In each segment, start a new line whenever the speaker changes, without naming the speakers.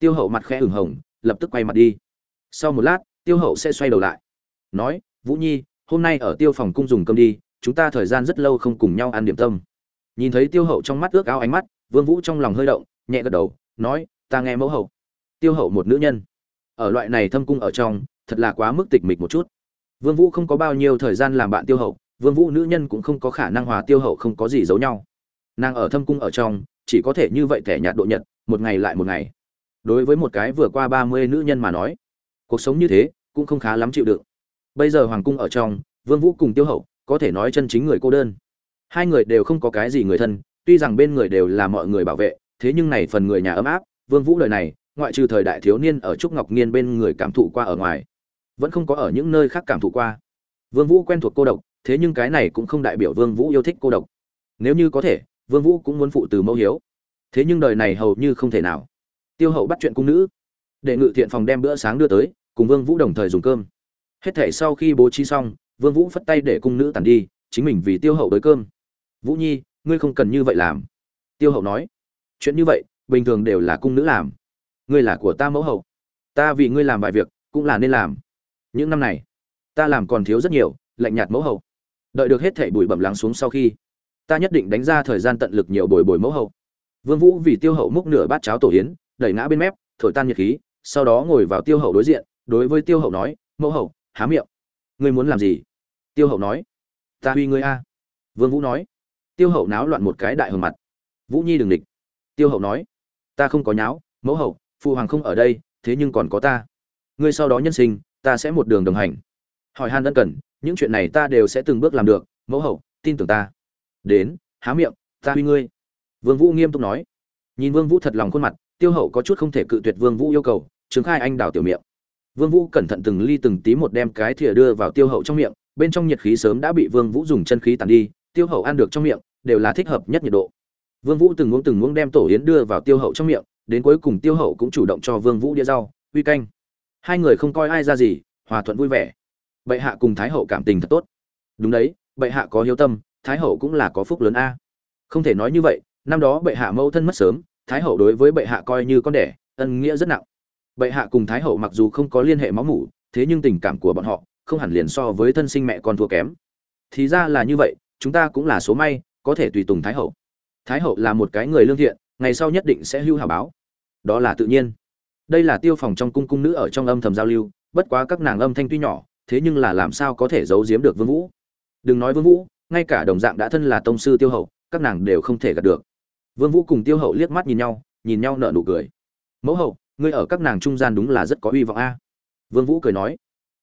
tiêu hậu mặt khẽ ửng hồng, lập tức quay mặt đi. Sau một lát, tiêu hậu sẽ xoay đầu lại. Nói, vũ nhi, hôm nay ở tiêu phòng cung dùng cơm đi, chúng ta thời gian rất lâu không cùng nhau ăn điểm tâm. Nhìn thấy tiêu hậu trong mắt ước ao ánh mắt, vương vũ trong lòng hơi động, nhẹ gật đầu, nói, ta nghe mẫu hậu. Tiêu hậu một nữ nhân. Ở loại này thâm cung ở trong, thật là quá mức tịch mịch một chút. Vương vũ không có bao nhiêu thời gian làm bạn tiêu hậu, vương vũ nữ nhân cũng không có khả năng hòa tiêu hậu không có gì giấu nhau. Nàng ở thâm cung ở trong, chỉ có thể như vậy thẻ nhạt độ nhật, một ngày lại một ngày đối với một cái vừa qua ba mươi nữ nhân mà nói, cuộc sống như thế cũng không khá lắm chịu đựng. Bây giờ hoàng cung ở trong, vương vũ cùng tiêu hậu có thể nói chân chính người cô đơn. Hai người đều không có cái gì người thân, tuy rằng bên người đều là mọi người bảo vệ, thế nhưng này phần người nhà ấm áp, vương vũ lời này, ngoại trừ thời đại thiếu niên ở trúc ngọc nghiên bên người cảm thụ qua ở ngoài, vẫn không có ở những nơi khác cảm thụ qua. Vương vũ quen thuộc cô độc, thế nhưng cái này cũng không đại biểu vương vũ yêu thích cô độc. Nếu như có thể, vương vũ cũng muốn phụ từ mẫu hiếu. Thế nhưng đời này hầu như không thể nào tiêu hậu bắt chuyện cung nữ. Để ngự thiện phòng đem bữa sáng đưa tới, cùng vương vũ đồng thời dùng cơm. Hết thể sau khi bố trí xong, vương vũ phất tay để cung nữ tàn đi, chính mình vì tiêu hậu tới cơm. Vũ nhi, ngươi không cần như vậy làm. Tiêu hậu nói. Chuyện như vậy, bình thường đều là cung nữ làm. Ngươi là của ta mẫu hậu. Ta vì ngươi làm vài việc, cũng là nên làm. Những năm này, ta làm còn thiếu rất nhiều, lạnh nhạt mẫu hậu. Đợi được hết thảy bụi bẩm lắng xuống sau khi, ta nhất định đánh ra thời gian tận lực nhiều bồi bồi mẫu hậu. Vương vũ vì tiêu hậu múc nửa bát cháo tổ yến đẩy ngã bên mép, thổi tan nhiệt khí, sau đó ngồi vào tiêu hậu đối diện, đối với tiêu hậu nói, mẫu hậu, há miệng. Ngươi muốn làm gì? Tiêu hậu nói, ta uy ngươi a. Vương vũ nói, tiêu hậu náo loạn một cái đại hồng mặt. Vũ nhi đừng địch. Tiêu hậu nói, ta không có nháo, mẫu hậu, phụ hoàng không ở đây, thế nhưng còn có ta. Ngươi sau đó nhân sinh, ta sẽ một đường đồng hành. Hỏi han ân cần, những chuyện này ta đều sẽ từng bước làm được, mẫu hậu, tin tưởng ta. Đến, há miệng, ta uy ngươi. Vương vũ nghiêm túc nói. Nhìn vương vũ thật lòng khuôn mặt tiêu hậu có chút không thể cự tuyệt vương vũ yêu cầu chứng khai anh đào tiểu miệng. Vương vũ cẩn thận từng ly từng tí một đem cái thìa đưa vào tiêu hậu trong miệng, bên trong nhiệt khí sớm đã bị vương vũ dùng chân khí tàn đi, tiêu hậu ăn được trong miệng, đều là thích hợp nhất nhiệt độ. Vương vũ từng uống từng uống đem tổ yến đưa vào tiêu hậu trong miệng, đến cuối cùng tiêu hậu cũng chủ động cho vương vũ đĩa rau, uy canh. Hai người không coi ai ra gì, hòa thuận vui vẻ. Bệ hạ cùng thái hậu cảm tình thật tốt. Đúng đấy, bệ hạ có hiếu tâm, thái hậu cũng là có phúc lớn a. Không thể nói như vậy, năm đó bệ hạ mâu thân mất sớm thái hậu đối với bệ hạ coi như con đẻ, ân nghĩa rất nặng. Bệ hạ cùng thái hậu mặc dù không có liên hệ máu mủ, thế nhưng tình cảm của bọn họ không hẳn liền so với thân sinh mẹ con thua kém. Thì ra là như vậy, chúng ta cũng là số may, có thể tùy tùng thái hậu. Thái hậu là một cái người lương thiện, ngày sau nhất định sẽ hưu hảo báo. Đó là tự nhiên. Đây là tiêu phòng trong cung cung nữ ở trong âm thầm giao lưu, bất quá các nàng âm thanh tuy nhỏ, thế nhưng là làm sao có thể giấu giếm được vương vũ? Đừng nói vương vũ, ngay cả đồng dạng đã thân là tông sư tiêu hậu, các nàng đều không thể gạt được vương vũ cùng tiêu hậu liếc mắt nhìn nhau nhìn nhau nở nụ cười. Mẫu hậu, ngươi ở các nàng trung gian đúng là rất có uy vọng a. Vương vũ cười nói,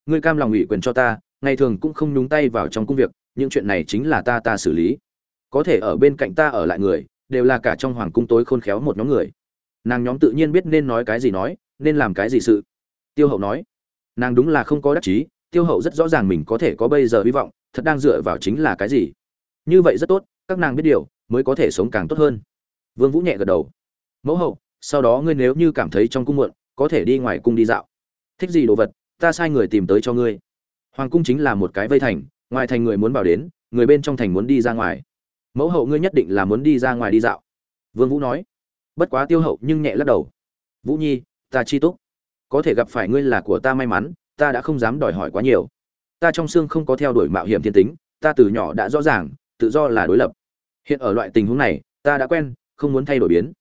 ngươi cam lòng ủy quyền cho ta, ngày thường cũng không nhúng tay vào trong công việc, những chuyện này chính là ta ta xử lý. Có thể ở bên cạnh ta ở lại người, đều là cả trong hoàng cung tối khôn khéo một nhóm người. Nàng nhóm tự nhiên biết nên nói cái gì nói, nên làm cái gì sự. Tiêu hậu nói, nàng đúng là không có đắc chí, tiêu hậu rất rõ ràng mình có thể có bây giờ hy vọng, thật đang dựa vào chính là cái gì. Như vậy rất tốt, các nàng biết điều, mới có thể sống càng tốt hơn vương vũ nhẹ gật đầu. Mẫu hậu, sau đó ngươi nếu như cảm thấy trong cung muộn, có thể đi ngoài cung đi dạo. Thích gì đồ vật, ta sai người tìm tới cho ngươi. Hoàng cung chính là một cái vây thành, ngoài thành người muốn vào đến, người bên trong thành muốn đi ra ngoài. Mẫu hậu, ngươi nhất định là muốn đi ra ngoài đi dạo. Vương vũ nói. Bất quá tiêu hậu nhưng nhẹ lắc đầu. Vũ nhi, ta chi túc. Có thể gặp phải ngươi là của ta may mắn, ta đã không dám đòi hỏi quá nhiều. Ta trong xương không có theo đuổi mạo hiểm thiên tính, ta từ nhỏ đã rõ ràng, tự do là đối lập. Hiện ở loại tình huống này, ta đã quen không muốn thay đổi biến.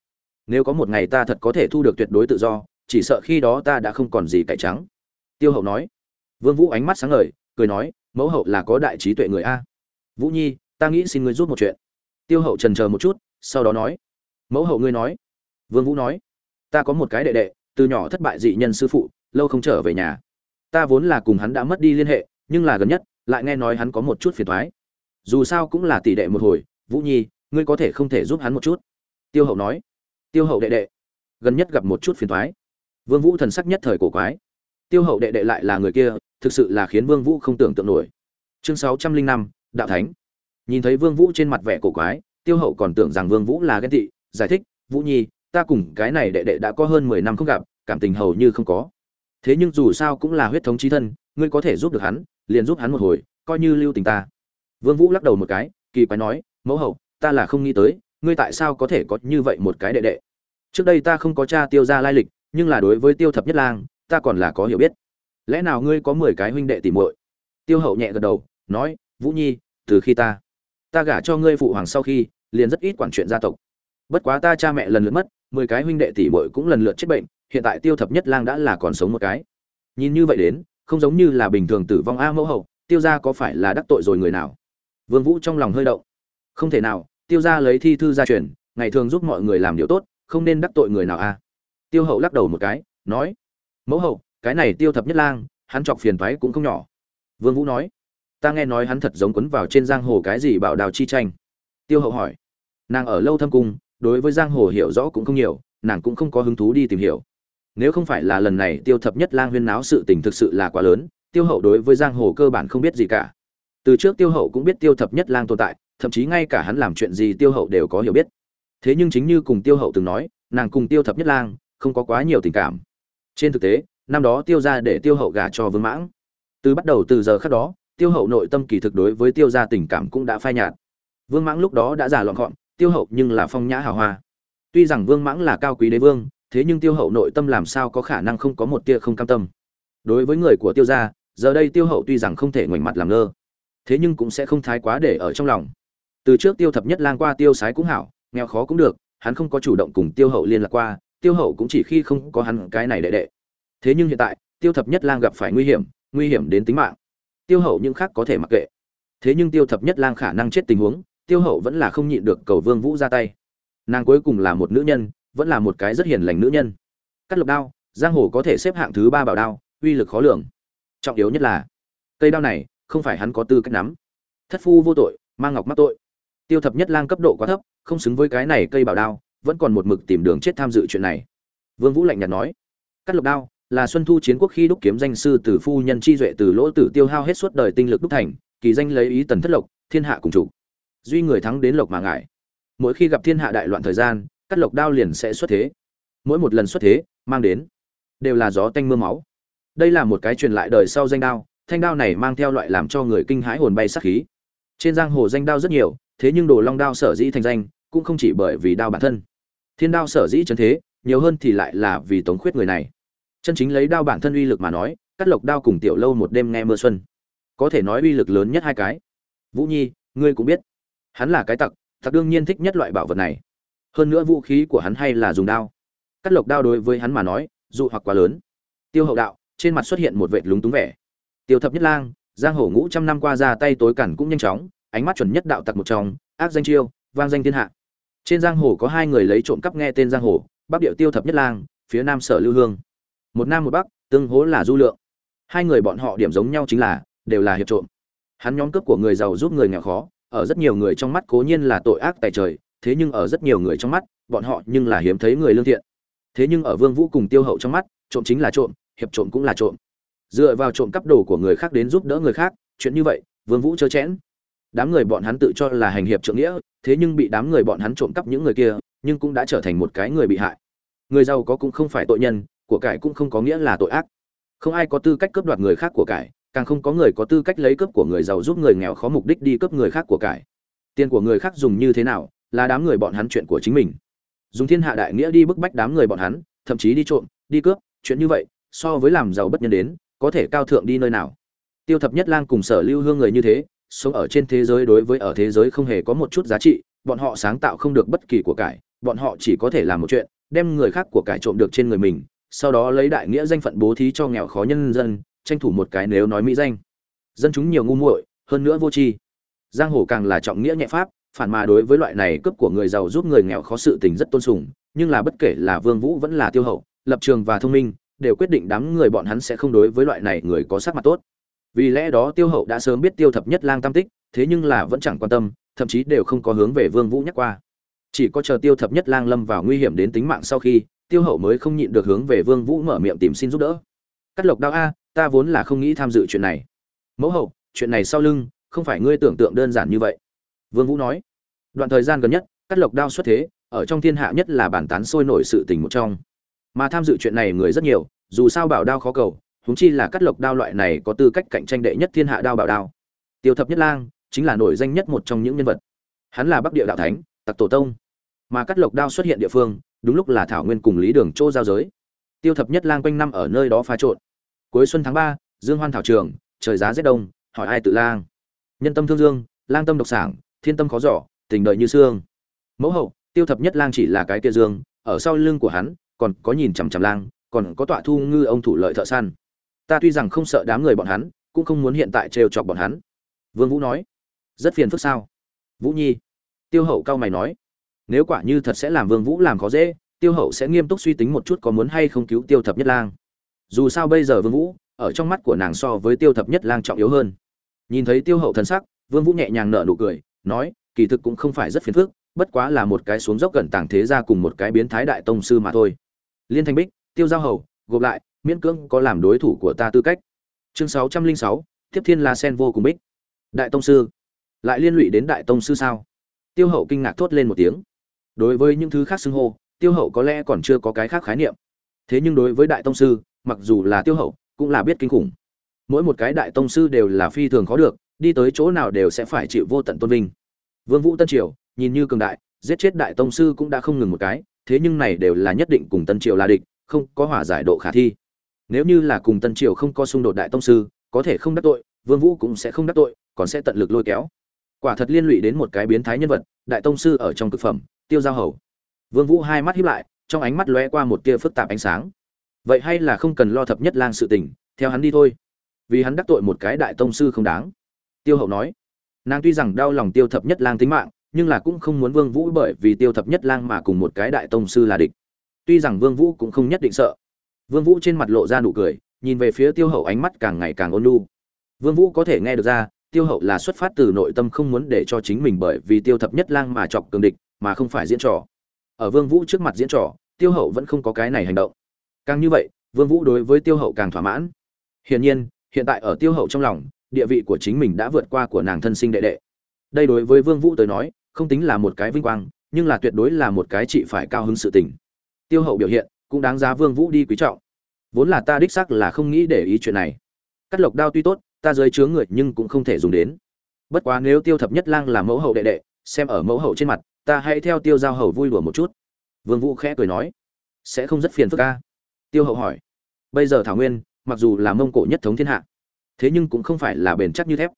Nếu có một ngày ta thật có thể thu được tuyệt đối tự do, chỉ sợ khi đó ta đã không còn gì cải trắng. Tiêu hậu nói. Vương vũ ánh mắt sáng ngời, cười nói, mẫu hậu là có đại trí tuệ người a. Vũ nhi, ta nghĩ xin ngươi giúp một chuyện. Tiêu hậu trần chờ một chút, sau đó nói. Mẫu hậu ngươi nói. Vương vũ nói. Ta có một cái đệ đệ, từ nhỏ thất bại dị nhân sư phụ, lâu không trở về nhà. Ta vốn là cùng hắn đã mất đi liên hệ, nhưng là gần nhất, lại nghe nói hắn có một chút phiền toái dù sao cũng là tỷ đệ một hồi, vũ nhi, ngươi có thể không thể giúp hắn một chút? Tiêu hậu nói. Tiêu hậu đệ đệ. Gần nhất gặp một chút phiền toái. Vương vũ thần sắc nhất thời cổ quái. Tiêu hậu đệ đệ lại là người kia, thực sự là khiến vương vũ không tưởng tượng nổi. Chương sáu trăm linh năm, đạo thánh. Nhìn thấy vương vũ trên mặt vẻ cổ quái, tiêu hậu còn tưởng rằng vương vũ là ghen tị, giải thích, vũ nhi, ta cùng cái này đệ đệ đã có hơn mười năm không gặp, cảm tình hầu như không có. Thế nhưng dù sao cũng là huyết thống chí thân, ngươi có thể giúp được hắn, liền giúp hắn một hồi, coi như lưu tình ta. Vương vũ lắc đầu một cái, kỳ quái nói, mẫu hậu, ta là không nghĩ tới ngươi tại sao có thể có như vậy một cái đệ đệ? Trước đây ta không có cha tiêu ra lai lịch, nhưng là đối với tiêu thập nhất lang, ta còn là có hiểu biết. Lẽ nào ngươi có mười cái huynh đệ tìm muội? Tiêu hậu nhẹ gật đầu, nói, vũ nhi, từ khi ta ta gả cho ngươi phụ hoàng sau khi, liền rất ít quản chuyện gia tộc. Bất quá ta cha mẹ lần lượt mất, mười cái huynh đệ tỷ muội cũng lần lượt chết bệnh, hiện tại tiêu thập nhất lang đã là còn sống một cái. Nhìn như vậy đến, không giống như là bình thường tử vong a mẫu hậu, tiêu gia có phải là đắc tội rồi người nào? Vương vũ trong lòng hơi động. Không thể nào tiêu gia lấy thi thư gia truyền, ngày thường giúp mọi người làm điều tốt, không nên đắc tội người nào a tiêu hậu lắc đầu một cái, nói, mẫu hậu, cái này tiêu thập nhất lang, hắn chọc phiền toái cũng không nhỏ. Vương vũ nói, ta nghe nói hắn thật giống quấn vào trên giang hồ cái gì bảo đào chi tranh. Tiêu hậu hỏi, nàng ở lâu thâm cung, đối với giang hồ hiểu rõ cũng không nhiều, nàng cũng không có hứng thú đi tìm hiểu. Nếu không phải là lần này tiêu thập nhất lang huyên náo sự tình thực sự là quá lớn, tiêu hậu đối với giang hồ cơ bản không biết gì cả. Từ trước tiêu hậu cũng biết tiêu thập nhất lang tồn tại thậm chí ngay cả hắn làm chuyện gì tiêu hậu đều có hiểu biết. Thế nhưng chính như cùng tiêu hậu từng nói, nàng cùng tiêu thập nhất lang không có quá nhiều tình cảm. Trên thực tế, năm đó tiêu ra để tiêu hậu gả cho vương mãng. Từ bắt đầu từ giờ khác đó, tiêu hậu nội tâm kỳ thực đối với tiêu gia tình cảm cũng đã phai nhạt. Vương mãng lúc đó đã già lọn gọn, tiêu hậu nhưng là phong nhã hào hoa. Tuy rằng vương mãng là cao quý đế vương, thế nhưng tiêu hậu nội tâm làm sao có khả năng không có một tia không cam tâm. Đối với người của tiêu gia, giờ đây tiêu hậu tuy rằng không thể ngoảnh mặt làm ngơ, thế nhưng cũng sẽ không thái quá để ở trong lòng từ trước tiêu thập nhất lang qua tiêu sái cũng hảo, nghèo khó cũng được, hắn không có chủ động cùng tiêu hậu liên lạc qua, tiêu hậu cũng chỉ khi không có hắn cái này đệ đệ. Thế nhưng hiện tại, tiêu thập nhất lang gặp phải nguy hiểm nguy hiểm đến tính mạng. Tiêu hậu những khác có thể mặc kệ. Thế nhưng tiêu thập nhất lang khả năng chết tình huống, tiêu hậu vẫn là không nhịn được cầu vương vũ ra tay. Nàng cuối cùng là một nữ nhân, vẫn là một cái rất hiền lành nữ nhân. Cắt lục đao, giang hồ có thể xếp hạng thứ ba bảo đao, uy lực khó lường. Trọng yếu nhất là, cây đao này, không phải hắn có tư cách nắm. Thất phu vô tội mang ngọc mắc tội tiêu thập nhất lang cấp độ quá thấp, không xứng với cái này cây bảo đao, vẫn còn một mực tìm đường chết tham dự chuyện này. Vương vũ lạnh nhạt nói, cắt lục đao là xuân thu chiến quốc khi đúc kiếm danh sư từ phu nhân chi duệ từ lỗ tử tiêu hao hết suốt đời tinh lực đúc thành, kỳ danh lấy ý tần thất lộc, thiên hạ cùng chủ. Duy người thắng đến lộc mà ngại. Mỗi khi gặp thiên hạ đại loạn thời gian, cắt lộc đao liền sẽ xuất thế. Mỗi một lần xuất thế, mang đến, đều là gió tanh mưa máu. Đây là một cái truyền lại đời sau danh đao, thanh đao này mang theo loại làm cho người kinh hãi hồn bay sát khí trên giang hồ danh đao rất nhiều, thế nhưng đồ long đao sở dĩ thành danh, cũng không chỉ bởi vì đao bản thân. Thiên đao sở dĩ chân thế, nhiều hơn thì lại là vì tống khuyết người này. Chân chính lấy đao bản thân uy lực mà nói, cắt lộc đao cùng tiểu lâu một đêm nghe mưa xuân. Có thể nói uy lực lớn nhất hai cái. Vũ nhi, ngươi cũng biết, hắn là cái tặc tặc đương nhiên thích nhất loại bảo vật này. Hơn nữa vũ khí của hắn hay là dùng đao. Cắt lộc đao đối với hắn mà nói, dụ hoặc quá lớn. Tiêu hậu đạo, trên mặt xuất hiện một vệt lúng túng vẻ. Tiêu thập nhất lang giang hồ ngũ trăm năm qua ra tay tối cản cũng nhanh chóng, ánh mắt chuẩn nhất đạo tặc một trong, ác danh chiêu, vang danh thiên hạ. Trên giang hồ có hai người lấy trộm cắp nghe tên giang hồ, bắc điệu tiêu thập nhất lang, phía nam sở lưu hương. Một nam một bắc, tương hố là du lượng. Hai người bọn họ điểm giống nhau chính là, đều là hiệp trộm. Hắn nhóm cướp của người giàu giúp người nghèo khó, ở rất nhiều người trong mắt cố nhiên là tội ác tại trời, thế nhưng ở rất nhiều người trong mắt, bọn họ nhưng là hiếm thấy người lương thiện. Thế nhưng ở vương vũ cùng tiêu hậu trong mắt, trộm chính là trộm, hiệp trộm cũng là trộm dựa vào trộm cắp đồ của người khác đến giúp đỡ người khác, chuyện như vậy, vương vũ chớ chẽn. Đám người bọn hắn tự cho là hành hiệp trượng nghĩa, thế nhưng bị đám người bọn hắn trộm cắp những người kia, nhưng cũng đã trở thành một cái người bị hại. Người giàu có cũng không phải tội nhân, của cải cũng không có nghĩa là tội ác. Không ai có tư cách cướp đoạt người khác của cải, càng không có người có tư cách lấy cướp của người giàu giúp người nghèo khó mục đích đi cướp người khác của cải. Tiền của người khác dùng như thế nào, là đám người bọn hắn chuyện của chính mình. Dùng thiên hạ đại nghĩa đi bức bách đám người bọn hắn, thậm chí đi trộm, đi cướp, chuyện như vậy, so với làm giàu bất nhân đến có thể cao thượng đi nơi nào. Tiêu thập nhất lang cùng sở lưu hương người như thế, sống ở trên thế giới đối với ở thế giới không hề có một chút giá trị, bọn họ sáng tạo không được bất kỳ của cải, bọn họ chỉ có thể làm một chuyện, đem người khác của cải trộm được trên người mình, sau đó lấy đại nghĩa danh phận bố thí cho nghèo khó nhân dân, tranh thủ một cái nếu nói mỹ danh. Dân chúng nhiều ngu muội, hơn nữa vô tri. Giang hồ càng là trọng nghĩa nhẹ pháp, phản mà đối với loại này cướp của người giàu giúp người nghèo khó sự tình rất tôn sùng, nhưng là bất kể là vương vũ vẫn là tiêu hậu, lập trường và thông minh đều quyết định đám người bọn hắn sẽ không đối với loại này người có sắc mặt tốt. Vì lẽ đó tiêu hậu đã sớm biết tiêu thập nhất lang tam tích, thế nhưng là vẫn chẳng quan tâm, thậm chí đều không có hướng về vương vũ nhắc qua. Chỉ có chờ tiêu thập nhất lang lâm vào nguy hiểm đến tính mạng sau khi, tiêu hậu mới không nhịn được hướng về vương vũ mở miệng tìm xin giúp đỡ. Cắt lộc đao a, ta vốn là không nghĩ tham dự chuyện này. Mẫu hậu, chuyện này sau lưng, không phải ngươi tưởng tượng đơn giản như vậy. Vương vũ nói. Đoạn thời gian gần nhất, cắt lộc đao xuất thế, ở trong thiên hạ nhất là bản tán sôi nổi sự tình một trong mà tham dự chuyện này người rất nhiều, dù sao bảo đao khó cầu húng chi là cắt lộc đao loại này có tư cách cạnh tranh đệ nhất thiên hạ đao bảo đao. Tiêu thập nhất lang chính là nổi danh nhất một trong những nhân vật. Hắn là bắc địa đạo thánh, tặc tổ tông. Mà cắt lộc đao xuất hiện địa phương, đúng lúc là thảo nguyên cùng lý đường chỗ giao giới. Tiêu thập nhất lang quanh năm ở nơi đó pha trộn. Cuối xuân tháng ba, dương hoan thảo trường, trời giá rét đông, hỏi ai tự lang? Nhân tâm thương dương, lang tâm độc sảng, thiên tâm khó giỏ tình đời như xương. Mẫu hậu, tiêu thập nhất lang chỉ là cái kia dương, ở sau lưng của hắn còn có nhìn chằm chằm lang, còn có tọa thu ngư ông thủ lợi thợ săn. Ta tuy rằng không sợ đám người bọn hắn, cũng không muốn hiện tại trêu chọc bọn hắn. Vương vũ nói, rất phiền phức sao? Vũ nhi, tiêu hậu cao mày nói, nếu quả như thật sẽ làm vương vũ làm khó dễ, tiêu hậu sẽ nghiêm túc suy tính một chút có muốn hay không cứu tiêu thập nhất lang. Dù sao bây giờ vương vũ, ở trong mắt của nàng so với tiêu thập nhất lang trọng yếu hơn. Nhìn thấy tiêu hậu thần sắc, vương vũ nhẹ nhàng nở nụ cười, nói, kỳ thực cũng không phải rất phiền phức, bất quá là một cái xuống dốc gần tàng thế ra cùng một cái biến thái đại tông sư mà thôi liên thanh bích, tiêu giao hầu, gộp lại, miễn cưỡng có làm đối thủ của ta tư cách. Chương sáu trăm linh sáu, tiếp thiên la sen vô cùng bích. Đại tông sư. Lại liên lụy đến đại tông sư sao? Tiêu hậu kinh ngạc thốt lên một tiếng. Đối với những thứ khác xưng hô, tiêu hậu có lẽ còn chưa có cái khác khái niệm. Thế nhưng đối với đại tông sư, mặc dù là tiêu hậu, cũng là biết kinh khủng. Mỗi một cái đại tông sư đều là phi thường khó được, đi tới chỗ nào đều sẽ phải chịu vô tận tôn vinh. Vương vũ tân triều, nhìn như cường đại, giết chết đại tông sư cũng đã không ngừng một cái thế nhưng này đều là nhất định cùng tân triều là địch, không có hòa giải độ khả thi. Nếu như là cùng tân triều không có xung đột đại tông sư, có thể không đắc tội, vương vũ cũng sẽ không đắc tội, còn sẽ tận lực lôi kéo. Quả thật liên lụy đến một cái biến thái nhân vật, đại tông sư ở trong cực phẩm, tiêu giao hầu. Vương vũ hai mắt híp lại, trong ánh mắt lóe qua một tia phức tạp ánh sáng. Vậy hay là không cần lo thập nhất lang sự tình, theo hắn đi thôi. Vì hắn đắc tội một cái đại tông sư không đáng. Tiêu hậu nói, nàng tuy rằng đau lòng tiêu thập nhất lang tính mạng nhưng là cũng không muốn vương vũ bởi vì tiêu thập nhất lang mà cùng một cái đại tông sư là địch. Tuy rằng vương vũ cũng không nhất định sợ. Vương vũ trên mặt lộ ra nụ cười, nhìn về phía tiêu hậu ánh mắt càng ngày càng ôn nhu. Vương vũ có thể nghe được ra, tiêu hậu là xuất phát từ nội tâm không muốn để cho chính mình bởi vì tiêu thập nhất lang mà chọc cường địch, mà không phải diễn trò. Ở vương vũ trước mặt diễn trò, tiêu hậu vẫn không có cái này hành động. Càng như vậy, vương vũ đối với tiêu hậu càng thỏa mãn. Hiển nhiên, hiện tại ở tiêu hậu trong lòng, địa vị của chính mình đã vượt qua của nàng thân sinh đệ đệ. Đây đối với vương vũ tới nói không tính là một cái vinh quang, nhưng là tuyệt đối là một cái chị phải cao hứng sự tình. Tiêu hậu biểu hiện, cũng đáng giá vương vũ đi quý trọng. Vốn là ta đích xác là không nghĩ để ý chuyện này. Cắt lộc đao tuy tốt, ta dưới chướng người nhưng cũng không thể dùng đến. Bất quá nếu tiêu thập nhất lang là mẫu hậu đệ đệ, xem ở mẫu hậu trên mặt, ta hãy theo tiêu giao hầu vui đùa một chút. Vương vũ khẽ cười nói, sẽ không rất phiền phức ca tiêu hậu hỏi, bây giờ thảo nguyên, mặc dù là mông cổ nhất thống thiên hạ, thế nhưng cũng không phải là bền chắc như thép.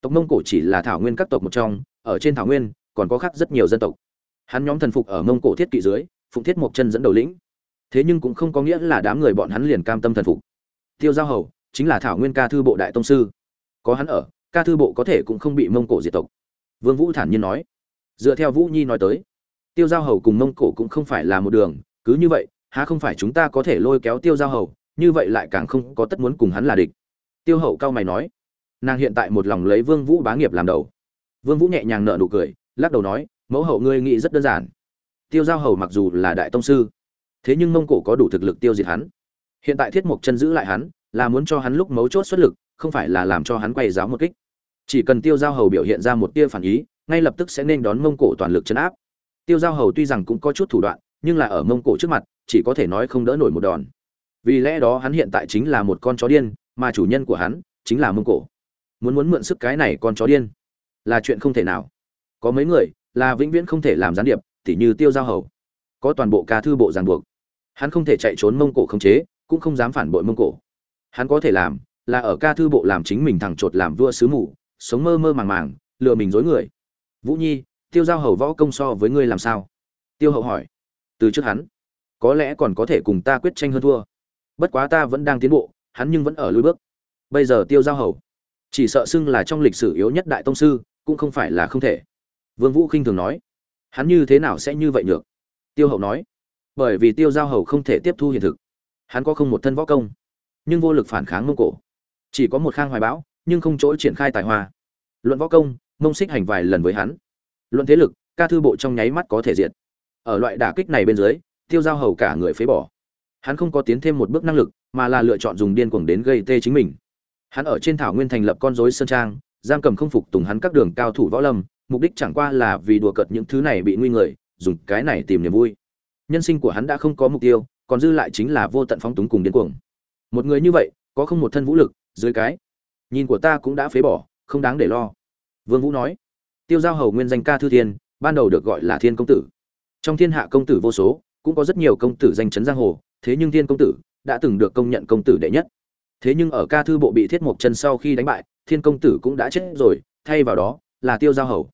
Tộc mông cổ chỉ là thảo nguyên các tộc một trong, ở trên thảo nguyên còn có khác rất nhiều dân tộc. Hắn nhóm thần phục ở mông cổ thiết kỵ dưới, phụng thiết một chân dẫn đầu lĩnh. Thế nhưng cũng không có nghĩa là đám người bọn hắn liền cam tâm thần phục. Tiêu giao hầu chính là thảo nguyên ca thư bộ đại tông sư. Có hắn ở, ca thư bộ có thể cũng không bị mông cổ diệt tộc. Vương vũ thản nhiên nói. Dựa theo vũ nhi nói tới, tiêu giao hầu cùng mông cổ cũng không phải là một đường, cứ như vậy, há không phải chúng ta có thể lôi kéo tiêu giao hầu, như vậy lại càng không có tất muốn cùng hắn là địch. Tiêu hậu cao mày nói. Nàng hiện tại một lòng lấy vương vũ bá nghiệp làm đầu. Vương vũ nhẹ nhàng nở nụ cười lắc đầu nói, mẫu hậu ngươi nghĩ rất đơn giản. Tiêu giao hầu mặc dù là đại tông sư, thế nhưng mông cổ có đủ thực lực tiêu diệt hắn. Hiện tại thiết mục chân giữ lại hắn, là muốn cho hắn lúc mấu chốt xuất lực, không phải là làm cho hắn quay giáo một kích. Chỉ cần tiêu giao hầu biểu hiện ra một tia phản ý, ngay lập tức sẽ nên đón mông cổ toàn lực chấn áp. Tiêu giao hầu tuy rằng cũng có chút thủ đoạn, nhưng là ở mông cổ trước mặt, chỉ có thể nói không đỡ nổi một đòn. Vì lẽ đó hắn hiện tại chính là một con chó điên, mà chủ nhân của hắn chính là mông cổ. Muốn muốn mượn sức cái này con chó điên là chuyện không thể nào có mấy người, là vĩnh viễn không thể làm gián điệp, tỉ như tiêu giao hầu. Có toàn bộ ca thư bộ ràng buộc. Hắn không thể chạy trốn mông cổ không chế, cũng không dám phản bội mông cổ. Hắn có thể làm, là ở ca thư bộ làm chính mình thằng chột làm vua sứ mù, sống mơ mơ màng màng, lừa mình dối người. Vũ nhi, tiêu giao hầu võ công so với ngươi làm sao? Tiêu hậu hỏi. Từ trước hắn, có lẽ còn có thể cùng ta quyết tranh hơn thua. Bất quá ta vẫn đang tiến bộ, hắn nhưng vẫn ở lối bước. Bây giờ tiêu giao hầu, chỉ sợ xưng là trong lịch sử yếu nhất đại tông sư, cũng không phải là không thể vương vũ khinh thường nói, hắn như thế nào sẽ như vậy được tiêu hậu nói, bởi vì tiêu giao hầu không thể tiếp thu hiện thực. Hắn có không một thân võ công, nhưng vô lực phản kháng mông cổ. Chỉ có một khang hoài bão, nhưng không chỗ triển khai tài hoa. Luận võ công, mông xích hành vài lần với hắn. Luận thế lực, ca thư bộ trong nháy mắt có thể diệt. Ở loại đả kích này bên dưới, tiêu giao hầu cả người phế bỏ. Hắn không có tiến thêm một bước năng lực, mà là lựa chọn dùng điên cuồng đến gây tê chính mình. Hắn ở trên thảo nguyên thành lập con rối sơn trang, giam cầm không phục tùng hắn các đường cao thủ võ lâm mục đích chẳng qua là vì đùa cợt những thứ này bị nguy người, dùng cái này tìm niềm vui. Nhân sinh của hắn đã không có mục tiêu, còn dư lại chính là vô tận phóng túng cùng điên cuồng. Một người như vậy, có không một thân vũ lực, dưới cái nhìn của ta cũng đã phế bỏ, không đáng để lo. Vương vũ nói, tiêu giao hầu nguyên danh ca thư thiên, ban đầu được gọi là thiên công tử. Trong thiên hạ công tử vô số, cũng có rất nhiều công tử danh chấn giang hồ, thế nhưng thiên công tử đã từng được công nhận công tử đệ nhất. Thế nhưng ở ca thư bộ bị thiết mộc chân sau khi đánh bại, thiên công tử cũng đã chết rồi, thay vào đó là tiêu giao hầu.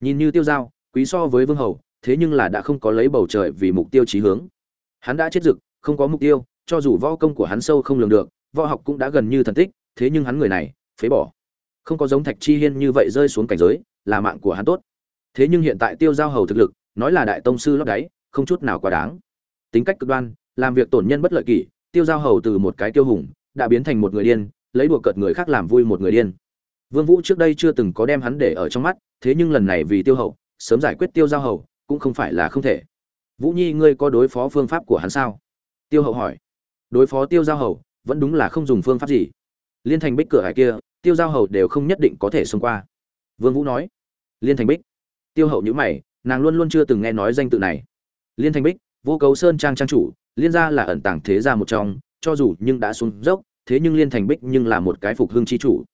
Nhìn như tiêu giao, quý so với vương hầu, thế nhưng là đã không có lấy bầu trời vì mục tiêu chí hướng. Hắn đã chết dực, không có mục tiêu, cho dù võ công của hắn sâu không lường được, võ học cũng đã gần như thần tích, thế nhưng hắn người này, phế bỏ. Không có giống thạch chi hiên như vậy rơi xuống cảnh giới, là mạng của hắn tốt. Thế nhưng hiện tại tiêu giao hầu thực lực, nói là đại tông sư lót đáy, không chút nào quá đáng. Tính cách cực đoan, làm việc tổn nhân bất lợi kỷ, tiêu giao hầu từ một cái tiêu hùng, đã biến thành một người điên, lấy đùa cợt người khác làm vui một người điên vương vũ trước đây chưa từng có đem hắn để ở trong mắt, thế nhưng lần này vì tiêu hậu, sớm giải quyết tiêu giao hầu, cũng không phải là không thể. Vũ nhi, ngươi có đối phó phương pháp của hắn sao? Tiêu hậu hỏi. Đối phó tiêu giao hầu, vẫn đúng là không dùng phương pháp gì. Liên thành bích cửa hải kia, tiêu giao hầu đều không nhất định có thể xông qua. Vương vũ nói. Liên thành bích. Tiêu hậu nhíu mày, nàng luôn luôn chưa từng nghe nói danh tự này. Liên thành bích, vô cấu sơn trang trang chủ, liên gia là ẩn tàng thế gia một trong, cho dù nhưng đã xuống dốc, thế nhưng liên thành bích nhưng là một cái phục hưng chi chủ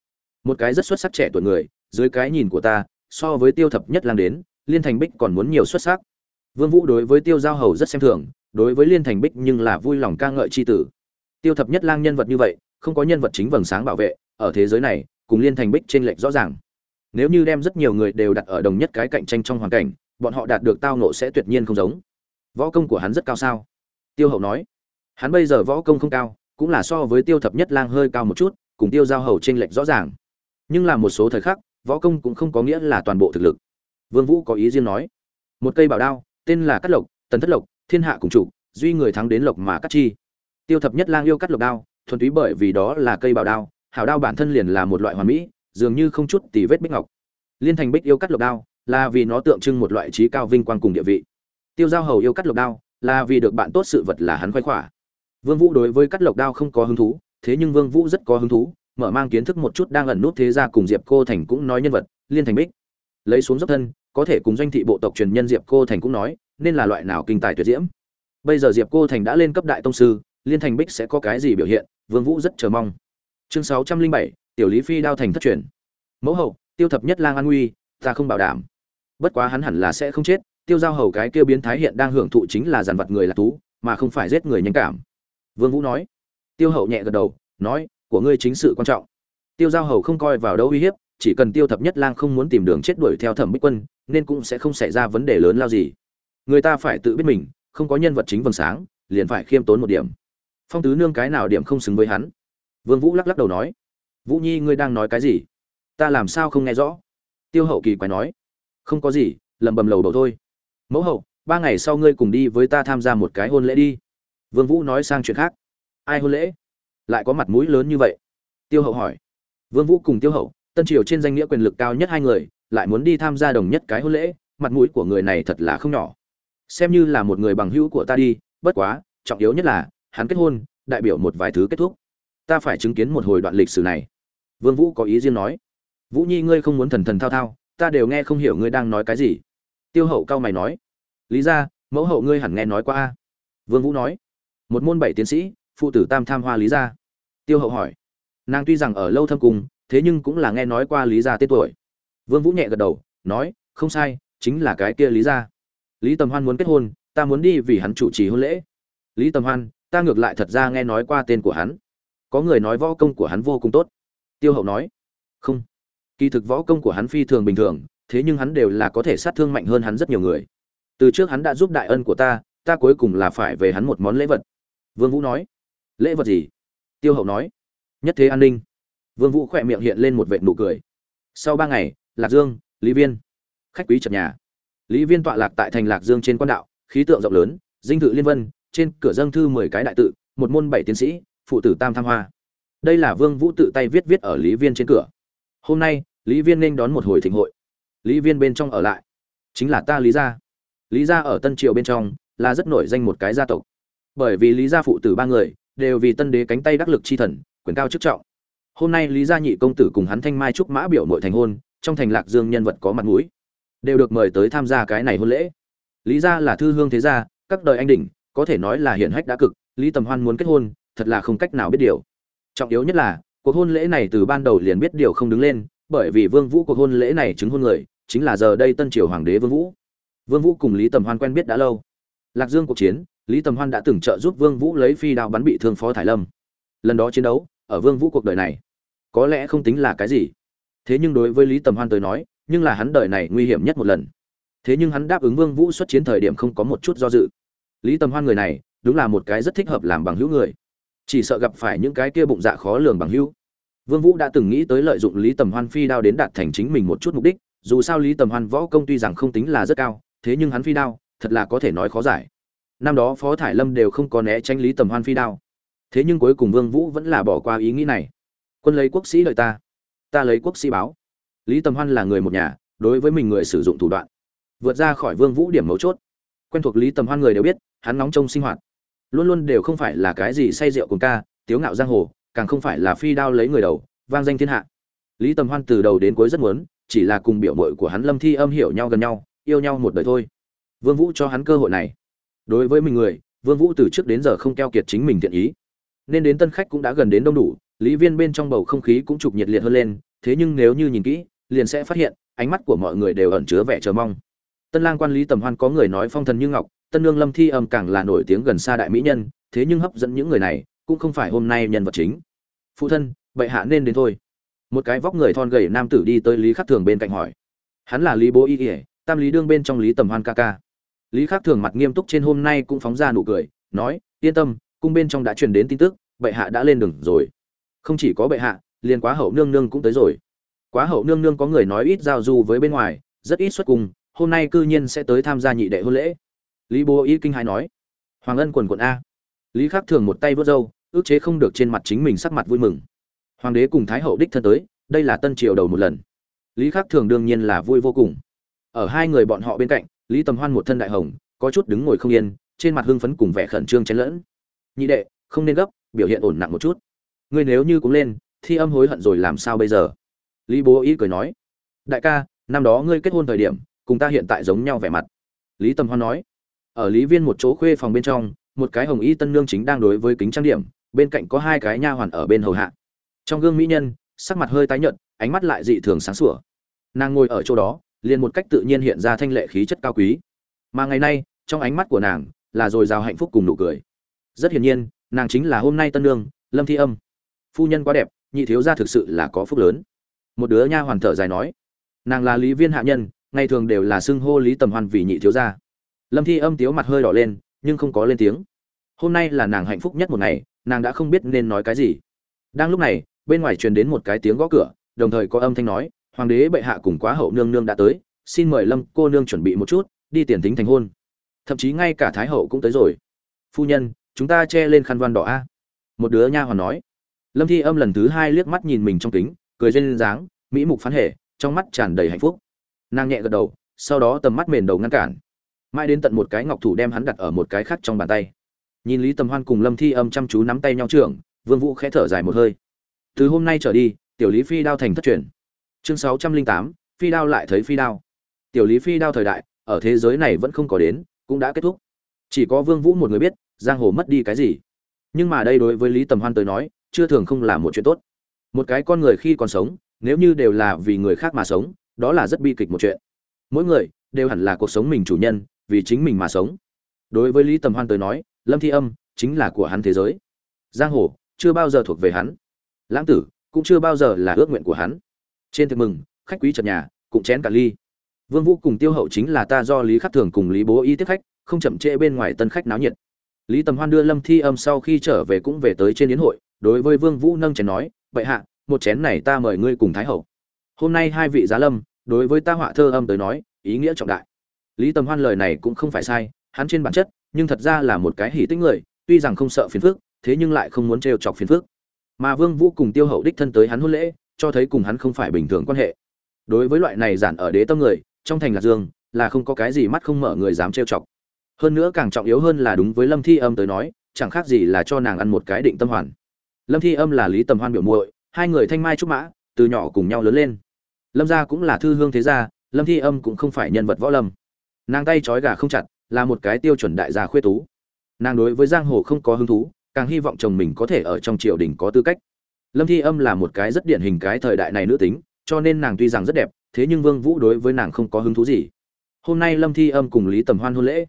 một cái rất xuất sắc trẻ tuổi người, dưới cái nhìn của ta, so với tiêu thập nhất lang đến, liên thành bích còn muốn nhiều xuất sắc. Vương vũ đối với tiêu giao hầu rất xem thường, đối với liên thành bích nhưng là vui lòng ca ngợi chi tử. Tiêu thập nhất lang nhân vật như vậy, không có nhân vật chính vầng sáng bảo vệ, ở thế giới này, cùng liên thành bích trên lệch rõ ràng. Nếu như đem rất nhiều người đều đặt ở đồng nhất cái cạnh tranh trong hoàn cảnh, bọn họ đạt được tao nộ sẽ tuyệt nhiên không giống. Võ công của hắn rất cao sao? Tiêu hậu nói. Hắn bây giờ võ công không cao, cũng là so với tiêu thập nhất lang hơi cao một chút, cùng tiêu giao hầu trên lệch rõ ràng nhưng là một số thời khắc, võ công cũng không có nghĩa là toàn bộ thực lực. Vương vũ có ý riêng nói, một cây bảo đao, tên là cắt lộc, tần thất lộc, thiên hạ cùng chủ, duy người thắng đến lộc mà cắt chi. Tiêu thập nhất lang yêu cắt lộc đao, thuần túy bởi vì đó là cây bảo đao, hảo đao bản thân liền là một loại hoàn mỹ, dường như không chút tì vết bích ngọc. Liên thành bích yêu cắt lộc đao, là vì nó tượng trưng một loại trí cao vinh quang cùng địa vị. Tiêu giao hầu yêu cắt lộc đao, là vì được bạn tốt sự vật là hắn khoái khỏa vương vũ đối với cắt lộc đao không có hứng thú, thế nhưng vương vũ rất có hứng thú mở mang kiến thức một chút đang ẩn nút thế gia cùng diệp cô thành cũng nói nhân vật liên thành bích. Lấy xuống dốc thân có thể cùng doanh thị bộ tộc truyền nhân diệp cô thành cũng nói nên là loại nào kinh tài tuyệt diễm. Bây giờ diệp cô thành đã lên cấp đại tông sư liên thành bích sẽ có cái gì biểu hiện vương vũ rất chờ mong. Chương 607, tiểu lý phi đao thành thất truyền. Mẫu hậu tiêu thập nhất lang an nguy ta không bảo đảm. Bất quá hắn hẳn là sẽ không chết tiêu giao hầu cái kia biến thái hiện đang hưởng thụ chính là giàn vật người là tú mà không phải giết người nhanh cảm. Vương vũ nói. Tiêu hậu nhẹ gật đầu nói của ngươi chính sự quan trọng. Tiêu giao hầu không coi vào đâu uy hiếp, chỉ cần tiêu thập nhất lang không muốn tìm đường chết đuổi theo thẩm bích quân, nên cũng sẽ không xảy ra vấn đề lớn lao gì. Người ta phải tự biết mình, không có nhân vật chính vầng sáng, liền phải khiêm tốn một điểm. Phong tứ nương cái nào điểm không xứng với hắn? Vương vũ lắc lắc đầu nói. Vũ nhi, ngươi đang nói cái gì? Ta làm sao không nghe rõ? Tiêu hậu kỳ quái nói. Không có gì lẩm bẩm lầu đầu thôi. Mẫu hậu, ba ngày sau ngươi cùng đi với ta tham gia một cái hôn lễ đi. Vương vũ nói sang chuyện khác. Ai hôn lễ? Lại có mặt mũi lớn như vậy? Tiêu hậu hỏi. Vương vũ cùng tiêu hậu, tân triều trên danh nghĩa quyền lực cao nhất hai người, lại muốn đi tham gia đồng nhất cái hôn lễ, mặt mũi của người này thật là không nhỏ. Xem như là một người bằng hữu của ta đi, bất quá, trọng yếu nhất là, hắn kết hôn, đại biểu một vài thứ kết thúc. Ta phải chứng kiến một hồi đoạn lịch sử này. Vương vũ có ý riêng nói. Vũ nhi ngươi không muốn thần thần thao thao, ta đều nghe không hiểu ngươi đang nói cái gì. Tiêu hậu cao mày nói. Lý ra, mẫu hậu ngươi hẳn nghe nói qua a. Vương vũ nói. Một môn bảy tiến sĩ phụ tử tam tham hoa lý gia. Tiêu hậu hỏi, nàng tuy rằng ở lâu thâm cung thế nhưng cũng là nghe nói qua lý gia tên tuổi. Vương vũ nhẹ gật đầu, nói, không sai, chính là cái kia lý gia. Lý tầm hoan muốn kết hôn, ta muốn đi vì hắn chủ trì hôn lễ. Lý tầm hoan, ta ngược lại thật ra nghe nói qua tên của hắn. Có người nói võ công của hắn vô cùng tốt. Tiêu hậu nói, không. Kỳ thực võ công của hắn phi thường bình thường, thế nhưng hắn đều là có thể sát thương mạnh hơn hắn rất nhiều người. Từ trước hắn đã giúp đại ân của ta ta cuối cùng là phải về hắn một món lễ vật. Vương vũ nói lễ vật gì? Tiêu hậu nói. Nhất thế an ninh. Vương vũ khỏe miệng hiện lên một vệt nụ cười. Sau ba ngày, lạc dương, lý viên, khách quý trật nhà. Lý viên tọa lạc tại thành lạc dương trên quan đạo, khí tượng rộng lớn, dinh thự liên vân, trên cửa dâng thư mười cái đại tự, một môn bảy tiến sĩ, phụ tử tam tham hoa. Đây là vương vũ tự tay viết viết ở lý viên trên cửa. Hôm nay, lý viên nên đón một hồi thịnh hội. Lý viên bên trong ở lại. Chính là ta lý gia. Lý gia ở tân triều bên trong là rất nổi danh một cái gia tộc. Bởi vì lý gia phụ tử ba người đều vì tân đế cánh tay đắc lực chi thần quyền cao chức trọng hôm nay lý gia nhị công tử cùng hắn thanh mai trúc mã biểu nội thành hôn trong thành lạc dương nhân vật có mặt mũi đều được mời tới tham gia cái này hôn lễ lý gia là thư hương thế gia các đời anh đỉnh có thể nói là hiển hách đã cực lý tầm hoan muốn kết hôn thật là không cách nào biết điều trọng yếu nhất là cuộc hôn lễ này từ ban đầu liền biết điều không đứng lên bởi vì Vương Vũ cuộc hôn lễ này chứng hôn người, chính là giờ đây tân triều hoàng đế Vương Vũ. Vương Vũ cùng Lý Tầm Hoan quen biết đã lâu. Lạc Dương cuộc chiến, lý tầm hoan đã từng trợ giúp vương vũ lấy phi đao bắn bị thương phó thải lâm. Lần đó chiến đấu, ở vương vũ cuộc đời này, có lẽ không tính là cái gì. Thế nhưng đối với lý tầm hoan tới nói, nhưng là hắn đời này nguy hiểm nhất một lần. Thế nhưng hắn đáp ứng vương vũ xuất chiến thời điểm không có một chút do dự. Lý tầm hoan người này, đúng là một cái rất thích hợp làm bằng hữu người. Chỉ sợ gặp phải những cái kia bụng dạ khó lường bằng hữu. Vương vũ đã từng nghĩ tới lợi dụng lý tầm hoan phi đao đến đạt thành chính mình một chút mục đích, dù sao lý tầm hoan võ công tuy rằng không tính là rất cao, thế nhưng hắn phi đao, thật là có thể nói khó giải năm đó phó thải lâm đều không có né tránh lý tầm hoan phi đao. Thế nhưng cuối cùng vương vũ vẫn là bỏ qua ý nghĩ này. Quân lấy quốc sĩ đợi ta. Ta lấy quốc sĩ báo. Lý tầm hoan là người một nhà, đối với mình người sử dụng thủ đoạn. Vượt ra khỏi vương vũ điểm mấu chốt. Quen thuộc lý tầm hoan người đều biết, hắn nóng trong sinh hoạt. Luôn luôn đều không phải là cái gì say rượu cùng ca, tiếu ngạo giang hồ, càng không phải là phi đao lấy người đầu, vang danh thiên hạ. Lý tầm hoan từ đầu đến cuối rất muốn, chỉ là cùng biểu mội của hắn lâm thi âm hiểu nhau gần nhau, yêu nhau một đời thôi. Vương vũ cho hắn cơ hội này đối với mình người, vương vũ từ trước đến giờ không keo kiệt chính mình thiện ý. Nên đến tân khách cũng đã gần đến đông đủ, lý viên bên trong bầu không khí cũng trục nhiệt liệt hơn lên, thế nhưng nếu như nhìn kỹ, liền sẽ phát hiện, ánh mắt của mọi người đều ẩn chứa vẻ chờ mong. Tân lang quan lý tầm hoan có người nói phong thần như ngọc, tân nương lâm thi âm càng là nổi tiếng gần xa đại mỹ nhân, thế nhưng hấp dẫn những người này, cũng không phải hôm nay nhân vật chính. Phụ thân, bệ hạ nên đến thôi. Một cái vóc người thon gầy nam tử đi tới lý khắc thường bên cạnh hỏi. Hắn là lý bố y ỉa tam lý đương bên trong lý tầm hoan ca ca lý khắc thường mặt nghiêm túc trên hôm nay cũng phóng ra nụ cười, nói, yên tâm, cung bên trong đã truyền đến tin tức, bệ hạ đã lên đường rồi. Không chỉ có bệ hạ, liền quá hậu nương nương cũng tới rồi. Quá hậu nương nương có người nói ít giao du với bên ngoài, rất ít xuất cung, hôm nay cư nhiên sẽ tới tham gia nhị đệ hôn lễ. Lý bố y kinh hai nói, hoàng ân quần quận a. Lý khắc thường một tay vớt râu, ước chế không được trên mặt chính mình sắc mặt vui mừng. Hoàng đế cùng thái hậu đích thân tới, đây là tân triều đầu một lần. Lý khắc thường đương nhiên là vui vô cùng. Ở hai người bọn họ bên cạnh lý tầm hoan một thân đại hồng, có chút đứng ngồi không yên, trên mặt hưng phấn cùng vẻ khẩn trương chen lẫn. Nhị đệ, không nên gấp, biểu hiện ổn nặng một chút. Ngươi nếu như cũng lên, thi âm hối hận rồi làm sao bây giờ? Lý bố ý cười nói. Đại ca, năm đó ngươi kết hôn thời điểm, cùng ta hiện tại giống nhau vẻ mặt. Lý tầm hoan nói. Ở lý viên một chỗ khuê phòng bên trong, một cái hồng y tân nương chính đang đối với kính trang điểm, bên cạnh có hai cái nha hoàn ở bên hầu hạ. Trong gương mỹ nhân, sắc mặt hơi tái nhợt, ánh mắt lại dị thường sáng sủa. Nàng ngồi ở chỗ đó liền một cách tự nhiên hiện ra thanh lệ khí chất cao quý. Mà ngày nay, trong ánh mắt của nàng là dồi dào hạnh phúc cùng nụ cười. Rất hiển nhiên, nàng chính là hôm nay tân nương, lâm thi âm. Phu nhân quá đẹp, nhị thiếu gia thực sự là có phúc lớn. Một đứa nha hoàn thở dài nói, nàng là lý viên hạ nhân, ngày thường đều là xưng hô lý tầm hoan vì nhị thiếu gia. Lâm thi âm tiếu mặt hơi đỏ lên, nhưng không có lên tiếng. Hôm nay là nàng hạnh phúc nhất một ngày, nàng đã không biết nên nói cái gì. Đang lúc này, bên ngoài truyền đến một cái tiếng gõ cửa, đồng thời có âm thanh nói hoàng đế bệ hạ cùng quá hậu nương nương đã tới, xin mời lâm cô nương chuẩn bị một chút, đi tiền tính thành hôn. Thậm chí ngay cả thái hậu cũng tới rồi. Phu nhân, chúng ta che lên khăn văn đỏ a. Một đứa nha hoàn nói. Lâm thi âm lần thứ hai liếc mắt nhìn mình trong kính, cười lên dáng, mỹ mục phán hệ, trong mắt tràn đầy hạnh phúc. Nàng nhẹ gật đầu, sau đó tầm mắt mền đầu ngăn cản. Mãi đến tận một cái ngọc thủ đem hắn đặt ở một cái khác trong bàn tay. Nhìn lý tầm hoan cùng lâm thi âm chăm chú nắm tay nhau trưởng, vương vũ khẽ thở dài một hơi. Từ hôm nay trở đi, tiểu lý phi đao thành thất truyền chương sáu trăm linh tám, phi đao lại thấy phi đao. Tiểu lý phi đao thời đại, ở thế giới này vẫn không có đến, cũng đã kết thúc. Chỉ có vương vũ một người biết, giang hồ mất đi cái gì. Nhưng mà đây đối với lý tầm hoan tới nói, chưa thường không là một chuyện tốt. Một cái con người khi còn sống, nếu như đều là vì người khác mà sống, đó là rất bi kịch một chuyện. Mỗi người, đều hẳn là cuộc sống mình chủ nhân, vì chính mình mà sống. Đối với lý tầm hoan tới nói, lâm thi âm chính là của hắn thế giới. Giang hồ, chưa bao giờ thuộc về hắn. Lãng tử, cũng chưa bao giờ là ước nguyện của hắn trên thực mừng, khách quý trật nhà, cũng chén cả ly. Vương vũ cùng tiêu hậu chính là ta do lý khắc thường cùng lý bố y tiếp khách, không chậm trễ bên ngoài tân khách náo nhiệt. Lý tầm hoan đưa lâm thi âm sau khi trở về cũng về tới trên yến hội, đối với vương vũ nâng chén nói vậy hạ, một chén này ta mời ngươi cùng thái hậu. Hôm nay hai vị giá lâm, đối với ta họa thơ âm tới nói, ý nghĩa trọng đại. Lý tầm hoan lời này cũng không phải sai, hắn trên bản chất, nhưng thật ra là một cái hỉ tích người, tuy rằng không sợ phiền phức, thế nhưng lại không muốn trêu chọc phiền phức. Mà vương vũ cùng tiêu hậu đích thân tới hắn hôn lễ cho thấy cùng hắn không phải bình thường quan hệ. Đối với loại này giản ở đế tâm người, trong thành lạc dương, là không có cái gì mắt không mở người dám trêu chọc. Hơn nữa càng trọng yếu hơn là đúng với lâm thi âm tới nói, chẳng khác gì là cho nàng ăn một cái định tâm hoàn. Lâm thi âm là lý tầm hoan biểu muội, hai người thanh mai trúc mã, từ nhỏ cùng nhau lớn lên. Lâm gia cũng là thư hương thế gia, lâm thi âm cũng không phải nhân vật võ lâm. Nàng tay trói gà không chặt, là một cái tiêu chuẩn đại gia khuê tú. Nàng đối với giang hồ không có hứng thú, càng hy vọng chồng mình có thể ở trong triều đình có tư cách lâm thi âm là một cái rất điển hình cái thời đại này nữ tính, cho nên nàng tuy rằng rất đẹp, thế nhưng vương vũ đối với nàng không có hứng thú gì. Hôm nay lâm thi âm cùng lý tầm hoan hôn lễ.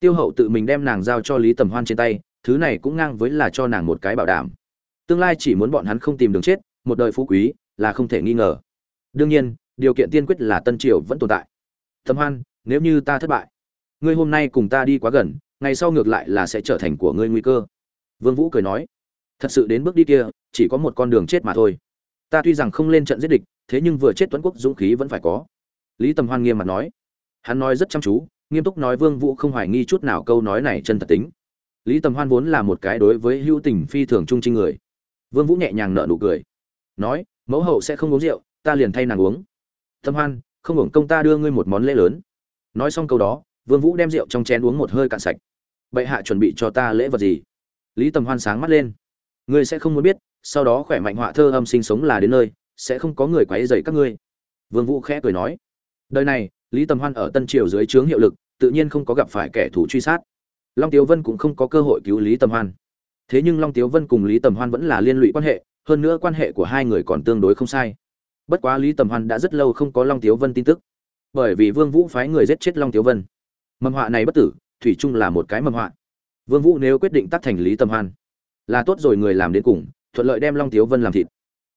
Tiêu hậu tự mình đem nàng giao cho lý tầm hoan trên tay, thứ này cũng ngang với là cho nàng một cái bảo đảm. Tương lai chỉ muốn bọn hắn không tìm đường chết, một đời phú quý, là không thể nghi ngờ. Đương nhiên, điều kiện tiên quyết là tân triều vẫn tồn tại. Tầm hoan, nếu như ta thất bại, ngươi hôm nay cùng ta đi quá gần, ngày sau ngược lại là sẽ trở thành của ngươi nguy cơ. Vương vũ cười nói, thật sự đến bước đi kia chỉ có một con đường chết mà thôi. Ta tuy rằng không lên trận giết địch, thế nhưng vừa chết tuấn quốc dũng khí vẫn phải có. Lý tầm hoan nghiêm mặt nói. Hắn nói rất chăm chú, nghiêm túc nói vương vũ không hoài nghi chút nào câu nói này chân thật tính. Lý tầm hoan vốn là một cái đối với hữu tình phi thường trung trinh người. Vương vũ nhẹ nhàng nở nụ cười. Nói, mẫu hậu sẽ không uống rượu, ta liền thay nàng uống. Tầm hoan, không hưởng công ta đưa ngươi một món lễ lớn. Nói xong câu đó, vương vũ đem rượu trong chén uống một hơi cạn sạch. Bệ hạ chuẩn bị cho ta lễ vật gì? Lý tầm hoan sáng mắt lên. Ngươi sẽ không muốn biết sau đó khỏe mạnh họa thơ âm sinh sống là đến nơi, sẽ không có người quấy rầy các ngươi. Vương vũ khẽ cười nói. Đời này, lý tầm hoan ở tân triều dưới trướng hiệu lực, tự nhiên không có gặp phải kẻ thù truy sát. Long tiếu vân cũng không có cơ hội cứu lý tầm hoan. Thế nhưng long tiếu vân cùng lý tầm hoan vẫn là liên lụy quan hệ, hơn nữa quan hệ của hai người còn tương đối không sai. Bất quá lý tầm hoan đã rất lâu không có long tiếu vân tin tức, bởi vì vương vũ phái người giết chết long tiếu vân. Mầm họa này bất tử, thủy chung là một cái mầm họa. Vương vũ nếu quyết định tắt thành lý tầm hoan, là tốt rồi người làm đến cùng thuận lợi đem long tiếu vân làm thịt.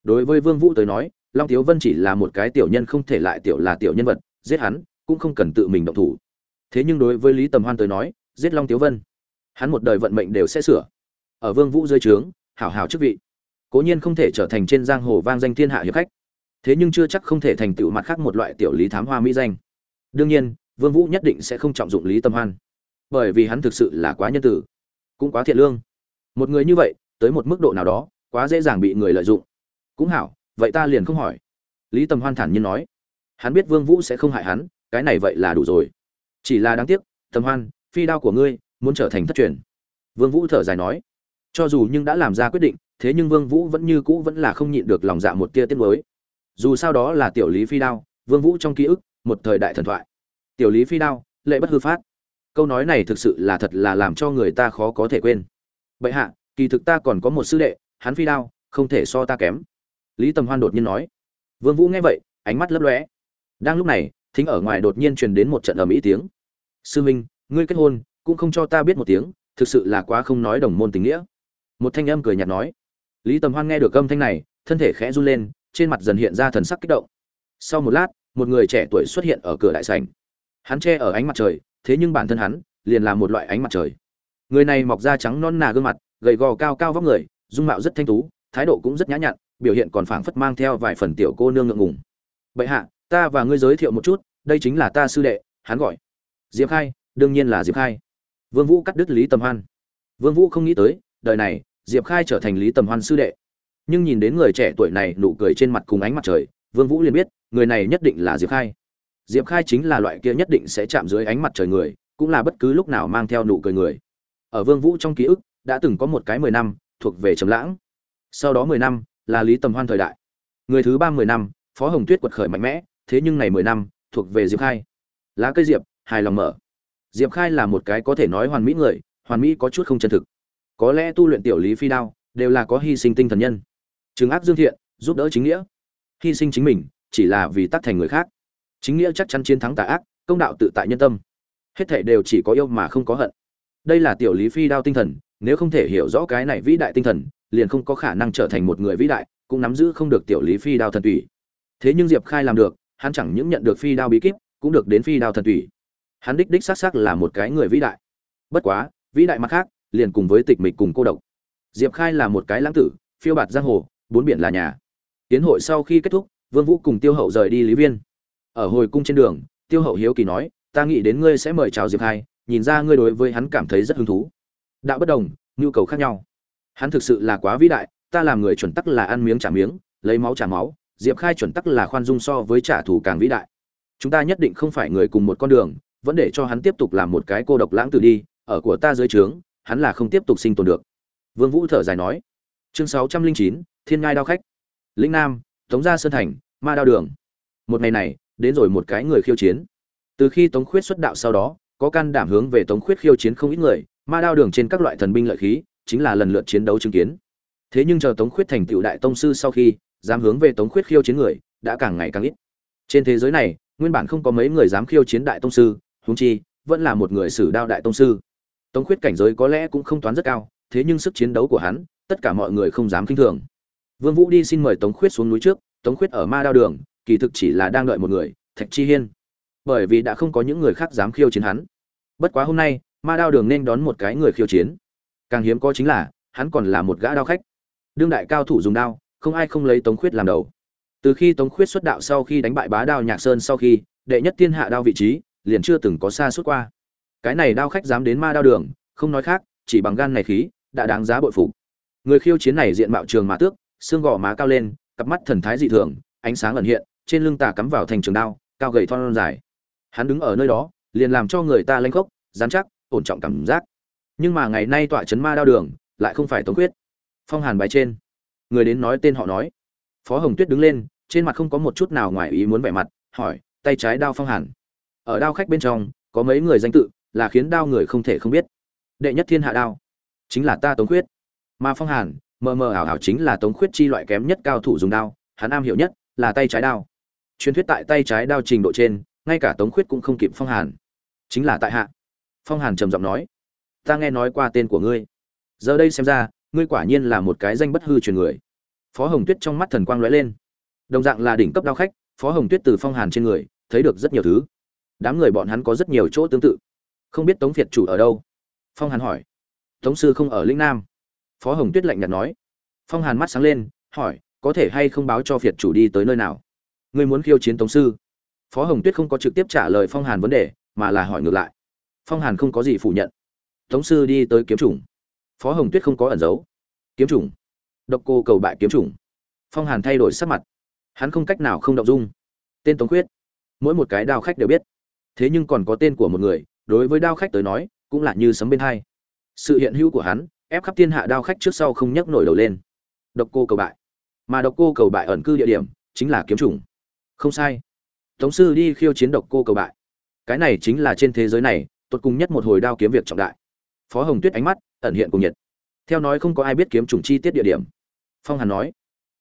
Đối với vương vũ tới nói, long tiếu vân chỉ là một cái tiểu nhân không thể lại tiểu là tiểu nhân vật, giết hắn cũng không cần tự mình động thủ. Thế nhưng đối với lý tầm hoan tới nói, giết long tiếu vân, hắn một đời vận mệnh đều sẽ sửa. Ở vương vũ dưới trướng, hảo hảo chức vị, cố nhiên không thể trở thành trên giang hồ vang danh thiên hạ hiệp khách. Thế nhưng chưa chắc không thể thành tựu mặt khác một loại tiểu lý thám hoa mỹ danh. Đương nhiên, vương vũ nhất định sẽ không trọng dụng lý tâm hoan, bởi vì hắn thực sự là quá nhân tử, cũng quá thiện lương. Một người như vậy, tới một mức độ nào đó quá dễ dàng bị người lợi dụng. Cũng hảo, vậy ta liền không hỏi. Lý Tầm hoan thản nhiên nói. Hắn biết vương vũ sẽ không hại hắn, cái này vậy là đủ rồi. Chỉ là đáng tiếc, Tầm hoan, phi đao của ngươi muốn trở thành thất truyền. Vương vũ thở dài nói. Cho dù nhưng đã làm ra quyết định, thế nhưng vương vũ vẫn như cũ vẫn là không nhịn được lòng dạ một tia tiếc nuối. Dù sao đó là tiểu lý phi đao, vương vũ trong ký ức, một thời đại thần thoại. Tiểu lý phi đao, lệ bất hư phát. Câu nói này thực sự là thật là làm cho người ta khó có thể quên. Bệ hạ, kỳ thực ta còn có một sư đệ hắn phi đao, không thể so ta kém. Lý tầm hoan đột nhiên nói. Vương vũ nghe vậy, ánh mắt lấp lóe. Đang lúc này, thính ở ngoài đột nhiên truyền đến một trận ầm ĩ tiếng. Sư minh, ngươi kết hôn, cũng không cho ta biết một tiếng, thực sự là quá không nói đồng môn tình nghĩa. Một thanh âm cười nhạt nói. Lý tầm hoan nghe được âm thanh này, thân thể khẽ run lên, trên mặt dần hiện ra thần sắc kích động. Sau một lát, một người trẻ tuổi xuất hiện ở cửa đại sảnh. Hắn che ở ánh mặt trời, thế nhưng bản thân hắn, liền là một loại ánh mặt trời. Người này mọc da trắng non nà gương mặt, gầy gò cao cao vóc người dung mạo rất thanh tú, thái độ cũng rất nhã nhặn, biểu hiện còn phảng phất mang theo vài phần tiểu cô nương ngượng ngùng. Bệ hạ, ta và ngươi giới thiệu một chút, đây chính là ta sư đệ, hắn gọi diệp khai, đương nhiên là diệp khai. Vương vũ cắt đứt lý tầm hoan. Vương vũ không nghĩ tới, đời này, diệp khai trở thành lý tầm hoan sư đệ. Nhưng nhìn đến người trẻ tuổi này nụ cười trên mặt cùng ánh mặt trời, vương vũ liền biết, người này nhất định là diệp khai. Diệp khai chính là loại kia nhất định sẽ chạm dưới ánh mặt trời người, cũng là bất cứ lúc nào mang theo nụ cười người. Ở vương vũ trong ký ức, đã từng có một cái mười năm thuộc về trầm lãng. Sau đó mười năm, là lý tầm hoan thời đại. Người thứ ba mười năm, phó hồng tuyết quật khởi mạnh mẽ, thế nhưng này mười năm, thuộc về diệp khai. Lá cây diệp, hài lòng mở. Diệp khai là một cái có thể nói hoàn mỹ người, hoàn mỹ có chút không chân thực. Có lẽ tu luyện tiểu lý phi đao, đều là có hy sinh tinh thần nhân. Trừng áp dương thiện, giúp đỡ chính nghĩa. Hy sinh chính mình, chỉ là vì tác thành người khác. Chính nghĩa chắc chắn chiến thắng tà ác, công đạo tự tại nhân tâm. Hết thể đều chỉ có yêu mà không có hận đây là tiểu lý phi đao tinh thần, nếu không thể hiểu rõ cái này vĩ đại tinh thần, liền không có khả năng trở thành một người vĩ đại, cũng nắm giữ không được tiểu lý phi đao thần tủy. Thế nhưng diệp khai làm được, hắn chẳng những nhận được phi đao bí kíp, cũng được đến phi đao thần tủy. Hắn đích đích xác xác là một cái người vĩ đại. Bất quá, vĩ đại mặt khác, liền cùng với tịch mịch cùng cô độc. Diệp khai là một cái lãng tử, phiêu bạt giang hồ, bốn biển là nhà. Tiến hội sau khi kết thúc, vương vũ cùng tiêu hậu rời đi lý viên. Ở hồi cung trên đường, tiêu hậu hiếu kỳ nói, ta nghĩ đến ngươi sẽ mời chào diệp khai nhìn ra ngươi đối với hắn cảm thấy rất hứng thú. Đạo bất đồng, nhu cầu khác nhau. Hắn thực sự là quá vĩ đại, ta làm người chuẩn tắc là ăn miếng trả miếng, lấy máu trả máu, diệp khai chuẩn tắc là khoan dung so với trả thù càng vĩ đại. Chúng ta nhất định không phải người cùng một con đường, vẫn để cho hắn tiếp tục làm một cái cô độc lãng tử đi, ở của ta dưới trướng, hắn là không tiếp tục sinh tồn được. Vương vũ thở dài nói. Chương sáu trăm linh chín, thiên ngai đao khách. Lĩnh nam, tống gia sơn thành, ma đao đường. Một ngày này, đến rồi một cái người khiêu chiến. Từ khi tống khuyết xuất đạo sau đó có can đảm hướng về tống khuyết khiêu chiến không ít người, ma đao đường trên các loại thần binh lợi khí, chính là lần lượt chiến đấu chứng kiến. Thế nhưng chờ tống khuyết thành tựu đại tông sư sau khi, dám hướng về tống khuyết khiêu chiến người, đã càng ngày càng ít. Trên thế giới này, nguyên bản không có mấy người dám khiêu chiến đại tông sư, huống chi, vẫn là một người sử đao đại tông sư. Tống khuyết cảnh giới có lẽ cũng không toán rất cao, thế nhưng sức chiến đấu của hắn, tất cả mọi người không dám khinh thường. Vương vũ đi xin mời tống khuyết xuống núi trước, tống khuyết ở ma đao đường, kỳ thực chỉ là đang đợi một người, thạch chi hiên bởi vì đã không có những người khác dám khiêu chiến hắn. Bất quá hôm nay, ma đao đường nên đón một cái người khiêu chiến. Càng hiếm có chính là, hắn còn là một gã đao khách. Đương đại cao thủ dùng đao, không ai không lấy tống khuyết làm đầu. Từ khi tống khuyết xuất đạo sau khi đánh bại bá đao nhạc sơn sau khi, đệ nhất thiên hạ đao vị trí, liền chưa từng có xa suốt qua. Cái này đao khách dám đến ma đao đường, không nói khác, chỉ bằng gan này khí, đã đáng giá bội phục. Người khiêu chiến này diện mạo trường mã tước, xương gò má cao lên, cặp mắt thần thái dị thường, ánh sáng ẩn hiện, trên lưng tà cắm vào thành trường đao, cao gầy thon dài hắn đứng ở nơi đó, liền làm cho người ta lanh khốc, dán chắc, ổn trọng cảm giác. Nhưng mà ngày nay tọa chấn ma đao đường, lại không phải tống quyết phong hàn bài trên. Người đến nói tên họ nói. Phó hồng tuyết đứng lên, trên mặt không có một chút nào ngoài ý muốn vẻ mặt, hỏi, tay trái đao phong hàn, ở đao khách bên trong, có mấy người danh tự, là khiến đao người không thể không biết. Đệ nhất thiên hạ đao, chính là ta tống quyết mà phong hàn, mờ mờ ảo ảo chính là tống khuyết chi loại kém nhất cao thủ dùng đao, hắn am hiểu nhất là tay trái đao. Truyền thuyết tại tay trái đao trình độ trên ngay cả tống khuyết cũng không kịp phong hàn. Chính là tại hạ. Phong hàn trầm giọng nói, ta nghe nói qua tên của ngươi. Giờ đây xem ra, ngươi quả nhiên là một cái danh bất hư truyền người. Phó hồng tuyết trong mắt thần quang lóe lên. Đồng dạng là đỉnh cấp đao khách, phó hồng tuyết từ phong hàn trên người, thấy được rất nhiều thứ. Đám người bọn hắn có rất nhiều chỗ tương tự. Không biết tống việt chủ ở đâu? Phong hàn hỏi. Tống sư không ở lĩnh nam. Phó hồng tuyết lạnh nhạt nói. Phong hàn mắt sáng lên, hỏi, có thể hay không báo cho việt chủ đi tới nơi nào? Ngươi muốn khiêu chiến tống sư? Phó hồng tuyết không có trực tiếp trả lời phong hàn vấn đề, mà là hỏi ngược lại. Phong hàn không có gì phủ nhận. Tống sư đi tới kiếm chủng. Phó hồng tuyết không có ẩn giấu. Kiếm chủng. Độc cô cầu bại kiếm chủng. Phong hàn thay đổi sắc mặt. Hắn không cách nào không động dung. Tên tống khuyết. Mỗi một cái đao khách đều biết. Thế nhưng còn có tên của một người, đối với đao khách tới nói, cũng là như sấm bên hai. Sự hiện hữu của hắn, ép khắp thiên hạ đao khách trước sau không nhấc nổi đầu lên. Độc cô cầu bại. Mà độc cô cầu bại ẩn cư địa điểm, chính là kiếm chủng. Không sai tống sư đi khiêu chiến độc cô cầu bại. Cái này chính là trên thế giới này, tột cùng nhất một hồi đao kiếm việc trọng đại. Phó hồng tuyết ánh mắt ẩn hiện cùng nhiệt. Theo nói không có ai biết kiếm chủng chi tiết địa điểm. Phong hàn nói,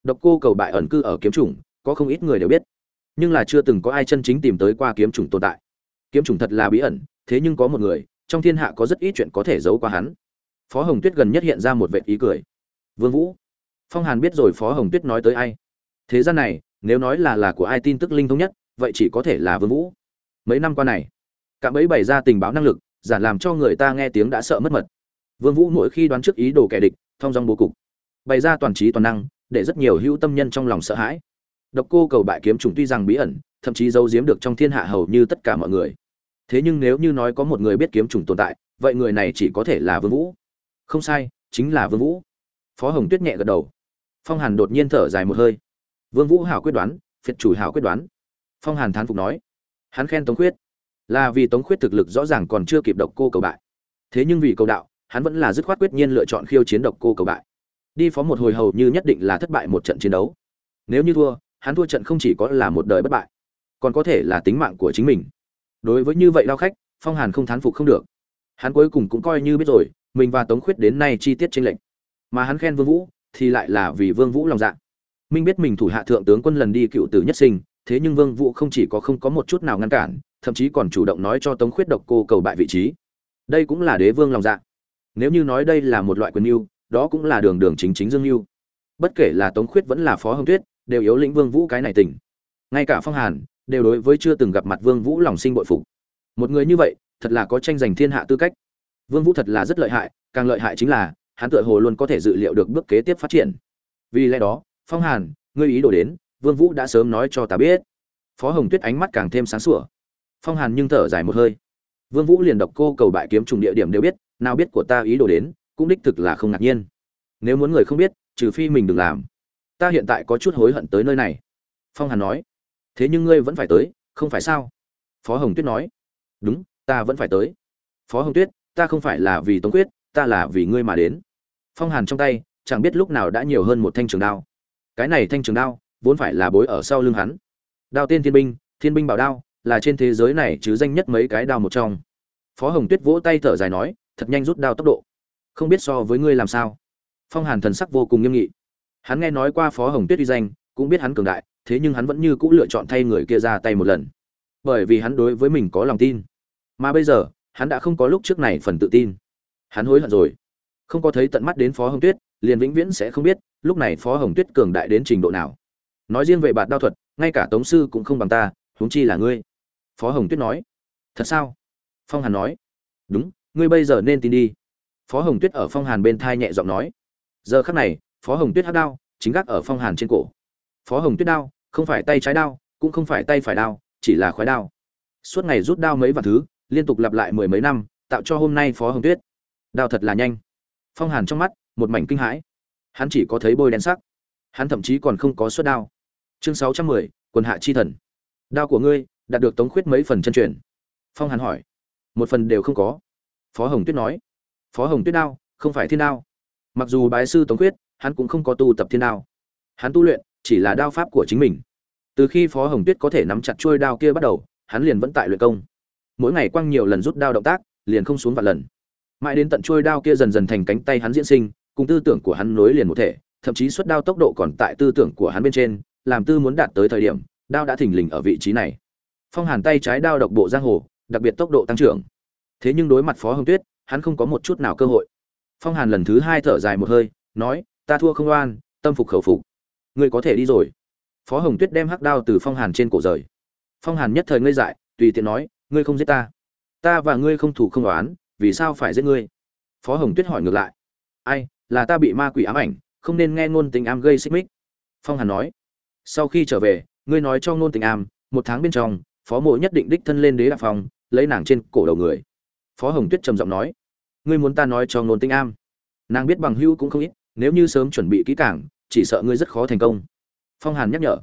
độc cô cầu bại ẩn cư ở kiếm chủng, có không ít người đều biết. Nhưng là chưa từng có ai chân chính tìm tới qua kiếm chủng tồn tại. Kiếm chủng thật là bí ẩn, thế nhưng có một người, trong thiên hạ có rất ít chuyện có thể giấu qua hắn. Phó hồng tuyết gần nhất hiện ra một vệ ý cười. Vương vũ. Phong hàn biết rồi phó hồng tuyết nói tới ai. Thế gian này, nếu nói là là của ai tin tức linh thông nhất vậy chỉ có thể là vương vũ. Mấy năm qua này, cạm bẫy bày ra tình báo năng lực, giản làm cho người ta nghe tiếng đã sợ mất mật. Vương vũ mỗi khi đoán trước ý đồ kẻ địch, thông dong bố cục. Bày ra toàn trí toàn năng, để rất nhiều hữu tâm nhân trong lòng sợ hãi. Độc cô cầu bại kiếm trùng tuy rằng bí ẩn, thậm chí giấu giếm được trong thiên hạ hầu như tất cả mọi người. Thế nhưng nếu như nói có một người biết kiếm trùng tồn tại, vậy người này chỉ có thể là vương vũ. Không sai, chính là vương vũ. Phó hồng tuyết nhẹ gật đầu. Phong hàn đột nhiên thở dài một hơi. Vương vũ hảo quyết đoán, phiệt chủ hảo quyết đoán phong hàn thán phục nói. Hắn khen tống khuyết. Là vì tống khuyết thực lực rõ ràng còn chưa kịp độc cô cầu bại. Thế nhưng vì cầu đạo, hắn vẫn là dứt khoát quyết nhiên lựa chọn khiêu chiến độc cô cầu bại. Đi phó một hồi hầu như nhất định là thất bại một trận chiến đấu. Nếu như thua, hắn thua trận không chỉ có là một đời bất bại, còn có thể là tính mạng của chính mình. Đối với như vậy đao khách, phong hàn không thán phục không được. Hắn cuối cùng cũng coi như biết rồi, mình và tống khuyết đến nay chi tiết tranh lệch. Mà hắn khen vương vũ, thì lại là vì vương vũ lòng dạ. Minh biết mình thủ hạ thượng tướng quân lần đi cựu tử nhất sinh thế nhưng vương vũ không chỉ có không có một chút nào ngăn cản thậm chí còn chủ động nói cho tống khuyết độc cô cầu bại vị trí. Đây cũng là đế vương lòng dạ. Nếu như nói đây là một loại quyền ưu, đó cũng là đường đường chính chính dương ưu. bất kể là tống khuyết vẫn là phó hồng tuyết đều yếu lĩnh vương vũ cái này tỉnh. Ngay cả phong hàn đều đối với chưa từng gặp mặt vương vũ lòng sinh bội phục. Một người như vậy thật là có tranh giành thiên hạ tư cách. Vương vũ thật là rất lợi hại càng lợi hại chính là hắn tựa hồ luôn có thể dự liệu được bước kế tiếp phát triển. Vì lẽ đó phong hàn ngươi ý đồ đến vương vũ đã sớm nói cho ta biết. Phó hồng tuyết ánh mắt càng thêm sáng sủa. Phong hàn nhưng thở dài một hơi. Vương vũ liền độc cô cầu bại kiếm trùng địa điểm đều biết, nào biết của ta ý đồ đến, cũng đích thực là không ngạc nhiên. Nếu muốn người không biết, trừ phi mình đừng làm. Ta hiện tại có chút hối hận tới nơi này. Phong hàn nói. Thế nhưng ngươi vẫn phải tới, không phải sao? Phó hồng tuyết nói. Đúng, ta vẫn phải tới. Phó hồng tuyết, ta không phải là vì tống quyết, ta là vì ngươi mà đến. Phong hàn trong tay, chẳng biết lúc nào đã nhiều hơn một thanh trường đao. Cái này thanh trường đao vốn phải là bối ở sau lưng hắn. Đao tên thiên binh thiên binh bảo đao, là trên thế giới này chứ danh nhất mấy cái đao một trong. Phó hồng tuyết vỗ tay thở dài nói, thật nhanh rút đao tốc độ. Không biết so với ngươi làm sao. Phong hàn thần sắc vô cùng nghiêm nghị. Hắn nghe nói qua phó hồng tuyết uy danh, cũng biết hắn cường đại, thế nhưng hắn vẫn như cũ lựa chọn thay người kia ra tay một lần. Bởi vì hắn đối với mình có lòng tin. Mà bây giờ, hắn đã không có lúc trước này phần tự tin. Hắn hối hận rồi. Không có thấy tận mắt đến phó hồng tuyết, liền vĩnh viễn sẽ không biết, lúc này phó hồng tuyết cường đại đến trình độ nào nói riêng về bạt đao thuật, ngay cả tống sư cũng không bằng ta, huống chi là ngươi. Phó hồng tuyết nói. Thật sao? Phong hàn nói. Đúng, ngươi bây giờ nên tin đi. Phó hồng tuyết ở phong hàn bên thai nhẹ giọng nói. Giờ khắc này, phó hồng tuyết hát đao, chính gác ở phong hàn trên cổ. Phó hồng tuyết đao, không phải tay trái đao, cũng không phải tay phải đao, chỉ là khói đao. Suốt ngày rút đao mấy vạn thứ, liên tục lặp lại mười mấy năm, tạo cho hôm nay phó hồng tuyết. Đao thật là nhanh. Phong hàn trong mắt, một mảnh kinh hãi. Hắn chỉ có thấy bôi đen sắc. Hắn thậm chí còn không có suất đao chương sáu trăm mười, quần hạ chi thần. Đao của ngươi, đạt được tống khuyết mấy phần chân truyền? Phong hàn hỏi. Một phần đều không có. Phó hồng tuyết nói. Phó hồng tuyết đao, không phải thiên đao. Mặc dù bái sư tống khuyết, hắn cũng không có tu tập thiên đao. Hắn tu luyện, chỉ là đao pháp của chính mình. Từ khi phó hồng tuyết có thể nắm chặt trôi đao kia bắt đầu, hắn liền vẫn tại luyện công. Mỗi ngày quăng nhiều lần rút đao động tác, liền không xuống vài lần. Mãi đến tận trôi đao kia dần dần thành cánh tay hắn diễn sinh, cùng tư tưởng của hắn nối liền một thể, thậm chí xuất đao tốc độ còn tại tư tưởng của hắn bên trên làm tư muốn đạt tới thời điểm, đao đã thình lình ở vị trí này. Phong hàn tay trái đao độc bộ giang hồ, đặc biệt tốc độ tăng trưởng. Thế nhưng đối mặt phó hồng tuyết, hắn không có một chút nào cơ hội. Phong hàn lần thứ hai thở dài một hơi, nói, ta thua không oan, tâm phục khẩu phục. Ngươi có thể đi rồi. Phó hồng tuyết đem hắc đao từ phong hàn trên cổ rời. Phong hàn nhất thời ngây dại, tùy tiện nói, ngươi không giết ta. Ta và ngươi không thủ không đoán vì sao phải giết ngươi? Phó hồng tuyết hỏi ngược lại, ai, là ta bị ma quỷ ám ảnh, không nên nghe ngôn tình am gây xích mích. Phong hàn nói sau khi trở về, ngươi nói cho ngôn tình am, một tháng bên trong, phó mộ nhất định đích thân lên đế đạp phòng, lấy nàng trên cổ đầu người. Phó hồng tuyết trầm giọng nói, ngươi muốn ta nói cho ngôn tình am? Nàng biết bằng hữu cũng không ít, nếu như sớm chuẩn bị kỹ càng, chỉ sợ ngươi rất khó thành công. Phong hàn nhắc nhở.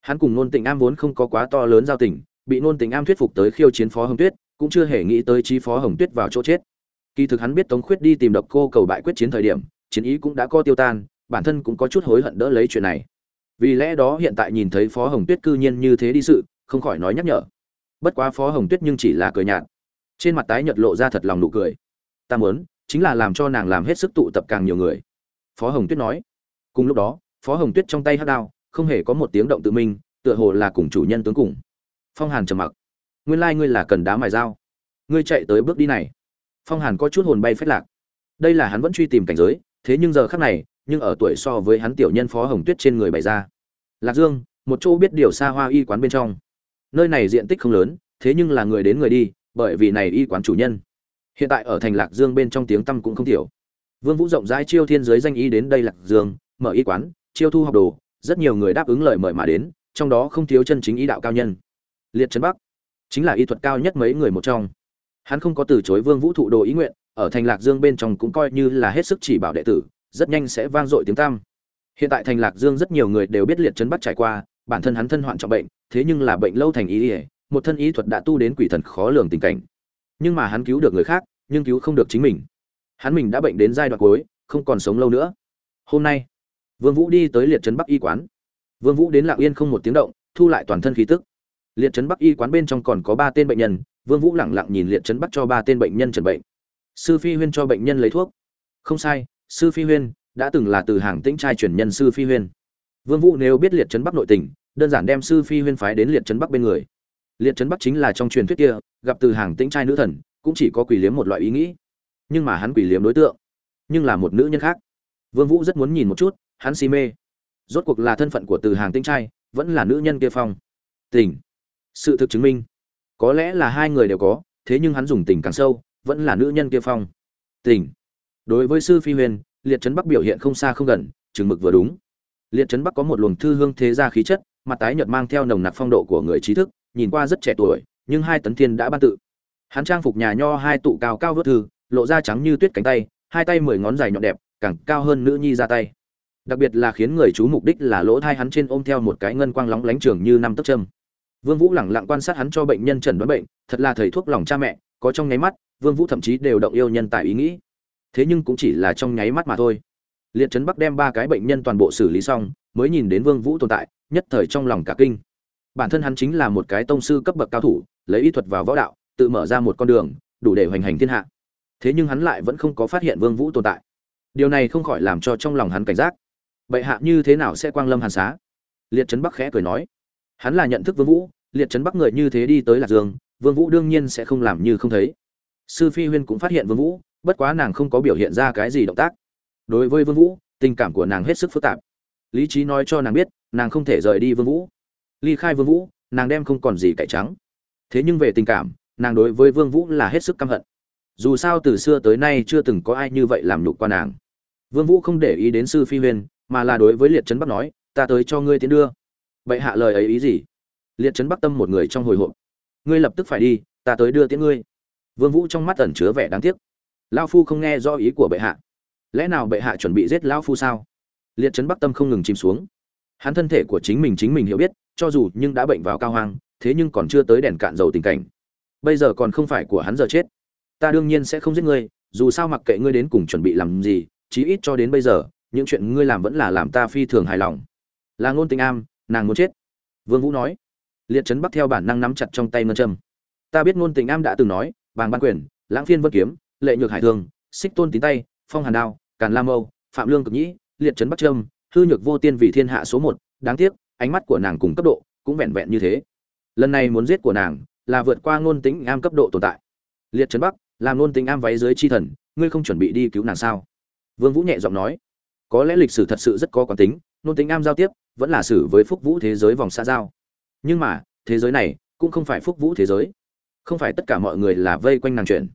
Hắn cùng ngôn tình am vốn không có quá to lớn giao tình, bị ngôn tình am thuyết phục tới khiêu chiến phó hồng tuyết, cũng chưa hề nghĩ tới trí phó hồng tuyết vào chỗ chết. Kỳ thực hắn biết tống khuyết đi tìm độc cô cầu bại quyết chiến thời điểm, chiến ý cũng đã co tiêu tan, bản thân cũng có chút hối hận đỡ lấy chuyện này vì lẽ đó hiện tại nhìn thấy phó hồng tuyết cư nhiên như thế đi sự, không khỏi nói nhắc nhở. Bất quá phó hồng tuyết nhưng chỉ là cười nhạt. Trên mặt tái nhợt lộ ra thật lòng nụ cười. Ta muốn, chính là làm cho nàng làm hết sức tụ tập càng nhiều người. Phó hồng tuyết nói. Cùng lúc đó, phó hồng tuyết trong tay hát đao, không hề có một tiếng động tự minh tựa hồ là cùng chủ nhân tướng cùng. Phong hàn trầm mặc. Nguyên lai、like、ngươi là cần đá mài dao. Ngươi chạy tới bước đi này. Phong hàn có chút hồn bay phết lạc. Đây là hắn vẫn truy tìm cảnh giới, thế nhưng giờ khác này nhưng ở tuổi so với hắn tiểu nhân phó hồng tuyết trên người bày ra. Lạc dương, một chỗ biết điều xa hoa y quán bên trong. Nơi này diện tích không lớn, thế nhưng là người đến người đi, bởi vì này y quán chủ nhân. Hiện tại ở thành lạc dương bên trong tiếng tăm cũng không thiểu. Vương vũ rộng rãi chiêu thiên giới danh y đến đây lạc dương, mở y quán, chiêu thu học đồ, rất nhiều người đáp ứng lời mời mà đến, trong đó không thiếu chân chính y đạo cao nhân. Liệt trấn bắc, chính là y thuật cao nhất mấy người một trong. Hắn không có từ chối vương vũ thụ đồ ý nguyện, ở thành lạc dương bên trong cũng coi như là hết sức chỉ bảo đệ tử rất nhanh sẽ vang dội tiếng tam hiện tại thành lạc dương rất nhiều người đều biết liệt trấn bắc trải qua, bản thân hắn thân hoạn trọng bệnh, thế nhưng là bệnh lâu thành ý ỉa một thân ý thuật đã tu đến quỷ thần khó lường tình cảnh. Nhưng mà hắn cứu được người khác, nhưng cứu không được chính mình. Hắn mình đã bệnh đến giai đoạn cuối, không còn sống lâu nữa. Hôm nay, vương vũ đi tới liệt trấn bắc y quán. Vương vũ đến lạng yên không một tiếng động, thu lại toàn thân khí tức. Liệt trấn bắc y quán bên trong còn có ba tên bệnh nhân, vương vũ lẳng lặng nhìn liệt trấn bắc cho ba tên bệnh nhân trần bệnh. Sư phi huyên cho bệnh nhân lấy thuốc. Không sai sư phi huyên, đã từng là từ hàng tĩnh trai truyền nhân sư phi huyên. Vương vũ nếu biết liệt trấn bắc nội tình, đơn giản đem sư phi huyên phái đến liệt trấn bắc bên người. Liệt trấn bắc chính là trong truyền thuyết kia, gặp từ hàng tĩnh trai nữ thần, cũng chỉ có quỷ liếm một loại ý nghĩ. Nhưng mà hắn quỷ liếm đối tượng, nhưng là một nữ nhân khác. Vương vũ rất muốn nhìn một chút, hắn si mê. Rốt cuộc là thân phận của từ hàng tĩnh trai, vẫn là nữ nhân kia phong. Tình. Sự thực chứng minh. Có lẽ là hai người đều có, thế nhưng hắn dùng tình càng sâu, vẫn là nữ nhân kia phong. Tình đối với sư phi huyền, liệt trấn bắc biểu hiện không xa không gần, chừng mực vừa đúng. Liệt trấn bắc có một luồng thư hương thế gia khí chất, mặt tái nhợt mang theo nồng nặc phong độ của người trí thức, nhìn qua rất trẻ tuổi, nhưng hai tấn thiên đã ban tự. Hắn trang phục nhà nho hai tụ cao cao vớt thư, lộ ra trắng như tuyết cánh tay, hai tay mười ngón dài nhọn đẹp, càng cao hơn nữ nhi ra tay. Đặc biệt là khiến người chú mục đích là lỗ thai hắn trên ôm theo một cái ngân quang lóng lánh trường như năm tấc châm. Vương vũ lẳng lặng quan sát hắn cho bệnh nhân trần đoán bệnh, thật là thầy thuốc lòng cha mẹ, có trong nháy mắt, vương vũ thậm chí đều động yêu nhân tại ý nghĩ thế nhưng cũng chỉ là trong nháy mắt mà thôi. Liệt trấn bắc đem ba cái bệnh nhân toàn bộ xử lý xong, mới nhìn đến vương vũ tồn tại, nhất thời trong lòng cả kinh. Bản thân hắn chính là một cái tông sư cấp bậc cao thủ, lấy y thuật vào võ đạo, tự mở ra một con đường, đủ để hoành hành thiên hạ. Thế nhưng hắn lại vẫn không có phát hiện vương vũ tồn tại. Điều này không khỏi làm cho trong lòng hắn cảnh giác. Bệ hạ như thế nào sẽ quang lâm hàn xá? Liệt trấn bắc khẽ cười nói. Hắn là nhận thức vương vũ, liệt trấn bắc người như thế đi tới lạc dương, vương vũ đương nhiên sẽ không làm như không thấy. Sư phi huyên cũng phát hiện vương vũ bất quá nàng không có biểu hiện ra cái gì động tác. Đối với vương vũ, tình cảm của nàng hết sức phức tạp. Lý trí nói cho nàng biết, nàng không thể rời đi vương vũ. Ly khai vương vũ, nàng đem không còn gì cải trắng. Thế nhưng về tình cảm, nàng đối với vương vũ là hết sức căm hận. Dù sao từ xưa tới nay chưa từng có ai như vậy làm nhục qua nàng. Vương vũ không để ý đến sư phi huyền, mà là đối với liệt trấn bắc nói, ta tới cho ngươi tiến đưa. Vậy hạ lời ấy ý gì? Liệt trấn bắc tâm một người trong hồi hộp. Ngươi lập tức phải đi, ta tới đưa tiễn ngươi. Vương vũ trong mắt ẩn chứa vẻ đáng tiếc lao phu không nghe do ý của bệ hạ. Lẽ nào bệ hạ chuẩn bị giết lão phu sao? Liệt trấn bắc tâm không ngừng chìm xuống. Hắn thân thể của chính mình chính mình hiểu biết, cho dù nhưng đã bệnh vào cao hoang, thế nhưng còn chưa tới đèn cạn dầu tình cảnh. Bây giờ còn không phải của hắn giờ chết. Ta đương nhiên sẽ không giết ngươi, dù sao mặc kệ ngươi đến cùng chuẩn bị làm gì, chí ít cho đến bây giờ, những chuyện ngươi làm vẫn là làm ta phi thường hài lòng. Là ngôn tình am, nàng muốn chết. Vương vũ nói. Liệt trấn bắc theo bản năng nắm chặt trong tay ngân châm ta biết ngôn tình am đã từng nói, bàng ban quyền, lãng phiên vân kiếm lệ nhược hải thương, xích tôn tín tay, phong hàn đao, càn lam âu phạm lương cực nhĩ, liệt trấn bắc trâm, hư nhược vô tiên vì thiên hạ số một, đáng tiếc, ánh mắt của nàng cùng cấp độ cũng vẹn vẹn như thế. Lần này muốn giết của nàng là vượt qua ngôn tính am cấp độ tồn tại. Liệt trấn bắc, làm ngôn tính am váy dưới chi thần, ngươi không chuẩn bị đi cứu nàng sao? Vương vũ nhẹ giọng nói. Có lẽ lịch sử thật sự rất có quán tính, ngôn tính am giao tiếp vẫn là xử với phúc vũ thế giới vòng xa giao. Nhưng mà, thế giới này cũng không phải phúc vũ thế giới. Không phải tất cả mọi người là vây quanh nàng chuyện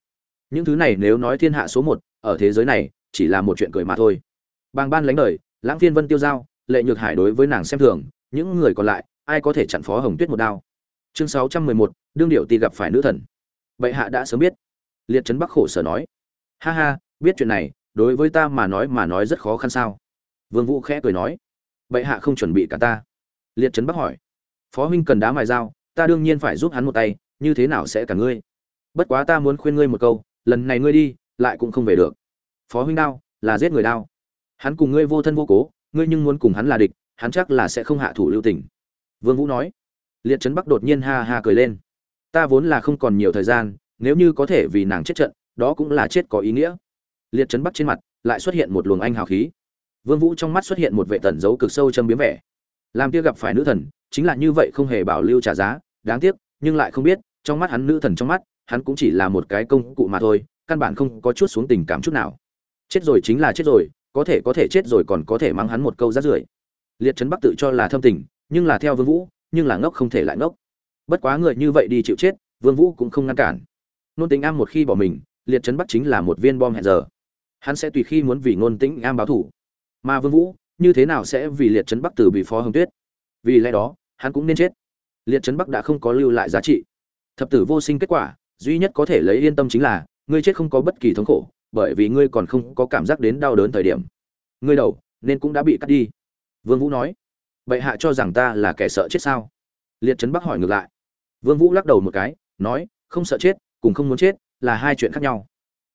những thứ này nếu nói thiên hạ số một, ở thế giới này, chỉ là một chuyện cười mà thôi. Bàng ban lánh đời, lãng phiên vân tiêu giao, lệ nhược hải đối với nàng xem thường, những người còn lại, ai có thể chặn phó hồng tuyết một đao? Chương sáu trăm mười một, đương điệu ti gặp phải nữ thần. Bệ hạ đã sớm biết. Liệt trấn bắc khổ sở nói. Ha ha, biết chuyện này, đối với ta mà nói mà nói rất khó khăn sao? Vương vũ khẽ cười nói. Bệ hạ không chuẩn bị cả ta. Liệt trấn bắc hỏi. Phó huynh cần đá mài dao, ta đương nhiên phải giúp hắn một tay, như thế nào sẽ cả ngươi? Bất quá ta muốn khuyên ngươi một câu lần này ngươi đi, lại cũng không về được. Phó huynh đao, là giết người đao. Hắn cùng ngươi vô thân vô cố, ngươi nhưng muốn cùng hắn là địch, hắn chắc là sẽ không hạ thủ lưu tình. Vương vũ nói. Liệt trấn bắc đột nhiên ha ha cười lên. Ta vốn là không còn nhiều thời gian, nếu như có thể vì nàng chết trận, đó cũng là chết có ý nghĩa. Liệt trấn bắc trên mặt lại xuất hiện một luồng anh hào khí. Vương vũ trong mắt xuất hiện một vệ tẩn giấu cực sâu châm biếm vẻ. Làm kia gặp phải nữ thần, chính là như vậy không hề bảo lưu trả giá, đáng tiếc, nhưng lại không biết, trong mắt hắn nữ thần trong mắt hắn cũng chỉ là một cái công cụ mà thôi, căn bản không có chút xuống tình cảm chút nào. Chết rồi chính là chết rồi, có thể có thể chết rồi còn có thể mang hắn một câu rát rưởi. Liệt trấn bắc tự cho là thâm tình, nhưng là theo vương vũ, nhưng là ngốc không thể lại ngốc. Bất quá người như vậy đi chịu chết, vương vũ cũng không ngăn cản. Nôn tính am một khi bỏ mình, liệt trấn bắc chính là một viên bom hẹn giờ. Hắn sẽ tùy khi muốn vì ngôn tính am báo thủ. Mà vương vũ, như thế nào sẽ vì liệt trấn bắc từ bị phó hồng tuyết? Vì lẽ đó, hắn cũng nên chết. Liệt trấn bắc đã không có lưu lại giá trị. Thập tử vô sinh kết quả duy nhất có thể lấy yên tâm chính là, ngươi chết không có bất kỳ thống khổ, bởi vì ngươi còn không có cảm giác đến đau đớn thời điểm. Ngươi đầu, nên cũng đã bị cắt đi. Vương vũ nói, bệ hạ cho rằng ta là kẻ sợ chết sao? Liệt trấn bắc hỏi ngược lại. Vương vũ lắc đầu một cái, nói, không sợ chết, cùng không muốn chết, là hai chuyện khác nhau.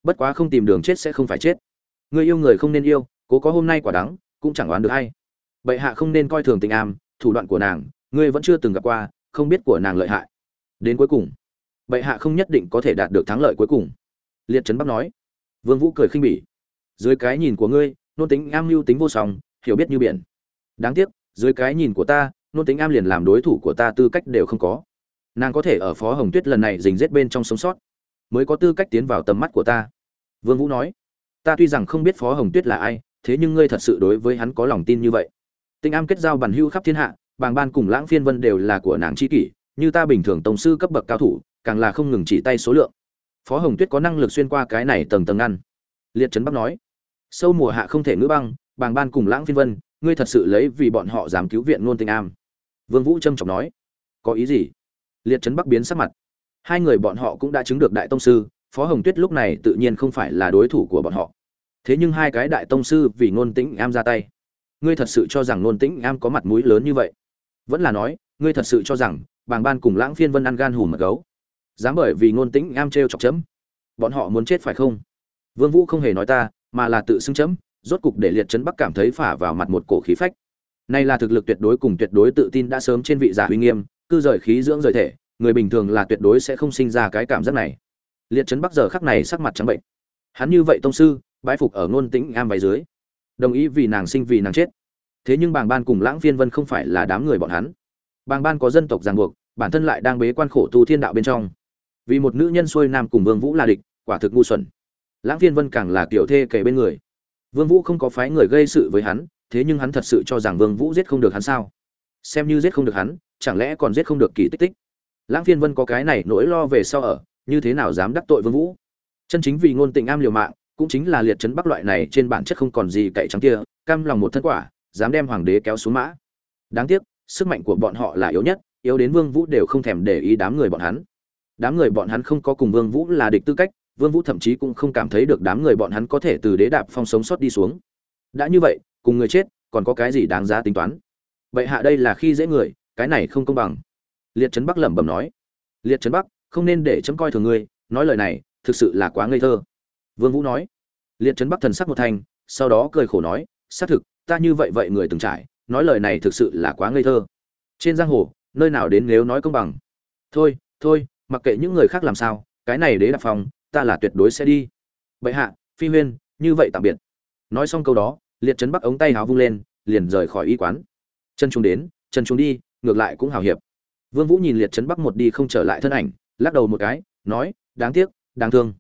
Bất quá không tìm đường chết sẽ không phải chết. Ngươi yêu người không nên yêu, cố có hôm nay quả đắng, cũng chẳng oán được hay bệ hạ không nên coi thường tình am thủ đoạn của nàng, ngươi vẫn chưa từng gặp qua, không biết của nàng lợi hại. Đến cuối cùng bệ hạ không nhất định có thể đạt được thắng lợi cuối cùng. Liệt trấn bắc nói. Vương vũ cười khinh bỉ. Dưới cái nhìn của ngươi, nôn tính am mưu tính vô song, hiểu biết như biển. Đáng tiếc, dưới cái nhìn của ta, nôn tính am liền làm đối thủ của ta tư cách đều không có. Nàng có thể ở phó hồng tuyết lần này dình rết bên trong sống sót, mới có tư cách tiến vào tầm mắt của ta. Vương vũ nói. Ta tuy rằng không biết phó hồng tuyết là ai, thế nhưng ngươi thật sự đối với hắn có lòng tin như vậy. Tinh am kết giao bản hưu khắp thiên hạ, bàng ban cùng lãng phiên vân đều là của nàng tri kỷ, như ta bình thường tổng sư cấp bậc cao thủ càng là không ngừng chỉ tay số lượng. Phó hồng tuyết có năng lực xuyên qua cái này tầng tầng ngăn. Liệt trấn bắc nói, sâu mùa hạ không thể ngữ băng, bàng ban cùng lãng phiên vân, ngươi thật sự lấy vì bọn họ dám cứu viện ngôn tình am. Vương vũ trâm trọng nói, có ý gì? Liệt trấn bắc biến sắc mặt. Hai người bọn họ cũng đã chứng được đại tông sư, phó hồng tuyết lúc này tự nhiên không phải là đối thủ của bọn họ. Thế nhưng hai cái đại tông sư vì ngôn tĩnh am ra tay, ngươi thật sự cho rằng ngôn tĩnh am có mặt mũi lớn như vậy? Vẫn là nói, ngươi thật sự cho rằng bàng ban cùng lãng phiên vân ăn gan hùm mật gấu? Dám bởi vì ngôn tĩnh am trêu chọc chấm. Bọn họ muốn chết phải không? Vương vũ không hề nói ta, mà là tự xưng chấm, rốt cục để liệt trấn bắc cảm thấy phả vào mặt một cổ khí phách. Này là thực lực tuyệt đối cùng tuyệt đối tự tin đã sớm trên vị giả uy nghiêm, cư rời khí dưỡng rời thể, người bình thường là tuyệt đối sẽ không sinh ra cái cảm giác này. Liệt trấn bắc giờ khắc này sắc mặt trắng bệnh. Hắn như vậy tông sư, bái phục ở ngôn tĩnh am váy dưới. Đồng ý vì nàng sinh vì nàng chết. Thế nhưng bàng ban cùng lãng phiên vân không phải là đám người bọn hắn. Bàng ban có dân tộc ràng buộc, bản thân lại đang bế quan khổ tu thiên đạo bên trong vì một nữ nhân xuôi nam cùng vương vũ là địch, quả thực ngu xuẩn. Lãng phiên vân càng là kiểu thê kể bên người. Vương vũ không có phái người gây sự với hắn, thế nhưng hắn thật sự cho rằng vương vũ giết không được hắn sao? Xem như giết không được hắn, chẳng lẽ còn giết không được kỳ tích tích? Lãng phiên vân có cái này nỗi lo về sau ở, như thế nào dám đắc tội vương vũ? Chân chính vì ngôn tình am liều mạng, cũng chính là liệt chấn bắc loại này trên bản chất không còn gì cậy trắng kia, cam lòng một thân quả, dám đem hoàng đế kéo xuống mã. Đáng tiếc, sức mạnh của bọn họ là yếu nhất, yếu đến vương vũ đều không thèm để ý đám người bọn hắn đám người bọn hắn không có cùng vương vũ là địch tư cách vương vũ thậm chí cũng không cảm thấy được đám người bọn hắn có thể từ đế đạp phong sống sót đi xuống. Đã như vậy cùng người chết còn có cái gì đáng giá tính toán? Vậy hạ đây là khi dễ người cái này không công bằng. Liệt trấn bắc lẩm bẩm nói. Liệt trấn bắc không nên để chấm coi thường ngươi nói lời này thực sự là quá ngây thơ. Vương vũ nói. Liệt trấn bắc thần sắc một thành, sau đó cười khổ nói xác thực ta như vậy vậy người từng trải nói lời này thực sự là quá ngây thơ. Trên giang hồ nơi nào đến nếu nói công bằng? Thôi thôi mặc kệ những người khác làm sao, cái này đế đạp phòng, ta là tuyệt đối sẽ đi. Bệ hạ, phi huyên, như vậy tạm biệt. Nói xong câu đó, liệt trấn bắc ống tay háo vung lên, liền rời khỏi y quán. Chân chúng đến, chân chúng đi, ngược lại cũng hào hiệp. Vương vũ nhìn liệt trấn bắc một đi không trở lại thân ảnh, lắc đầu một cái, nói, đáng tiếc, đáng thương.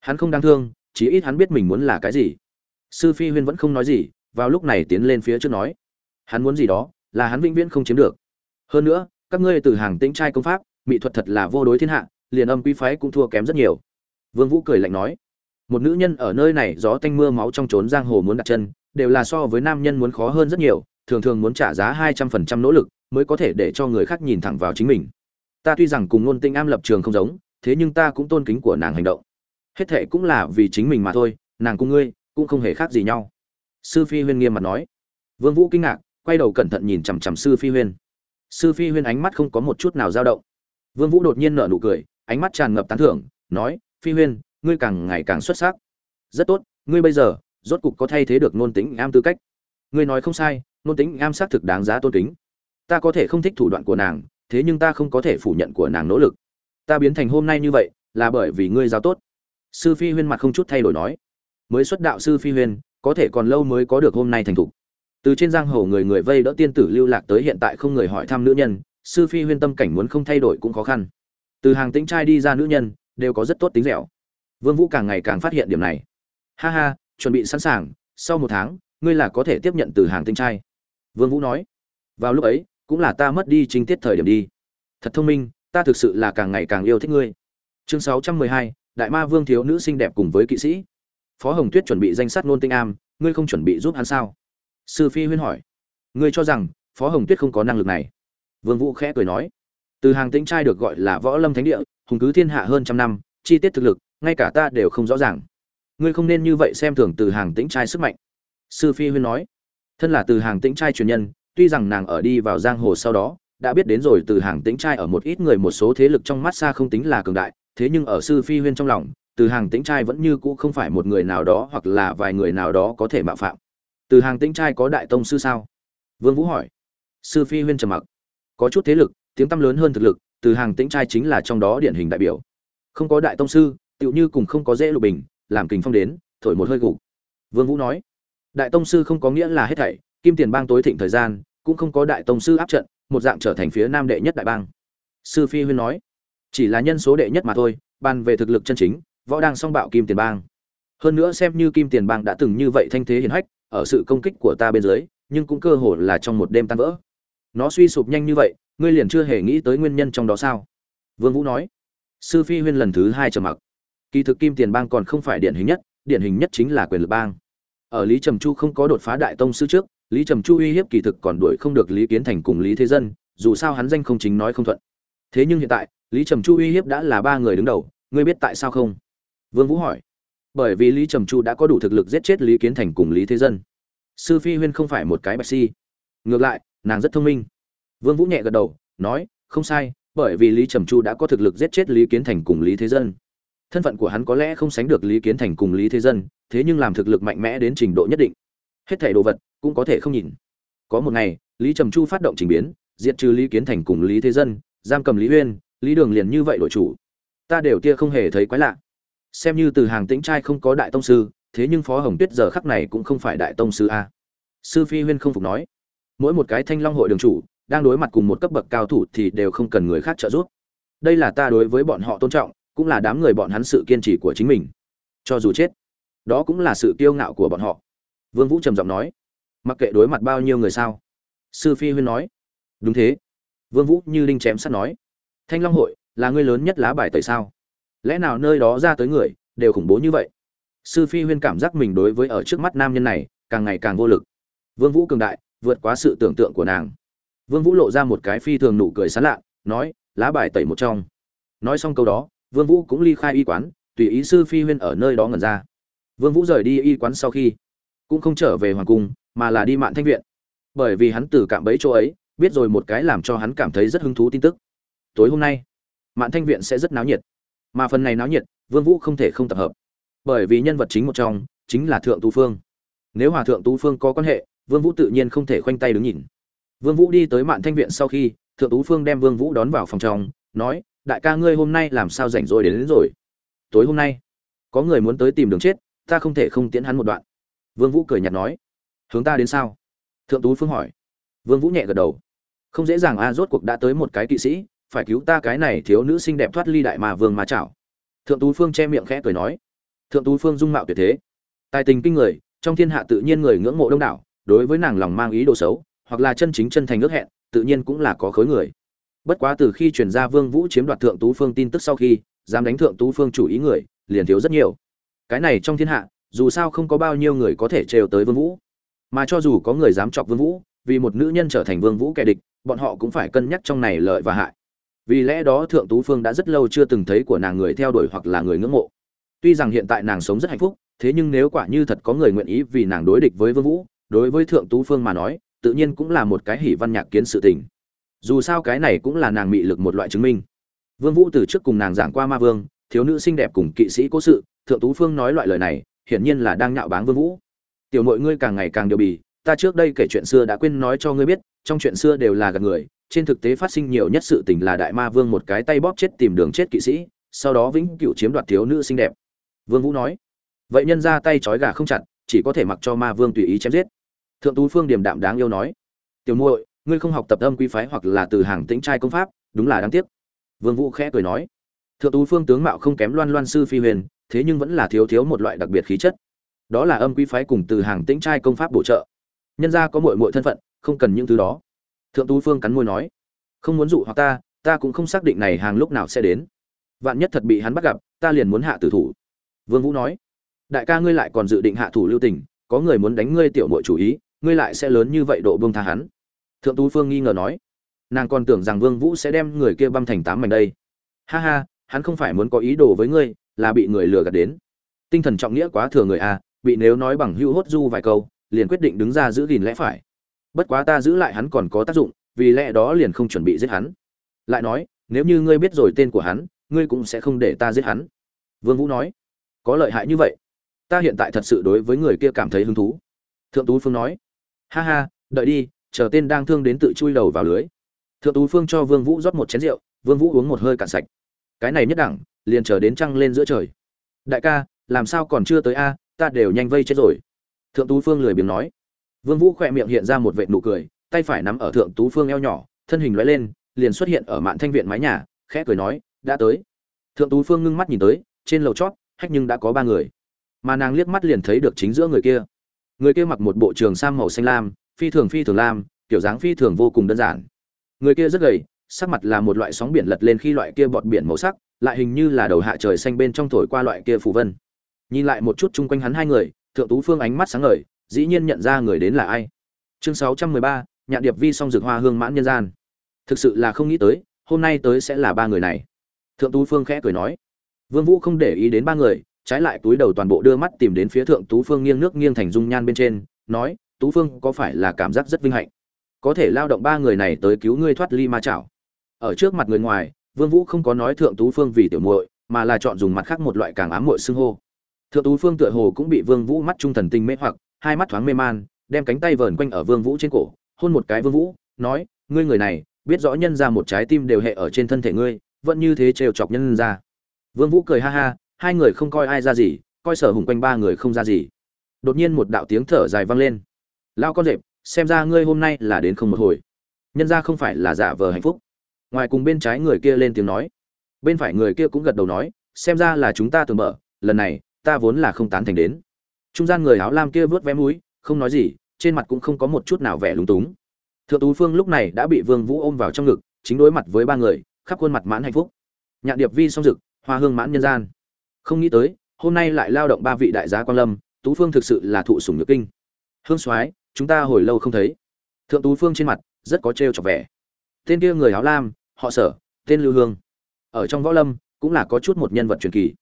Hắn không đáng thương chỉ ít hắn biết mình muốn là cái gì. Sư phi huyên vẫn không nói gì, vào lúc này tiến lên phía trước nói, hắn muốn gì đó, là hắn vĩnh viễn không chiếm được. Hơn nữa các ngươi từ hàng tĩnh trai công pháp, mỹ thuật thật là vô đối thiên hạ, liền âm quý phái cũng thua kém rất nhiều. Vương vũ cười lạnh nói. Một nữ nhân ở nơi này gió tanh mưa máu trong trốn giang hồ muốn đặt chân, đều là so với nam nhân muốn khó hơn rất nhiều, thường thường muốn trả giá hai trăm phần trăm nỗ lực mới có thể để cho người khác nhìn thẳng vào chính mình. Ta tuy rằng cùng ngôn tinh am lập trường không giống, thế nhưng ta cũng tôn kính của nàng hành động. Hết thệ cũng là vì chính mình mà thôi, nàng cùng ngươi cũng không hề khác gì nhau. Sư phi huyên nghiêm mặt nói. Vương vũ kinh ngạc, quay đầu cẩn thận nhìn chằm chằm sư phi huyên sư phi huyên ánh mắt không có một chút nào dao động. Vương vũ đột nhiên nở nụ cười, ánh mắt tràn ngập tán thưởng, nói, phi huyên, ngươi càng ngày càng xuất sắc. Rất tốt, ngươi bây giờ, rốt cục có thay thế được nôn tính am tư cách. Ngươi nói không sai, nôn tính am xác thực đáng giá tôn kính. Ta có thể không thích thủ đoạn của nàng, thế nhưng ta không có thể phủ nhận của nàng nỗ lực. Ta biến thành hôm nay như vậy, là bởi vì ngươi giáo tốt. Sư phi huyên mặt không chút thay đổi nói, mới xuất đạo sư phi huyên, có thể còn lâu mới có được hôm nay thành thục từ trên giang hồ người người vây đỡ tiên tử lưu lạc tới hiện tại không người hỏi thăm nữ nhân sư phi huyên tâm cảnh muốn không thay đổi cũng khó khăn. Từ hàng tĩnh trai đi ra nữ nhân đều có rất tốt tính dẻo. Vương vũ càng ngày càng phát hiện điểm này. Ha ha chuẩn bị sẵn sàng sau một tháng ngươi là có thể tiếp nhận từ hàng tinh trai. Vương vũ nói. Vào lúc ấy cũng là ta mất đi chính tiết thời điểm đi. Thật thông minh ta thực sự là càng ngày càng yêu thích ngươi. Chương 612, đại ma vương thiếu nữ xinh đẹp cùng với kỵ sĩ. Phó hồng tuyết chuẩn bị danh sách nôn tinh am ngươi không chuẩn bị giúp hắn sao? Sư phi huyên hỏi. Ngươi cho rằng, phó hồng tuyết không có năng lực này? Vương vũ khẽ cười nói. Từ hàng tĩnh trai được gọi là võ lâm thánh địa, hùng cứ thiên hạ hơn trăm năm, chi tiết thực lực, ngay cả ta đều không rõ ràng. Ngươi không nên như vậy xem thường từ hàng tĩnh trai sức mạnh. Sư phi huyên nói. Thân là từ hàng tĩnh trai truyền nhân, tuy rằng nàng ở đi vào giang hồ sau đó, đã biết đến rồi từ hàng tĩnh trai ở một ít người một số thế lực trong mắt xa không tính là cường đại, thế nhưng ở sư phi huyên trong lòng, từ hàng tĩnh trai vẫn như cũ không phải một người nào đó hoặc là vài người nào đó có thể mạo phạm từ hàng tĩnh trai có đại tông sư sao? Vương vũ hỏi. Sư phi huyên trầm mặc. Có chút thế lực, tiếng tăm lớn hơn thực lực, từ hàng tĩnh trai chính là trong đó điển hình đại biểu. Không có đại tông sư, tựu như cùng không có dễ lục bình, làm kình phong đến, thổi một hơi gục. Vương vũ nói. Đại tông sư không có nghĩa là hết thảy, kim tiền bang tối thịnh thời gian, cũng không có đại tông sư áp trận, một dạng trở thành phía nam đệ nhất đại bang. Sư phi huyên nói. Chỉ là nhân số đệ nhất mà thôi, bàn về thực lực chân chính, võ đang song bạo kim tiền bang. Hơn nữa xem như kim tiền bang đã từng như vậy thanh thế hiển hách ở sự công kích của ta bên dưới, nhưng cũng cơ hồ là trong một đêm tan vỡ. Nó suy sụp nhanh như vậy, ngươi liền chưa hề nghĩ tới nguyên nhân trong đó sao? Vương vũ nói. Sư phi huyên lần thứ hai trầm mặc. Kỳ thực kim tiền bang còn không phải điển hình nhất, điển hình nhất chính là quyền lực bang. Ở lý trầm chu không có đột phá đại tông sư trước, lý trầm chu uy hiếp kỳ thực còn đuổi không được lý kiến thành cùng lý thế dân, dù sao hắn danh không chính nói không thuận. Thế nhưng hiện tại, lý trầm chu uy hiếp đã là ba người đứng đầu, ngươi biết tại sao không? Vương vũ hỏi bởi vì lý trầm chu đã có đủ thực lực giết chết lý kiến thành cùng lý thế dân. Sư phi huyên không phải một cái bạch si. Ngược lại nàng rất thông minh. Vương vũ nhẹ gật đầu nói không sai bởi vì lý trầm chu đã có thực lực giết chết lý kiến thành cùng lý thế dân. Thân phận của hắn có lẽ không sánh được lý kiến thành cùng lý thế dân thế nhưng làm thực lực mạnh mẽ đến trình độ nhất định. Hết thảy đồ vật cũng có thể không nhìn. Có một ngày lý trầm chu phát động trình biến diệt trừ lý kiến thành cùng lý thế dân giam cầm lý Huyên, lý đường liền như vậy đổi chủ. Ta đều tia không hề thấy quái lạ xem như từ hàng tĩnh trai không có đại tông sư, thế nhưng phó hồng tuyết giờ khắc này cũng không phải đại tông sư a. Sư phi huyên không phục nói, mỗi một cái thanh long hội đường chủ, đang đối mặt cùng một cấp bậc cao thủ thì đều không cần người khác trợ giúp. Đây là ta đối với bọn họ tôn trọng, cũng là đám người bọn hắn sự kiên trì của chính mình. Cho dù chết, đó cũng là sự kiêu ngạo của bọn họ. Vương vũ trầm giọng nói, mặc kệ đối mặt bao nhiêu người sao? Sư phi huyên nói, đúng thế. Vương vũ như đinh chém sắt nói, thanh long hội là người lớn nhất lá bài tại sao? Lẽ nào nơi đó ra tới người đều khủng bố như vậy? Sư phi huyên cảm giác mình đối với ở trước mắt nam nhân này càng ngày càng vô lực. Vương vũ cường đại, vượt quá sự tưởng tượng của nàng. Vương vũ lộ ra một cái phi thường nụ cười sán lạ, nói, lá bài tẩy một trong. Nói xong câu đó, vương vũ cũng ly khai y quán, tùy ý sư phi huyên ở nơi đó ngẩn ra. Vương vũ rời đi y quán sau khi, cũng không trở về hoàng cung, mà là đi mạn thanh viện. Bởi vì hắn từ cạm bẫy chỗ ấy, biết rồi một cái làm cho hắn cảm thấy rất hứng thú tin tức. Tối hôm nay, mạn thanh viện sẽ rất náo nhiệt mà phần này náo nhiệt vương vũ không thể không tập hợp. Bởi vì nhân vật chính một trong chính là thượng tú phương. Nếu hòa thượng tú phương có quan hệ vương vũ tự nhiên không thể khoanh tay đứng nhìn. Vương vũ đi tới mạn thanh viện sau khi thượng tú phương đem vương vũ đón vào phòng trong nói đại ca ngươi hôm nay làm sao rảnh rỗi đến, đến rồi? Tối hôm nay có người muốn tới tìm đường chết ta không thể không tiễn hắn một đoạn. Vương vũ cười nhạt nói hướng ta đến sao? Thượng tú phương hỏi. Vương vũ nhẹ gật đầu. Không dễ dàng a rốt cuộc đã tới một cái kỵ sĩ phải cứu ta cái này thiếu nữ xinh đẹp thoát ly đại mà vương mà chảo. Thượng tú phương che miệng khẽ cười nói. Thượng tú phương dung mạo tuyệt thế. Tài tình kinh người, trong thiên hạ tự nhiên người ngưỡng mộ đông đảo, đối với nàng lòng mang ý đồ xấu, hoặc là chân chính chân thành ước hẹn, tự nhiên cũng là có khối người. Bất quá từ khi truyền ra vương vũ chiếm đoạt thượng tú phương tin tức sau khi, dám đánh thượng tú phương chủ ý người, liền thiếu rất nhiều. Cái này trong thiên hạ, dù sao không có bao nhiêu người có thể trêu tới vương vũ. Mà cho dù có người dám chọc vương vũ, vì một nữ nhân trở thành vương vũ kẻ địch, bọn họ cũng phải cân nhắc trong này lợi và hại vì lẽ đó thượng tú phương đã rất lâu chưa từng thấy của nàng người theo đuổi hoặc là người ngưỡng mộ. Tuy rằng hiện tại nàng sống rất hạnh phúc, thế nhưng nếu quả như thật có người nguyện ý vì nàng đối địch với vương vũ, đối với thượng tú phương mà nói, tự nhiên cũng là một cái hỉ văn nhạc kiến sự tình. Dù sao cái này cũng là nàng mị lực một loại chứng minh. Vương vũ từ trước cùng nàng giảng qua ma vương, thiếu nữ xinh đẹp cùng kỵ sĩ cố sự, thượng tú phương nói loại lời này, hiển nhiên là đang nhạo báng vương vũ. Tiểu nội ngươi càng ngày càng điều bì, ta trước đây kể chuyện xưa đã quên nói cho ngươi biết, trong chuyện xưa đều là gạt người trên thực tế phát sinh nhiều nhất sự tình là đại ma vương một cái tay bóp chết tìm đường chết kỵ sĩ, sau đó vĩnh cửu chiếm đoạt thiếu nữ xinh đẹp. Vương vũ nói, vậy nhân ra tay trói gà không chặt, chỉ có thể mặc cho ma vương tùy ý chém giết. Thượng tú phương điềm đạm đáng yêu nói, tiểu muội, ngươi không học tập âm quý phái hoặc là từ hàng tĩnh trai công pháp, đúng là đáng tiếc. Vương vũ khẽ cười nói, thượng tú phương tướng mạo không kém loan loan sư phi huyền, thế nhưng vẫn là thiếu thiếu một loại đặc biệt khí chất. Đó là âm quý phái cùng từ hàng tĩnh trai công pháp bổ trợ. Nhân gia có muội muội thân phận, không cần những thứ đó thượng tú phương cắn môi nói, không muốn dụ hoặc ta ta cũng không xác định này hàng lúc nào sẽ đến. Vạn nhất thật bị hắn bắt gặp, ta liền muốn hạ tử thủ. Vương vũ nói, đại ca ngươi lại còn dự định hạ thủ lưu tình, có người muốn đánh ngươi tiểu muội chủ ý, ngươi lại sẽ lớn như vậy độ buông tha hắn. Thượng tú phương nghi ngờ nói, nàng còn tưởng rằng vương vũ sẽ đem người kia băm thành tám mảnh đây. Ha ha, hắn không phải muốn có ý đồ với ngươi, là bị người lừa gạt đến. Tinh thần trọng nghĩa quá thừa người a bị nếu nói bằng hữu hốt du vài câu, liền quyết định đứng ra giữ gìn lẽ phải bất quá ta giữ lại hắn còn có tác dụng, vì lẽ đó liền không chuẩn bị giết hắn. Lại nói, nếu như ngươi biết rồi tên của hắn, ngươi cũng sẽ không để ta giết hắn. Vương vũ nói, có lợi hại như vậy. Ta hiện tại thật sự đối với người kia cảm thấy hứng thú. Thượng tú phương nói, ha ha, đợi đi, chờ tên đang thương đến tự chui đầu vào lưới. Thượng tú phương cho vương vũ rót một chén rượu, vương vũ uống một hơi cạn sạch. Cái này nhất đẳng, liền chờ đến trăng lên giữa trời. Đại ca, làm sao còn chưa tới a, ta đều nhanh vây chết rồi. Thượng tú phương lười biếng nói vương vũ khỏe miệng hiện ra một vệt nụ cười, tay phải nắm ở thượng tú phương eo nhỏ, thân hình lóe lên, liền xuất hiện ở mạn thanh viện mái nhà, khẽ cười nói, đã tới. Thượng tú phương ngưng mắt nhìn tới, trên lầu chót, hách nhưng đã có ba người. Mà nàng liếc mắt liền thấy được chính giữa người kia. Người kia mặc một bộ trường sam màu xanh lam, phi thường phi thường lam, kiểu dáng phi thường vô cùng đơn giản. Người kia rất gầy, sắc mặt là một loại sóng biển lật lên khi loại kia bọt biển màu sắc, lại hình như là đầu hạ trời xanh bên trong thổi qua loại kia phù vân. Nhìn lại một chút chung quanh hắn hai người, thượng tú phương ánh mắt sáng ngời dĩ nhiên nhận ra người đến là ai. Chương sáu trăm mười ba, nhạn điệp vi song dược hoa hương mãn nhân gian. Thực sự là không nghĩ tới, hôm nay tới sẽ là ba người này. Thượng tú phương khẽ cười nói. Vương vũ không để ý đến ba người, trái lại túi đầu toàn bộ đưa mắt tìm đến phía thượng tú phương nghiêng nước nghiêng thành dung nhan bên trên, nói, tú phương, có phải là cảm giác rất vinh hạnh? Có thể lao động ba người này tới cứu ngươi thoát ly ma chảo. Ở trước mặt người ngoài, vương vũ không có nói thượng tú phương vì tiểu muội, mà là chọn dùng mặt khác một loại càng ám muội xưng hô. Thượng tú phương tựa hồ cũng bị vương vũ mắt trung thần tinh mê hoặc hai mắt thoáng mê man, đem cánh tay vờn quanh ở vương vũ trên cổ, hôn một cái vương vũ, nói, ngươi người này, biết rõ nhân ra một trái tim đều hệ ở trên thân thể ngươi, vẫn như thế trêu chọc nhân ra. Vương vũ cười ha ha, hai người không coi ai ra gì, coi sở hùng quanh ba người không ra gì. Đột nhiên một đạo tiếng thở dài vang lên. Lao con rệp, xem ra ngươi hôm nay là đến không một hồi. Nhân ra không phải là giả vờ hạnh phúc. Ngoài cùng bên trái người kia lên tiếng nói. Bên phải người kia cũng gật đầu nói, xem ra là chúng ta tưởng mở, lần này, ta vốn là không tán thành đến trung gian người áo lam kia vớt vé mũi, không nói gì, trên mặt cũng không có một chút nào vẻ lúng túng. Thượng tú phương lúc này đã bị vương vũ ôm vào trong ngực, chính đối mặt với ba người, khắp khuôn mặt mãn hạnh phúc. Nhạn điệp vi song dực, hoa hương mãn nhân gian. Không nghĩ tới, hôm nay lại lao động ba vị đại giá quan lâm, tú phương thực sự là thụ sủng nhược kinh. Hương soái, chúng ta hồi lâu không thấy. Thượng tú phương trên mặt, rất có trêu chọc vẻ. Tên kia người áo lam, họ sở, tên lưu hương. Ở trong võ lâm, cũng là có chút một nhân vật truyền kỳ.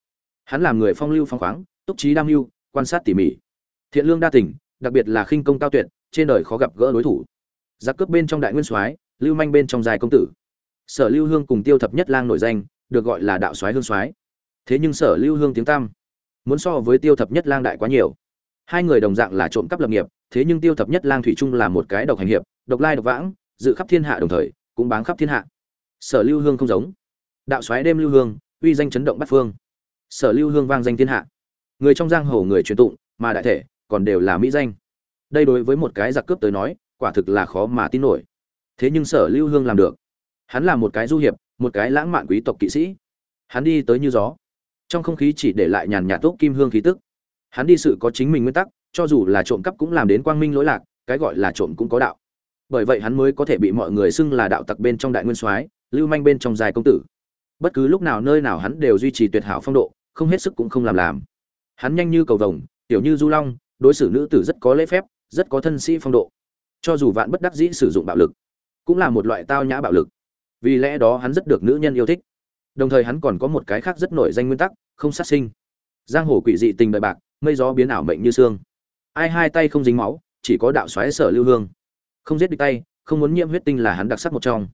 Hắn là người phong lưu phong khoáng, túc trí đam mưu quan sát tỉ mỉ. Thiện lương đa tình, đặc biệt là khinh công cao tuyệt, trên đời khó gặp gỡ đối thủ. Giặc cướp bên trong đại nguyên soái, lưu manh bên trong dài công tử. Sở lưu hương cùng tiêu thập nhất lang nổi danh, được gọi là đạo soái hương soái. Thế nhưng sở lưu hương tiếng tam muốn so với tiêu thập nhất lang đại quá nhiều. Hai người đồng dạng là trộm cắp lập nghiệp, thế nhưng tiêu thập nhất lang thủy trung là một cái độc hành hiệp, độc lai độc vãng, dự khắp thiên hạ đồng thời, cũng báng khắp thiên hạ. Sở lưu hương không giống. Đạo soái đêm lưu hương, uy danh chấn động bát phương. Sở lưu hương vang danh thiên hạ người trong giang hồ người truyền tụng, mà đại thể còn đều là mỹ danh. Đây đối với một cái giặc cướp tới nói, quả thực là khó mà tin nổi. Thế nhưng sở lưu hương làm được. Hắn là một cái du hiệp, một cái lãng mạn quý tộc kỵ sĩ. Hắn đi tới như gió. Trong không khí chỉ để lại nhàn nhạt tốt kim hương khí tức. Hắn đi sự có chính mình nguyên tắc, cho dù là trộm cắp cũng làm đến quang minh lỗi lạc, cái gọi là trộm cũng có đạo. Bởi vậy hắn mới có thể bị mọi người xưng là đạo tặc bên trong đại nguyên soái, lưu manh bên trong dài công tử. Bất cứ lúc nào nơi nào hắn đều duy trì tuyệt hảo phong độ, không hết sức cũng không làm làm hắn nhanh như cầu vồng, tiểu như du long, đối xử nữ tử rất có lễ phép, rất có thân sĩ phong độ. Cho dù vạn bất đắc dĩ sử dụng bạo lực, cũng là một loại tao nhã bạo lực. Vì lẽ đó hắn rất được nữ nhân yêu thích. Đồng thời hắn còn có một cái khác rất nổi danh nguyên tắc, không sát sinh. Giang hồ quỷ dị tình bậy bạc, mây gió biến ảo mệnh như xương ai hai tay không dính máu, chỉ có đạo xoáy sở lưu hương. Không giết địch tay, không muốn nhiễm huyết tinh là hắn đặc sắc một trong.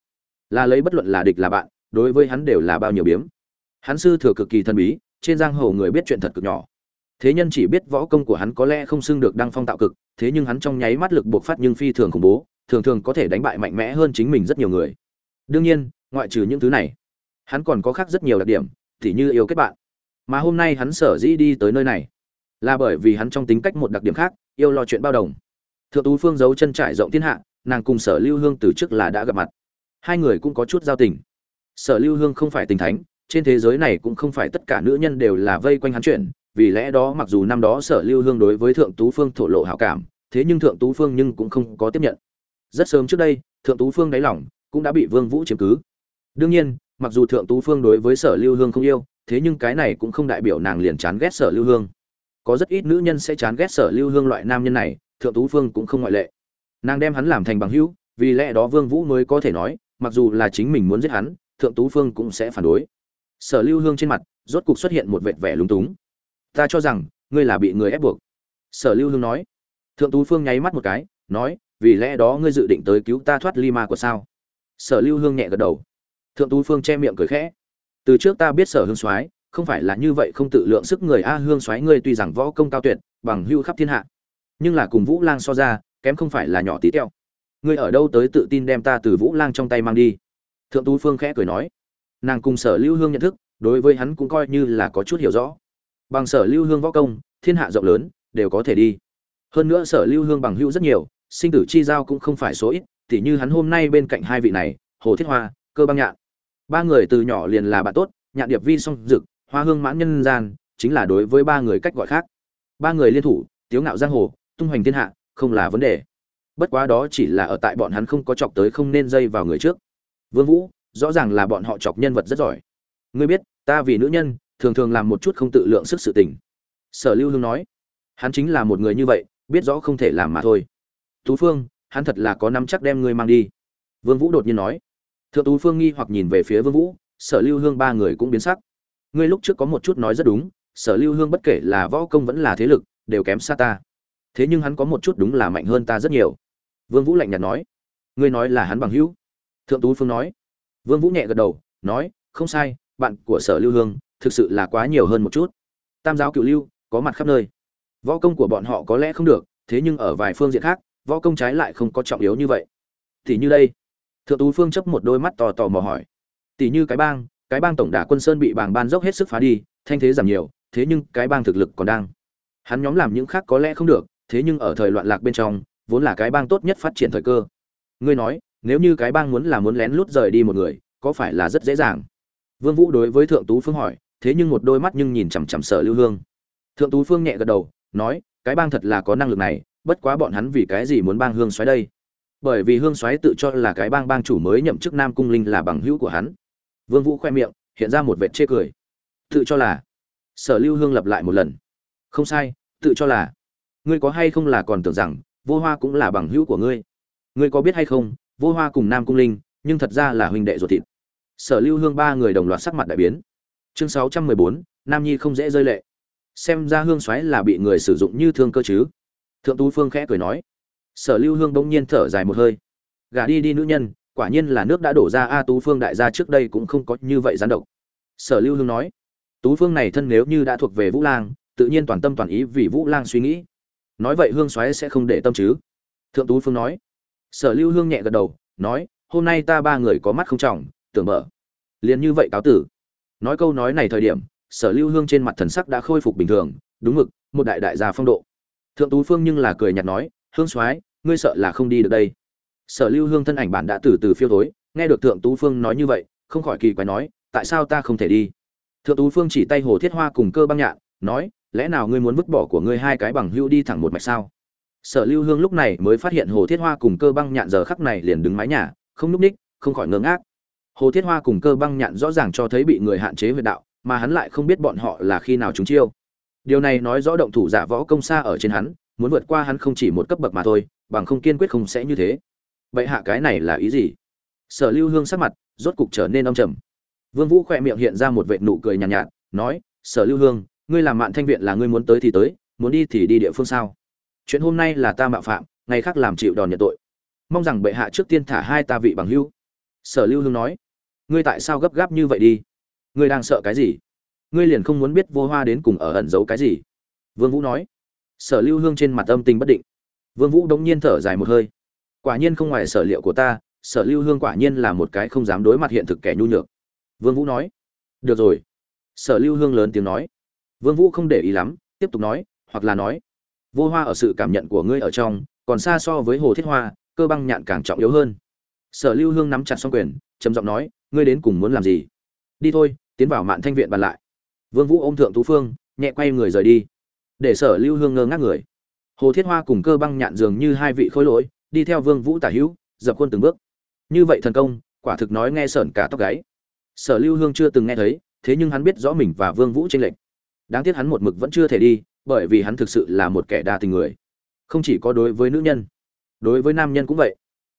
Là lấy bất luận là địch là bạn, đối với hắn đều là bao nhiêu biếm. Hắn sư thừa cực kỳ thần bí, trên giang hồ người biết chuyện thật cực nhỏ thế nhân chỉ biết võ công của hắn có lẽ không xưng được đăng phong tạo cực, thế nhưng hắn trong nháy mắt lực buộc phát nhưng phi thường khủng bố, thường thường có thể đánh bại mạnh mẽ hơn chính mình rất nhiều người. Đương nhiên, ngoại trừ những thứ này, hắn còn có khác rất nhiều đặc điểm, tỉ như yêu kết bạn. Mà hôm nay hắn sở dĩ đi tới nơi này là bởi vì hắn trong tính cách một đặc điểm khác, yêu lo chuyện bao đồng. Thượng tú phương giấu chân trải rộng thiên hạ, nàng cùng sở lưu hương từ trước là đã gặp mặt. Hai người cũng có chút giao tình. Sở lưu hương không phải tình thánh, trên thế giới này cũng không phải tất cả nữ nhân đều là vây quanh hắn chuyện vì lẽ đó mặc dù năm đó sở lưu hương đối với thượng tú phương thổ lộ hảo cảm, thế nhưng thượng tú phương nhưng cũng không có tiếp nhận. Rất sớm trước đây, thượng tú phương đáy lỏng cũng đã bị vương vũ chiếm cứ. Đương nhiên, mặc dù thượng tú phương đối với sở lưu hương không yêu, thế nhưng cái này cũng không đại biểu nàng liền chán ghét sở lưu hương. Có rất ít nữ nhân sẽ chán ghét sở lưu hương loại nam nhân này, thượng tú phương cũng không ngoại lệ. Nàng đem hắn làm thành bằng hữu, vì lẽ đó vương vũ mới có thể nói, mặc dù là chính mình muốn giết hắn, thượng tú phương cũng sẽ phản đối. Sở lưu hương trên mặt, rốt cục xuất hiện một vệt vẻ lúng túng ta cho rằng, ngươi là bị người ép buộc. Sở lưu hương nói. Thượng tú phương nháy mắt một cái, nói, vì lẽ đó ngươi dự định tới cứu ta thoát ly ma của sao? Sở lưu hương nhẹ gật đầu. Thượng tú phương che miệng cười khẽ. Từ trước ta biết sở hương soái, không phải là như vậy không tự lượng sức người a hương soái ngươi tuy rằng võ công cao tuyệt, bằng hưu khắp thiên hạ, nhưng là cùng vũ lang so ra, kém không phải là nhỏ tí teo. Ngươi ở đâu tới tự tin đem ta từ vũ lang trong tay mang đi? Thượng tú phương khẽ cười nói. Nàng cùng sở lưu hương nhận thức, đối với hắn cũng coi như là có chút hiểu rõ bằng sở lưu hương võ công, thiên hạ rộng lớn, đều có thể đi. Hơn nữa sở lưu hương bằng hữu rất nhiều, sinh tử chi giao cũng không phải số ít, tỉ như hắn hôm nay bên cạnh hai vị này, hồ thiết hoa, cơ băng nhạn. Ba người từ nhỏ liền là bạn tốt, nhạn điệp vi song dực, hoa hương mãn nhân gian, chính là đối với ba người cách gọi khác. Ba người liên thủ, tiếu ngạo giang hồ, tung hoành thiên hạ, không là vấn đề. Bất quá đó chỉ là ở tại bọn hắn không có chọc tới không nên dây vào người trước. Vương vũ, rõ ràng là bọn họ chọc nhân vật rất giỏi. Ngươi biết, ta vì nữ nhân thường thường làm một chút không tự lượng sức sự tình. Sở lưu hương nói, hắn chính là một người như vậy, biết rõ không thể làm mà thôi. Tú phương, hắn thật là có nắm chắc đem ngươi mang đi. Vương vũ đột nhiên nói, thượng tú phương nghi hoặc nhìn về phía vương vũ, sở lưu hương ba người cũng biến sắc. Ngươi lúc trước có một chút nói rất đúng, sở lưu hương bất kể là võ công vẫn là thế lực, đều kém xa ta. Thế nhưng hắn có một chút đúng là mạnh hơn ta rất nhiều. Vương vũ lạnh nhạt nói, ngươi nói là hắn bằng hữu. Thượng tú phương nói, vương vũ nhẹ gật đầu, nói, không sai, bạn của sở lưu hương thực sự là quá nhiều hơn một chút. Tam giáo cựu lưu, có mặt khắp nơi. Võ công của bọn họ có lẽ không được, thế nhưng ở vài phương diện khác, võ công trái lại không có trọng yếu như vậy. Thì như đây. Thượng tú phương chấp một đôi mắt tò tò mò hỏi. Tỷ như cái bang cái bang tổng đà quân sơn bị bàng ban dốc hết sức phá đi, thanh thế giảm nhiều, thế nhưng cái bang thực lực còn đang. Hắn nhóm làm những khác có lẽ không được, thế nhưng ở thời loạn lạc bên trong, vốn là cái bang tốt nhất phát triển thời cơ. Ngươi nói, nếu như cái bang muốn là muốn lén lút rời đi một người, có phải là rất dễ dàng? Vương vũ đối với thượng tú phương hỏi thế nhưng một đôi mắt nhưng nhìn chằm chằm sở lưu hương. Thượng tú phương nhẹ gật đầu, nói, cái bang thật là có năng lực này, bất quá bọn hắn vì cái gì muốn bang hương xoáy đây? Bởi vì hương xoáy tự cho là cái bang bang chủ mới nhậm chức nam cung linh là bằng hữu của hắn. Vương vũ khoe miệng, hiện ra một vệt chê cười. Tự cho là? Sở lưu hương lặp lại một lần. Không sai, tự cho là. Ngươi có hay không là còn tưởng rằng, vô hoa cũng là bằng hữu của ngươi? Ngươi có biết hay không, vô hoa cùng nam cung linh, nhưng thật ra là huynh đệ ruột thịt. Sở lưu hương ba người đồng loạt sắc mặt đại biến chương sáu trăm mười bốn, nam nhi không dễ rơi lệ. Xem ra hương xoáy là bị người sử dụng như thương cơ chứ. Thượng tú phương khẽ cười nói. Sở lưu hương bỗng nhiên thở dài một hơi. Gả đi đi nữ nhân, quả nhiên là nước đã đổ ra a, tú phương đại gia trước đây cũng không có như vậy gián độc. Sở lưu hương nói. Tú phương này thân nếu như đã thuộc về vũ lang, tự nhiên toàn tâm toàn ý vì vũ lang suy nghĩ. Nói vậy hương xoáy sẽ không để tâm chứ. Thượng tú phương nói. Sở lưu hương nhẹ gật đầu, nói, hôm nay ta ba người có mắt không trọng, tưởng mở. Liền như vậy cáo tử nói câu nói này thời điểm, sở lưu hương trên mặt thần sắc đã khôi phục bình thường, đúng mực, một đại đại gia phong độ. Thượng tú phương nhưng là cười nhạt nói, hương soái, ngươi sợ là không đi được đây. Sở lưu hương thân ảnh bản đã từ từ phiêu tối nghe được thượng tú phương nói như vậy, không khỏi kỳ quái nói, tại sao ta không thể đi? Thượng tú phương chỉ tay hồ thiết hoa cùng cơ băng nhạn, nói, lẽ nào ngươi muốn vứt bỏ của ngươi hai cái bằng hưu đi thẳng một mạch sao? Sở lưu hương lúc này mới phát hiện hồ thiết hoa cùng cơ băng nhạn giờ khắc này liền đứng mái nhà, không núp ních, không khỏi ngơ ngác hồ thiết hoa cùng cơ băng nhạn rõ ràng cho thấy bị người hạn chế huyệt đạo mà hắn lại không biết bọn họ là khi nào chúng chiêu. Điều này nói rõ động thủ giả võ công xa ở trên hắn muốn vượt qua hắn không chỉ một cấp bậc mà thôi bằng không kiên quyết không sẽ như thế. Vậy hạ cái này là ý gì? Sở lưu hương sắc mặt rốt cục trở nên âm trầm. Vương vũ khỏe miệng hiện ra một vệt nụ cười nhàn nhạt, nhạt nói sở lưu hương ngươi làm mạn thanh viện là ngươi muốn tới thì tới muốn đi thì đi địa phương sao? Chuyện hôm nay là ta mạo phạm ngày khác làm chịu đòn nhận tội. Mong rằng bệ hạ trước tiên thả hai ta vị bằng hữu sở lưu hương nói, ngươi tại sao gấp gáp như vậy đi? Ngươi đang sợ cái gì? Ngươi liền không muốn biết vô hoa đến cùng ở ẩn giấu cái gì? Vương vũ nói. Sở lưu hương trên mặt âm tình bất định. Vương vũ đống nhiên thở dài một hơi. Quả nhiên không ngoài sở liệu của ta, sở lưu hương quả nhiên là một cái không dám đối mặt hiện thực kẻ nhu nhược. Vương vũ nói. Được rồi. Sở lưu hương lớn tiếng nói. Vương vũ không để ý lắm, tiếp tục nói, hoặc là nói, vô hoa ở sự cảm nhận của ngươi ở trong, còn xa so với hồ thiết hoa, cơ băng nhạn càng trọng yếu hơn sở lưu hương nắm chặt song quyền, trầm giọng nói, ngươi đến cùng muốn làm gì? Đi thôi, tiến vào mạn thanh viện bàn lại. Vương vũ ôm thượng tú phương, nhẹ quay người rời đi. Để sở lưu hương ngơ ngác người. Hồ thiết hoa cùng cơ băng nhạn dường như hai vị khối lỗi, đi theo vương vũ tả hữu, dập khuôn từng bước. Như vậy thần công, quả thực nói nghe sởn cả tóc gáy. Sở lưu hương chưa từng nghe thấy, thế nhưng hắn biết rõ mình và vương vũ tranh lệch. Đáng tiếc hắn một mực vẫn chưa thể đi, bởi vì hắn thực sự là một kẻ đa tình người. Không chỉ có đối với nữ nhân, đối với nam nhân cũng vậy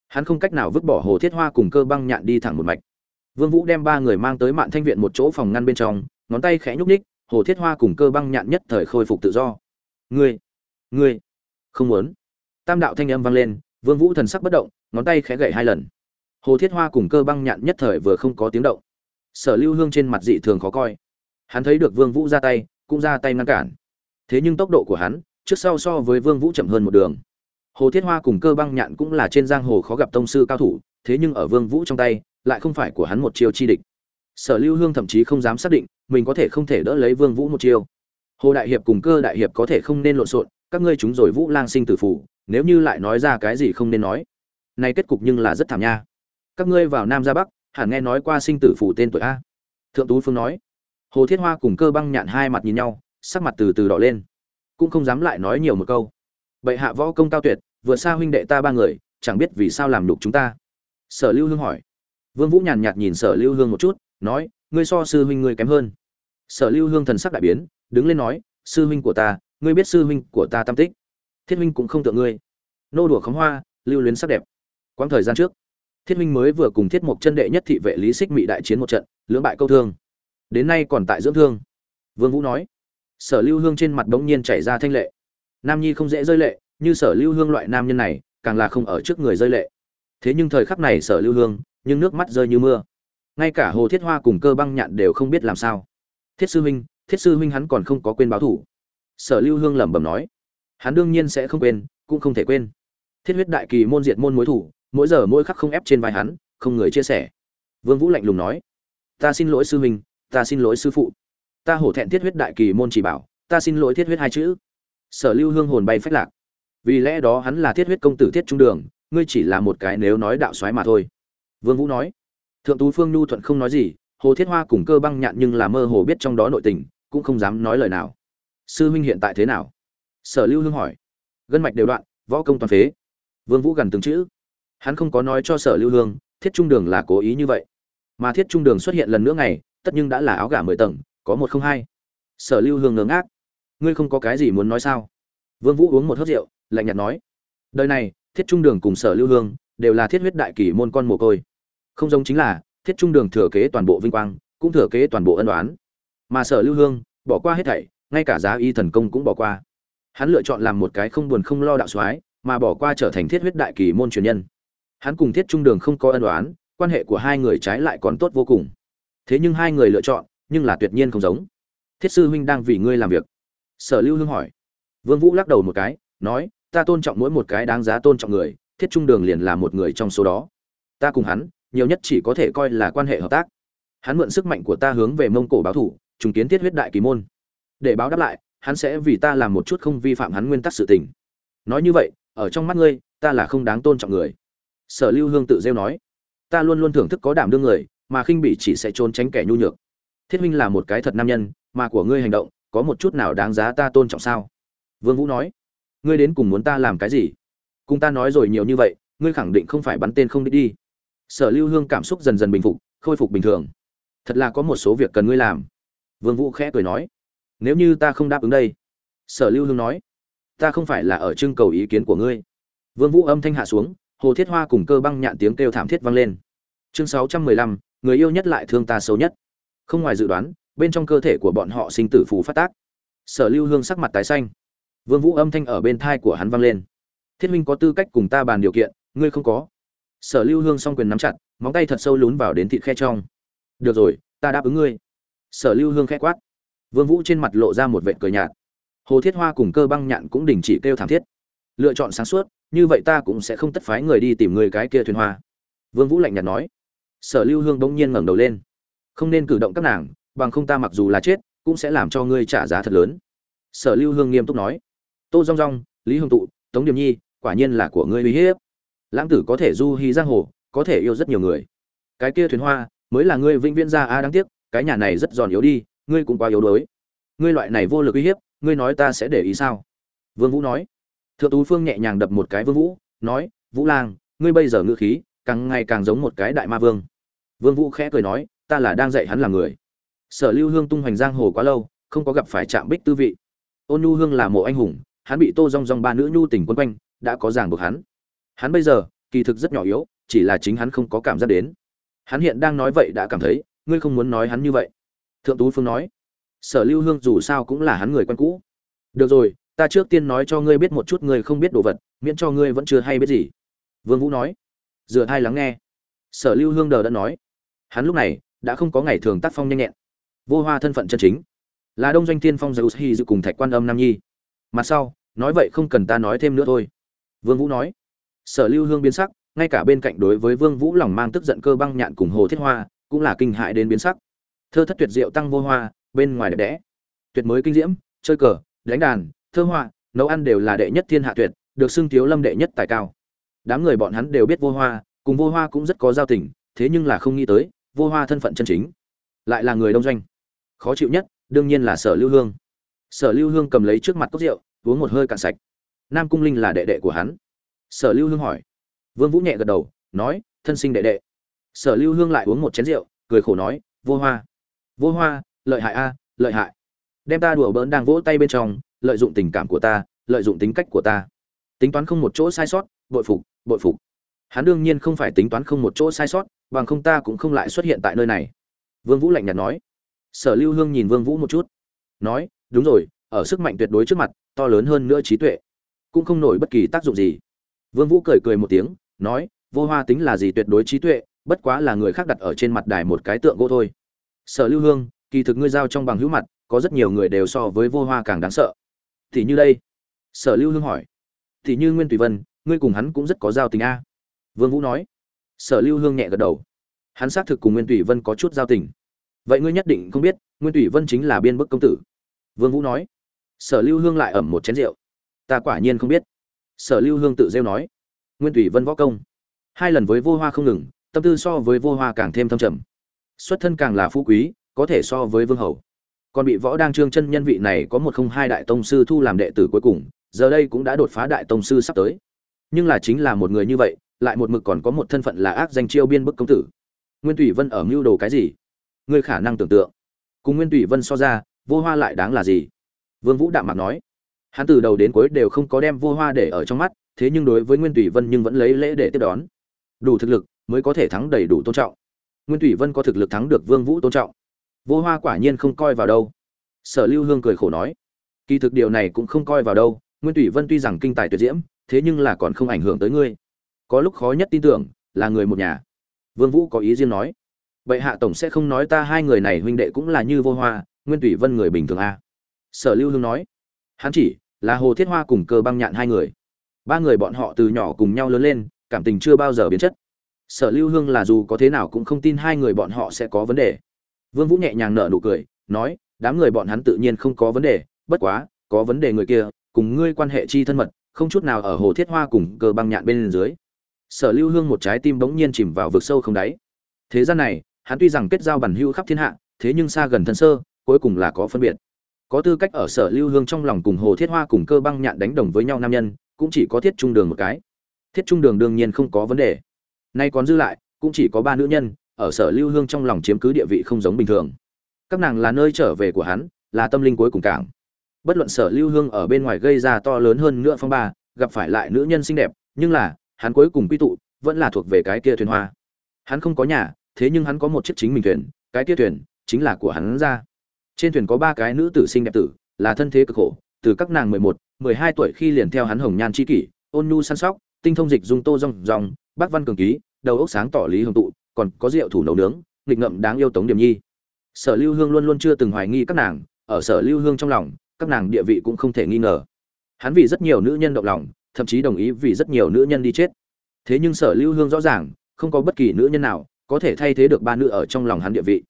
hắn không cách nào vứt bỏ hồ thiết hoa cùng cơ băng nhạn đi thẳng một mạch. Vương vũ đem ba người mang tới mạn thanh viện một chỗ phòng ngăn bên trong, ngón tay khẽ nhúc nhích, hồ thiết hoa cùng cơ băng nhạn nhất thời khôi phục tự do. Ngươi ngươi, không muốn? Tam đạo thanh âm vang lên, vương vũ thần sắc bất động, ngón tay khẽ gậy hai lần. Hồ thiết hoa cùng cơ băng nhạn nhất thời vừa không có tiếng động. Sở lưu hương trên mặt dị thường khó coi. Hắn thấy được vương vũ ra tay, cũng ra tay ngăn cản. Thế nhưng tốc độ của hắn, trước sau so với vương vũ chậm hơn một đường hồ thiết hoa cùng cơ băng nhạn cũng là trên giang hồ khó gặp tông sư cao thủ, thế nhưng ở vương vũ trong tay, lại không phải của hắn một chiêu chi địch. Sở lưu hương thậm chí không dám xác định, mình có thể không thể đỡ lấy vương vũ một chiêu. Hồ đại hiệp cùng cơ đại hiệp có thể không nên lộn xộn, các ngươi chúng rồi vũ lang sinh tử phủ nếu như lại nói ra cái gì không nên nói. Này kết cục nhưng là rất thảm nha. Các ngươi vào nam ra bắc, hẳn nghe nói qua sinh tử phủ tên tuổi a. Thượng tú phương nói. Hồ thiết hoa cùng cơ băng nhạn hai mặt nhìn nhau, sắc mặt từ từ đỏ lên. Cũng không dám lại nói nhiều một câu bệ hạ võ công cao tuyệt, vượt xa huynh đệ ta ba người, chẳng biết vì sao làm đục chúng ta. Sở lưu hương hỏi. Vương vũ nhàn nhạt nhìn sở lưu hương một chút, nói, ngươi so sư huynh ngươi kém hơn. Sở lưu hương thần sắc đại biến, đứng lên nói, sư huynh của ta, ngươi biết sư huynh của ta tam tích. Thiết huynh cũng không tượng ngươi. Nô đùa khóng hoa, lưu luyến sắc đẹp. Quãng thời gian trước, thiết huynh mới vừa cùng thiết mục chân đệ nhất thị vệ lý xích mị đại chiến một trận, lưỡng bại câu thương. Đến nay còn tại dưỡng thương. Vương vũ nói. Sở lưu hương trên mặt đống nhiên chảy ra thanh lệ nam nhi không dễ rơi lệ, như sở lưu hương loại nam nhân này, càng là không ở trước người rơi lệ. Thế nhưng thời khắc này sở lưu hương, nhưng nước mắt rơi như mưa. Ngay cả hồ thiết hoa cùng cơ băng nhạn đều không biết làm sao. Thiết sư huynh, thiết sư huynh hắn còn không có quên báo thủ. Sở lưu hương lẩm bẩm nói. Hắn đương nhiên sẽ không quên, cũng không thể quên. Thiết huyết đại kỳ môn diệt môn mối thủ, mỗi giờ mỗi khắc không ép trên vai hắn, không người chia sẻ. Vương vũ lạnh lùng nói. Ta xin lỗi sư huynh, ta xin lỗi sư phụ. Ta hổ thẹn thiết huyết đại kỳ môn chỉ bảo, ta xin lỗi thiết huyết hai chữ sở lưu hương hồn bay phách lạc. Vì lẽ đó hắn là thiết huyết công tử thiết trung đường, ngươi chỉ là một cái nếu nói đạo soái mà thôi. Vương vũ nói. Thượng tú phương nhu thuận không nói gì, hồ thiết hoa cùng cơ băng nhạn nhưng là mơ hồ biết trong đó nội tình, cũng không dám nói lời nào. Sư huynh hiện tại thế nào? Sở lưu hương hỏi. Gân mạch đều đoạn, võ công toàn phế. Vương vũ gần từng chữ. Hắn không có nói cho sở lưu hương, thiết trung đường là cố ý như vậy. Mà thiết trung đường xuất hiện lần nữa ngày, tất nhưng đã là áo gà mười tầng, có một không hai. Sở lưu hương ngớ ngác ngươi không có cái gì muốn nói sao? Vương vũ uống một hớp rượu, lạnh nhạt nói. Đời này, thiết trung đường cùng sở lưu hương đều là thiết huyết đại kỳ môn con mồ côi. Không giống chính là, thiết trung đường thừa kế toàn bộ vinh quang, cũng thừa kế toàn bộ ân đoán mà sở lưu hương bỏ qua hết thảy, ngay cả giá y thần công cũng bỏ qua. Hắn lựa chọn làm một cái không buồn không lo đạo soái, mà bỏ qua trở thành thiết huyết đại kỳ môn truyền nhân. Hắn cùng thiết trung đường không có ân đoán quan hệ của hai người trái lại còn tốt vô cùng. Thế nhưng hai người lựa chọn, nhưng là tuyệt nhiên không giống. Thiết sư huynh đang vì ngươi làm việc sở lưu hương hỏi. Vương vũ lắc đầu một cái, nói, ta tôn trọng mỗi một cái đáng giá tôn trọng người, thiết trung đường liền là một người trong số đó. Ta cùng hắn, nhiều nhất chỉ có thể coi là quan hệ hợp tác. Hắn mượn sức mạnh của ta hướng về mông cổ báo thủ, trùng kiến thiết huyết đại kỳ môn. Để báo đáp lại, hắn sẽ vì ta làm một chút không vi phạm hắn nguyên tắc sự tình. Nói như vậy, ở trong mắt ngươi, ta là không đáng tôn trọng người. Sở lưu hương tự rêu nói. Ta luôn luôn thưởng thức có đảm đương người, mà khinh bỉ chỉ sẽ trốn tránh kẻ nhu nhược. Thiết huynh là một cái thật nam nhân, mà của ngươi hành động có một chút nào đáng giá ta tôn trọng sao? Vương vũ nói. Ngươi đến cùng muốn ta làm cái gì? Cùng ta nói rồi nhiều như vậy ngươi khẳng định không phải bắn tên không đích đi. Sở lưu hương cảm xúc dần dần bình phục khôi phục bình thường. Thật là có một số việc cần ngươi làm. Vương vũ khẽ cười nói. Nếu như ta không đáp ứng đây sở lưu hương nói ta không phải là ở trưng cầu ý kiến của ngươi. Vương vũ âm thanh hạ xuống hồ thiết hoa cùng cơ băng nhạn tiếng kêu thảm thiết vang lên. Chương 615, người yêu nhất lại thương ta xấu nhất. Không ngoài dự đoán bên trong cơ thể của bọn họ sinh tử phù phát tác. Sở lưu hương sắc mặt tái xanh. Vương vũ âm thanh ở bên thai của hắn vang lên. Thiết minh có tư cách cùng ta bàn điều kiện, ngươi không có. Sở lưu hương song quyền nắm chặt, móng tay thật sâu lún vào đến thịt khe trong. Được rồi, ta đáp ứng ngươi. Sở lưu hương khẽ quát. Vương vũ trên mặt lộ ra một vệt cười nhạt. Hồ thiết hoa cùng cơ băng nhạn cũng đình chỉ kêu thảm thiết. Lựa chọn sáng suốt, như vậy ta cũng sẽ không tất phái người đi tìm người cái kia thuyền hoa. Vương vũ lạnh nhạt nói. Sở lưu hương bỗng nhiên ngẩng đầu lên. Không nên cử động các nàng bằng không ta mặc dù là chết, cũng sẽ làm cho ngươi trả giá thật lớn. Sở lưu hương nghiêm túc nói. Tô rong rong lý hương tụ, tống điềm nhi, quả nhiên là của ngươi uy hiếp. Lãng tử có thể du hí giang hồ, có thể yêu rất nhiều người. Cái kia thuyền hoa, mới là ngươi vĩnh viễn ra a, đáng tiếc, cái nhà này rất giòn yếu đi, ngươi cũng quá yếu đuối. Ngươi loại này vô lực uy hiếp, ngươi nói ta sẽ để ý sao? Vương vũ nói. Thượng tú phương nhẹ nhàng đập một cái vương vũ, nói, vũ lang, ngươi bây giờ ngữ khí, càng ngày càng giống một cái đại ma vương. Vương vũ khẽ cười nói, ta là đang dạy hắn làm người sở lưu hương tung hoành giang hồ quá lâu, không có gặp phải chạm bích tư vị. Ôn nhu hương là mộ anh hùng, hắn bị tô rong rong ba nữ nhu tình quân quanh, đã có ràng buộc hắn. Hắn bây giờ, kỳ thực rất nhỏ yếu, chỉ là chính hắn không có cảm giác đến. Hắn hiện đang nói vậy đã cảm thấy, ngươi không muốn nói hắn như vậy. Thượng tú phương nói, sở lưu hương dù sao cũng là hắn người quen cũ. Được rồi, ta trước tiên nói cho ngươi biết một chút ngươi không biết đồ vật, miễn cho ngươi vẫn chưa hay biết gì. Vương vũ nói dựa hai lắng nghe. Sở lưu hương đờ đã nói, hắn lúc này, đã không có ngày thường tác phong nhanh nhẹn vô hoa thân phận chân chính. Là đông doanh tiên phong zeus hy dự cùng thạch quan âm nam nhi. Mặt sau, nói vậy không cần ta nói thêm nữa thôi. Vương vũ nói, sở lưu hương biến sắc, ngay cả bên cạnh đối với vương vũ lòng mang tức giận cơ băng nhạn cùng hồ thiết hoa, cũng là kinh hại đến biến sắc. Thơ thất tuyệt diệu tăng vô hoa, bên ngoài đẹp đẽ. Tuyệt mới kinh diễm, chơi cờ, đánh đàn, thơ hoa nấu ăn đều là đệ nhất thiên hạ tuyệt, được xưng thiếu lâm đệ nhất tài cao. Đám người bọn hắn đều biết vô hoa, cùng vô hoa cũng rất có giao tình, thế nhưng là không nghĩ tới, vô hoa thân phận chân chính, lại là người đông doanh khó chịu nhất, đương nhiên là sở lưu hương. Sở lưu hương cầm lấy trước mặt cốc rượu, uống một hơi cạn sạch. Nam cung linh là đệ đệ của hắn. Sở lưu hương hỏi. Vương vũ nhẹ gật đầu, nói, thân sinh đệ đệ. Sở lưu hương lại uống một chén rượu, cười khổ nói, vô hoa. Vô hoa, lợi hại a, lợi hại. Đem ta đùa bỡn đang vỗ tay bên trong, lợi dụng tình cảm của ta, lợi dụng tính cách của ta. Tính toán không một chỗ sai sót, bội phục bội phục. Hắn đương nhiên không phải tính toán không một chỗ sai sót, bằng không ta cũng không lại xuất hiện tại nơi này. Vương vũ lạnh nhạt nói sở lưu hương nhìn vương vũ một chút, nói, đúng rồi, ở sức mạnh tuyệt đối trước mặt, to lớn hơn nữa trí tuệ, cũng không nổi bất kỳ tác dụng gì. Vương vũ cười cười một tiếng, nói, vô hoa tính là gì tuyệt đối trí tuệ, bất quá là người khác đặt ở trên mặt đài một cái tượng gỗ thôi. Sở lưu hương, kỳ thực ngươi giao trong bằng hữu mặt, có rất nhiều người đều so với vô hoa càng đáng sợ. Thì như đây, sở lưu hương hỏi, thì như nguyên tùy vân, ngươi cùng hắn cũng rất có giao tình a? Vương vũ nói. Sở lưu hương nhẹ gật đầu. Hắn xác thực cùng nguyên tùy vân có chút giao tình vậy ngươi nhất định không biết, nguyên tùy vân chính là biên bức công tử. Vương vũ nói. Sở lưu hương lại ẩm một chén rượu. Ta quả nhiên không biết. Sở lưu hương tự rêu nói. Nguyên tùy vân võ công. Hai lần với vô hoa không ngừng, tâm tư so với vô hoa càng thêm thâm trầm. Xuất thân càng là phú quý, có thể so với vương hầu. Còn bị võ đang trương chân nhân vị này có một không hai đại tông sư thu làm đệ tử cuối cùng, giờ đây cũng đã đột phá đại tông sư sắp tới. Nhưng là chính là một người như vậy, lại một mực còn có một thân phận là ác danh chiêu biên bức công tử. Nguyên thủy vân ở mưu đồ cái gì? Ngươi khả năng tưởng tượng. Cùng nguyên tùy vân so ra, vô hoa lại đáng là gì? Vương vũ đạm mạc nói. Hắn từ đầu đến cuối đều không có đem vô hoa để ở trong mắt, thế nhưng đối với nguyên tùy vân nhưng vẫn lấy lễ để tiếp đón. Đủ thực lực, mới có thể thắng đầy đủ tôn trọng. Nguyên tùy vân có thực lực thắng được vương vũ tôn trọng. Vô hoa quả nhiên không coi vào đâu. Sở lưu hương cười khổ nói. Kỳ thực điều này cũng không coi vào đâu, nguyên tùy vân tuy rằng kinh tài tuyệt diễm, thế nhưng là còn không ảnh hưởng tới ngươi. Có lúc khó nhất tin tưởng, là người một nhà. Vương vũ có ý riêng nói vậy hạ tổng sẽ không nói ta hai người này huynh đệ cũng là như vô hoa, nguyên thủy vân người bình thường a. À? sở lưu hương nói, hắn chỉ là hồ thiết hoa cùng cơ băng nhạn hai người. Ba người bọn họ từ nhỏ cùng nhau lớn lên, cảm tình chưa bao giờ biến chất. Sở lưu hương là dù có thế nào cũng không tin hai người bọn họ sẽ có vấn đề. Vương vũ nhẹ nhàng nở nụ cười, nói, đám người bọn hắn tự nhiên không có vấn đề, bất quá, có vấn đề người kia, cùng ngươi quan hệ chi thân mật, không chút nào ở hồ thiết hoa cùng cơ băng nhạn bên dưới. Sở lưu hương một trái tim bỗng nhiên chìm vào vực sâu không đáy. Thế gian này hắn tuy rằng kết giao bản hữu khắp thiên hạ, thế nhưng xa gần thân sơ, cuối cùng là có phân biệt. Có tư cách ở sở lưu hương trong lòng cùng hồ thiết hoa cùng cơ băng nhạn đánh đồng với nhau nam nhân, cũng chỉ có thiết trung đường một cái. Thiết trung đường đương nhiên không có vấn đề. Nay còn dư lại, cũng chỉ có ba nữ nhân, ở sở lưu hương trong lòng chiếm cứ địa vị không giống bình thường. Các nàng là nơi trở về của hắn, là tâm linh cuối cùng cảng. Bất luận sở lưu hương ở bên ngoài gây ra to lớn hơn nữa phong ba, gặp phải lại nữ nhân xinh đẹp, nhưng là, hắn cuối cùng quy tụ, vẫn là thuộc về cái kia thuyền hoa. Hắn không có nhà thế nhưng hắn có một chiếc chính mình thuyền, cái kia thuyền chính là của hắn ra. Trên thuyền có ba cái nữ tử sinh đẹp tử, là thân thế cực khổ, từ các nàng mười một, mười hai tuổi khi liền theo hắn hồng nhan chi kỷ, ôn nhu săn sóc, tinh thông dịch dung tô rong rong, bác văn cường ký, đầu óc sáng tỏ lý hồng tụ, còn có rượu thủ nấu nướng, nghịch ngậm đáng yêu tống điểm nhi. Sở lưu hương luôn luôn chưa từng hoài nghi các nàng, ở sở lưu hương trong lòng, các nàng địa vị cũng không thể nghi ngờ. Hắn vì rất nhiều nữ nhân động lòng, thậm chí đồng ý vì rất nhiều nữ nhân đi chết. Thế nhưng sở lưu hương rõ ràng, không có bất kỳ nữ nhân nào có thể thay thế được ba nữ ở trong lòng hắn địa vị.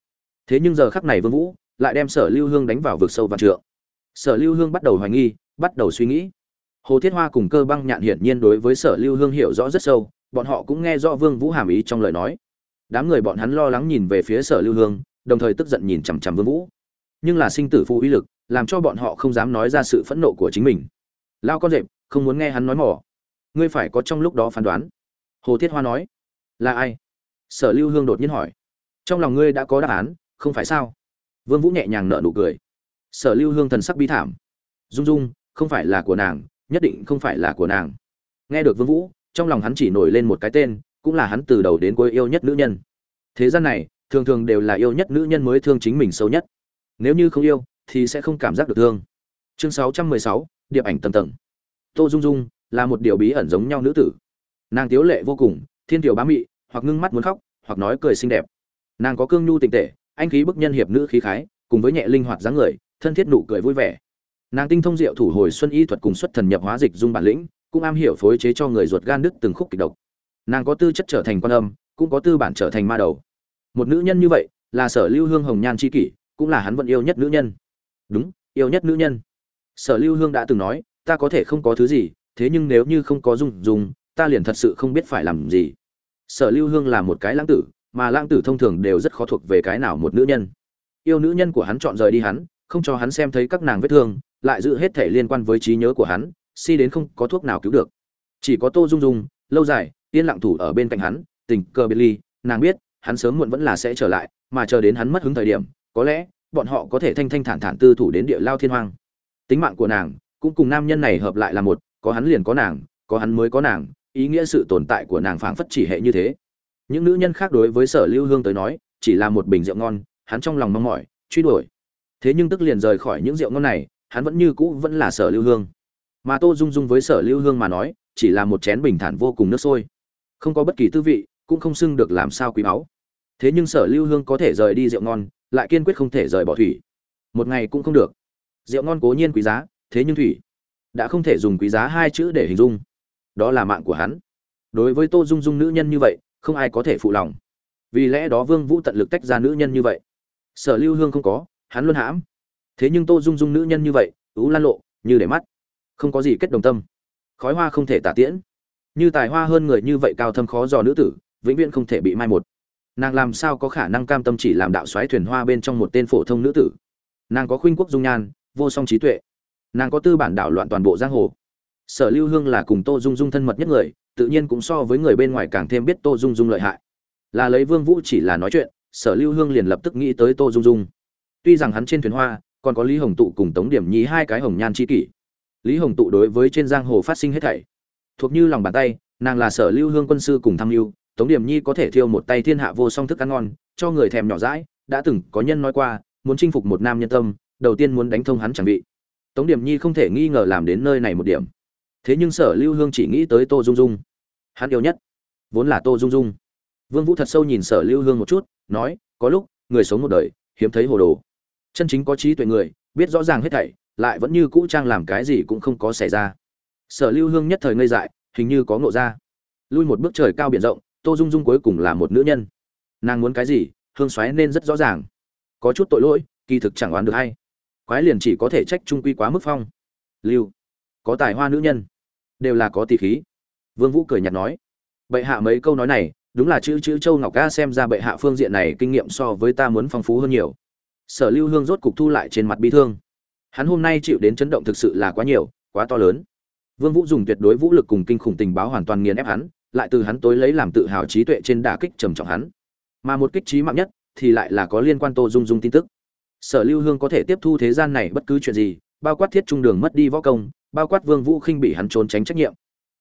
Thế nhưng giờ khắc này vương vũ lại đem sở lưu hương đánh vào vực sâu và trượng. Sở lưu hương bắt đầu hoài nghi, bắt đầu suy nghĩ. Hồ thiết hoa cùng cơ băng nhạn hiển nhiên đối với sở lưu hương hiểu rõ rất sâu, bọn họ cũng nghe rõ vương vũ hàm ý trong lời nói. Đám người bọn hắn lo lắng nhìn về phía sở lưu hương, đồng thời tức giận nhìn chằm chằm vương vũ. Nhưng là sinh tử phụ uy lực, làm cho bọn họ không dám nói ra sự phẫn nộ của chính mình. Lao con rệp, không muốn nghe hắn nói mỏ. Ngươi phải có trong lúc đó phán đoán. Hồ thiết hoa nói, là ai? Sở lưu hương đột nhiên hỏi trong lòng ngươi đã có đáp án không phải sao? Vương vũ nhẹ nhàng nở nụ cười. Sở lưu hương thần sắc bi thảm. Dung dung không phải là của nàng nhất định không phải là của nàng. Nghe được vương vũ trong lòng hắn chỉ nổi lên một cái tên cũng là hắn từ đầu đến cuối yêu nhất nữ nhân. Thế gian này thường thường đều là yêu nhất nữ nhân mới thương chính mình sâu nhất. Nếu như không yêu thì sẽ không cảm giác được thương. Chương 616, điệp ảnh tầng tầng. Tô dung dung là một điều bí ẩn giống nhau nữ tử. Nàng tiếu lệ vô cùng thiên tiểu bá mị hoặc ngưng mắt muốn khóc hoặc nói cười xinh đẹp. Nàng có cương nhu tinh tệ anh khí bức nhân hiệp nữ khí khái cùng với nhẹ linh hoạt dáng người thân thiết nụ cười vui vẻ. Nàng tinh thông diệu thủ hồi xuân y thuật cùng xuất thần nhập hóa dịch dung bản lĩnh cũng am hiểu phối chế cho người ruột gan đứt từng khúc kịch độc. Nàng có tư chất trở thành quan âm cũng có tư bản trở thành ma đầu. Một nữ nhân như vậy là sở lưu hương hồng nhan c h i kỷ cũng là hắn vẫn yêu nhất nữ nhân. Đúng yêu nhất nữ nhân. Sở lưu hương đã từng nói ta có thể không có thứ gì thế nhưng nếu như không có dung dung, ta liền thật sự không biết phải làm gì sở lưu hương là một cái lãng tử, mà lãng tử thông thường đều rất khó thuộc về cái nào một nữ nhân. Yêu nữ nhân của hắn chọn rời đi hắn, không cho hắn xem thấy các nàng vết thương, lại giữ hết thể liên quan với trí nhớ của hắn, si đến không có thuốc nào cứu được. Chỉ có tô dung dung, lâu dài, yên lặng thủ ở bên cạnh hắn, tình cờ biệt ly, nàng biết, hắn sớm muộn vẫn là sẽ trở lại, mà chờ đến hắn mất hứng thời điểm, có lẽ, bọn họ có thể thanh thanh thản thản tư thủ đến địa lao thiên hoang. Tính mạng của nàng, cũng cùng nam nhân này hợp lại là một, có hắn liền có nàng, có hắn mới có nàng ý nghĩa sự tồn tại của nàng phảng phất chỉ hệ như thế. Những nữ nhân khác đối với sở lưu hương tới nói, chỉ là một bình rượu ngon, hắn trong lòng mong mỏi, truy đuổi. Thế nhưng tức liền rời khỏi những rượu ngon này, hắn vẫn như cũ vẫn là sở lưu hương. Mà tô dung dung với sở lưu hương mà nói, chỉ là một chén bình thản vô cùng nước sôi. Không có bất kỳ tư vị, cũng không xưng được làm sao quý báu. Thế nhưng sở lưu hương có thể rời đi rượu ngon, lại kiên quyết không thể rời bỏ thủy. Một ngày cũng không được. Rượu ngon cố nhiên quý giá, thế nhưng thủy đã không thể dùng quý giá hai chữ để hình dung đó là mạng của hắn. Đối với tô dung dung nữ nhân như vậy, không ai có thể phụ lòng. Vì lẽ đó vương vũ tận lực tách ra nữ nhân như vậy. Sở lưu hương không có, hắn luôn hãm. Thế nhưng tô dung dung nữ nhân như vậy, ú lan lộ, như để mắt. Không có gì kết đồng tâm. Khói hoa không thể tả tiễn. Như tài hoa hơn người như vậy cao thâm khó dò nữ tử, vĩnh viễn không thể bị mai một. Nàng làm sao có khả năng cam tâm chỉ làm đạo xoáy thuyền hoa bên trong một tên phổ thông nữ tử? Nàng có khuynh quốc dung nhan, vô song trí tuệ. Nàng có tư bản đảo loạn toàn bộ giang hồ sở lưu hương là cùng tô dung dung thân mật nhất người, tự nhiên cũng so với người bên ngoài càng thêm biết tô dung dung lợi hại. Là lấy vương vũ chỉ là nói chuyện, sở lưu hương liền lập tức nghĩ tới tô dung dung. Tuy rằng hắn trên thuyền hoa, còn có lý hồng tụ cùng tống điểm nhí hai cái hồng nhan chi kỷ. Lý hồng tụ đối với trên giang hồ phát sinh hết thảy. Thuộc như lòng bàn tay, nàng là sở lưu hương quân sư cùng tham lưu tống điểm nhi có thể thiêu một tay thiên hạ vô song thức ăn ngon, cho người thèm nhỏ dãi, đã từng có nhân nói qua, muốn chinh phục một nam nhân tâm, đầu tiên muốn đánh thông hắn chẳng bị. Tống điểm nhi không thể nghi ngờ làm đến nơi này một điểm thế nhưng sở lưu hương chỉ nghĩ tới tô dung dung. Hắn yêu nhất vốn là tô dung dung. Vương vũ thật sâu nhìn sở lưu hương một chút, nói, có lúc, người sống một đời, hiếm thấy hồ đồ. Chân chính có trí tuệ người, biết rõ ràng hết thảy, lại vẫn như cũ trang làm cái gì cũng không có xảy ra. Sở lưu hương nhất thời ngây dại, hình như có ngộ ra. Lui một bước trời cao biển rộng, tô dung dung cuối cùng là một nữ nhân. Nàng muốn cái gì, hương xoáy nên rất rõ ràng. Có chút tội lỗi, kỳ thực chẳng oán được hay. Quái liền chỉ có thể trách trung quy quá mức phong. Lưu, có tài hoa nữ nhân đều là có tỷ khí. Vương vũ cười nhạt nói, bệ hạ mấy câu nói này, đúng là chữ chữ châu ngọc ca xem ra bệ hạ phương diện này kinh nghiệm so với ta muốn phong phú hơn nhiều. Sở lưu hương rốt cục thu lại trên mặt bi thương. Hắn hôm nay chịu đến chấn động thực sự là quá nhiều, quá to lớn. Vương vũ dùng tuyệt đối vũ lực cùng kinh khủng tình báo hoàn toàn nghiền ép hắn, lại từ hắn tối lấy làm tự hào trí tuệ trên đả kích trầm trọng hắn. Mà một kích trí mạng nhất, thì lại là có liên quan tô dung dung tin tức. Sở lưu hương có thể tiếp thu thế gian này bất cứ chuyện gì, bao quát thiết trung đường mất đi võ công bao quát vương vũ khinh bị hắn trốn tránh trách nhiệm.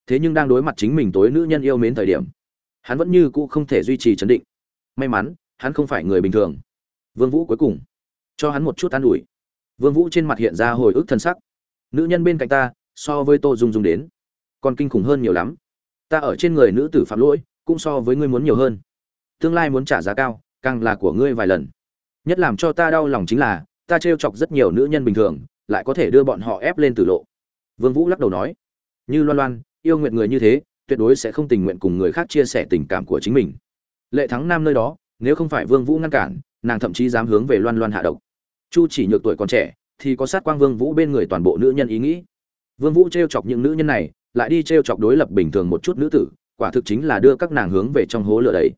Thế nhưng đang đối mặt chính mình tối nữ nhân yêu mến thời điểm, hắn vẫn như cũ không thể duy trì chấn định. May mắn, hắn không phải người bình thường. Vương vũ cuối cùng, cho hắn một chút an ủi. Vương vũ trên mặt hiện ra hồi ức thân sắc. Nữ nhân bên cạnh ta, so với tô dung dung đến, còn kinh khủng hơn nhiều lắm. Ta ở trên người nữ tử phạm lỗi, cũng so với ngươi muốn nhiều hơn. Tương lai muốn trả giá cao, càng là của ngươi vài lần. Nhất làm cho ta đau lòng chính là, ta trêu chọc rất nhiều nữ nhân bình thường, lại có thể đưa bọn họ ép lên tử lộ vương vũ lắc đầu nói, như loan loan, yêu nguyện người như thế, tuyệt đối sẽ không tình nguyện cùng người khác chia sẻ tình cảm của chính mình. Lệ thắng nam nơi đó, nếu không phải vương vũ ngăn cản, nàng thậm chí dám hướng về loan loan hạ độc. Chu chỉ nhược tuổi còn trẻ, thì có sát quang vương vũ bên người toàn bộ nữ nhân ý nghĩ. Vương vũ trêu chọc những nữ nhân này, lại đi trêu chọc đối lập bình thường một chút nữ tử, quả thực chính là đưa các nàng hướng về trong hố lửa đấy.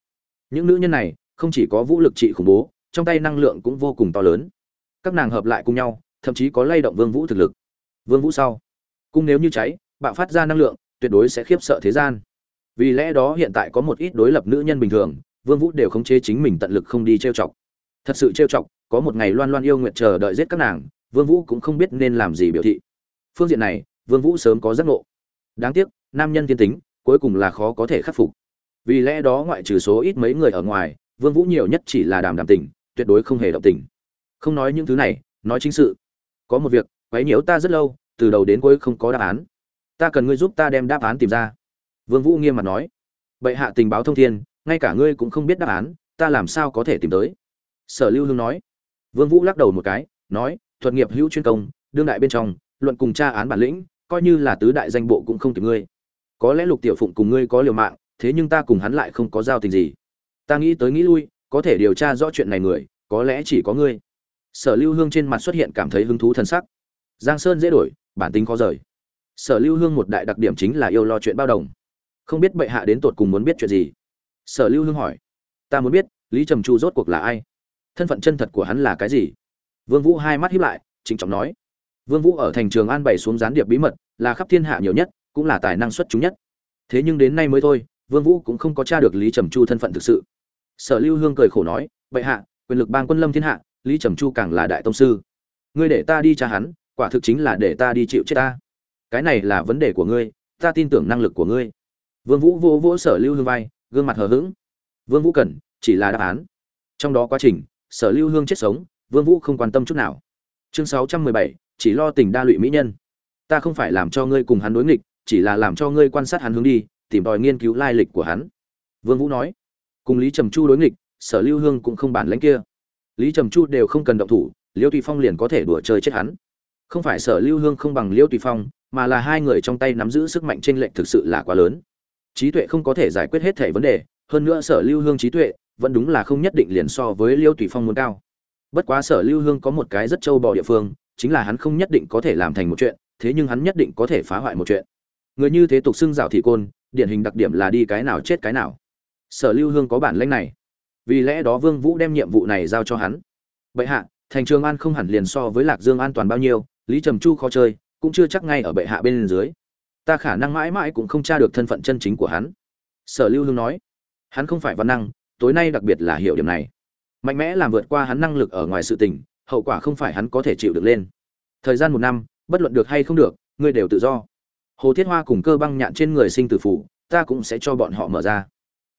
Những nữ nhân này, không chỉ có vũ lực trị khủng bố, trong tay năng lượng cũng vô cùng to lớn. Các nàng hợp lại cùng nhau, thậm chí có lay động vương vũ thực lực. Vương vũ sau cung nếu như cháy, bạo phát ra năng lượng, tuyệt đối sẽ khiếp sợ thế gian. Vì lẽ đó hiện tại có một ít đối lập nữ nhân bình thường, vương vũ đều khống chế chính mình tận lực không đi trêu chọc. Thật sự trêu chọc, có một ngày loan loan yêu nguyện chờ đợi giết các nàng, vương vũ cũng không biết nên làm gì biểu thị. Phương diện này, vương vũ sớm có giác ngộ. Đáng tiếc, nam nhân thiên tính, cuối cùng là khó có thể khắc phục. Vì lẽ đó ngoại trừ số ít mấy người ở ngoài, vương vũ nhiều nhất chỉ là đàm đàm tình, tuyệt đối không hề động tình. Không nói những thứ này, nói chính sự. Có một việc, quấy nhiễu ta rất lâu từ đầu đến cuối không có đáp án. Ta cần ngươi giúp ta đem đáp án tìm ra. Vương vũ nghiêm mặt nói. Bệ hạ tình báo thông thiên, ngay cả ngươi cũng không biết đáp án, ta làm sao có thể tìm tới? Sở lưu hương nói. Vương vũ lắc đầu một cái, nói, thuật nghiệp hữu chuyên công, đương đại bên trong, luận cùng tra án bản lĩnh, coi như là tứ đại danh bộ cũng không kịp ngươi. Có lẽ lục tiểu phụng cùng ngươi có liều mạng, thế nhưng ta cùng hắn lại không có giao tình gì. Ta nghĩ tới nghĩ lui, có thể điều tra rõ chuyện này người, có lẽ chỉ có ngươi. Sở lưu hương trên mặt xuất hiện cảm thấy hứng thú thân sắc. Giang sơn dễ đổi bản tính khó rời. Sở lưu hương một đại đặc điểm chính là yêu lo chuyện bao đồng. Không biết bệ hạ đến tột cùng muốn biết chuyện gì? Sở lưu hương hỏi. Ta muốn biết, lý trầm chu rốt cuộc là ai? Thân phận chân thật của hắn là cái gì? Vương vũ hai mắt híp lại, trịnh trọng nói. Vương vũ ở thành trường an bày xuống gián điệp bí mật, là khắp thiên hạ nhiều nhất, cũng là tài năng xuất chúng nhất. Thế nhưng đến nay mới thôi, vương vũ cũng không có tra được lý trầm chu thân phận thực sự. Sở lưu hương cười khổ nói, bệ hạ, quyền lực bang quân lâm thiên hạ, lý trầm chu càng là đại tông sư. Ngươi để ta đi tra hắn quả thực chính là để ta đi chịu chết ta. Cái này là vấn đề của ngươi ta tin tưởng năng lực của ngươi. Vương vũ vô vỗ sở lưu hương vai gương mặt hờ hững. Vương vũ cần chỉ là đáp án. Trong đó quá trình sở lưu hương chết sống vương vũ không quan tâm chút nào. Chương 617, chỉ lo tình đa lụy mỹ nhân. Ta không phải làm cho ngươi cùng hắn đối nghịch chỉ là làm cho ngươi quan sát hắn hướng đi tìm tòi nghiên cứu lai lịch của hắn. Vương vũ nói. Cùng lý trầm chu đối nghịch sở lưu hương cũng không bản lãnh kia. Lý trầm chu đều không cần động thủ liêu tùy phong liền có thể đùa chơi chết hắn không phải sở lưu hương không bằng liêu tùy phong, mà là hai người trong tay nắm giữ sức mạnh trên lệnh thực sự là quá lớn. Trí tuệ không có thể giải quyết hết thể vấn đề, hơn nữa sở lưu hương trí tuệ vẫn đúng là không nhất định liền so với liêu tùy phong muốn cao. Bất quá sở lưu hương có một cái rất trâu bò địa phương, chính là hắn không nhất định có thể làm thành một chuyện, thế nhưng hắn nhất định có thể phá hoại một chuyện. Người như thế tục xưng rào thị côn, điển hình đặc điểm là đi cái nào chết cái nào. Sở lưu hương có bản lanh này. Vì lẽ đó vương vũ đem nhiệm vụ này giao cho hắn. Bệ hạ, thành trường an không hẳn liền so với lạc dương an toàn bao nhiêu lý trầm chu khó chơi, cũng chưa chắc ngay ở bệ hạ bên dưới. Ta khả năng mãi mãi cũng không tra được thân phận chân chính của hắn. Sở lưu hương nói, hắn không phải văn năng, tối nay đặc biệt là hiểu điểm này. Mạnh mẽ làm vượt qua hắn năng lực ở ngoài sự tình, hậu quả không phải hắn có thể chịu được lên. Thời gian một năm, bất luận được hay không được, ngươi đều tự do. Hồ thiết hoa cùng cơ băng nhạn trên người sinh tử phủ, ta cũng sẽ cho bọn họ mở ra.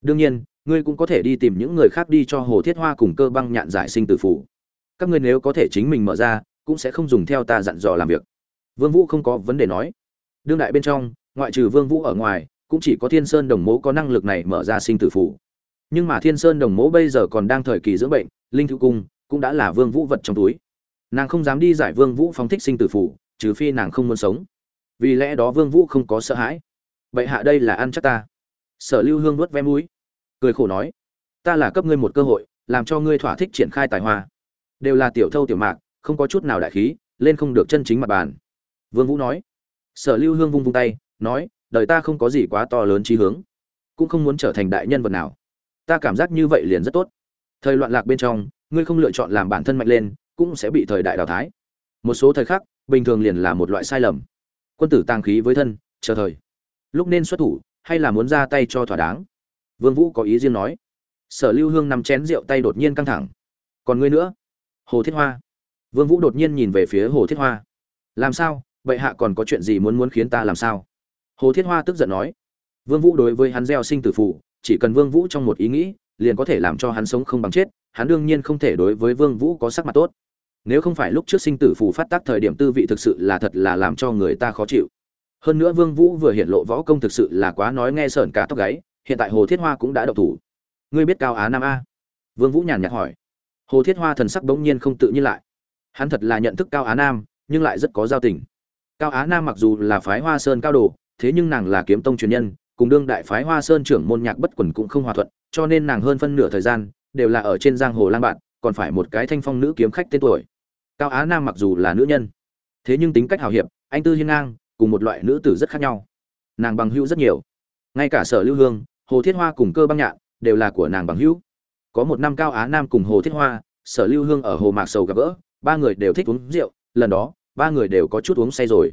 Đương nhiên, ngươi cũng có thể đi tìm những người khác đi cho hồ thiết hoa cùng cơ băng nhạn giải sinh tử phủ. Các ngươi nếu có thể chính mình mở ra cũng sẽ không dùng theo ta dặn dò làm việc. Vương vũ không có vấn đề nói. Đương đại bên trong, ngoại trừ vương vũ ở ngoài, cũng chỉ có thiên sơn đồng mố có năng lực này mở ra sinh tử phủ. Nhưng mà thiên sơn đồng mố bây giờ còn đang thời kỳ dưỡng bệnh, linh thư cung cũng đã là vương vũ vật trong túi. Nàng không dám đi giải vương vũ phóng thích sinh tử phủ, trừ phi nàng không muốn sống. Vì lẽ đó vương vũ không có sợ hãi. Vậy hạ đây là ăn chắc ta. Sở lưu hương nuốt ve mũi, cười khổ nói, ta là cấp ngươi một cơ hội, làm cho ngươi thỏa thích triển khai tài hoa. Đều là tiểu thâu tiểu mạc không có chút nào đại khí, lên không được chân chính mặt bàn. Vương vũ nói. Sở lưu hương vung vung tay, nói, đời ta không có gì quá to lớn trí hướng, cũng không muốn trở thành đại nhân vật nào. Ta cảm giác như vậy liền rất tốt. Thời loạn lạc bên trong, ngươi không lựa chọn làm bản thân mạnh lên, cũng sẽ bị thời đại đào thái một số thời khắc, bình thường liền là một loại sai lầm. Quân tử tàng khí với thân, chờ thời. Lúc nên xuất thủ, hay là muốn ra tay cho thỏa đáng? Vương vũ có ý riêng nói. Sở lưu hương nằm chén rượu tay đột nhiên căng thẳng. Còn ngươi nữa? Hồ thiết hoa vương vũ đột nhiên nhìn về phía hồ thiết hoa. Làm sao? Bệ hạ còn có chuyện gì muốn muốn khiến ta làm sao? Hồ thiết hoa tức giận nói. Vương vũ đối với hắn gieo sinh tử phụ chỉ cần vương vũ trong một ý nghĩ, liền có thể làm cho hắn sống không bằng chết, hắn đương nhiên không thể đối với vương vũ có sắc mặt tốt. Nếu không phải lúc trước sinh tử phù phát tác thời điểm tư vị thực sự là thật là làm cho người ta khó chịu. Hơn nữa vương vũ vừa hiện lộ võ công thực sự là quá nói nghe sởn cả tóc gáy, hiện tại hồ thiết hoa cũng đã độc thủ. Ngươi biết cao á nam a? Vương vũ nhàn nhạt hỏi. Hồ thiết hoa thần sắc bỗng nhiên không tự nhiên lại hắn thật là nhận thức cao á nam, nhưng lại rất có giao tình. Cao á nam mặc dù là phái hoa sơn cao đồ, thế nhưng nàng là kiếm tông truyền nhân, cùng đương đại phái hoa sơn trưởng môn nhạc bất quần cũng không hòa thuận, cho nên nàng hơn phân nửa thời gian đều là ở trên giang hồ lang bạn, còn phải một cái thanh phong nữ kiếm khách tên tuổi. Cao á nam mặc dù là nữ nhân, thế nhưng tính cách hào hiệp, anh tư hiên ngang, cùng một loại nữ tử rất khác nhau. Nàng bằng hữu rất nhiều. Ngay cả sở lưu hương, hồ thiết hoa cùng cơ băng nhạn đều là của nàng bằng hữu. Có một năm cao á nam cùng hồ thiết hoa, sở lưu hương ở hồ mạc sầu gặp gỡ ba người đều thích uống rượu, lần đó, ba người đều có chút uống say rồi.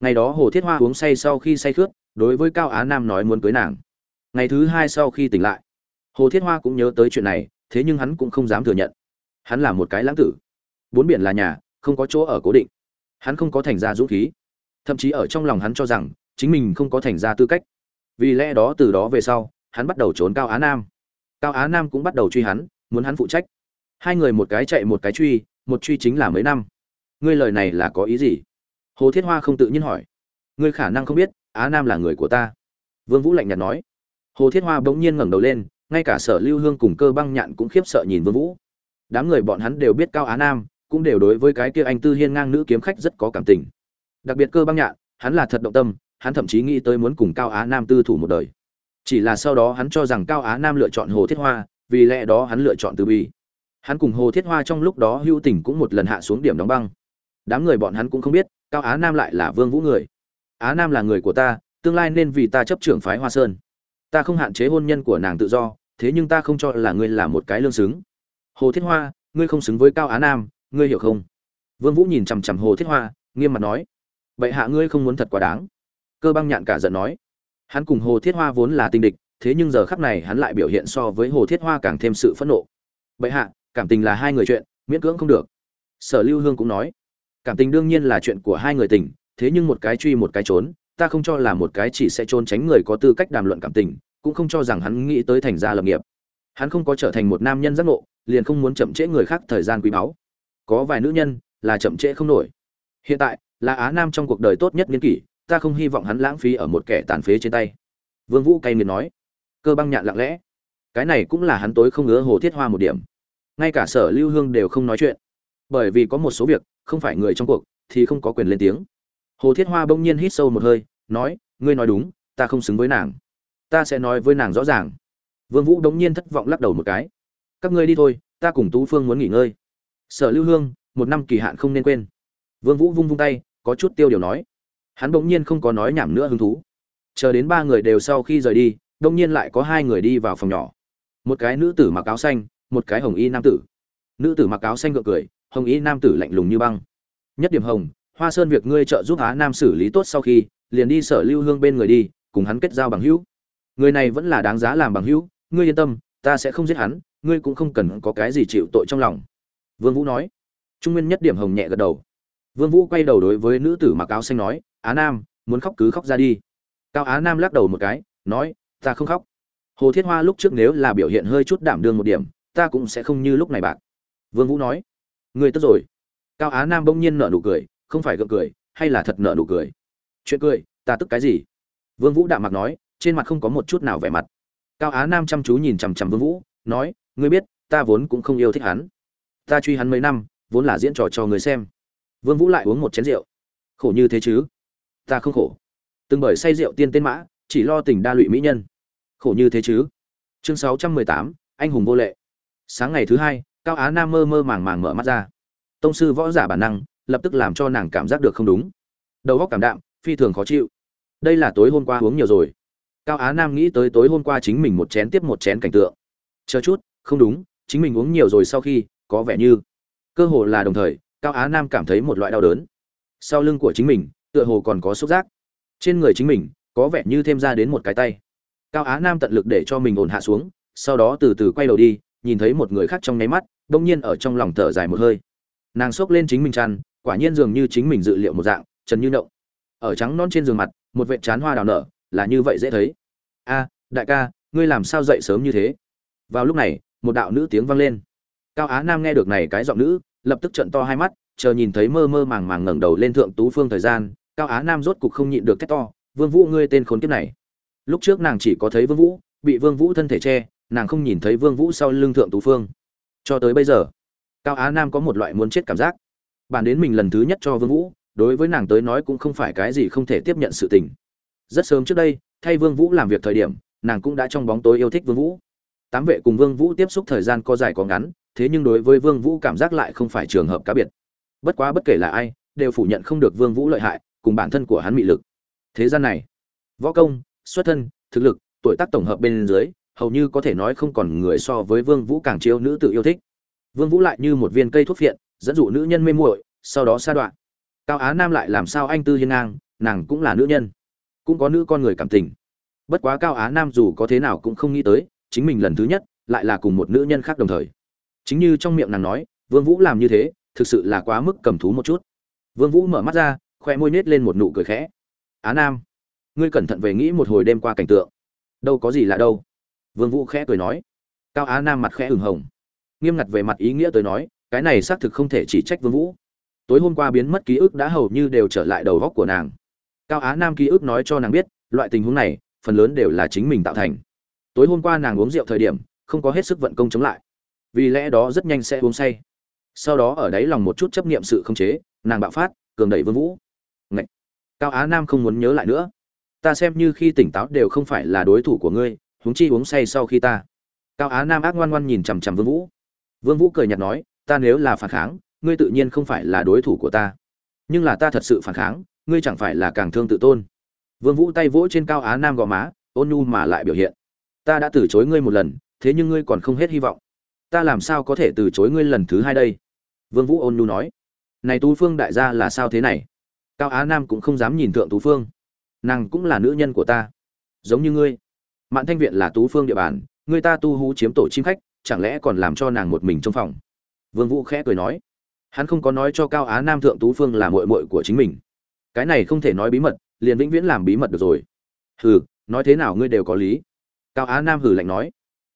Ngày đó hồ thiết hoa uống say sau khi say khướt, đối với cao á nam nói muốn cưới nàng. Ngày thứ hai sau khi tỉnh lại, hồ thiết hoa cũng nhớ tới chuyện này, thế nhưng hắn cũng không dám thừa nhận. Hắn là một cái lãng tử. Bốn biển là nhà, không có chỗ ở cố định. Hắn không có thành ra dũng khí. Thậm chí ở trong lòng hắn cho rằng, chính mình không có thành ra tư cách. Vì lẽ đó từ đó về sau, hắn bắt đầu trốn cao á nam. Cao á nam cũng bắt đầu truy hắn, muốn hắn phụ trách. Hai người một cái chạy một cái truy một truy chính là mấy năm. Ngươi lời này là có ý gì? Hồ thiết hoa không tự nhiên hỏi. Ngươi khả năng không biết, á nam là người của ta. Vương vũ lạnh nhạt nói. Hồ thiết hoa bỗng nhiên ngẩng đầu lên, ngay cả sở lưu hương cùng cơ băng nhạn cũng khiếp sợ nhìn vương vũ. Đám người bọn hắn đều biết cao á nam, cũng đều đối với cái kia anh tư hiên ngang nữ kiếm khách rất có cảm tình. Đặc biệt cơ băng nhạn, hắn là thật động tâm, hắn thậm chí nghĩ tới muốn cùng cao á nam tư thủ một đời. Chỉ là sau đó hắn cho rằng cao á nam lựa chọn hồ thiết hoa, vì lẽ đó hắn lựa chọn từ bi hắn cùng hồ thiết hoa trong lúc đó hữu tình cũng một lần hạ xuống điểm đóng băng. Đám người bọn hắn cũng không biết, cao á nam lại là vương vũ người. Á nam là người của ta, tương lai nên vì ta chấp trưởng phái hoa sơn. Ta không hạn chế hôn nhân của nàng tự do, thế nhưng ta không cho là ngươi là một cái lương xứng. Hồ thiết hoa, ngươi không xứng với cao á nam, ngươi hiểu không? Vương vũ nhìn chằm chằm hồ thiết hoa, nghiêm mặt nói. Bệ hạ ngươi không muốn thật quá đáng. Cơ băng nhạn cả giận nói. Hắn cùng hồ thiết hoa vốn là tinh địch, thế nhưng giờ khắc này hắn lại biểu hiện so với hồ thiết hoa càng thêm sự phẫn nộ. Bệ hạ cảm tình là hai người chuyện, miễn cưỡng không được. Sở lưu hương cũng nói, cảm tình đương nhiên là chuyện của hai người tình, thế nhưng một cái truy một cái trốn, ta không cho là một cái chỉ sẽ trốn tránh người có tư cách đàm luận cảm tình, cũng không cho rằng hắn nghĩ tới thành gia lập nghiệp. Hắn không có trở thành một nam nhân giác ngộ, liền không muốn chậm trễ người khác thời gian quý báu. Có vài nữ nhân là chậm trễ không nổi. Hiện tại, là á nam trong cuộc đời tốt nhất niên kỷ, ta không hy vọng hắn lãng phí ở một kẻ tàn phế trên tay. Vương vũ cay nghiệt nói, cơ băng nhạn lặng lẽ. Cái này cũng là hắn tối không ngứa hồ thiết hoa một điểm ngay cả sở lưu hương đều không nói chuyện. Bởi vì có một số việc, không phải người trong cuộc, thì không có quyền lên tiếng. Hồ thiết hoa bỗng nhiên hít sâu một hơi, nói, ngươi nói đúng, ta không xứng với nàng. Ta sẽ nói với nàng rõ ràng. Vương vũ bỗng nhiên thất vọng lắc đầu một cái. Các ngươi đi thôi, ta cùng tú phương muốn nghỉ ngơi. Sở lưu hương, một năm kỳ hạn không nên quên. Vương vũ vung vung tay, có chút tiêu điều nói. Hắn bỗng nhiên không có nói nhảm nữa hứng thú. Chờ đến ba người đều sau khi rời đi đông nhiên lại có hai người đi vào phòng nhỏ. Một cái nữ tử mặc áo xanh một cái hồng y nam tử. Nữ tử mặc áo xanh gượng cười, hồng y nam tử lạnh lùng như băng. Nhất điểm hồng, hoa sơn việc ngươi trợ giúp á nam xử lý tốt sau khi, liền đi sở lưu hương bên người đi, cùng hắn kết giao bằng hữu. Người này vẫn là đáng giá làm bằng hữu, ngươi yên tâm, ta sẽ không giết hắn, ngươi cũng không cần có cái gì chịu tội trong lòng. Vương vũ nói. Trung nguyên nhất điểm hồng nhẹ gật đầu. Vương vũ quay đầu đối với nữ tử mặc áo xanh nói, á nam, muốn khóc cứ khóc ra đi. Cao á nam lắc đầu một cái, nói, ta không khóc. Hồ thiết hoa lúc trước nếu là biểu hiện hơi chút đảm đương một điểm ta cũng sẽ không như lúc này bạc. Vương vũ nói người tức rồi. Cao á nam bỗng nhiên nở nụ cười không phải gượng cười hay là thật nở nụ cười? Chuyện cười ta tức cái gì? Vương vũ đạm mặt nói trên mặt không có một chút nào vẻ mặt. Cao á nam chăm chú nhìn chằm chằm vương vũ nói ngươi biết ta vốn cũng không yêu thích hắn. Ta truy hắn mấy năm vốn là diễn trò cho người xem. Vương vũ lại uống một chén rượu. Khổ như thế chứ? Ta không khổ. Từng bởi say rượu tiên tên mã chỉ lo tình đa lụy mỹ nhân. Khổ như thế chứ? Chương 618, anh hùng vô lệ sáng ngày thứ hai, cao á nam mơ mơ màng màng mở mắt ra. Tông sư võ giả bản năng, lập tức làm cho nàng cảm giác được không đúng. Đầu óc cảm đạm, phi thường khó chịu. Đây là tối hôm qua uống nhiều rồi. Cao á nam nghĩ tới tối hôm qua chính mình một chén tiếp một chén cảnh tượng. Chờ chút, không đúng, chính mình uống nhiều rồi sau khi, có vẻ như. Cơ hồ là đồng thời, cao á nam cảm thấy một loại đau đớn. Sau lưng của chính mình, tựa hồ còn có xúc giác. Trên người chính mình, có vẻ như thêm ra đến một cái tay. Cao á nam tận lực để cho mình ổn hạ xuống, sau đó từ từ quay đầu đi nhìn thấy một người khác trong nháy mắt, bỗng nhiên ở trong lòng thở dài một hơi. Nàng xốc lên chính mình chăn, quả nhiên dường như chính mình dự liệu một dạng, trần như động ở trắng non trên giường mặt, một vệ trán hoa đào nở, là như vậy dễ thấy. A, đại ca, ngươi làm sao dậy sớm như thế? Vào lúc này, một đạo nữ tiếng vang lên. Cao á nam nghe được này cái giọng nữ, lập tức trận to hai mắt, chờ nhìn thấy mơ mơ màng màng ngẩng đầu lên thượng tú phương thời gian, cao á nam rốt cục không nhịn được thét to, vương vũ ngươi tên khốn kiếp này. Lúc trước nàng chỉ có thấy vương vũ, bị vương vũ thân thể che nàng không nhìn thấy vương vũ sau lưng thượng tú phương. Cho tới bây giờ, cao á nam có một loại muốn chết cảm giác. Bản đến mình lần thứ nhất cho vương vũ, đối với nàng tới nói cũng không phải cái gì không thể tiếp nhận sự tình. Rất sớm trước đây, thay vương vũ làm việc thời điểm, nàng cũng đã trong bóng tối yêu thích vương vũ. Tám vệ cùng vương vũ tiếp xúc thời gian có dài có ngắn, thế nhưng đối với vương vũ cảm giác lại không phải trường hợp cá biệt. Bất quá bất kể là ai, đều phủ nhận không được vương vũ lợi hại, cùng bản thân của hắn mị lực. Thế gian này, võ công, xuất thân, thực lực, tuổi tác tổng hợp bên dưới hầu như có thể nói không còn người so với vương vũ càng chiếu nữ tự yêu thích. Vương vũ lại như một viên cây thuốc phiện, dẫn dụ nữ nhân mê muội, sau đó sa đoạn. Cao á nam lại làm sao anh tư hiên ngang, nàng cũng là nữ nhân. Cũng có nữ con người cảm tình. Bất quá cao á nam dù có thế nào cũng không nghĩ tới, chính mình lần thứ nhất, lại là cùng một nữ nhân khác đồng thời. Chính như trong miệng nàng nói, vương vũ làm như thế, thực sự là quá mức cầm thú một chút. Vương vũ mở mắt ra, khoe môi nết lên một nụ cười khẽ. Á nam, ngươi cẩn thận về nghĩ một hồi đêm qua cảnh tượng. Đâu có gì lạ đâu vương vũ khẽ cười nói. Cao á nam mặt khẽ ửng hồng. Nghiêm ngặt về mặt ý nghĩa tới nói, cái này xác thực không thể chỉ trách vương vũ. Tối hôm qua biến mất ký ức đã hầu như đều trở lại đầu góc của nàng. Cao á nam ký ức nói cho nàng biết, loại tình huống này, phần lớn đều là chính mình tạo thành. Tối hôm qua nàng uống rượu thời điểm, không có hết sức vận công chống lại. Vì lẽ đó rất nhanh sẽ uống say. Sau đó ở đấy lòng một chút chấp niệm sự không chế, nàng bạo phát, cường đẩy vương vũ. Ngậy! cao á nam không muốn nhớ lại nữa. Ta xem như khi tỉnh táo đều không phải là đối thủ của ngươi huống chi uống say sau khi ta. Cao á nam ác ngoan ngoan nhìn chằm chằm vương vũ. Vương vũ cười nhạt nói, ta nếu là phản kháng, ngươi tự nhiên không phải là đối thủ của ta. Nhưng là ta thật sự phản kháng, ngươi chẳng phải là càng thương tự tôn. Vương vũ tay vỗ trên cao á nam gò má, ôn nhu mà lại biểu hiện. Ta đã từ chối ngươi một lần, thế nhưng ngươi còn không hết hy vọng. Ta làm sao có thể từ chối ngươi lần thứ hai đây? Vương vũ ôn nhu nói. Này tú phương đại gia là sao thế này? Cao á nam cũng không dám nhìn thượng tú phương. Nàng cũng là nữ nhân của ta, giống như ngươi mạn thanh viện là tú phương địa bàn, người ta tu hú chiếm tổ chim khách, chẳng lẽ còn làm cho nàng một mình trong phòng? Vương vũ khẽ cười nói. Hắn không có nói cho cao á nam thượng tú phương là muội muội của chính mình. Cái này không thể nói bí mật, liền vĩnh viễn làm bí mật được rồi. Hừ, nói thế nào ngươi đều có lý. Cao á nam hừ lạnh nói.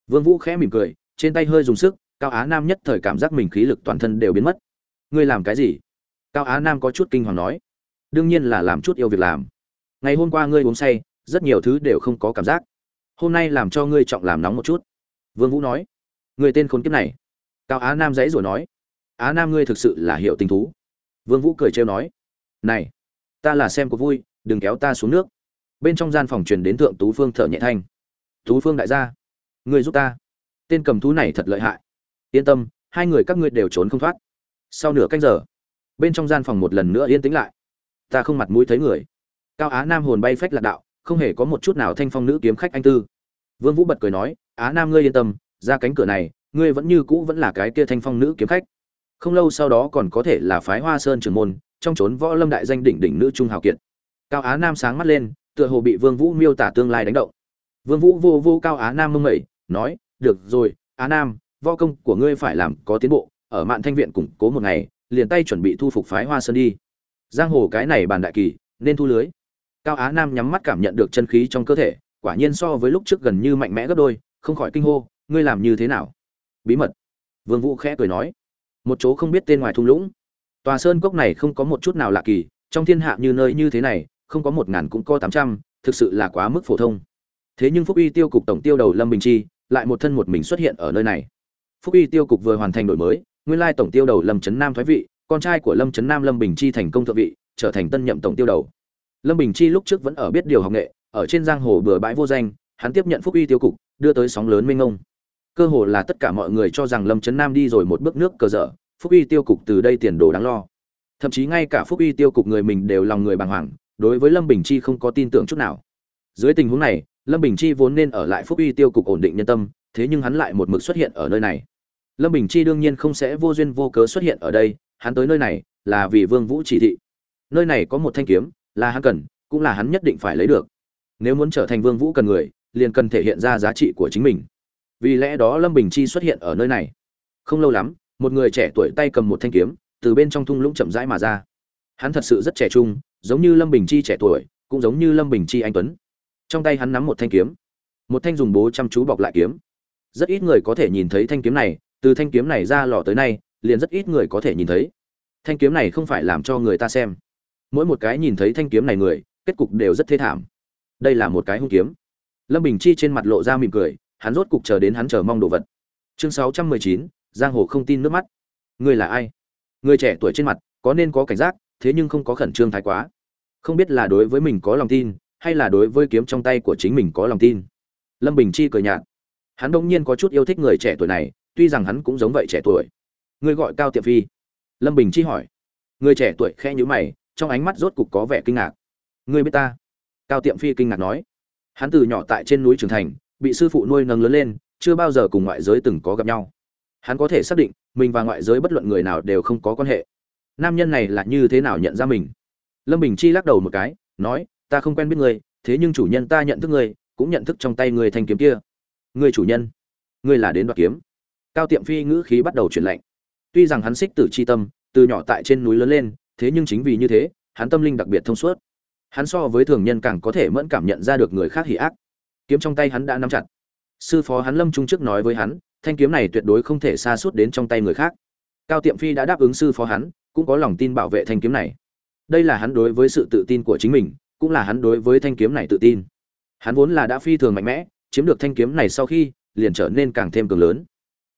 Vương vũ khẽ mỉm cười, trên tay hơi dùng sức, cao á nam nhất thời cảm giác mình khí lực toàn thân đều biến mất. Ngươi làm cái gì? Cao á nam có chút kinh hoàng nói. Đương nhiên là làm chút yêu việc làm. Ngày hôm qua ngươi uống say, rất nhiều thứ đều không có cảm giác hôm nay làm cho ngươi trọng làm nóng một chút. Vương vũ nói. Người tên khốn kiếp này. Cao á nam dãy rồi nói. Á nam ngươi thực sự là hiệu tình thú. Vương vũ cười trêu nói. Này, ta là xem có vui, đừng kéo ta xuống nước. Bên trong gian phòng truyền đến thượng tú phương thở nhẹ thanh. Tú phương đại gia, ngươi giúp ta. Tên cầm thú này thật lợi hại. Yên tâm, hai người các ngươi đều trốn không thoát. Sau nửa canh giờ, bên trong gian phòng một lần nữa yên tĩnh lại. Ta không mặt mũi thấy người. Cao á nam hồn bay phách lạc đạo không hề có một chút nào thanh phong nữ kiếm khách anh tư. Vương vũ bật cười nói, á nam ngươi yên tâm, ra cánh cửa này, ngươi vẫn như cũ vẫn là cái kia thanh phong nữ kiếm khách. Không lâu sau đó còn có thể là phái hoa sơn trưởng môn, trong trốn võ lâm đại danh đỉnh đỉnh nữ trung hào kiệt. Cao á nam sáng mắt lên, tựa hồ bị vương vũ miêu tả tương lai đánh động. Vương vũ vô vô cao á nam mông mẩy nói, được rồi, á nam, võ công của ngươi phải làm có tiến bộ, ở mạn thanh viện củng cố một ngày, liền tay chuẩn bị thu phục phái hoa sơn đi. Giang hồ cái này bàn đại kỳ, nên thu lưới cao á nam nhắm mắt cảm nhận được chân khí trong cơ thể, quả nhiên so với lúc trước gần như mạnh mẽ gấp đôi, không khỏi kinh hô, ngươi làm như thế nào? Bí mật. Vương vũ khẽ cười nói, một chỗ không biết tên ngoài thung lũng. Tòa sơn cốc này không có một chút nào lạ kỳ, trong thiên hạ như nơi như thế này, không có một ngàn cũng có tám trăm, thực sự là quá mức phổ thông. Thế nhưng phúc uy tiêu cục tổng tiêu đầu lâm bình chi lại một thân một mình xuất hiện ở nơi này. Phúc uy tiêu cục vừa hoàn thành đổi mới, nguyên lai tổng tiêu đầu lâm trấn nam thoái vị, con trai của lâm trấn nam lâm bình chi thành công thượng vị, trở thành tân nhậm tổng tiêu đầu lâm bình chi lúc trước vẫn ở biết điều học nghệ, ở trên giang hồ bừa bãi vô danh, hắn tiếp nhận phúc uy tiêu cục, đưa tới sóng lớn mênh ngông cơ hồ là tất cả mọi người cho rằng lâm trấn nam đi rồi một bước nước cờ dở, phúc uy tiêu cục từ đây tiền đồ đáng lo. Thậm chí ngay cả phúc uy tiêu cục người mình đều lòng người bàng hoàng, đối với lâm bình chi không có tin tưởng chút nào. Dưới tình huống này, lâm bình chi vốn nên ở lại phúc uy tiêu cục ổn định nhân tâm, thế nhưng hắn lại một mực xuất hiện ở nơi này. Lâm bình chi đương nhiên không sẽ vô duyên vô cớ xuất hiện ở đây, hắn tới nơi này là vì vương vũ chỉ thị. Nơi này có một thanh kiếm là hắn cần, cũng là hắn nhất định phải lấy được. Nếu muốn trở thành vương vũ cần người, liền cần thể hiện ra giá trị của chính mình. Vì lẽ đó lâm bình chi xuất hiện ở nơi này. Không lâu lắm, một người trẻ tuổi tay cầm một thanh kiếm, từ bên trong thung lũng chậm rãi mà ra. Hắn thật sự rất trẻ trung, giống như lâm bình chi trẻ tuổi, cũng giống như lâm bình chi anh tuấn. Trong tay hắn nắm một thanh kiếm. Một thanh dùng bố chăm chú bọc lại kiếm. Rất ít người có thể nhìn thấy thanh kiếm này, từ thanh kiếm này ra lò tới nay, liền rất ít người có thể nhìn thấy. Thanh kiếm này không phải làm cho người ta xem mỗi một cái nhìn thấy thanh kiếm này người, kết cục đều rất thê thảm. Đây là một cái hung kiếm. Lâm bình chi trên mặt lộ ra mỉm cười, hắn rốt cục chờ đến hắn chờ mong đồ vật. Chương sáu trăm mười chín, giang hồ không tin nước mắt. Ngươi là ai? Người trẻ tuổi trên mặt, có nên có cảnh giác, thế nhưng không có khẩn trương thái quá. Không biết là đối với mình có lòng tin, hay là đối với kiếm trong tay của chính mình có lòng tin. Lâm bình chi cười nhạt. Hắn đông nhiên có chút yêu thích người trẻ tuổi này, tuy rằng hắn cũng giống vậy trẻ tuổi. Ngươi gọi cao tiệm phi. Lâm bình chi hỏi. Người trẻ tuổi khẽ nhữ mày trong ánh mắt rốt cục có vẻ kinh ngạc. Ngươi biết ta? Cao tiệm phi kinh ngạc nói. Hắn từ nhỏ tại trên núi trưởng thành, bị sư phụ nuôi nâng lớn lên, chưa bao giờ cùng ngoại giới từng có gặp nhau. Hắn có thể xác định, mình và ngoại giới bất luận người nào đều không có quan hệ. Nam nhân này là như thế nào nhận ra mình? Lâm bình chi lắc đầu một cái, nói, ta không quen biết ngươi, thế nhưng chủ nhân ta nhận thức ngươi, cũng nhận thức trong tay ngươi thanh kiếm kia. Ngươi chủ nhân? Ngươi là đến đoạt kiếm? Cao tiệm phi ngữ khí bắt đầu chuyển lạnh. Tuy rằng hắn xích tử c h i tâm, từ nhỏ tại trên núi lớn lên thế nhưng chính vì như thế, hắn tâm linh đặc biệt thông suốt. Hắn so với thường nhân càng có thể mẫn cảm nhận ra được người khác hỉ ác. Kiếm trong tay hắn đã nắm chặt. Sư phó hắn lâm trung trước nói với hắn, thanh kiếm này tuyệt đối không thể xa suốt đến trong tay người khác. Cao tiệm phi đã đáp ứng sư phó hắn, cũng có lòng tin bảo vệ thanh kiếm này. Đây là hắn đối với sự tự tin của chính mình, cũng là hắn đối với thanh kiếm này tự tin. Hắn vốn là đã phi thường mạnh mẽ, chiếm được thanh kiếm này sau khi, liền trở nên càng thêm cường lớn.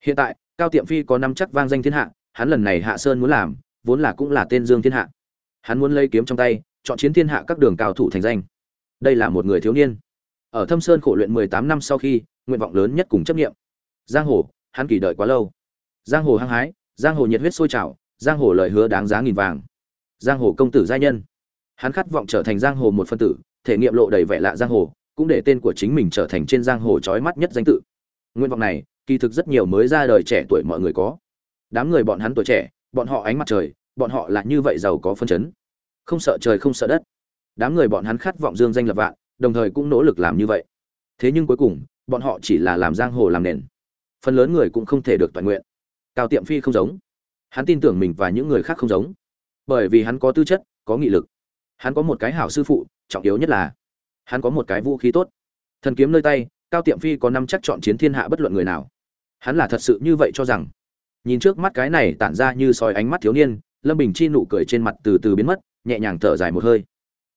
Hiện tại, cao tiệm phi có năm chắc vang danh thiên hạ, hắn lần này hạ sơn muốn làm vốn là cũng là tên dương thiên hạ. Hắn muốn lấy kiếm trong tay, chọn chiến thiên hạ các đường cao thủ thành danh. Đây là một người thiếu niên. Ở thâm sơn khổ luyện mười tám năm sau khi, nguyện vọng lớn nhất cùng chấp niệm. giang hồ, hắn kỳ đợi quá lâu. Giang hồ hăng hái, giang hồ nhiệt huyết sôi trào, giang hồ lời hứa đáng giá nghìn vàng. Giang hồ công tử gia nhân. Hắn khát vọng trở thành giang hồ một phân tử, thể nghiệm lộ đầy vẻ lạ giang hồ, cũng để tên của chính mình trở thành trên giang hồ chói mắt nhất danh tự. Nguyện vọng này, kỳ thực rất nhiều mới ra đời trẻ tuổi mọi người có. Đám người bọn hắn tuổi trẻ bọn họ ánh mặt trời, bọn họ là như vậy giàu có phân chấn. Không sợ trời không sợ đất. Đám người bọn hắn khát vọng dương danh lập vạn, đồng thời cũng nỗ lực làm như vậy. Thế nhưng cuối cùng, bọn họ chỉ là làm giang hồ làm nền. Phần lớn người cũng không thể được toàn nguyện. Cao tiệm phi không giống. Hắn tin tưởng mình và những người khác không giống. Bởi vì hắn có tư chất, có nghị lực. Hắn có một cái hảo sư phụ, trọng yếu nhất là hắn có một cái vũ khí tốt. Thần kiếm nơi tay, cao tiệm phi có năm chắc chọn chiến thiên hạ bất luận người nào. Hắn là thật sự như vậy cho rằng nhìn trước mắt cái này tản ra như soi ánh mắt thiếu niên, lâm bình chi nụ cười trên mặt từ từ biến mất, nhẹ nhàng thở dài một hơi.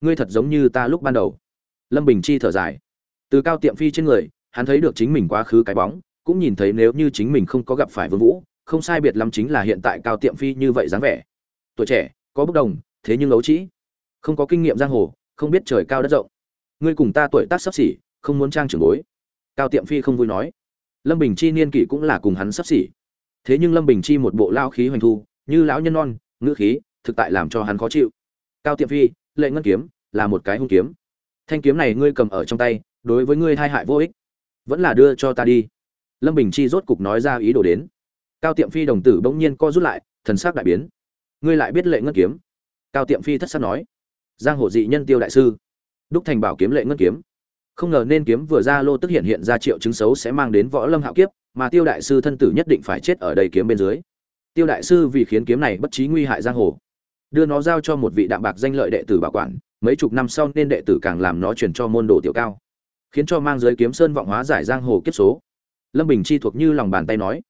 Ngươi thật giống như ta lúc ban đầu. Lâm bình chi thở dài. Từ cao tiệm phi trên người, hắn thấy được chính mình quá khứ cái bóng, cũng nhìn thấy nếu như chính mình không có gặp phải vương vũ, không sai biệt lắm chính là hiện tại cao tiệm phi như vậy dáng vẻ. Tuổi trẻ, có bốc đồng, thế nhưng ấu trĩ. Không có kinh nghiệm giang hồ, không biết trời cao đất rộng. Ngươi cùng ta tuổi tác sắp xỉ, không muốn trang trưởng bối. Cao tiệm phi không vui nói. Lâm bình chi niên kỷ cũng là cùng hắn sắp xỉ thế nhưng lâm bình chi một bộ lao khí hoành thu, như lão nhân non, ngữ khí, thực tại làm cho hắn khó chịu. Cao tiệm phi, lệ ngân kiếm, là một cái hung kiếm. Thanh kiếm này ngươi cầm ở trong tay, đối với ngươi hai hại vô ích. Vẫn là đưa cho ta đi. Lâm bình chi rốt cục nói ra ý đồ đến. Cao tiệm phi đồng tử bỗng nhiên co rút lại, thần sắc đại biến. Ngươi lại biết lệ ngân kiếm? Cao tiệm phi thất sắc nói. Giang hồ dị nhân tiêu đại sư. Đúc thành bảo kiếm lệ ngân kiếm. Không ngờ nên kiếm vừa ra lô tức hiện hiện ra triệu chứng xấu sẽ mang đến võ lâm hạo kiếp mà tiêu đại sư thân tử nhất định phải chết ở đây kiếm bên dưới. Tiêu đại sư vì khiến kiếm này bất trí nguy hại giang hồ, đưa nó giao cho một vị đạm bạc danh lợi đệ tử bảo quản, mấy chục năm sau nên đệ tử càng làm nó chuyển cho môn đồ tiểu cao, khiến cho mang giới kiếm sơn vọng hóa giải giang hồ kiếp số. Lâm bình chi thuộc như lòng bàn tay nói.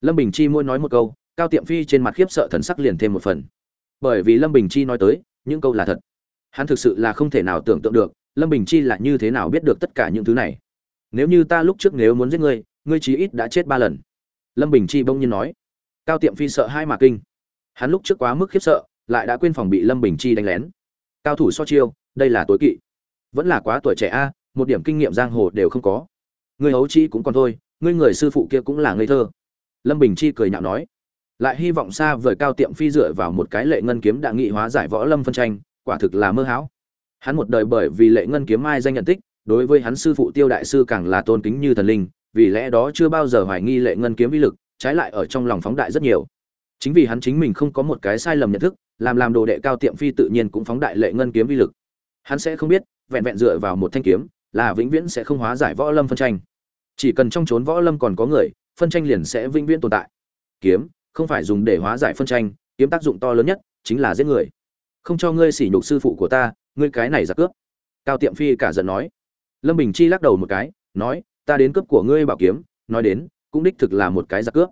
Lâm bình chi mỗi nói một câu, cao tiệm phi trên mặt khiếp sợ thần sắc liền thêm một phần. Bởi vì lâm bình chi nói tới, những câu là thật. Hắn thực sự là không thể nào tưởng tượng được, lâm bình chi là như thế nào biết được tất cả những thứ này. Nếu như ta lúc trước nếu muốn giết ngươi ngươi chí ít đã chết ba lần. Lâm bình chi bỗng nhiên nói. Cao tiệm phi sợ hai mà kinh. Hắn lúc trước quá mức khiếp sợ, lại đã quên phòng bị lâm bình chi đánh lén. Cao thủ so chiêu, đây là tối kỵ. Vẫn là quá tuổi trẻ a, một điểm kinh nghiệm giang hồ đều không có. Ngươi hấu chi cũng còn thôi, ngươi người sư phụ kia cũng là ngây thơ. Lâm bình chi cười nhạo nói. Lại hy vọng xa vời cao tiệm phi dựa vào một cái lệ ngân kiếm đã nghị hóa giải võ lâm phân tranh, quả thực là mơ hão. Hắn một đời bởi vì lệ ngân kiếm ai danh nhận tích, đối với hắn sư phụ tiêu đại sư càng là tôn kính như thần linh vì lẽ đó chưa bao giờ hoài nghi lệ ngân kiếm vi lực, trái lại ở trong lòng phóng đại rất nhiều. Chính vì hắn chính mình không có một cái sai lầm nhận thức, làm làm đồ đệ cao tiệm phi tự nhiên cũng phóng đại lệ ngân kiếm vi lực. Hắn sẽ không biết, vẹn vẹn dựa vào một thanh kiếm, là vĩnh viễn sẽ không hóa giải võ lâm phân tranh. Chỉ cần trong trốn võ lâm còn có người, phân tranh liền sẽ vĩnh viễn tồn tại. Kiếm, không phải dùng để hóa giải phân tranh, kiếm tác dụng to lớn nhất chính là giết người. Không cho ngươi sỉ nhục sư phụ của ta, ngươi cái này giặc cướp. Cao tiệm phi cả giận nói. Lâm bình chi lắc đầu một cái, nói ta đến cướp của ngươi bảo kiếm, nói đến, cũng đích thực là một cái giặc cướp.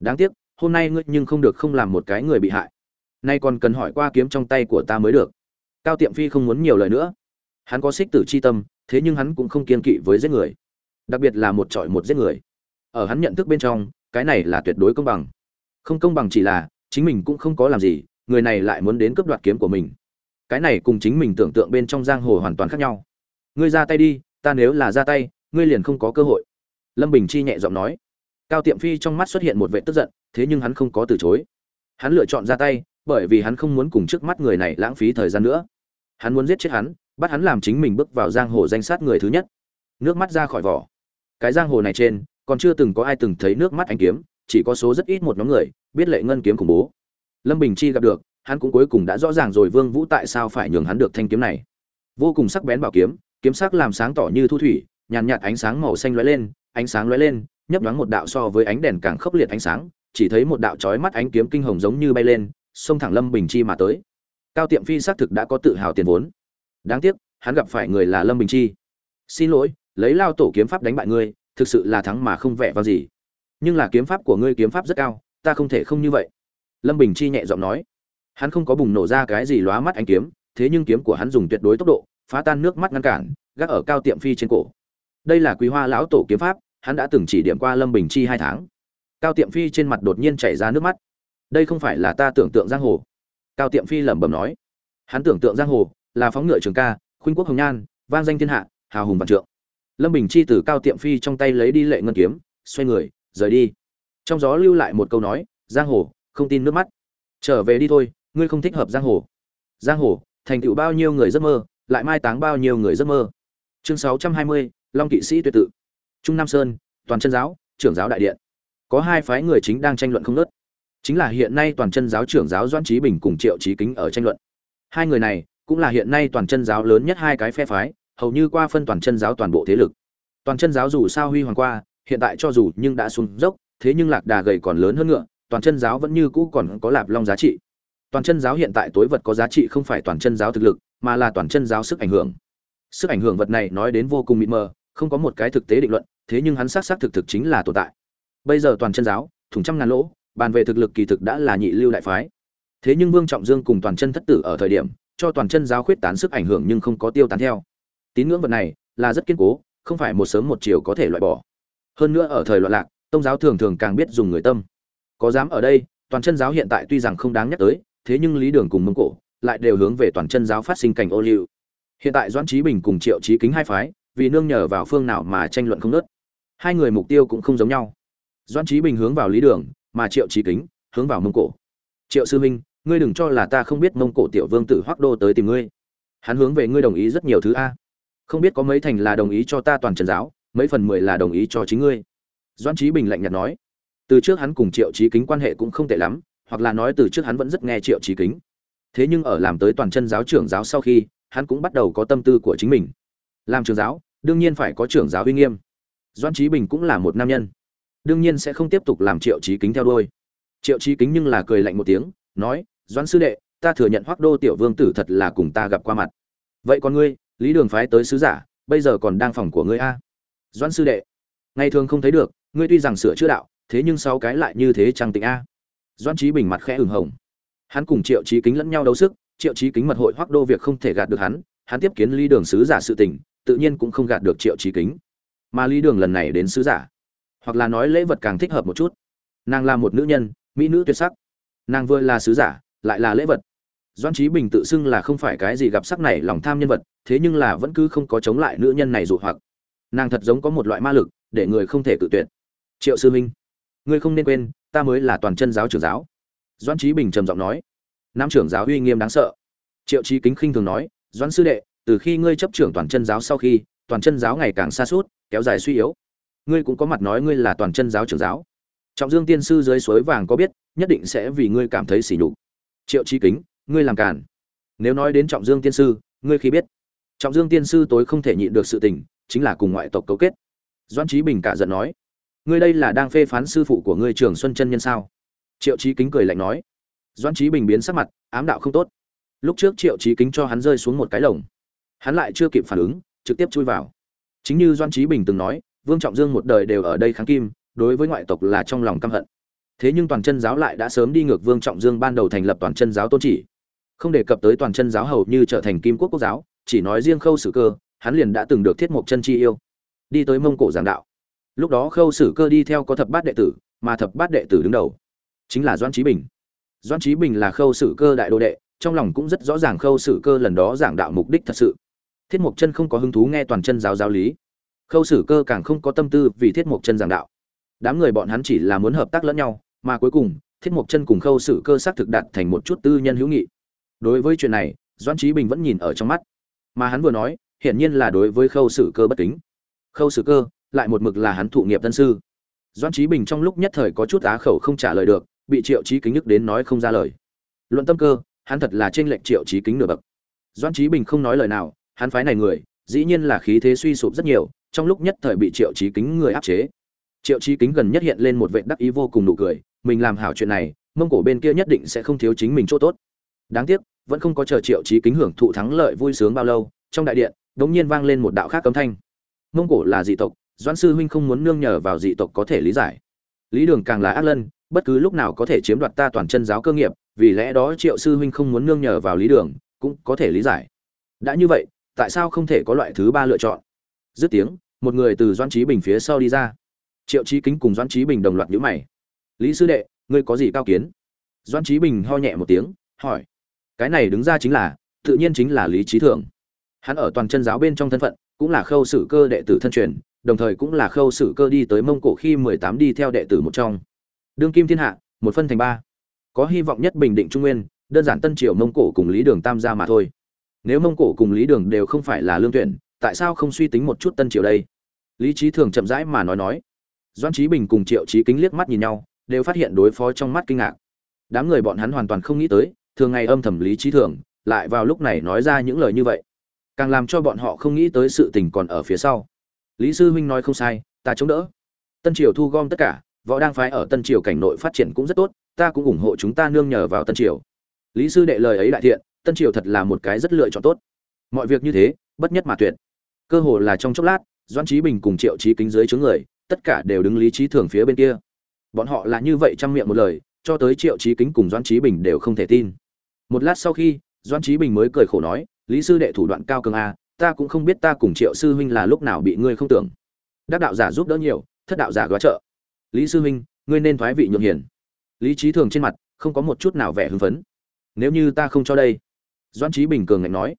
Đáng tiếc, hôm nay ngươi nhưng không được không làm một cái người bị hại. Nay còn cần hỏi qua kiếm trong tay của ta mới được. Cao tiệm phi không muốn nhiều lời nữa. Hắn có xích tử c h i tâm, thế nhưng hắn cũng không kiên kỵ với giết người. Đặc biệt là một trọi một giết người. Ở hắn nhận thức bên trong, cái này là tuyệt đối công bằng. Không công bằng chỉ là, chính mình cũng không có làm gì, người này lại muốn đến cướp đoạt kiếm của mình. Cái này cùng chính mình tưởng tượng bên trong giang hồ hoàn toàn khác nhau. Ngươi ra tay đi, ta nếu là ra tay ngươi liền không có cơ hội. Lâm bình chi nhẹ giọng nói. Cao tiệm phi trong mắt xuất hiện một vệ tức giận, thế nhưng hắn không có từ chối. Hắn lựa chọn ra tay, bởi vì hắn không muốn cùng trước mắt người này lãng phí thời gian nữa. Hắn muốn giết chết hắn, bắt hắn làm chính mình bước vào giang hồ danh sát người thứ nhất. Nước mắt ra khỏi vỏ. Cái giang hồ này trên, còn chưa từng có ai từng thấy nước mắt anh kiếm, chỉ có số rất ít một nhóm người, biết lệ ngân kiếm khủng bố. Lâm bình chi gặp được, hắn cũng cuối cùng đã rõ ràng rồi vương vũ tại sao phải nhường hắn được thanh kiếm này. Vô cùng sắc bén bảo kiếm kiếm sắc làm sáng tỏ như thu thủy nhàn nhạt ánh sáng màu xanh lóe lên, ánh sáng lóe lên, nhấp nhoáng một đạo so với ánh đèn càng khốc liệt ánh sáng, chỉ thấy một đạo chói mắt ánh kiếm kinh hồng giống như bay lên, xông thẳng lâm bình chi mà tới. Cao tiệm phi xác thực đã có tự hào tiền vốn. Đáng tiếc, hắn gặp phải người là lâm bình chi. Xin lỗi, lấy lao tổ kiếm pháp đánh bại ngươi, thực sự là thắng mà không vẻ vào gì. Nhưng là kiếm pháp của ngươi kiếm pháp rất cao, ta không thể không như vậy. Lâm bình chi nhẹ giọng nói. Hắn không có bùng nổ ra cái gì lóa mắt ánh kiếm, thế nhưng kiếm của hắn dùng tuyệt đối tốc độ, phá tan nước mắt ngăn cản, gác ở cao tiệm phi trên cổ đây là quý hoa lão tổ kiếm pháp, hắn đã từng chỉ điểm qua lâm bình chi hai tháng. Cao tiệm phi trên mặt đột nhiên chảy ra nước mắt. Đây không phải là ta tưởng tượng giang hồ. Cao tiệm phi lẩm bẩm nói. Hắn tưởng tượng giang hồ là phóng ngựa trường ca, khuynh quốc hồng nhan, vang danh thiên hạ, hào hùng vạn trượng. Lâm bình chi từ cao tiệm phi trong tay lấy đi lệ ngân kiếm, xoay người, rời đi. Trong gió lưu lại một câu nói, giang hồ, không tin nước mắt. Trở về đi thôi, ngươi không thích hợp giang hồ. Giang hồ, thành tựu bao nhiêu người giấc mơ, lại mai táng bao nhiêu người giấc mơ. Chương sáu trăm hai mươi long kỵ sĩ tuyệt tự. Trung nam sơn, toàn chân giáo, trưởng giáo đại điện. Có hai phái người chính đang tranh luận không nớt chính là hiện nay toàn chân giáo trưởng giáo doãn trí bình cùng triệu trí kính ở tranh luận. Hai người này cũng là hiện nay toàn chân giáo lớn nhất hai cái phe phái, hầu như qua phân toàn chân giáo toàn bộ thế lực. Toàn chân giáo dù sao huy hoàng qua, hiện tại cho dù nhưng đã xuống dốc, thế nhưng lạc đà gầy còn lớn hơn ngựa, toàn chân giáo vẫn như cũ còn có lạp long giá trị. Toàn chân giáo hiện tại tối vật có giá trị không phải toàn chân giáo thực lực, mà là toàn chân giáo sức ảnh hưởng. Sức ảnh hưởng vật này nói đến vô cùng mịt mờ không có một cái thực tế định luận, thế nhưng hắn xác xác thực thực chính là tồn tại. Bây giờ toàn chân giáo thủng trăm ngàn lỗ, bàn về thực lực kỳ thực đã là nhị lưu đại phái. Thế nhưng vương trọng dương cùng toàn chân thất tử ở thời điểm, cho toàn chân giáo khuyết tán sức ảnh hưởng nhưng không có tiêu tán theo. Tín ngưỡng vật này là rất kiên cố, không phải một sớm một chiều có thể loại bỏ. Hơn nữa ở thời loạn lạc, tông giáo thường thường càng biết dùng người tâm. Có dám ở đây, toàn chân giáo hiện tại tuy rằng không đáng nhắc tới, thế nhưng lý đường cùng mông cổ lại đều hướng về toàn chân giáo phát sinh cảnh ô liu. Hiện tại doãn trí bình cùng triệu trí kính hai phái vì nương nhờ vào phương nào mà tranh luận không nớt. Hai người mục tiêu cũng không giống nhau. Doãn trí bình hướng vào lý đường, mà triệu trí kính hướng vào mông cổ. Triệu sư minh ngươi đừng cho là ta không biết mông cổ tiểu vương tử hoác đô tới tìm ngươi. Hắn hướng về ngươi đồng ý rất nhiều thứ a. Không biết có mấy thành là đồng ý cho ta toàn trần giáo, mấy phần mười là đồng ý cho chính ngươi. Doan trí bình lạnh nhạt nói. Từ trước hắn cùng triệu trí kính quan hệ cũng không tệ lắm, hoặc là nói từ trước hắn vẫn rất nghe triệu trí kính. Thế nhưng ở làm tới toàn chân giáo trưởng giáo sau khi, hắn cũng bắt đầu có tâm tư của chính mình làm trưởng giáo, đương nhiên phải có trưởng giáo uy nghiêm. Doan trí bình cũng là một nam nhân. Đương nhiên sẽ không tiếp tục làm triệu trí kính theo đôi triệu trí kính nhưng là cười lạnh một tiếng, nói doan sư đệ, ta thừa nhận hoác đô tiểu vương tử thật là cùng ta gặp qua mặt. Vậy còn ngươi, lý đường phái tới sứ giả, bây giờ còn đang phòng của ngươi a? Doan sư đệ, ngày thường không thấy được, ngươi tuy rằng sửa chữa đạo, thế nhưng sau cái lại như thế chẳng tịnh a. Doan trí bình mặt khẽ ửng hồng. Hắn cùng triệu trí kính lẫn nhau đấu sức, triệu trí kính mật hội hoác đô việc không thể gạt được hắn hắn tiếp kiến lý đường sứ giả sự tình tự nhiên cũng không gạt được triệu trí kính. Mà lý đường lần này đến sứ giả, hoặc là nói lễ vật càng thích hợp một chút. Nàng là một nữ nhân, mỹ nữ tuyệt sắc. Nàng vừa là sứ giả, lại là lễ vật. Doan trí bình tự xưng là không phải cái gì gặp sắc này lòng tham nhân vật, thế nhưng là vẫn cứ không có chống lại nữ nhân này dụ hoặc. Nàng thật giống có một loại ma lực, để người không thể cự tuyệt. Triệu sư minh, ngươi không nên quên, ta mới là toàn chân giáo trưởng giáo. Doan trí bình trầm giọng nói. Nam trưởng giáo uy nghiêm đáng sợ. Triệu trí kính khinh thường nói doan sư đệ từ khi ngươi chấp trưởng toàn chân giáo sau khi, toàn chân giáo ngày càng xa suốt, kéo dài suy yếu. Ngươi cũng có mặt nói ngươi là toàn chân giáo trưởng giáo. Trọng dương tiên sư dưới suối vàng có biết, nhất định sẽ vì ngươi cảm thấy sỉ nhục. Triệu trí kính, ngươi làm cản nếu nói đến trọng dương tiên sư, ngươi khi biết. Trọng dương tiên sư tối không thể nhịn được sự tình, chính là cùng ngoại tộc cấu kết. Doan trí bình cả giận nói, ngươi đây là đang phê phán sư phụ của ngươi trường xuân chân nhân sao? Triệu trí kính cười lạnh nói. Doan trí bình biến sắc mặt, ám đạo không tốt. Lúc trước triệu trí kính cho hắn rơi xuống một cái lồng hắn lại chưa kịp phản ứng, trực tiếp chui vào. Chính như doan trí bình từng nói, vương trọng dương một đời đều ở đây kháng kim, đối với ngoại tộc là trong lòng căm hận. Thế nhưng toàn chân giáo lại đã sớm đi ngược vương trọng dương ban đầu thành lập toàn chân giáo tôn chỉ. Không đề cập tới toàn chân giáo hầu như trở thành kim quốc quốc giáo, chỉ nói riêng khâu sử cơ, hắn liền đã từng được thiết mộc chân chi yêu. Đi tới mông cổ giảng đạo. Lúc đó khâu sử cơ đi theo có thập bát đệ tử, mà thập bát đệ tử đứng đầu chính là doan trí bình. Doan trí bình là khâu sử cơ đại đô đệ, trong lòng cũng rất rõ ràng khâu sử cơ lần đó giảng đạo mục đích thật sự thiết mộc chân không có hứng thú nghe toàn chân giáo giáo lý. Khâu sử cơ càng không có tâm tư vì thiết mộc chân giảng đạo. Đám người bọn hắn chỉ là muốn hợp tác lẫn nhau, mà cuối cùng, thiết mộc chân cùng khâu sử cơ xác thực đạt thành một chút tư nhân hữu nghị. Đối với chuyện này doan trí bình vẫn nhìn ở trong mắt. Mà hắn vừa nói, hiển nhiên là đối với khâu sử cơ bất kính. Khâu sử cơ, lại một mực là hắn thụ nghiệp tân sư. Doan trí bình trong lúc nhất thời có chút á khẩu không trả lời được, bị triệu trí kính nhức đến nói không ra lời. Luận tâm cơ, hắn thật là trên lệnh triệu trí kính nửa bậc. Doan trí bình không nói lời nào hắn phái này người, dĩ nhiên là khí thế suy sụp rất nhiều, trong lúc nhất thời bị triệu trí kính người áp chế. Triệu trí kính gần nhất hiện lên một vệ đắc ý vô cùng nụ cười, mình làm hảo chuyện này, mông cổ bên kia nhất định sẽ không thiếu chính mình chỗ tốt. Đáng tiếc, vẫn không có chờ triệu trí kính hưởng thụ thắng lợi vui sướng bao lâu, trong đại điện, đống nhiên vang lên một đạo khác cấm thanh. Mông cổ là dị tộc, doãn sư huynh không muốn nương nhờ vào dị tộc có thể lý giải. Lý đường càng là ác lân, bất cứ lúc nào có thể chiếm đoạt ta toàn chân giáo cơ nghiệp, vì lẽ đó triệu sư huynh không muốn nương nhờ vào lý đường, cũng có thể lý giải. Đã như vậy tại sao không thể có loại thứ ba lựa chọn? Dứt tiếng, một người từ doãn trí bình phía sau đi ra. Triệu trí kính cùng doãn trí bình đồng loạt nhíu mày. Lý sư đệ, ngươi có gì cao kiến? Doãn trí bình ho nhẹ một tiếng, hỏi. Cái này đứng ra chính là, tự nhiên chính là lý trí thượng. Hắn ở toàn chân giáo bên trong thân phận, cũng là khâu sử cơ đệ tử thân truyền, đồng thời cũng là khâu sử cơ đi tới mông cổ khi mười tám đi theo đệ tử một trong. Đương kim thiên hạ, một phân thành ba. Có hy vọng nhất bình định trung nguyên, đơn giản tân triều mông cổ cùng lý đường tam gia mà thôi nếu mông cổ cùng lý đường đều không phải là lương tuyển, tại sao không suy tính một chút tân triều đây? Lý trí thường chậm rãi mà nói nói. Doan trí bình cùng triệu trí kính liếc mắt nhìn nhau, đều phát hiện đối phó trong mắt kinh ngạc. Đám người bọn hắn hoàn toàn không nghĩ tới, thường ngày âm thầm lý trí thường, lại vào lúc này nói ra những lời như vậy. Càng làm cho bọn họ không nghĩ tới sự tình còn ở phía sau. Lý sư huynh nói không sai, ta chống đỡ. Tân triều thu gom tất cả, võ đang phái ở tân triều cảnh nội phát triển cũng rất tốt, ta cũng ủng hộ chúng ta nương nhờ vào tân triều. Lý sư đệ lời ấy đại thiện tân triều thật là một cái rất lựa chọn tốt. Mọi việc như thế, bất nhất mà tuyệt. Cơ hồ là trong chốc lát doan trí bình cùng triệu trí kính dưới chướng người, tất cả đều đứng lý trí thường phía bên kia. Bọn họ là như vậy chăm miệng một lời, cho tới triệu trí kính cùng doan trí bình đều không thể tin. Một lát sau khi doan trí bình mới cười khổ nói, lý sư đệ thủ đoạn cao cường a, ta cũng không biết ta cùng triệu sư huynh là lúc nào bị ngươi không tưởng. Đắc đạo giả giúp đỡ nhiều, thất đạo giả góa trợ. Lý sư huynh, ngươi nên thoái vị nhượng hiền. Lý trí thường trên mặt, không có một chút nào vẻ hưng phấn. Nếu như ta không cho đây doan trí bình cường ngạnh nói.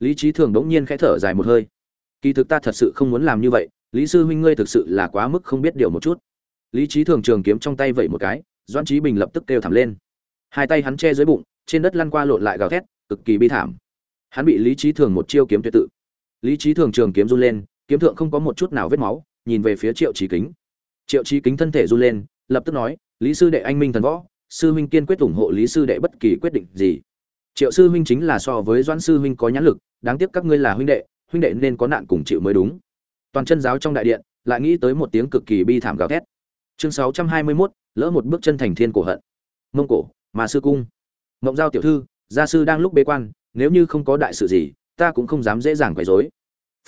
Lý trí thường đống nhiên khẽ thở dài một hơi. Kỳ thực ta thật sự không muốn làm như vậy, lý sư huynh ngươi thực sự là quá mức không biết điều một chút. Lý trí thường trường kiếm trong tay vậy một cái doan trí bình lập tức kêu thảm lên. Hai tay hắn che dưới bụng, trên đất lăn qua lộn lại gào thét, cực kỳ bi thảm. Hắn bị lý trí thường một chiêu kiếm tuyệt tự. Lý trí thường trường kiếm run lên, kiếm thượng không có một chút nào vết máu, nhìn về phía triệu trí kính. Triệu trí kính thân thể run lên, lập tức nói, lý sư đệ anh minh thần võ, sư huynh kiên quyết ủng hộ lý sư đệ bất kỳ quyết định gì triệu sư huynh chính là so với doãn sư huynh có nhãn lực đáng tiếc các ngươi là huynh đệ huynh đệ nên có nạn cùng chịu mới đúng. Toàn chân giáo trong đại điện lại nghĩ tới một tiếng cực kỳ bi thảm gào thét. Chương sáu trăm hai mươi 621, lỡ một bước chân thành thiên cổ hận. Mông cổ mà sư cung. Mộng giao tiểu thư gia sư đang lúc bế quan nếu như không có đại sự gì ta cũng không dám dễ dàng quấy rối.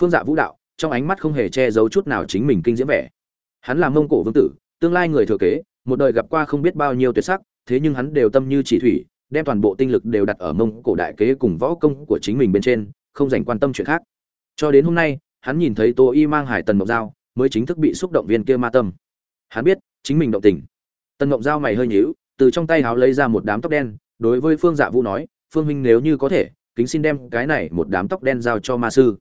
Phương dạ vũ đạo trong ánh mắt không hề che giấu chút nào chính mình kinh diễm vẻ. Hắn là mông cổ vương tử tương lai người thừa kế một đời gặp qua không biết bao nhiêu tuyệt sắc thế nhưng hắn đều tâm như chỉ thủy đem toàn bộ tinh lực đều đặt ở mông cổ đại kế cùng võ công của chính mình bên trên, không dành quan tâm chuyện khác. Cho đến hôm nay, hắn nhìn thấy tô y mang hải tần mộng giao, mới chính thức bị xúc động viên kia ma tâm. Hắn biết, chính mình động tình. Tần mộng giao mày hơi nhíu, từ trong tay háo lấy ra một đám tóc đen, đối với phương dạ vũ nói, phương minh nếu như có thể, kính xin đem cái này một đám tóc đen giao cho ma sư.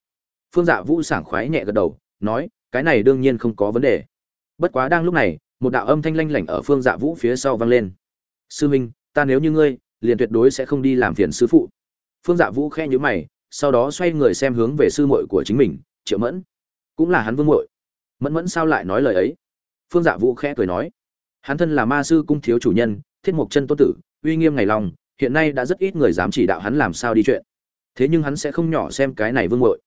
Phương dạ vũ sảng khoái nhẹ gật đầu, nói, cái này đương nhiên không có vấn đề. Bất quá đang lúc này, một đạo âm thanh lanh lảnh ở phương dạ vũ phía sau vang lên. Sư minh ta nếu như ngươi liền tuyệt đối sẽ không đi làm phiền sư phụ. Phương dạ vũ khe nhữ mày, sau đó xoay người xem hướng về sư muội của chính mình, triệu mẫn. Cũng là hắn vương muội. Mẫn mẫn sao lại nói lời ấy? Phương dạ vũ khẽ cười nói. Hắn thân là ma sư cung thiếu chủ nhân, thiết mục chân tôn tử, uy nghiêm ngày lòng, hiện nay đã rất ít người dám chỉ đạo hắn làm sao đi chuyện. Thế nhưng hắn sẽ không nhỏ xem cái này vương muội.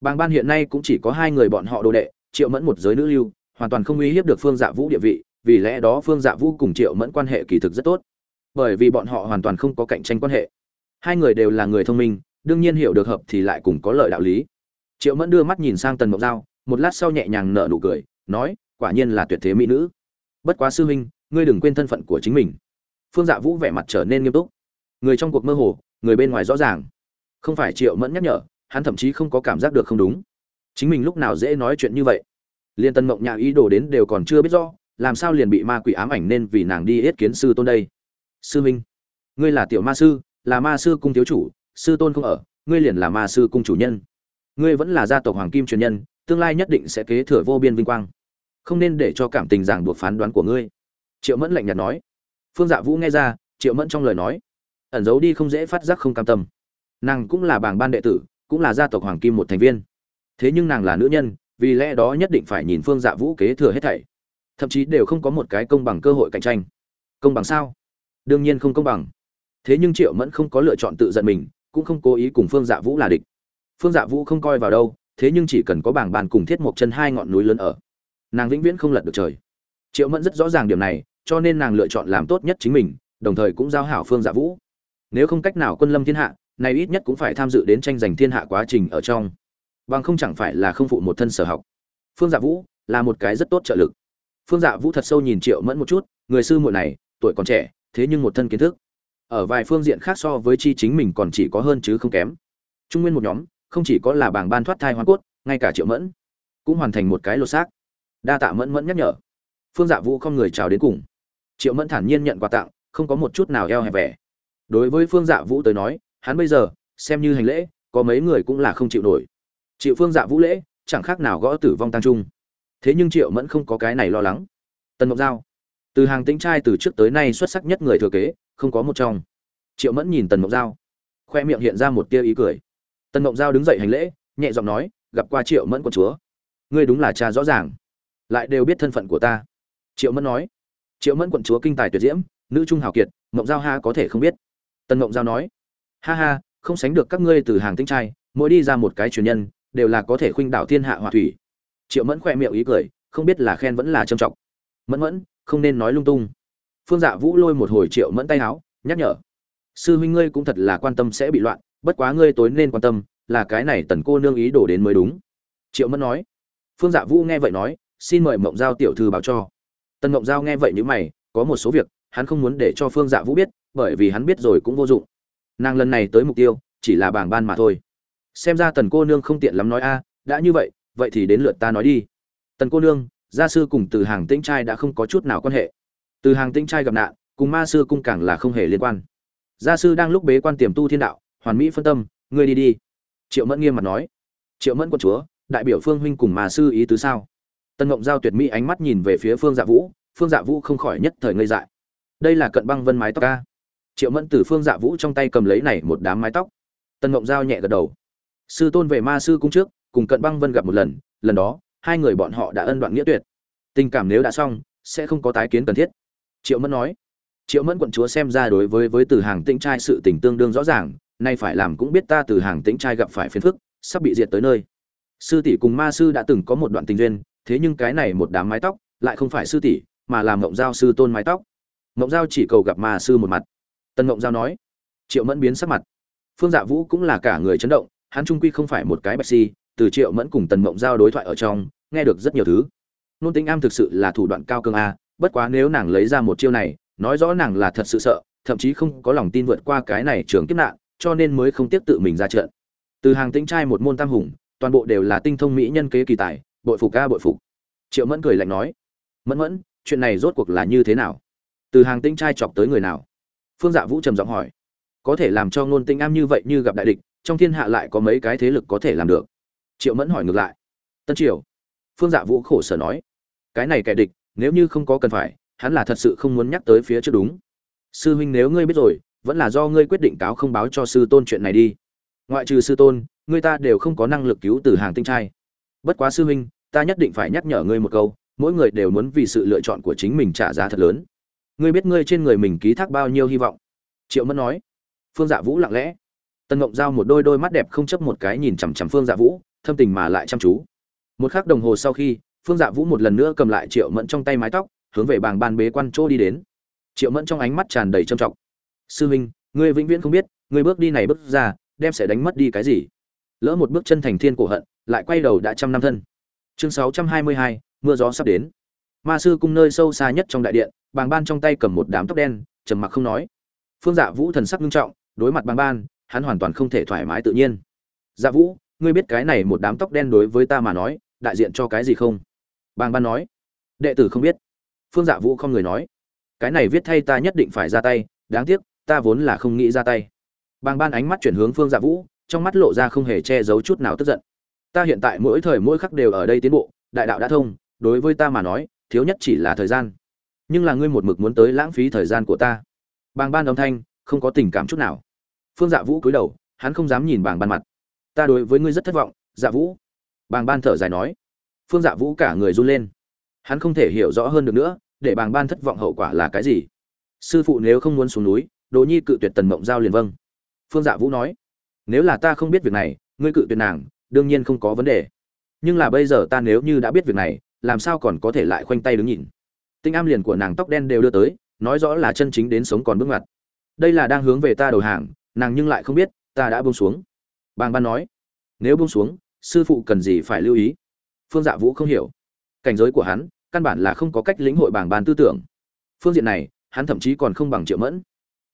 Bàng ban hiện nay cũng chỉ có hai người bọn họ đồ đệ, triệu mẫn một giới nữ lưu, hoàn toàn không uy hiếp được phương dạ vũ địa vị, vì lẽ đó phương dạ vũ cùng triệu mẫn quan hệ kỳ thực rất tốt bởi vì bọn họ hoàn toàn không có cạnh tranh quan hệ. Hai người đều là người thông minh, đương nhiên hiểu được hợp thì lại cùng có lợi đạo lý. Triệu mẫn đưa mắt nhìn sang tần mộc giao, một lát sau nhẹ nhàng nở nụ cười, nói, quả nhiên là tuyệt thế mỹ nữ. Bất quá sư huynh, ngươi đừng quên thân phận của chính mình. Phương dạ vũ vẻ mặt trở nên nghiêm túc. Người trong cuộc mơ hồ, người bên ngoài rõ ràng. Không phải triệu mẫn nhắc nhở, hắn thậm chí không có cảm giác được không đúng. Chính mình lúc nào dễ nói chuyện như vậy? Liên tân mộng nhà ý đồ đến đều còn chưa biết rõ, làm sao liền bị ma quỷ ám ảnh nên vì nàng đi yết kiến sư tôn đây? Sư minh ngươi là tiểu ma sư, là ma sư cung thiếu chủ, sư tôn không ở, ngươi liền là ma sư cung chủ nhân. Ngươi vẫn là gia tộc hoàng kim truyền nhân, tương lai nhất định sẽ kế thừa vô biên vinh quang. Không nên để cho cảm tình ràng buộc phán đoán của ngươi. Triệu mẫn lạnh nhạt nói. Phương dạ vũ nghe ra, triệu mẫn trong lời nói, ẩn giấu đi không dễ phát giác không cam tâm. Nàng cũng là bảng ban đệ tử, cũng là gia tộc hoàng kim một thành viên. Thế nhưng nàng là nữ nhân, vì lẽ đó nhất định phải nhìn phương dạ vũ kế thừa hết thảy. Thậm chí đều không có một cái công bằng cơ hội cạnh tranh. Công bằng sao? Đương nhiên không công bằng. Thế nhưng triệu mẫn không có lựa chọn tự giận mình, cũng không cố ý cùng phương dạ vũ là địch. Phương dạ vũ không coi vào đâu, thế nhưng chỉ cần có bảng bàn cùng thiết một chân hai ngọn núi lớn ở, nàng vĩnh viễn không lật được trời. Triệu mẫn rất rõ ràng điểm này, cho nên nàng lựa chọn làm tốt nhất chính mình, đồng thời cũng giao hảo phương dạ vũ. Nếu không cách nào quân lâm thiên hạ này ít nhất cũng phải tham dự đến tranh giành thiên hạ quá trình ở trong. Bằng không chẳng phải là không phụ một thân sở học. Phương dạ vũ là một cái rất tốt trợ lực. Phương dạ vũ thật sâu nhìn triệu mẫn một chút, người sư muội này, tuổi còn trẻ thế nhưng một thân kiến thức. Ở vài phương diện khác so với chi chính mình còn chỉ có hơn chứ không kém. Trung nguyên một nhóm, không chỉ có là bảng ban thoát thai hoa cốt, ngay cả triệu mẫn cũng hoàn thành một cái lột xác. Đa tạ mẫn mẫn nhắc nhở. Phương dạ vũ không người chào đến cùng. Triệu mẫn thản nhiên nhận quà tặng, không có một chút nào eo hẹp vẻ. Đối với phương dạ vũ tới nói, hắn bây giờ, xem như hành lễ, có mấy người cũng là không chịu nổi. Chịu phương dạ vũ lễ, chẳng khác nào gõ tử vong tăng trung. Thế nhưng triệu mẫn không có cái này lo lắng. Tần ngọc giao từ hàng tĩnh trai từ trước tới nay xuất sắc nhất người thừa kế, không có một trong. Triệu mẫn nhìn tần mộng giao, khoe miệng hiện ra một tia ý cười. Tần mộng giao đứng dậy hành lễ, nhẹ giọng nói, gặp qua triệu mẫn quận chúa. Ngươi đúng là cha rõ ràng, lại đều biết thân phận của ta. Triệu mẫn nói, triệu mẫn quận chúa kinh tài tuyệt diễm, nữ trung hào kiệt, mộng giao ha có thể không biết. Tần mộng giao nói, ha ha, không sánh được các ngươi từ hàng tinh trai, mỗi đi ra một cái truyền nhân, đều là có thể khuynh đảo thiên hạ hòa thủy. Triệu mẫn khoe miệng ý cười, không biết là khen vẫn là trầm trọng. Mẫn mẫn không nên nói lung tung. Phương dạ vũ lôi một hồi triệu mẫn tay áo, nhắc nhở. Sư huynh ngươi cũng thật là quan tâm sẽ bị loạn, bất quá ngươi tối nên quan tâm, là cái này tần cô nương ý đổ đến mới đúng. Triệu mẫn nói. Phương dạ vũ nghe vậy nói, xin mời mộng giao tiểu thư báo cho. Tần mộng giao nghe vậy như mày, có một số việc, hắn không muốn để cho phương dạ vũ biết, bởi vì hắn biết rồi cũng vô dụng. Nàng lần này tới mục tiêu, chỉ là bảng ban mà thôi. Xem ra tần cô nương không tiện lắm nói a, đã như vậy vậy thì đến lượt ta nói đi. Tần cô nương gia sư cùng từ hàng tĩnh trai đã không có chút nào quan hệ. Từ hàng tĩnh trai gặp nạn, cùng ma sư cung càng là không hề liên quan. Gia sư đang lúc bế quan tiềm tu thiên đạo, hoàn mỹ phân tâm, ngươi đi đi. Triệu mẫn nghiêm mặt nói. Triệu mẫn quân chúa, đại biểu phương huynh cùng ma sư ý tứ sao? Tân ngộng giao tuyệt mỹ ánh mắt nhìn về phía phương dạ vũ, phương dạ vũ không khỏi nhất thời ngây dại. Đây là cận băng vân mái tóc ca triệu mẫn từ phương dạ vũ trong tay cầm lấy này một đám mái tóc. Tân ngộng giao nhẹ gật đầu. Sư tôn về ma sư cung trước, cùng cận băng vân gặp một lần lần đó hai người bọn họ đã ân đoạn nghĩa tuyệt. Tình cảm nếu đã xong, sẽ không có tái kiến cần thiết. Triệu mẫn nói. Triệu mẫn quận chúa xem ra đối với với từ hàng tĩnh trai sự tình tương đương rõ ràng, nay phải làm cũng biết ta từ hàng tĩnh trai gặp phải phiền phức, sắp bị diệt tới nơi. Sư tỷ cùng ma sư đã từng có một đoạn tình duyên, thế nhưng cái này một đám mái tóc, lại không phải sư tỷ, mà là mộng giao sư tôn mái tóc. Mộng giao chỉ cầu gặp ma sư một mặt. Tân mộng giao nói. Triệu mẫn biến sắc mặt. Phương dạ vũ cũng là cả người chấn động, hắn trung quy không phải một cái bạch si, từ triệu mẫn cùng tần mộng giao đối thoại ở trong nghe được rất nhiều thứ. Nôn tính am thực sự là thủ đoạn cao cường a, bất quá nếu nàng lấy ra một chiêu này, nói rõ nàng là thật sự sợ, thậm chí không có lòng tin vượt qua cái này trường kiếp nạn, cho nên mới không tiếp tự mình ra trận. Từ hàng tĩnh trai một môn tam hùng, toàn bộ đều là tinh thông mỹ nhân kế kỳ tài, bội phục ca bội phục. Triệu mẫn cười lạnh nói, mẫn mẫn, chuyện này rốt cuộc là như thế nào? Từ hàng tĩnh trai chọc tới người nào? Phương dạ vũ trầm giọng hỏi, có thể làm cho ngôn tinh am như vậy như gặp đại địch, trong thiên hạ lại có mấy cái thế lực có thể làm được? Triệu mẫn hỏi ngược lại, tân triều phương dạ vũ khổ sở nói, cái này kẻ địch, nếu như không có cần phải, hắn là thật sự không muốn nhắc tới phía trước đúng. Sư huynh nếu ngươi biết rồi, vẫn là do ngươi quyết định cáo không báo cho sư tôn chuyện này đi. Ngoại trừ sư tôn, ngươi ta đều không có năng lực cứu từ hàng tinh trai. Bất quá sư huynh, ta nhất định phải nhắc nhở ngươi một câu, mỗi người đều muốn vì sự lựa chọn của chính mình trả giá thật lớn. Ngươi biết ngươi trên người mình ký thác bao nhiêu hy vọng? Triệu mẫn nói. Phương dạ vũ lặng lẽ. Tân ngộng giao một đôi đôi mắt đẹp không chấp một cái nhìn chằm chằm phương dạ vũ, thâm tình mà lại chăm chú một khắc đồng hồ sau khi, phương dạ vũ một lần nữa cầm lại triệu mẫn trong tay mái tóc, hướng về bàng ban bế quan chỗ đi đến. Triệu mẫn trong ánh mắt tràn đầy trầm trọng. Sư huynh ngươi vĩnh viễn không biết, ngươi bước đi này bước ra, đem sẽ đánh mất đi cái gì? Lỡ một bước chân thành thiên cổ hận, lại quay đầu đã trăm năm thân. Chương sáu trăm hai mươi hai, mưa gió sắp đến. Ma sư cung nơi sâu xa nhất trong đại điện, bàng ban trong tay cầm một đám tóc đen, trầm mặc không nói. Phương dạ vũ thần sắc nghiêm trọng, đối mặt bàng ban, hắn hoàn toàn không thể thoải mái tự nhiên. Dạ vũ ngươi biết cái này một đám tóc đen đối với ta mà nói, đại diện cho cái gì không? Bàng ban nói. Đệ tử không biết. Phương dạ vũ không người nói. Cái này viết thay ta nhất định phải ra tay, đáng tiếc, ta vốn là không nghĩ ra tay. Bàng ban ánh mắt chuyển hướng phương dạ vũ, trong mắt lộ ra không hề che giấu chút nào tức giận. Ta hiện tại mỗi thời mỗi khắc đều ở đây tiến bộ, đại đạo đã thông, đối với ta mà nói, thiếu nhất chỉ là thời gian. Nhưng là ngươi một mực muốn tới lãng phí thời gian của ta. Bàng ban âm thanh, không có tình cảm chút nào. Phương dạ vũ cúi đầu, hắn không dám nhìn bàng ban mặt ta đối với ngươi rất thất vọng dạ vũ. Bàng ban thở dài nói. Phương dạ vũ cả người run lên. Hắn không thể hiểu rõ hơn được nữa, để bàng ban thất vọng hậu quả là cái gì? Sư phụ nếu không muốn xuống núi đồ nhi cự tuyệt tần mộng giao liền vâng. Phương dạ vũ nói. Nếu là ta không biết việc này, ngươi cự tuyệt nàng, đương nhiên không có vấn đề. Nhưng là bây giờ ta nếu như đã biết việc này, làm sao còn có thể lại khoanh tay đứng nhìn? Tinh am liền của nàng tóc đen đều đưa tới, nói rõ là chân chính đến sống còn bước ngoặt. Đây là đang hướng về ta đầu hàng, nàng nhưng lại không biết, ta đã buông xuống bàng ban nói, nếu buông xuống, sư phụ cần gì phải lưu ý? Phương dạ vũ không hiểu. Cảnh giới của hắn, căn bản là không có cách lĩnh hội bảng ban tư tưởng. Phương diện này, hắn thậm chí còn không bằng triệu mẫn.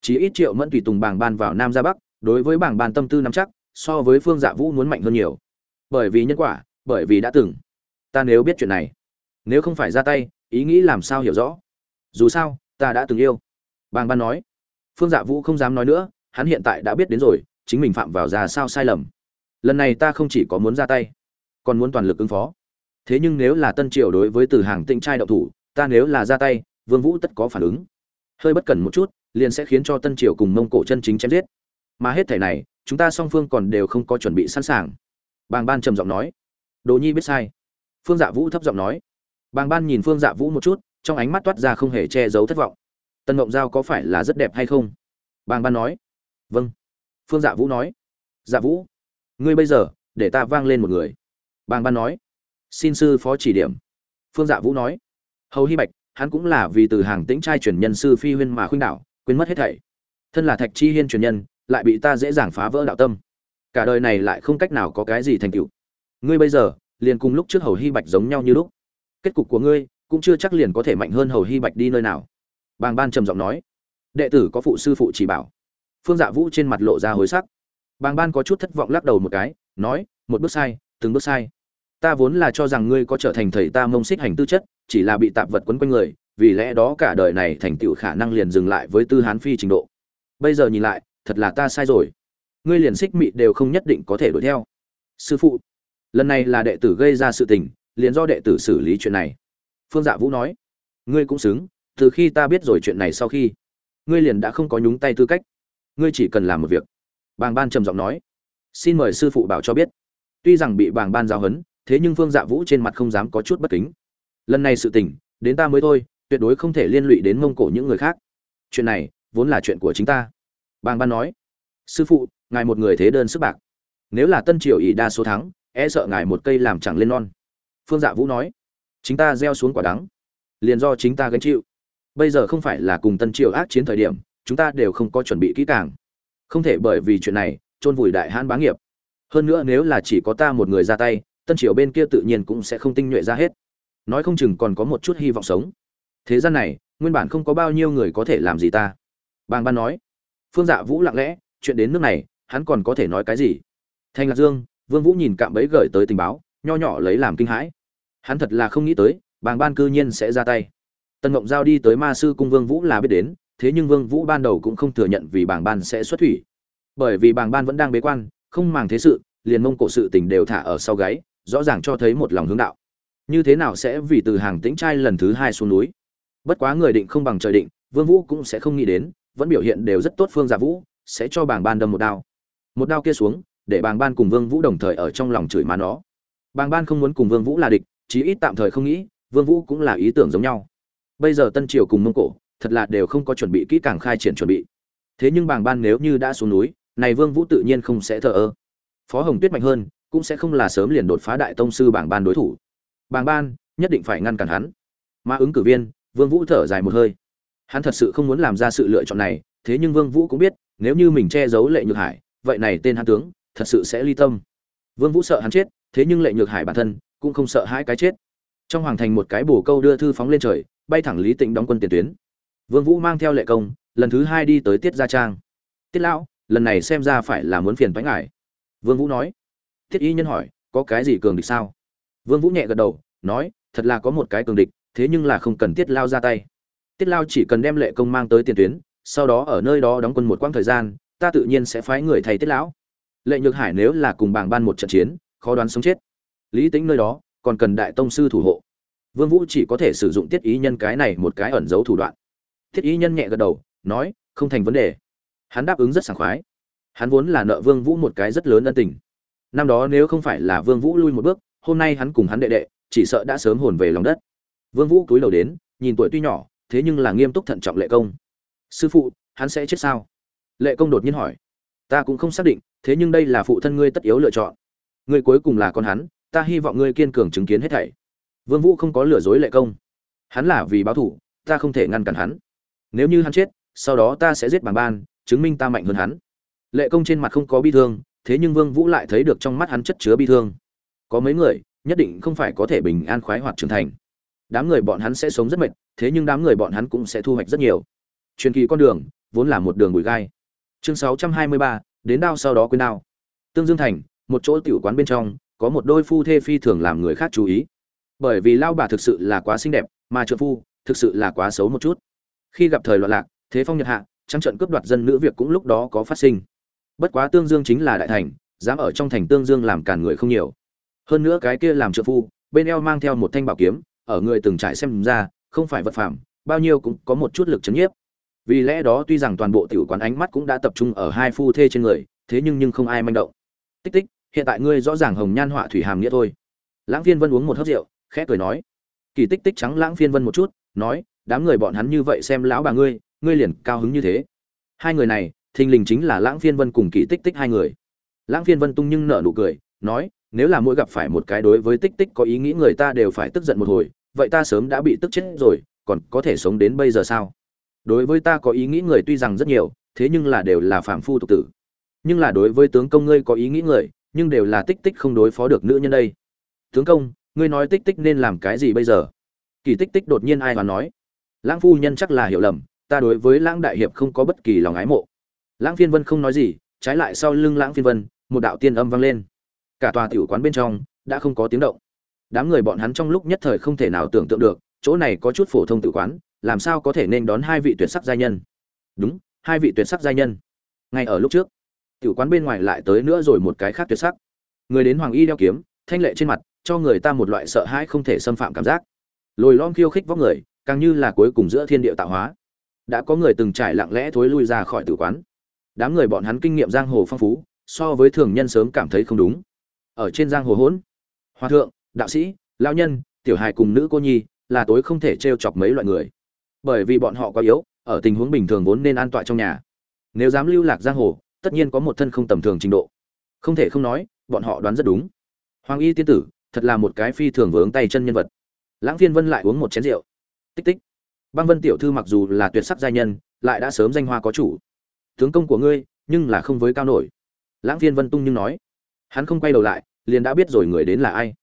Chỉ ít triệu mẫn tùy tùng bảng ban vào nam ra bắc, đối với bảng ban tâm tư nắm chắc, so với phương dạ vũ muốn mạnh hơn nhiều. Bởi vì nhân quả, bởi vì đã từng. Ta nếu biết chuyện này, nếu không phải ra tay, ý nghĩ làm sao hiểu rõ? Dù sao, ta đã từng yêu. Bàng ban nói. Phương dạ vũ không dám nói nữa, hắn hiện tại đã biết đến rồi chính mình phạm vào ra sao sai lầm. Lần này ta không chỉ có muốn ra tay, còn muốn toàn lực ứng phó. Thế nhưng nếu là tân triều đối với từ hàng Tinh trai đậu thủ, ta nếu là ra tay, vương vũ tất có phản ứng. Hơi bất cẩn một chút, liền sẽ khiến cho tân triều cùng mông cổ chân chính chém giết. Mà hết thể này, chúng ta song phương còn đều không có chuẩn bị sẵn sàng. Bàng ban trầm giọng nói. Đồ nhi biết sai. Phương dạ vũ thấp giọng nói. Bàng ban nhìn phương dạ vũ một chút, trong ánh mắt toát ra không hề che giấu thất vọng. Tân ngộng giao có phải là rất đẹp hay không? Bàng ban nói. Vâng phương dạ vũ nói. Dạ vũ, ngươi bây giờ, để ta vang lên một người. Bàng ban nói. Xin sư phó chỉ điểm. Phương dạ vũ nói. Hầu hy bạch, hắn cũng là vì từ hàng tĩnh trai truyền nhân sư phi huyên mà khuynh đảo, quên mất hết thảy. Thân là thạch chi hiên truyền nhân, lại bị ta dễ dàng phá vỡ đạo tâm. Cả đời này lại không cách nào có cái gì thành tựu. Ngươi bây giờ, liền cùng lúc trước hầu hy bạch giống nhau như lúc. Kết cục của ngươi, cũng chưa chắc liền có thể mạnh hơn hầu hy bạch đi nơi nào. Bàng ban trầm giọng nói. Đệ tử có phụ sư phụ chỉ bảo phương dạ vũ trên mặt lộ ra hối sắc. Bàng ban có chút thất vọng lắc đầu một cái, nói, một bước sai, từng bước sai. Ta vốn là cho rằng ngươi có trở thành thầy ta mông xích hành tư chất, chỉ là bị tạp vật quấn quanh người, vì lẽ đó cả đời này thành tựu khả năng liền dừng lại với tư hán phi trình độ. Bây giờ nhìn lại, thật là ta sai rồi. Ngươi liền xích mị đều không nhất định có thể đuổi theo. Sư phụ. Lần này là đệ tử gây ra sự tình, liền do đệ tử xử lý chuyện này. Phương dạ vũ nói, ngươi cũng xứng, từ khi ta biết rồi chuyện này sau khi, ngươi liền đã không có nhúng tay tư cách ngươi chỉ cần làm một việc. Bàng ban trầm giọng nói. Xin mời sư phụ bảo cho biết. Tuy rằng bị bàng ban giao hấn, thế nhưng phương dạ vũ trên mặt không dám có chút bất kính. Lần này sự tình, đến ta mới thôi, tuyệt đối không thể liên lụy đến mông cổ những người khác. Chuyện này, vốn là chuyện của chính ta. Bàng ban nói. Sư phụ, ngài một người thế đơn sức bạc. Nếu là tân triều ỷ đa số thắng e sợ ngài một cây làm chẳng lên non. Phương dạ vũ nói. Chính ta gieo xuống quả đắng. Liền do chính ta gánh chịu. Bây giờ không phải là cùng tân triều ác chiến thời điểm chúng ta đều không có chuẩn bị kỹ càng. Không thể bởi vì chuyện này, chôn vùi đại hãn bá nghiệp. Hơn nữa nếu là chỉ có ta một người ra tay, tân triều bên kia tự nhiên cũng sẽ không tinh nhuệ ra hết. Nói không chừng còn có một chút hy vọng sống. Thế gian này, nguyên bản không có bao nhiêu người có thể làm gì ta. Bàng ban nói. Phương dạ vũ lặng lẽ, chuyện đến nước này, hắn còn có thể nói cái gì? Thành lạc dương, vương vũ nhìn cạm bẫy gửi tới tình báo, nho nhỏ lấy làm kinh hãi. Hắn thật là không nghĩ tới, bàng ban cư nhiên sẽ ra tay. Tần ngộng giao đi tới ma sư cung vương vũ là biết đến thế nhưng vương vũ ban đầu cũng không thừa nhận vì bàng ban sẽ xuất thủy. Bởi vì bàng ban vẫn đang bế quan, không màng thế sự, liền mông cổ sự tình đều thả ở sau gáy, rõ ràng cho thấy một lòng hướng đạo. Như thế nào sẽ vì từ hàng tĩnh trai lần thứ hai xuống núi? Bất quá người định không bằng trời định, vương vũ cũng sẽ không nghĩ đến, vẫn biểu hiện đều rất tốt phương giả vũ, sẽ cho bàng ban đâm một đao. Một đao kia xuống, để bàng ban cùng vương vũ đồng thời ở trong lòng chửi má nó. Bàng ban không muốn cùng vương vũ là địch, chí ít tạm thời không nghĩ, vương vũ cũng là ý tưởng giống nhau. Bây giờ tân triều cùng mông cổ thật là đều không có chuẩn bị kỹ càng khai triển chuẩn bị. Thế nhưng bàng ban nếu như đã xuống núi, này vương vũ tự nhiên không sẽ thờ ơ. Phó hồng tuyết mạnh hơn, cũng sẽ không là sớm liền đột phá đại tông sư bảng ban đối thủ. Bảng ban, nhất định phải ngăn cản hắn. Mà ứng cử viên, vương vũ thở dài một hơi. Hắn thật sự không muốn làm ra sự lựa chọn này, thế nhưng vương vũ cũng biết, nếu như mình che giấu lệ nhược hải, vậy này tên hắn tướng, thật sự sẽ ly tâm. Vương vũ sợ hắn chết, thế nhưng lệ nhược hải bản thân, cũng không sợ hãi cái chết. Trong hoàng thành một cái bổ câu đưa thư phóng lên trời, bay thẳng lý tịnh đóng quân tiền tuyến vương vũ mang theo lệ công, lần thứ hai đi tới tiết gia trang. Tiết lão, lần này xem ra phải là muốn phiền toái ngài. Vương vũ nói. Tiết y nhân hỏi, có cái gì cường địch sao? Vương vũ nhẹ gật đầu, nói, thật là có một cái cường địch, thế nhưng là không cần tiết lao ra tay. Tiết lao chỉ cần đem lệ công mang tới tiền tuyến, sau đó ở nơi đó đóng quân một quãng thời gian, ta tự nhiên sẽ phái người thầy tiết lão. Lệ nhược hải nếu là cùng bảng ban một trận chiến, khó đoán sống chết. Lý tính nơi đó, còn cần đại tông sư thủ hộ. Vương vũ chỉ có thể sử dụng tiết ý nhân cái này một cái ẩn giấu thủ đoạn. Thiết ý nhân nhẹ gật đầu, nói, không thành vấn đề. Hắn đáp ứng rất sảng khoái. Hắn vốn là nợ vương vũ một cái rất lớn ân tình. Năm đó nếu không phải là vương vũ lui một bước, hôm nay hắn cùng hắn đệ đệ, chỉ sợ đã sớm hồn về lòng đất. Vương vũ cúi đầu đến, nhìn tuổi tuy nhỏ, thế nhưng là nghiêm túc thận trọng lệ công. Sư phụ, hắn sẽ chết sao? Lệ công đột nhiên hỏi. Ta cũng không xác định, thế nhưng đây là phụ thân ngươi tất yếu lựa chọn. Ngươi cuối cùng là con hắn, ta hy vọng ngươi kiên cường chứng kiến hết thảy. Vương vũ không có lừa dối lệ công. Hắn là vì báo thù, ta không thể ngăn cản hắn nếu như hắn chết sau đó ta sẽ giết bàng ban chứng minh ta mạnh hơn hắn. Lệ công trên mặt không có bi thương thế nhưng vương vũ lại thấy được trong mắt hắn chất chứa bi thương. Có mấy người nhất định không phải có thể bình an khoái hoạt trưởng thành. Đám người bọn hắn sẽ sống rất mệt thế nhưng đám người bọn hắn cũng sẽ thu hoạch rất nhiều. Truyền kỳ con đường vốn là một đường bụi gai. Chương 623, đến đao sau đó quên đao. Tương dương thành một chỗ tiểu quán bên trong có một đôi phu thê phi thường làm người khác chú ý. Bởi vì lao bà thực sự là quá xinh đẹp mà trợ phu thực sự là quá xấu một chút khi gặp thời loạn lạc, thế phong nhật hạ, trắng trận cướp đoạt dân nữ việc cũng lúc đó có phát sinh. Bất quá tương dương chính là đại thành, dám ở trong thành tương dương làm cản người không nhiều. Hơn nữa cái kia làm trợ phu, bên eo mang theo một thanh bảo kiếm, ở người từng trải xem ra, không phải vật phẩm bao nhiêu cũng có một chút lực chấn nhiếp. Vì lẽ đó tuy rằng toàn bộ tiểu quán ánh mắt cũng đã tập trung ở hai phu thê trên người, thế nhưng nhưng không ai manh động. Tích tích, hiện tại ngươi rõ ràng hồng nhan họa thủy hàm nghĩa thôi. Lãng phiên vân uống một hớp rượu, khẽ cười nói. Kỳ tích tích trắng lãng phiên vân một chút, nói đám người bọn hắn như vậy xem lão bà ngươi ngươi liền cao hứng như thế. Hai người này, thình lình chính là lãng phiên vân cùng kỳ tích tích hai người. Lãng phiên vân tung nhưng nở nụ cười, nói, nếu là mỗi gặp phải một cái đối với tích tích có ý nghĩ người ta đều phải tức giận một hồi, vậy ta sớm đã bị tức chết rồi, còn có thể sống đến bây giờ sao? Đối với ta có ý nghĩ người tuy rằng rất nhiều, thế nhưng là đều là phạm phu tục tử. Nhưng là đối với tướng công ngươi có ý nghĩ người, nhưng đều là tích tích không đối phó được nữ nhân đây. Tướng công, ngươi nói tích tích nên làm cái gì bây giờ? Kỳ tích tích đột nhiên ai mà nói lãng phu nhân chắc là hiểu lầm, ta đối với lãng đại hiệp không có bất kỳ lòng ái mộ. Lãng phiên vân không nói gì, trái lại sau lưng lãng phiên vân, một đạo tiên âm vang lên. Cả tòa tiểu quán bên trong đã không có tiếng động. Đám người bọn hắn trong lúc nhất thời không thể nào tưởng tượng được, chỗ này có chút phổ thông tự quán, làm sao có thể nên đón hai vị tuyệt sắc giai nhân? Đúng, hai vị tuyệt sắc giai nhân. Ngay ở lúc trước, tiểu quán bên ngoài lại tới nữa rồi một cái khác tuyệt sắc. Người đến hoàng y đeo kiếm, thanh lệ trên mặt, cho người ta một loại sợ hãi không thể xâm phạm cảm giác. Lồi lom khiêu khích vóc người càng như là cuối cùng giữa thiên địa tạo hóa. Đã có người từng trải lặng lẽ thối lui ra khỏi tử quán. Đám người bọn hắn kinh nghiệm giang hồ phong phú, so với thường nhân sớm cảm thấy không đúng. Ở trên giang hồ hỗn, hòa thượng, đạo sĩ lao nhân, tiểu hài cùng nữ cô nhi là tối không thể t chọc mấy loại người. Bởi vì bọn họ quá yếu, ở tình huống bình thường vốn nên an toàn trong nhà. Nếu dám lưu lạc giang hồ, tất nhiên có một thân không tầm thường trình độ. Không thể không nói, bọn họ đoán rất đúng. Hoàng y tiên tử, thật là một cái phi thường vướng tay chân nhân vật. Lãng phiên vân lại uống một chén rượu tích tích. Băng vân tiểu thư mặc dù là tuyệt sắc giai nhân, lại đã sớm danh hoa có chủ. Tướng công của ngươi, nhưng là không với cao nổi. Lãng phiên vân tung nhưng nói. Hắn không quay đầu lại, liền đã biết rồi người đến là ai.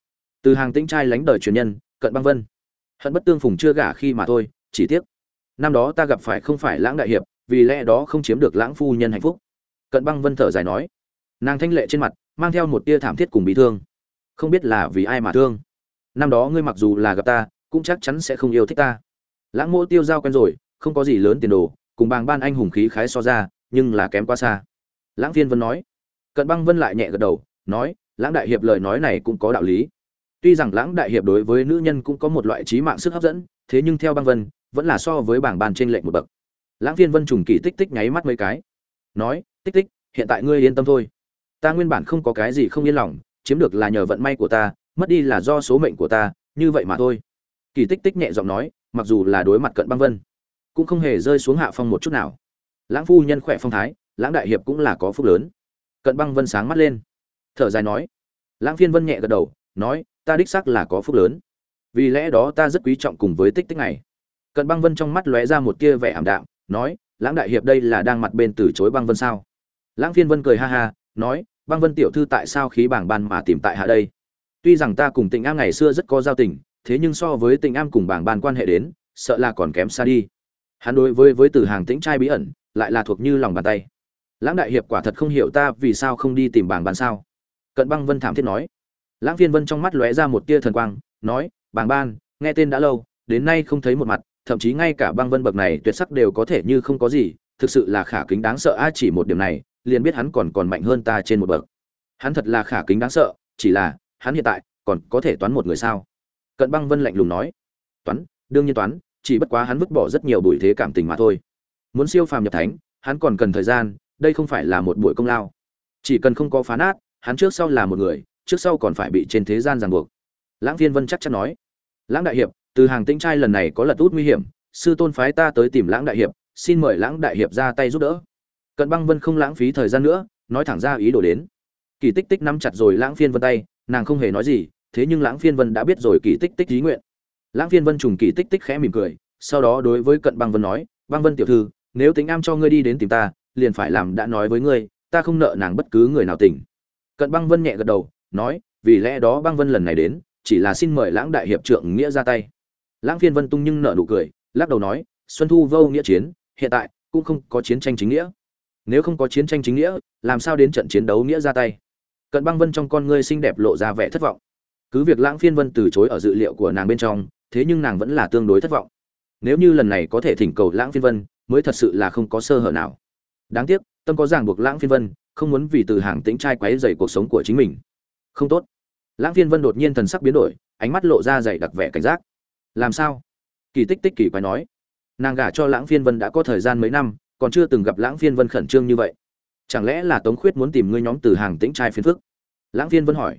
Từ hàng tĩnh trai lánh đời truyền nhân, cận băng vân. Hận bất tương phùng chưa gả khi mà thôi, chỉ tiếc. Năm đó ta gặp phải không phải lãng đại hiệp, vì lẽ đó không chiếm được lãng phu nhân hạnh phúc. Cận băng vân thở dài nói. Nàng thanh lệ trên mặt, mang theo một tia thảm thiết cùng bị thương. Không biết là vì ai mà thương. Năm đó ngươi mặc dù là gặp ta cũng chắc chắn sẽ không yêu thích ta. Lãng mỗ tiêu giao quen rồi, không có gì lớn tiền đồ, cùng bàng ban anh hùng khí khái so ra, nhưng là kém quá xa. Lãng phiên vân nói. Cận băng vân lại nhẹ gật đầu, nói, lãng đại hiệp lời nói này cũng có đạo lý. Tuy rằng lãng đại hiệp đối với nữ nhân cũng có một loại trí mạng sức hấp dẫn, thế nhưng theo băng vân, vẫn là so với bảng bàn trên lệnh một bậc. Lãng phiên vân trùng kỳ tích tích nháy mắt mấy cái. Nói, tích tích, hiện tại ngươi yên tâm thôi. Ta nguyên bản không có cái gì không yên lòng, chiếm được là nhờ vận may của ta, mất đi là do số mệnh của ta, như vậy mà thôi kỳ tích tích nhẹ giọng nói, mặc dù là đối mặt cận băng vân, cũng không hề rơi xuống hạ phong một chút nào. Lãng phu nhân khỏe phong thái, lãng đại hiệp cũng là có phúc lớn. Cận băng vân sáng mắt lên, thở dài nói. Lãng phiên vân nhẹ gật đầu, nói, ta đích xác là có phúc lớn. Vì lẽ đó ta rất quý trọng cùng với tích tích này. Cận băng vân trong mắt lóe ra một tia vẻ ảm đạm, nói, lãng đại hiệp đây là đang mặt bên từ chối băng vân sao? Lãng phiên vân cười ha ha, nói, băng vân tiểu thư tại sao khí bảng ban mà tìm tại hạ đây? Tuy rằng ta cùng tịnh a ngày xưa rất có giao tình thế nhưng so với tình am cùng bảng ban quan hệ đến, sợ là còn kém xa đi. Hắn đối với với từ hàng tĩnh trai bí ẩn, lại là thuộc như lòng bàn tay. Lãng đại hiệp quả thật không hiểu ta vì sao không đi tìm bảng ban sao? Cận băng vân thảm thiết nói. Lãng phiên vân trong mắt lóe ra một tia thần quang, nói, bảng ban, nghe tên đã lâu, đến nay không thấy một mặt, thậm chí ngay cả băng vân bậc này tuyệt sắc đều có thể như không có gì, thực sự là khả kính đáng sợ a, chỉ một điểm này, liền biết hắn còn còn mạnh hơn ta trên một bậc. Hắn thật là khả kính đáng sợ, chỉ là, hắn hiện tại còn có thể toán một người sao? Cận băng vân lạnh lùng nói, toán, đương nhiên toán, chỉ bất quá hắn vứt bỏ rất nhiều bụi thế cảm tình mà thôi. Muốn siêu phàm nhập thánh, hắn còn cần thời gian, đây không phải là một buổi công lao. Chỉ cần không có phá nát, hắn trước sau là một người, trước sau còn phải bị trên thế gian ràng buộc. Lãng phiên vân chắc chắn nói, lãng đại hiệp, từ hàng tĩnh trai lần này có lật út nguy hiểm, sư tôn phái ta tới tìm lãng đại hiệp, xin mời lãng đại hiệp ra tay giúp đỡ. Cận băng vân không lãng phí thời gian nữa, nói thẳng ra ý đồ đến. Kỳ tích tích nắm chặt rồi lãng phiên vân tay, nàng không hề nói gì thế nhưng lãng phiên vân đã biết rồi kỳ tích tích ý nguyện. Lãng phiên vân trùng kỳ tích tích khẽ mỉm cười, sau đó đối với cận băng vân nói, băng vân tiểu thư, nếu tính am cho ngươi đi đến tìm ta, liền phải làm đã nói với ngươi, ta không nợ nàng bất cứ người nào tỉnh. Cận băng vân nhẹ gật đầu, nói, vì lẽ đó băng vân lần này đến, chỉ là xin mời lãng đại hiệp trượng nghĩa ra tay. Lãng phiên vân tung nhưng nợ nụ cười, lắc đầu nói, xuân thu vô nghĩa chiến, hiện tại cũng không có chiến tranh chính nghĩa. Nếu không có chiến tranh chính nghĩa, làm sao đến trận chiến đấu nghĩa ra tay? Cận băng vân trong con ngươi xinh đẹp lộ ra vẻ thất vọng cứ việc lãng phiên vân từ chối ở dự liệu của nàng bên trong, thế nhưng nàng vẫn là tương đối thất vọng. Nếu như lần này có thể thỉnh cầu lãng phiên vân, mới thật sự là không có sơ hở nào. Đáng tiếc, tâm có ràng buộc lãng phiên vân, không muốn vì từ hàng tính trai quấy dày cuộc sống của chính mình. Không tốt. Lãng phiên vân đột nhiên thần sắc biến đổi, ánh mắt lộ ra dày đặc vẻ cảnh giác. Làm sao? Kỳ tích tích kỳ quái nói. Nàng gả cho lãng phiên vân đã có thời gian mấy năm, còn chưa từng gặp lãng phiên vân khẩn trương như vậy. Chẳng lẽ là tống khuyết muốn tìm ngươi nhóm từ hàng tĩnh trai phiên phức? Lãng phiên vân hỏi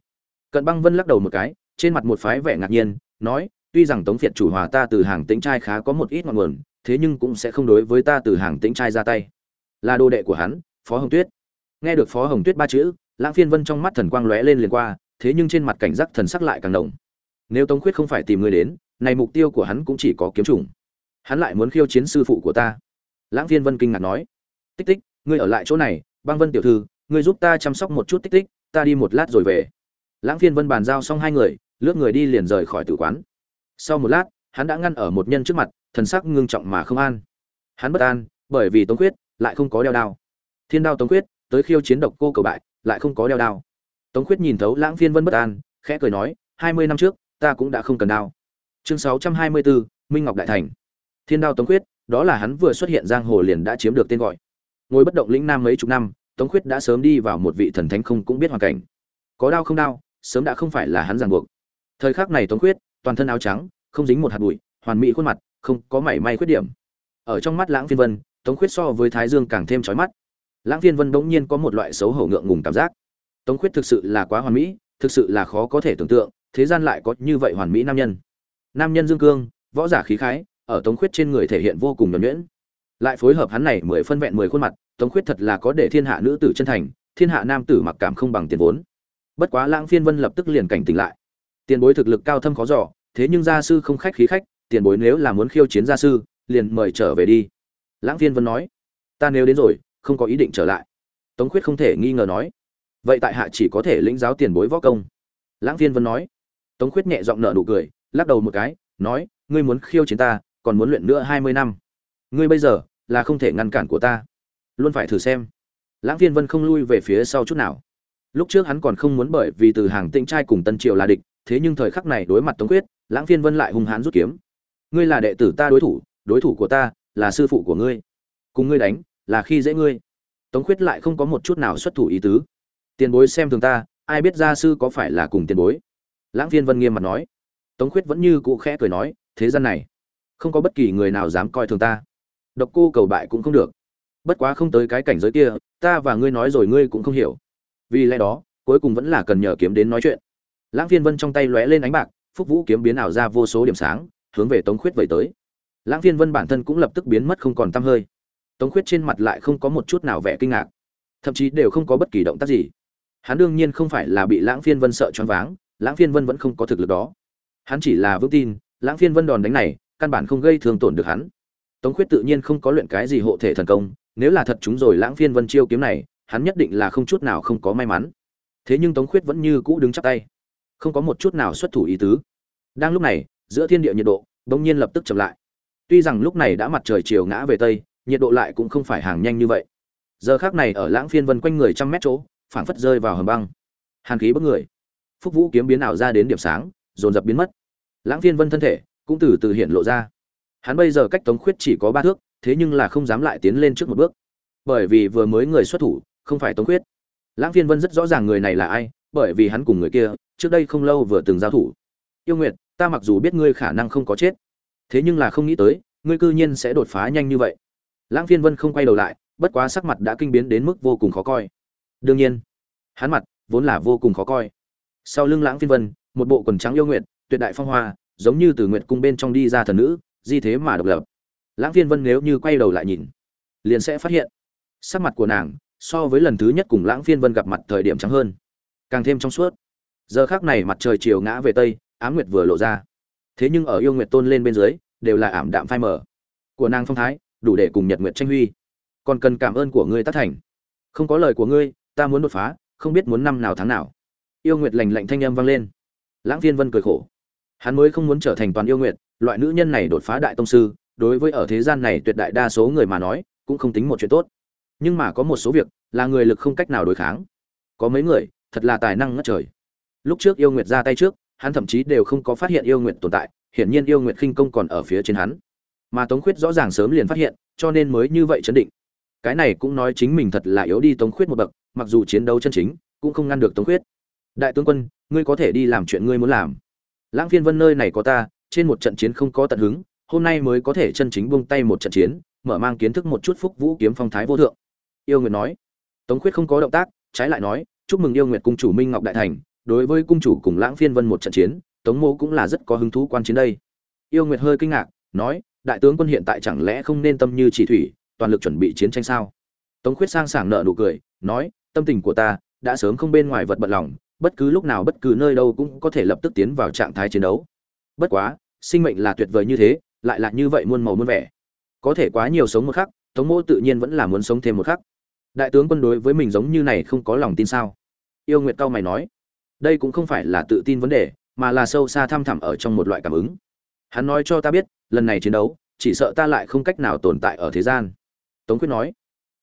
cận băng vân lắc đầu một cái, trên mặt một phái vẻ ngạc nhiên, nói, tuy rằng tống phiệt chủ hòa ta từ hàng tĩnh trai khá có một ít ngọn nguồn, thế nhưng cũng sẽ không đối với ta từ hàng tĩnh trai ra tay. Là đồ đệ của hắn, phó hồng tuyết. Nghe được phó hồng tuyết ba chữ, lãng phiên vân trong mắt thần quang lóe lên liền qua, thế nhưng trên mặt cảnh giác thần sắc lại càng nồng. Nếu tống khuyết không phải tìm người đến, này mục tiêu của hắn cũng chỉ có kiếm chủng. Hắn lại muốn khiêu chiến sư phụ của ta. Lãng phiên vân kinh ngạc nói, tích tích, ngươi ở lại chỗ này, băng vân tiểu thư, ngươi giúp ta chăm sóc một chút tích tích, ta đi một lát rồi về lãng phiên vân bàn giao xong hai người, lướt người đi liền rời khỏi tử quán. Sau một lát, hắn đã ngăn ở một nhân trước mặt, thần sắc ngưng trọng mà không an. Hắn bất an, bởi vì tống quyết lại không có đeo đao. Thiên đao tống quyết tới khiêu chiến độc cô cầu bại, lại không có đeo đao. Tống quyết nhìn thấu lãng phiên vân bất an, khẽ cười nói, hai mươi năm trước, ta cũng đã không cần đao. Chương sáu trăm hai mươi bốn, minh ngọc đại thành. Thiên đao tống quyết đó là hắn vừa xuất hiện giang hồ liền đã chiếm được tên gọi. Ngồi bất động lĩnh nam mấy chục năm, tống quyết đã sớm đi vào một vị thần thánh không cũng biết hoàn cảnh. Có đao không đao sớm đã không phải là hắn ràng buộc. Thời khắc này tống quyết toàn thân áo trắng, không dính một hạt bụi, hoàn mỹ khuôn mặt, không có mảy may khuyết điểm. Ở trong mắt lãng phiên vân, tống khuyết so với thái dương càng thêm trói mắt. Lãng phiên vân bỗng nhiên có một loại xấu hổ ngượng ngùng cảm giác. Tống khuyết thực sự là quá hoàn mỹ, thực sự là khó có thể tưởng tượng, thế gian lại có như vậy hoàn mỹ nam nhân. Nam nhân dương cương, võ giả khí khái, ở tống khuyết trên người thể hiện vô cùng nhuẩn nhuyễn. Lại phối hợp hắn này mười phân vẹn mười khuôn mặt, tống khuyết thật là có để thiên hạ nữ tử chân thành, thiên hạ nam tử mặc cảm không bằng tiền vốn bất quá lãng phiên vân lập tức liền cảnh tỉnh lại. Tiền bối thực lực cao thâm khó dò, thế nhưng gia sư không khách khí khách, tiền bối nếu là muốn khiêu chiến gia sư, liền mời trở về đi. Lãng phiên vân nói. Ta nếu đến rồi, không có ý định trở lại. Tống khuyết không thể nghi ngờ nói. Vậy tại hạ chỉ có thể lĩnh giáo tiền bối võ công. Lãng phiên vân nói. Tống khuyết nhẹ giọng nở nụ cười, lắc đầu một cái, nói, ngươi muốn khiêu chiến ta, còn muốn luyện nữa hai mươi năm. Ngươi bây giờ là không thể ngăn cản của ta. Luôn phải thử xem. Lãng phiên vân không lui về phía sau chút nào lúc trước hắn còn không muốn bởi vì từ hàng tĩnh trai cùng tân triều là địch, thế nhưng thời khắc này đối mặt tống quyết lãng phiên vân lại hung hãn rút kiếm. Ngươi là đệ tử ta đối thủ đối thủ của ta là sư phụ của ngươi. Cùng ngươi đánh là khi dễ ngươi. Tống quyết lại không có một chút nào xuất thủ ý tứ. Tiền bối xem thường ta, ai biết gia sư có phải là cùng tiền bối? Lãng phiên vân nghiêm mặt nói. Tống quyết vẫn như cũ khẽ cười nói, thế gian này, không có bất kỳ người nào dám coi thường ta. Độc cô cầu bại cũng không được. Bất quá không tới cái cảnh giới kia, ta và ngươi nói rồi ngươi cũng không hiểu vì lẽ đó, cuối cùng vẫn là cần nhờ kiếm đến nói chuyện. Lãng phiên vân trong tay lóe lên ánh bạc, phúc vũ kiếm biến ảo ra vô số điểm sáng, hướng về tống khuyết vẩy tới. Lãng phiên vân bản thân cũng lập tức biến mất không còn t hơi. Tống khuyết trên mặt lại không có một chút nào vẻ kinh ngạc, thậm chí đều không có bất kỳ động tác gì. Hắn đương nhiên không phải là bị lãng phiên vân sợ choáng váng, lãng phiên vân vẫn không có thực lực đó. Hắn chỉ là vững tin, lãng phiên vân đòn đánh này, căn bản không gây thương tổn được hắn. Tống khuyết tự nhiên không có luyện cái gì hộ thể thần công, nếu là thật chúng rồi lãng phiên vân chiêu kiếm này hắn nhất định là không chút nào không có may mắn. Thế nhưng tống khuyết vẫn như cũ đứng chắp tay. Không có một chút nào xuất thủ ý tứ. Đang lúc này, giữa thiên địa nhiệt độ bỗng nhiên lập tức chậm lại. Tuy rằng lúc này đã mặt trời chiều ngã về tây, nhiệt độ lại cũng không phải hàng nhanh như vậy. Giờ khác này ở lãng phiên vân quanh người trăm mét chỗ, phảng phất rơi vào hầm băng. Hàn khí bất người. Phúc vũ kiếm biến ảo ra đến điểm sáng, dồn dập biến mất. Lãng phiên vân thân thể cũng từ từ hiện lộ ra. Hắn bây giờ cách tống khuyết chỉ có ba thước, thế nhưng là không dám lại tiến lên trước một bước. Bởi vì vừa mới người xuất thủ không phải tống khuyết. Lãng phiên vân rất rõ ràng người này là ai, bởi vì hắn cùng người kia, trước đây không lâu vừa từng giao thủ. Yêu nguyệt, ta mặc dù biết ngươi khả năng không có chết, thế nhưng là không nghĩ tới, ngươi cư nhiên sẽ đột phá nhanh như vậy. Lãng phiên vân không quay đầu lại, bất quá sắc mặt đã kinh biến đến mức vô cùng khó coi. Đương nhiên, hắn mặt vốn là vô cùng khó coi. Sau lưng lãng phiên vân, một bộ quần trắng yêu nguyệt, tuyệt đại phong hoa, giống như từ nguyệt cung bên trong đi ra thần nữ, di thế mà độc lập. Lãng phiên vân nếu như quay đầu lại nhìn, liền sẽ phát hiện, sắc mặt của nàng so với lần thứ nhất cùng lãng phiên vân gặp mặt thời điểm trắng hơn. Càng thêm trong suốt. Giờ khác này mặt trời chiều ngã về tây á nguyệt vừa lộ ra. Thế nhưng ở yêu nguyệt tôn lên bên dưới, đều là ảm đạm phai mờ. Của nàng phong thái, đủ để cùng nhật nguyệt tranh huy. Còn cần cảm ơn của ngươi tác thành. Không có lời của ngươi, ta muốn đột phá, không biết muốn năm nào tháng nào. Yêu nguyệt lành lạnh thanh âm vang lên. Lãng phiên vân cười khổ. Hắn mới không muốn trở thành toàn yêu nguyệt, loại nữ nhân này đột phá đại tông sư, đối với ở thế gian này tuyệt đại đa số người mà nói, cũng không tính một chuyện tốt nhưng mà có một số việc là người lực không cách nào đối kháng. Có mấy người, thật là tài năng ngất trời. Lúc trước yêu nguyệt ra tay trước, hắn thậm chí đều không có phát hiện yêu nguyệt tồn tại, hiển nhiên yêu nguyệt khinh công còn ở phía trên hắn. Mà tống khuyết rõ ràng sớm liền phát hiện, cho nên mới như vậy chấn định. Cái này cũng nói chính mình thật là yếu đi tống khuyết một bậc, mặc dù chiến đấu chân chính, cũng không ngăn được tống khuyết. Đại tướng quân, ngươi có thể đi làm chuyện ngươi muốn làm. Lãng phiên vân nơi này có ta, trên một trận chiến không có tận hứng, hôm nay mới có thể chân chính buông tay một trận chiến, mở mang kiến thức một chút phúc vũ kiếm phong thái vô thượng yêu nguyệt nói. Tống khuyết không có động tác, trái lại nói, chúc mừng yêu nguyệt cung chủ minh ngọc đại thành, đối với cung chủ cùng lãng phiên vân một trận chiến, tống mô cũng là rất có hứng thú quan chiến đây. Yêu nguyệt hơi kinh ngạc, nói, đại tướng quân hiện tại chẳng lẽ không nên tâm như chỉ thủy, toàn lực chuẩn bị chiến tranh sao? Tống khuyết sang sảng nợ nụ cười, nói, tâm tình của ta đã sớm không bên ngoài vật bận lòng, bất cứ lúc nào bất cứ nơi đâu cũng có thể lập tức tiến vào trạng thái chiến đấu. Bất quá, sinh mệnh là tuyệt vời như thế, lại là như vậy muôn màu muôn vẻ. Có thể quá nhiều sống một khắc, tống mô tự nhiên vẫn là muốn sống thêm một khắc đại tướng quân đối với mình giống như này không có lòng tin sao? Yêu nguyệt cao mày nói đây cũng không phải là tự tin vấn đề mà là sâu xa thăm thẳm ở trong một loại cảm ứng. Hắn nói cho ta biết lần này chiến đấu chỉ sợ ta lại không cách nào tồn tại ở thế gian. Tống quyết nói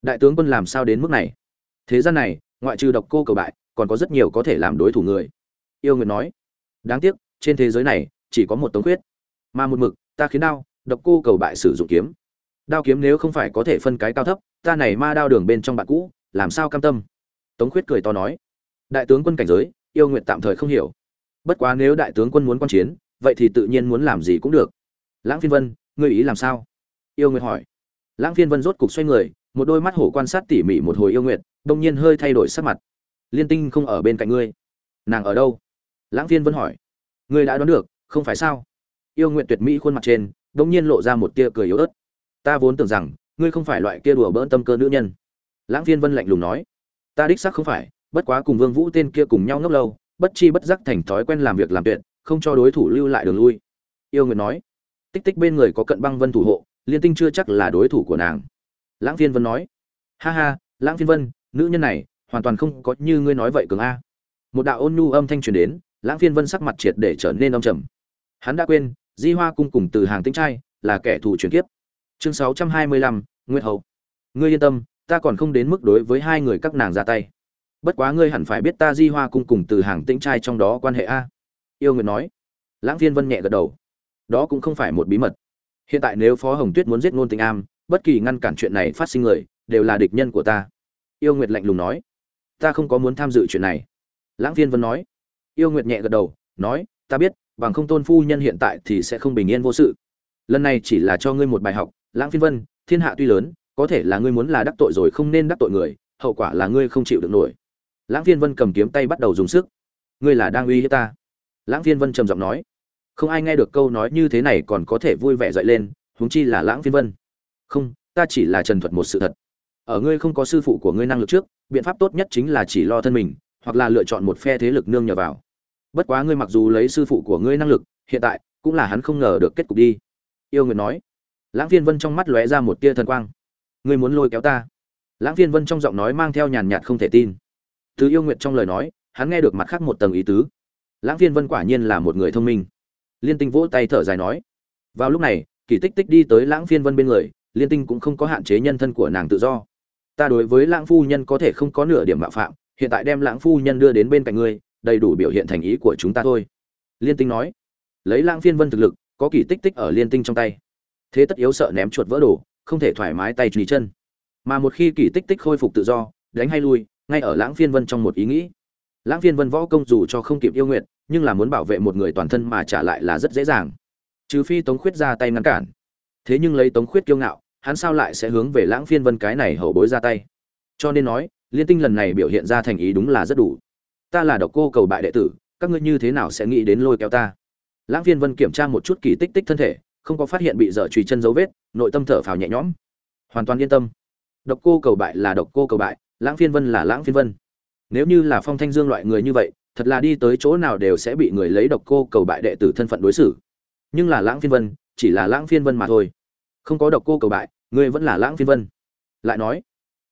đại tướng quân làm sao đến mức này? Thế gian này ngoại trừ độc cô cầu bại còn có rất nhiều có thể làm đối thủ người. Yêu nguyệt nói đáng tiếc trên thế giới này chỉ có một tống quyết mà một mực ta khiến đau, độc cô cầu bại sử dụng kiếm đao kiếm nếu không phải có thể phân cái cao thấp ta này ma đao đường bên trong bạn cũ làm sao cam tâm? Tống khuyết cười to nói. Đại tướng quân cảnh giới yêu nguyện tạm thời không hiểu. Bất quá nếu đại tướng quân muốn quan chiến vậy thì tự nhiên muốn làm gì cũng được. Lãng phiên vân ngươi ý làm sao? Yêu nguyệt hỏi. Lãng phiên vân rốt cục xoay người một đôi mắt hổ quan sát tỉ mỉ một hồi yêu nguyện, đông nhiên hơi thay đổi sắc mặt. Liên tinh không ở bên cạnh ngươi. Nàng ở đâu? Lãng phiên vân hỏi. Ngươi đã đoán được không phải sao? Yêu nguyện tuyệt mỹ khuôn mặt trên đ ỗ n g nhiên lộ ra một tia cười yếu ớt ta vốn tưởng rằng, ngươi không phải loại kia đùa bỡn tâm cơ nữ nhân. Lãng phiên vân lạnh lùng nói, ta đích xác không phải, bất quá cùng vương vũ tên kia cùng nhau ngốc lâu, bất chi bất giác thành thói quen làm việc làm tuyệt, không cho đối thủ lưu lại đường lui. Yêu Nguyệt nói, tích tích bên người có cận băng vân thủ hộ, liên tinh chưa chắc là đối thủ của nàng. Lãng phiên vân nói, ha ha, lãng phiên vân, nữ nhân này, hoàn toàn không có như ngươi nói vậy cường a. Một đạo ôn nhu âm thanh truyền đến, lãng phiên vân sắc mặt triệt để trở nên âm trầm. Hắn đã quên, di hoa cung cùng từ hàng tinh trai là kẻ thù truyền kiếp chương sáu trăm hai mươi lăm, nguyệt hậu ngươi yên tâm, ta còn không đến mức đối với hai người các nàng ra tay. Bất quá ngươi hẳn phải biết ta di hoa cung cùng từ hàng tĩnh trai trong đó quan hệ a. Yêu nguyệt nói. Lãng phiên vân nhẹ gật đầu. Đó cũng không phải một bí mật. Hiện tại nếu phó hồng tuyết muốn giết ngôn tình am, bất kỳ ngăn cản chuyện này phát sinh người, đều là địch nhân của ta. Yêu nguyệt lạnh lùng nói. Ta không có muốn tham dự chuyện này. Lãng phiên vân nói. Yêu nguyệt nhẹ gật đầu, nói, ta biết, bằng không tôn phu nhân hiện tại thì sẽ không bình yên vô sự. Lần này chỉ là cho ngươi một bài học lãng phiên vân, thiên hạ tuy lớn, có thể là ngươi muốn là đắc tội rồi không nên đắc tội người, hậu quả là ngươi không chịu được nổi. Lãng phiên vân cầm kiếm tay bắt đầu dùng sức. Ngươi là đang uy hiếp ta. Lãng phiên vân trầm giọng nói. Không ai nghe được câu nói như thế này còn có thể vui vẻ dậy lên, huống chi là lãng phiên vân. Không, ta chỉ là trần thuật một sự thật. Ở ngươi không có sư phụ của ngươi năng lực trước, biện pháp tốt nhất chính là chỉ lo thân mình, hoặc là lựa chọn một phe thế lực nương nhờ vào. Bất quá ngươi mặc dù lấy sư phụ của ngươi năng lực, hiện tại cũng là hắn không ngờ được kết cục đi. Yêu nguyệt nói lãng phiên vân trong mắt lóe ra một tia thần quang. Ngươi muốn lôi kéo ta? Lãng phiên vân trong giọng nói mang theo nhàn nhạt không thể tin. Từ yêu nguyệt trong lời nói, hắn nghe được mặt khác một tầng ý tứ. Lãng phiên vân quả nhiên là một người thông minh. Liên tinh vỗ tay thở dài nói, vào lúc này, kỳ tích tích đi tới lãng phiên vân bên người, liên tinh cũng không có hạn chế nhân thân của nàng tự do. Ta đối với lãng phu nhân có thể không có nửa điểm mạo phạm, hiện tại đem lãng phu nhân đưa đến bên cạnh ngươi, đầy đủ biểu hiện thành ý của chúng ta thôi. Liên tinh nói. Lấy lãng phiên vân thực lực, có kỳ tích tích ở liên tinh trong tay thế tất yếu sợ ném chuột vỡ đồ, không thể thoải mái tay trì chân. Mà một khi kỳ tích tích khôi phục tự do, đánh hay lui, ngay ở lãng phiên vân trong một ý nghĩ. Lãng phiên vân võ công dù cho không kịp yêu nguyện, nhưng là muốn bảo vệ một người toàn thân mà trả lại là rất dễ dàng. Trừ phi tống khuyết ra tay ngăn cản. Thế nhưng lấy tống khuyết kiêu ngạo, hắn sao lại sẽ hướng về lãng phiên vân cái này hậu bối ra tay? Cho nên nói, liên tinh lần này biểu hiện ra thành ý đúng là rất đủ. Ta là độc cô cầu bại đệ tử, các ngươi như thế nào sẽ nghĩ đến lôi kéo ta? Lãng phiên vân kiểm tra một chút kỳ tích tích thân thể không có phát hiện bị dở trùy chân dấu vết, nội tâm thở phào nhẹ nhõm. Hoàn toàn yên tâm. Độc cô cầu bại là độc cô cầu bại, lãng phiên vân là lãng phiên vân. Nếu như là phong thanh dương loại người như vậy, thật là đi tới chỗ nào đều sẽ bị người lấy độc cô cầu bại đệ tử thân phận đối xử. Nhưng là lãng phiên vân, chỉ là lãng phiên vân mà thôi. Không có độc cô cầu bại ngươi vẫn là lãng phiên vân. Lại nói,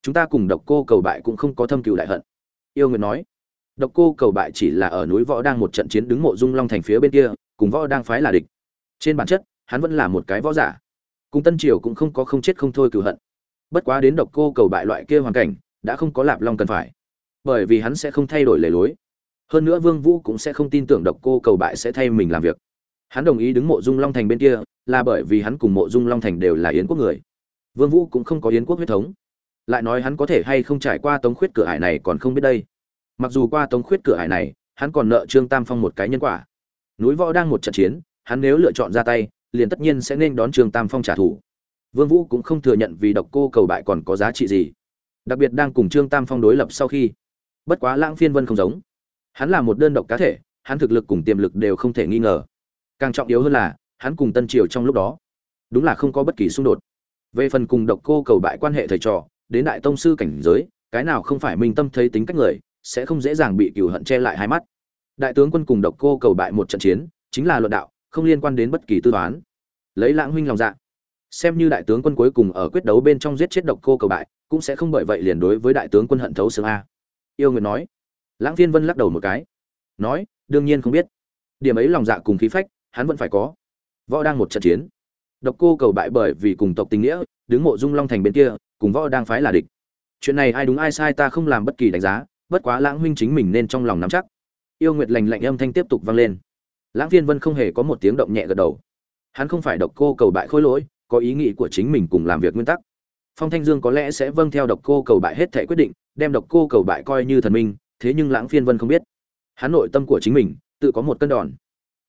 chúng ta cùng độc cô cầu bại cũng không có thâm cừu đại hận. Yêu nguyệt nói, độc cô cầu bại chỉ là ở núi võ đang một trận chiến đứng mộ dung long thành phía bên kia, cùng võ đang phái là địch. Trên bản chất hắn vẫn là một cái võ giả. Cùng tân triều cũng không có không chết không thôi cử hận. Bất quá đến độc cô cầu bại loại kia hoàn cảnh, đã không có lạp long cần phải. Bởi vì hắn sẽ không thay đổi lề lối. Hơn nữa vương vũ cũng sẽ không tin tưởng độc cô cầu bại sẽ thay mình làm việc. Hắn đồng ý đứng mộ dung long thành bên kia, là bởi vì hắn cùng mộ dung long thành đều là yến quốc người. Vương vũ cũng không có yến quốc huyết thống. Lại nói hắn có thể hay không trải qua tống khuyết cửa hải này còn không biết đây. Mặc dù qua tống khuyết cửa hải này, hắn còn nợ trương tam phong một cái nhân quả. Núi võ đang một trận chiến, hắn nếu lựa chọn ra tay liền tất nhiên sẽ nên đón trương tam phong trả thù. Vương vũ cũng không thừa nhận vì độc cô cầu bại còn có giá trị gì. Đặc biệt đang cùng trương tam phong đối lập sau khi, bất quá lãng phiên vân không giống. Hắn là một đơn độc cá thể, hắn thực lực cùng tiềm lực đều không thể nghi ngờ. Càng trọng yếu hơn là, hắn cùng tân triều trong lúc đó, đúng là không có bất kỳ xung đột. Về phần cùng độc cô cầu bại quan hệ thầy trò, đến đại tông sư cảnh giới, cái nào không phải minh tâm thấy tính cách người, sẽ không dễ dàng bị cừu hận che lại hai mắt. Đại tướng quân cùng độc cô cầu bại một trận chiến, chính là luận đạo không liên quan đến bất kỳ tư toán. Lấy lãng huynh lòng dạ xem như đại tướng quân cuối cùng ở quyết đấu bên trong giết chết độc cô cầu bại, cũng sẽ không bởi vậy liền đối với đại tướng quân hận thấu xương a. Yêu nguyệt nói. Lãng phiên vân lắc đầu một cái. Nói, đương nhiên không biết. Điểm ấy lòng dạ cùng khí phách, hắn vẫn phải có. Võ đang một trận chiến. Độc cô cầu bại bởi vì cùng tộc tình nghĩa, đứng mộ dung long thành bên kia, cùng võ đang phái là địch. Chuyện này ai đúng ai sai ta không làm bất kỳ đánh giá, bất quá lãng huynh chính mình nên trong lòng nắm chắc. Yêu nguyệt lành lạnh âm thanh tiếp tục vang lên lãng phiên vân không hề có một tiếng động nhẹ gật đầu. Hắn không phải độc cô cầu bại khôi lỗi, có ý nghĩ của chính mình cùng làm việc nguyên tắc. Phong thanh dương có lẽ sẽ vâng theo độc cô cầu bại hết thể quyết định, đem độc cô cầu bại coi như thần minh, thế nhưng lãng phiên vân không biết. Hắn nội tâm của chính mình, tự có một cân đòn.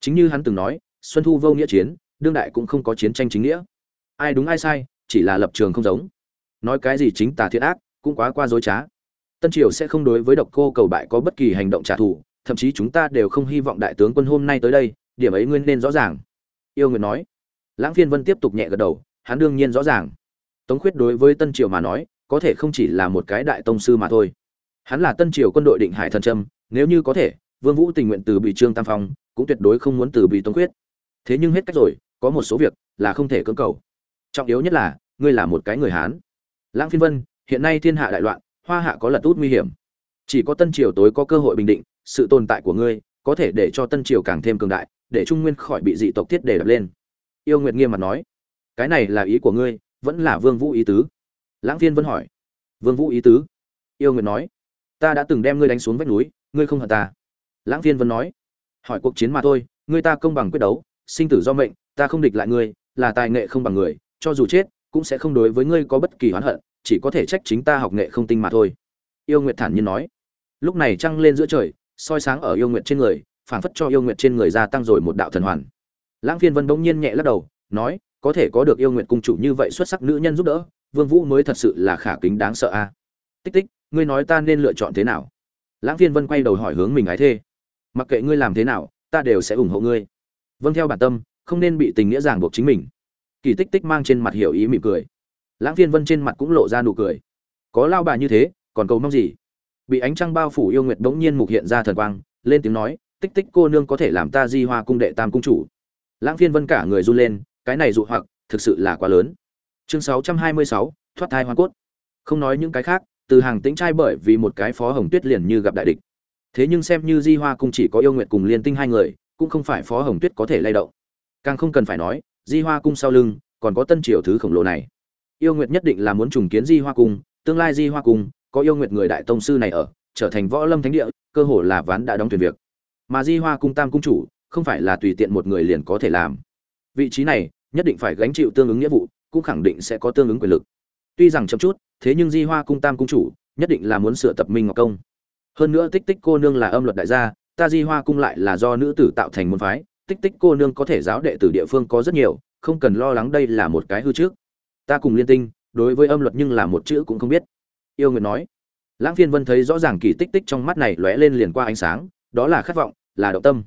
Chính như hắn từng nói, xuân thu vô nghĩa chiến, đương đại cũng không có chiến tranh chính nghĩa. Ai đúng ai sai, chỉ là lập trường không giống. Nói cái gì chính tà thiện ác, cũng quá qua dối trá. Tân triều sẽ không đối với độc cô cầu bại có bất kỳ hành động trả thù thậm chí chúng ta đều không hy vọng đại tướng quân hôm nay tới đây, điểm ấy nguyên nên rõ ràng. Yêu nguyệt nói. Lãng phiên vân tiếp tục nhẹ gật đầu, hắn đương nhiên rõ ràng. Tống khuyết đối với tân triều mà nói, có thể không chỉ là một cái đại tông sư mà thôi. Hắn là tân triều quân đội định hải thần trâm nếu như có thể, vương vũ tình nguyện từ bị trương tam phong, cũng tuyệt đối không muốn từ bị tống khuyết. Thế nhưng hết cách rồi, có một số việc là không thể cưỡng cầu. Trọng yếu nhất là, ngươi là một cái người hán. Lãng phiên vân, hiện nay thiên hạ đại loạn, hoa hạ có lật út nguy hiểm. Chỉ có tân triều tối có cơ hội bình định sự tồn tại của ngươi có thể để cho tân triều càng thêm cường đại, để trung nguyên khỏi bị dị tộc thiết đề đập lên. Yêu nguyệt nghiêm mặt nói. Cái này là ý của ngươi, vẫn là vương vũ ý tứ? Lãng phiên vân hỏi. Vương vũ ý tứ? Yêu nguyệt nói. Ta đã từng đem ngươi đánh xuống vách núi, ngươi không hận ta. Lãng phiên vân nói. Hỏi cuộc chiến mà thôi, ngươi ta công bằng quyết đấu, sinh tử do mệnh, ta không địch lại ngươi, là tài nghệ không bằng người, cho dù chết, cũng sẽ không đối với ngươi có bất kỳ oán hận, chỉ có thể trách chính ta học nghệ không tinh mà thôi. Yêu nguyệt thản nhiên nói. Lúc này trăng lên giữa trời soi sáng ở yêu nguyệt trên người, phảng phất cho yêu nguyệt trên người gia tăng rồi một đạo thần hoàn. Lãng phiên vân bỗng nhiên nhẹ lắc đầu, nói, có thể có được yêu nguyệt cung chủ như vậy xuất sắc nữ nhân giúp đỡ, vương vũ mới thật sự là khả kính đáng sợ a. Tích tích, ngươi nói ta nên lựa chọn thế nào? Lãng phiên vân quay đầu hỏi hướng mình ái thê. Mặc kệ ngươi làm thế nào, ta đều sẽ ủng hộ ngươi. Vâng theo bản tâm, không nên bị tình nghĩa ràng buộc chính mình. Kỳ tích tích mang trên mặt hiểu ý mỉm cười. Lãng phiên vân trên mặt cũng lộ ra nụ cười. Có lao bà như thế, còn cầu mong gì? Bị ánh trăng bao phủ yêu nguyệt bỗng nhiên mục hiện ra thần quang lên tiếng nói tích tích cô nương có thể làm ta di hoa cung đệ tam cung chủ. Lãng phiên vân cả người run lên cái này dụ hoặc thực sự là quá lớn. Chương 626, thoát thai hoa cốt. Không nói những cái khác từ hàng tĩnh trai bởi vì một cái phó hồng tuyết liền như gặp đại địch. Thế nhưng xem như di hoa cung chỉ có yêu nguyệt cùng liên tinh hai người cũng không phải phó hồng tuyết có thể lay động. Càng không cần phải nói di hoa cung sau lưng còn có tân triều thứ khổng lồ này. Yêu nguyệt nhất định là muốn trùng kiến di hoa cung tương lai di hoa cung có yêu nguyệt người đại tông sư này ở, trở thành võ lâm thánh địa, cơ hồ là ván đã đóng thuyền việc. Mà di hoa cung tam cung chủ, không phải là tùy tiện một người liền có thể làm. Vị trí này, nhất định phải gánh chịu tương ứng nghĩa vụ, cũng khẳng định sẽ có tương ứng quyền lực. Tuy rằng chậm chút, thế nhưng di hoa cung tam cung chủ, nhất định là muốn sửa tập minh ngọc công. Hơn nữa tích tích cô nương là âm luật đại gia, ta di hoa cung lại là do nữ tử tạo thành môn phái, tích tích cô nương có thể giáo đệ tử địa phương có rất nhiều, không cần lo lắng đây là một cái hư trước. Ta cùng liên tinh, đối với âm luật nhưng là một chữ cũng không biết. Yêu nguyệt nói lãng phiên vân thấy rõ ràng kỳ tích tích trong mắt này lóe lên liền qua ánh sáng, đó là khát vọng, là động tâm.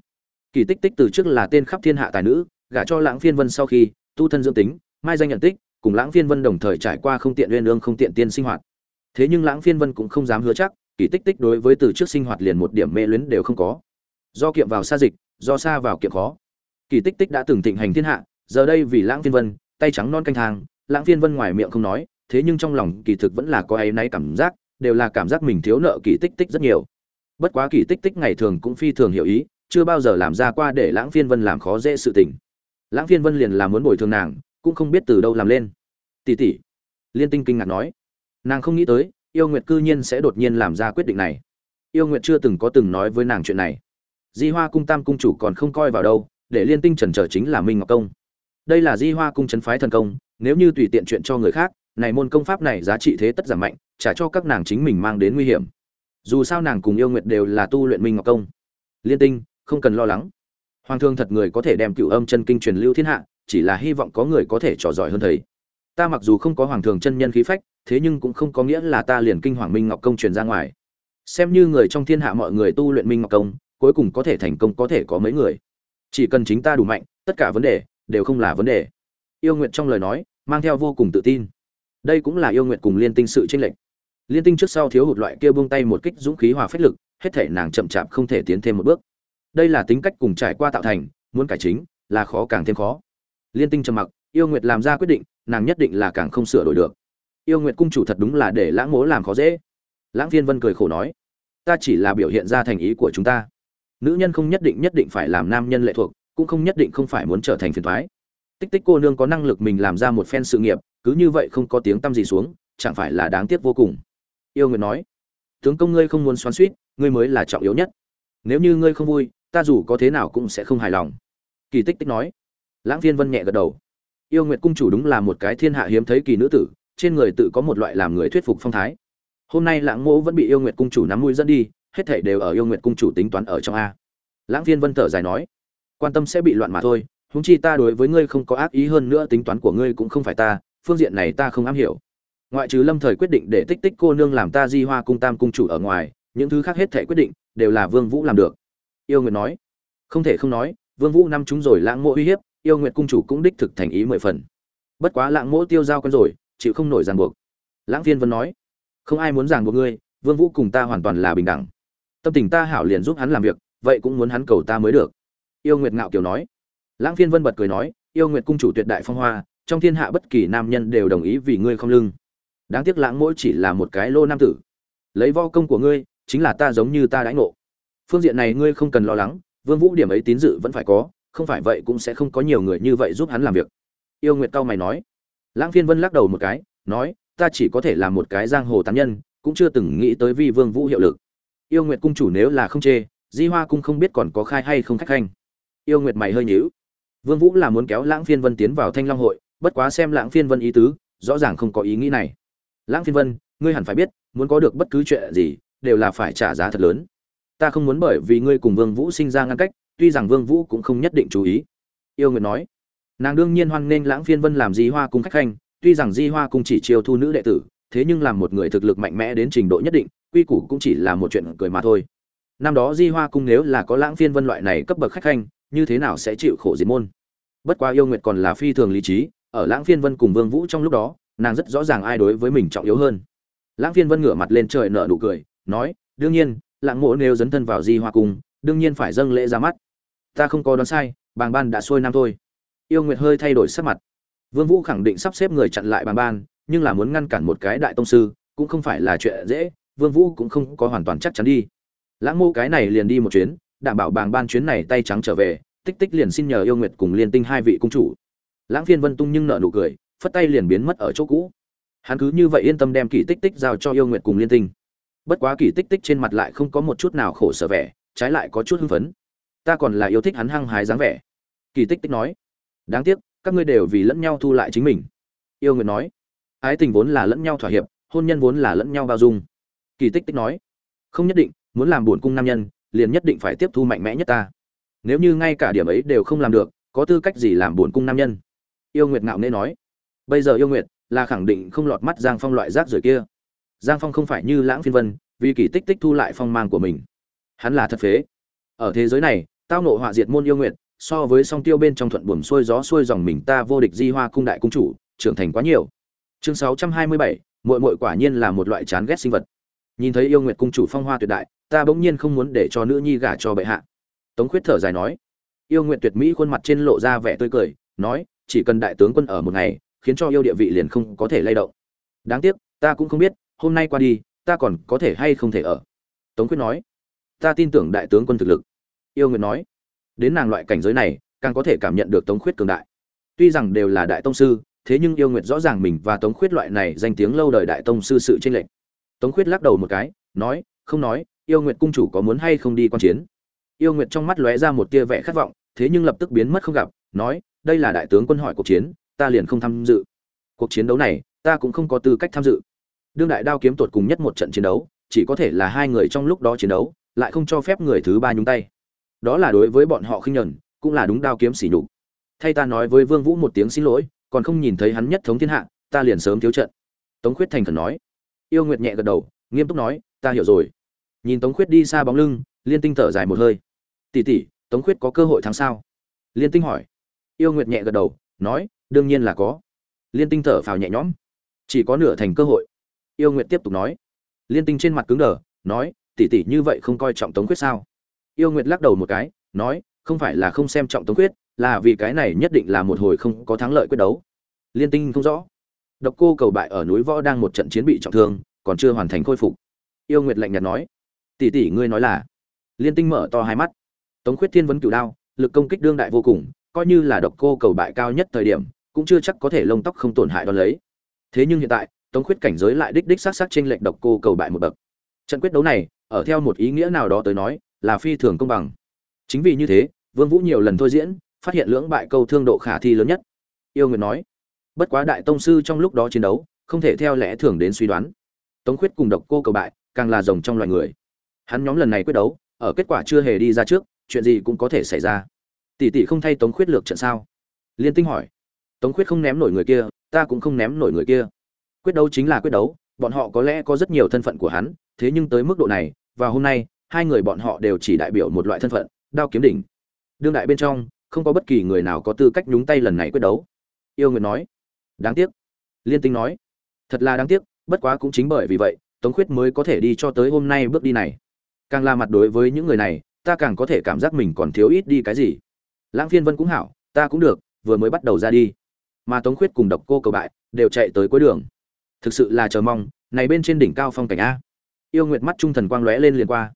Kỳ tích tích từ trước là tên khắp thiên hạ tài nữ, gả cho lãng phiên vân sau khi, tu thân dưỡng tính, mai danh nhận tích, cùng lãng phiên vân đồng thời trải qua không tiện uyên ương không tiện tiên sinh hoạt. Thế nhưng lãng phiên vân cũng không dám hứa chắc, kỳ tích tích đối với từ trước sinh hoạt liền một điểm mê luyến đều không có. Do kiệm vào xa dịch, do xa vào kiệm khó. Kỳ tích tích đã từng thịnh hành thiên hạ, giờ đây vì lãng phiên vân, tay trắng non canh thang, lãng phiên vân ngoài miệng không nói, thế nhưng trong lòng kỳ thực vẫn là có áy náy cảm giác đều là cảm giác mình thiếu nợ kỳ tích tích rất nhiều. Bất quá kỳ tích tích ngày thường cũng phi thường hiểu ý, chưa bao giờ làm ra qua để lãng phiên vân làm khó dễ sự tình. Lãng phiên vân liền là muốn bồi thường nàng, cũng không biết từ đâu làm lên. Tỷ tỷ, liên tinh kinh ngạc nói. Nàng không nghĩ tới, yêu nguyệt cư nhiên sẽ đột nhiên làm ra quyết định này. Yêu nguyệt chưa từng có từng nói với nàng chuyện này. Di hoa cung tam cung chủ còn không coi vào đâu, để liên tinh trần trở chính là minh ngọc công. Đây là di hoa cung trấn phái thần công, nếu như tùy tiện chuyện cho người khác, này môn công pháp này giá trị thế tất giảm mạnh trả cho các nàng chính mình mang đến nguy hiểm. Dù sao nàng cùng yêu nguyệt đều là tu luyện minh ngọc công. Liên tinh, không cần lo lắng. Hoàng thương thật người có thể đem cựu âm chân kinh truyền lưu thiên hạ, chỉ là hy vọng có người có thể trò giỏi hơn thầy. Ta mặc dù không có hoàng thường chân nhân khí phách, thế nhưng cũng không có nghĩa là ta liền kinh hoàng minh ngọc công truyền ra ngoài. Xem như người trong thiên hạ mọi người tu luyện minh ngọc công, cuối cùng có thể thành công có thể có mấy người. Chỉ cần chính ta đủ mạnh, tất cả vấn đề đều không là vấn đề. Yêu nguyện trong lời nói, mang theo vô cùng tự tin. Đây cũng là yêu nguyện cùng liên tinh sự tranh lệch liên tinh trước sau thiếu hụt loại kia buông tay một kích dũng khí hòa phách lực, hết thể nàng chậm chạp không thể tiến thêm một bước. Đây là tính cách cùng trải qua tạo thành, muốn cải chính, là khó càng thêm khó. Liên tinh trầm mặc, yêu nguyệt làm ra quyết định, nàng nhất định là càng không sửa đổi được. Yêu nguyệt cung chủ thật đúng là để lãng mố làm khó dễ. Lãng phiên vân cười khổ nói, ta chỉ là biểu hiện ra thành ý của chúng ta. Nữ nhân không nhất định nhất định phải làm nam nhân lệ thuộc, cũng không nhất định không phải muốn trở thành phiền thoái tích tích cô nương có năng lực mình làm ra một phen sự nghiệp, cứ như vậy không có tiếng tăm gì xuống, chẳng phải là đáng tiếc vô cùng yêu nguyệt nói, tướng công ngươi không muốn xoắn suýt ngươi mới là trọng yếu nhất. Nếu như ngươi không vui, ta dù có thế nào cũng sẽ không hài lòng. Kỳ tích tích nói. Lãng phiên vân nhẹ gật đầu. Yêu nguyệt cung chủ đúng là một cái thiên hạ hiếm thấy kỳ nữ tử, trên người tự có một loại làm người thuyết phục phong thái. Hôm nay lãng mỗ vẫn bị yêu nguyệt cung chủ nắm mũi dẫn đi, hết thảy đều ở yêu nguyệt cung chủ tính toán ở trong a. Lãng phiên vân thở dài nói, quan tâm sẽ bị loạn mà thôi, huống chi ta đối với ngươi không có ác ý hơn nữa, tính toán của ngươi cũng không phải ta, phương diện này ta không am hiểu ngoại trừ lâm thời quyết định để tích tích cô nương làm ta di hoa cung tam cung chủ ở ngoài, những thứ khác hết thể quyết định đều là vương vũ làm được. Yêu nguyệt nói. Không thể không nói, vương vũ năm chúng rồi lãng mộ uy hiếp, yêu nguyệt cung chủ cũng đích thực thành ý mười phần. Bất quá lãng mỗ tiêu giao con rồi, chịu không nổi ràng buộc. Lãng phiên vân nói. Không ai muốn ràng buộc ngươi, vương vũ cùng ta hoàn toàn là bình đẳng. Tâm tình ta hảo liền giúp hắn làm việc, vậy cũng muốn hắn cầu ta mới được. Yêu nguyệt ngạo kiều nói. Lãng phiên vân bật cười nói, yêu nguyệt cung chủ tuyệt đại phong hoa, trong thiên hạ bất kỳ nam nhân đều đồng ý vì ngươi không lưng đáng tiếc lãng mỗi chỉ là một cái lô nam tử. Lấy vo công của ngươi, chính là ta giống như ta đãi ngộ. Phương diện này ngươi không cần lo lắng, vương vũ điểm ấy tín dự vẫn phải có, không phải vậy cũng sẽ không có nhiều người như vậy giúp hắn làm việc. Yêu nguyệt cao mày nói. Lãng phiên vân lắc đầu một cái, nói, ta chỉ có thể làm một cái giang hồ tán nhân, cũng chưa từng nghĩ tới vi vương vũ hiệu lực. Yêu nguyệt cung chủ nếu là không chê, di hoa cung không biết còn có khai hay không khách khanh. Yêu nguyệt mày hơi nhíu. Vương vũ là muốn kéo lãng phiên vân tiến vào thanh long hội, bất quá xem lãng phiên vân ý tứ, rõ ràng không có ý nghĩ này lãng phiên vân, ngươi hẳn phải biết, muốn có được bất cứ chuyện gì, đều là phải trả giá thật lớn. Ta không muốn bởi vì ngươi cùng vương vũ sinh ra ngăn cách, tuy rằng vương vũ cũng không nhất định chú ý. Yêu nguyệt nói. Nàng đương nhiên hoan nghênh lãng phiên vân làm di hoa cung khách khanh, tuy rằng di hoa cung chỉ chiêu thu nữ đệ tử, thế nhưng làm một người thực lực mạnh mẽ đến trình độ nhất định, quy củ cũng chỉ là một chuyện cười mà thôi. Năm đó di hoa cung nếu là có lãng phiên vân loại này cấp bậc khách khanh, như thế nào sẽ chịu khổ diệt môn? Bất quá yêu nguyệt còn là phi thường lý trí, ở lãng phiên vân cùng vương vũ trong lúc đó nàng rất rõ ràng ai đối với mình trọng yếu hơn. Lãng phiên vân ngửa mặt lên trời nở nụ cười, nói, đương nhiên lãng mộ nếu dấn thân vào di hoa cung, đương nhiên phải dâng lễ ra mắt. Ta không có đoán sai, bàng ban đã xuôi năm thôi. Yêu nguyệt hơi thay đổi sắc mặt. Vương vũ khẳng định sắp xếp người chặn lại bàng ban, nhưng là muốn ngăn cản một cái đại tông sư, cũng không phải là chuyện dễ, vương vũ cũng không có hoàn toàn chắc chắn đi. Lãng mộ cái này liền đi một chuyến, đảm bảo bàng ban chuyến này tay trắng trở về, tích tích liền xin nhờ yêu nguyệt cùng liên tinh hai vị cung chủ. Lãng phiên vân tung nhưng nợ nụ cười phất tay liền biến mất ở chỗ cũ. Hắn cứ như vậy yên tâm đem kỳ tích tích giao cho yêu nguyệt cùng liên tinh. Bất quá kỳ tích tích trên mặt lại không có một chút nào khổ sở vẻ, trái lại có chút hưng phấn. Ta còn là yêu thích hắn hăng hái dáng vẻ. Kỳ tích tích nói. Đáng tiếc, các ngươi đều vì lẫn nhau thu lại chính mình. Yêu nguyệt nói. Ái tình vốn là lẫn nhau thỏa hiệp, hôn nhân vốn là lẫn nhau bao dung. Kỳ tích tích nói. Không nhất định, muốn làm buồn cung nam nhân, liền nhất định phải tiếp thu mạnh mẽ nhất ta. Nếu như ngay cả điểm ấy đều không làm được, có tư cách gì làm buồn cung nam nhân? Yêu nguyệt ngạo nghễ nói bây giờ yêu nguyệt là khẳng định không lọt mắt giang phong loại rác rưởi kia. Giang phong không phải như lãng phiên vân, vì kỳ tích tích thu lại phong mang của mình. Hắn là thật phế. Ở thế giới này, tao nộ họa diệt môn yêu nguyệt, so với song tiêu bên trong thuận buồm xuôi gió xuôi dòng mình ta vô địch di hoa cung đại cung chủ, trưởng thành quá nhiều. Chương sáu trăm hai mươi bảy, muội muội quả nhiên là một loại chán ghét sinh vật. Nhìn thấy yêu nguyệt cung chủ phong hoa tuyệt đại, ta bỗng nhiên không muốn để cho nữ nhi gả cho bệ hạ. Tống khuyết thở dài nói. Yêu nguyệt tuyệt mỹ khuôn mặt trên lộ ra vẻ tươi cười, nói, chỉ cần đại tướng quân ở một ngày khiến cho yêu địa vị liền không có thể lay động. Đáng tiếc, ta cũng không biết, hôm nay qua đi, ta còn có thể hay không thể ở. Tống quyết nói, ta tin tưởng đại tướng quân thực lực. Yêu nguyệt nói, đến nàng loại cảnh giới này, càng có thể cảm nhận được tống khuyết cường đại. Tuy rằng đều là đại tông sư, thế nhưng yêu nguyệt rõ ràng mình và tống khuyết loại này danh tiếng lâu đời đại tông sư sự tranh lệch. Tống khuyết lắc đầu một cái, nói, không nói, yêu nguyệt cung chủ có muốn hay không đi quan chiến? Yêu nguyệt trong mắt lóe ra một tia vẻ khát vọng, thế nhưng lập tức biến mất không gặp, nói, đây là đại tướng quân hỏi cuộc chiến ta liền không tham dự. Cuộc chiến đấu này, ta cũng không có tư cách tham dự. Đương đại đao kiếm tột cùng nhất một trận chiến đấu, chỉ có thể là hai người trong lúc đó chiến đấu, lại không cho phép người thứ ba nhúng tay. Đó là đối với bọn họ khinh nhẫn, cũng là đúng đao kiếm sỉ nhục. Thay ta nói với vương vũ một tiếng xin lỗi, còn không nhìn thấy hắn nhất thống thiên hạ, ta liền sớm thiếu trận. Tống khuyết thành khẩn nói. Yêu nguyệt nhẹ gật đầu, nghiêm túc nói, ta hiểu rồi. Nhìn tống khuyết đi xa bóng lưng, liên tinh thở dài một hơi. Tỷ tỷ, tống khuyết có cơ hội thắng sao? Liên tinh hỏi. Yêu nguyệt nhẹ gật đầu, nói đương nhiên là có. Liên tinh thở phào nhẹ nhõm. Chỉ có nửa thành cơ hội. Yêu nguyệt tiếp tục nói. Liên tinh trên mặt cứng đờ, nói, tỷ tỷ như vậy không coi trọng tống quyết sao? Yêu nguyệt lắc đầu một cái, nói, không phải là không xem trọng tống quyết là vì cái này nhất định là một hồi không có thắng lợi quyết đấu. Liên tinh không rõ. Độc cô cầu bại ở núi võ đang một trận chiến bị trọng thương, còn chưa hoàn thành khôi phục. Yêu nguyệt lạnh nhạt nói, tỷ tỷ ngươi nói là? Liên tinh mở to hai mắt. Tống khuyết thiên vấn cửu đao, lực công kích đương đại vô cùng, coi như là độc cô cầu bại cao nhất thời điểm cũng chưa chắc có thể lông tóc không tổn hại đón lấy. Thế nhưng hiện tại, tống khuyết cảnh giới lại đích đích sát sát trên lệnh độc cô cầu bại một bậc. Trận quyết đấu này, ở theo một ý nghĩa nào đó tới nói, là phi thường công bằng. Chính vì như thế, vương vũ nhiều lần thôi diễn, phát hiện lưỡng bại câu thương độ khả thi lớn nhất. Yêu nguyệt nói, bất quá đại tông sư trong lúc đó chiến đấu, không thể theo lẽ thường đến suy đoán. Tống khuyết cùng độc cô cầu bại, càng là rồng trong loài người. Hắn nhóm lần này quyết đấu, ở kết quả chưa hề đi ra trước, chuyện gì cũng có thể xảy ra. Tỷ tỷ không thay tống khuyết lược trận sao? Liên tinh hỏi tống khuyết không ném nổi người kia, ta cũng không ném nổi người kia. Quyết đấu chính là quyết đấu, bọn họ có lẽ có rất nhiều thân phận của hắn, thế nhưng tới mức độ này và hôm nay, hai người bọn họ đều chỉ đại biểu một loại thân phận, đao kiếm đỉnh. Đương đại bên trong, không có bất kỳ người nào có tư cách nhúng tay lần này quyết đấu. Yêu nguyệt nói. Đáng tiếc. Liên tinh nói. Thật là đáng tiếc, bất quá cũng chính bởi vì vậy, tống khuyết mới có thể đi cho tới hôm nay bước đi này. Càng là mặt đối với những người này, ta càng có thể cảm giác mình còn thiếu ít đi cái gì. Lãng phiên vân cũng hảo, ta cũng được, vừa mới bắt đầu ra đi mà tống khuyết cùng độc cô cầu bại, đều chạy tới cuối đường. Thực sự là chờ mong, này bên trên đỉnh cao phong cảnh a. Yêu nguyệt mắt trung thần quang lóe lên liền qua.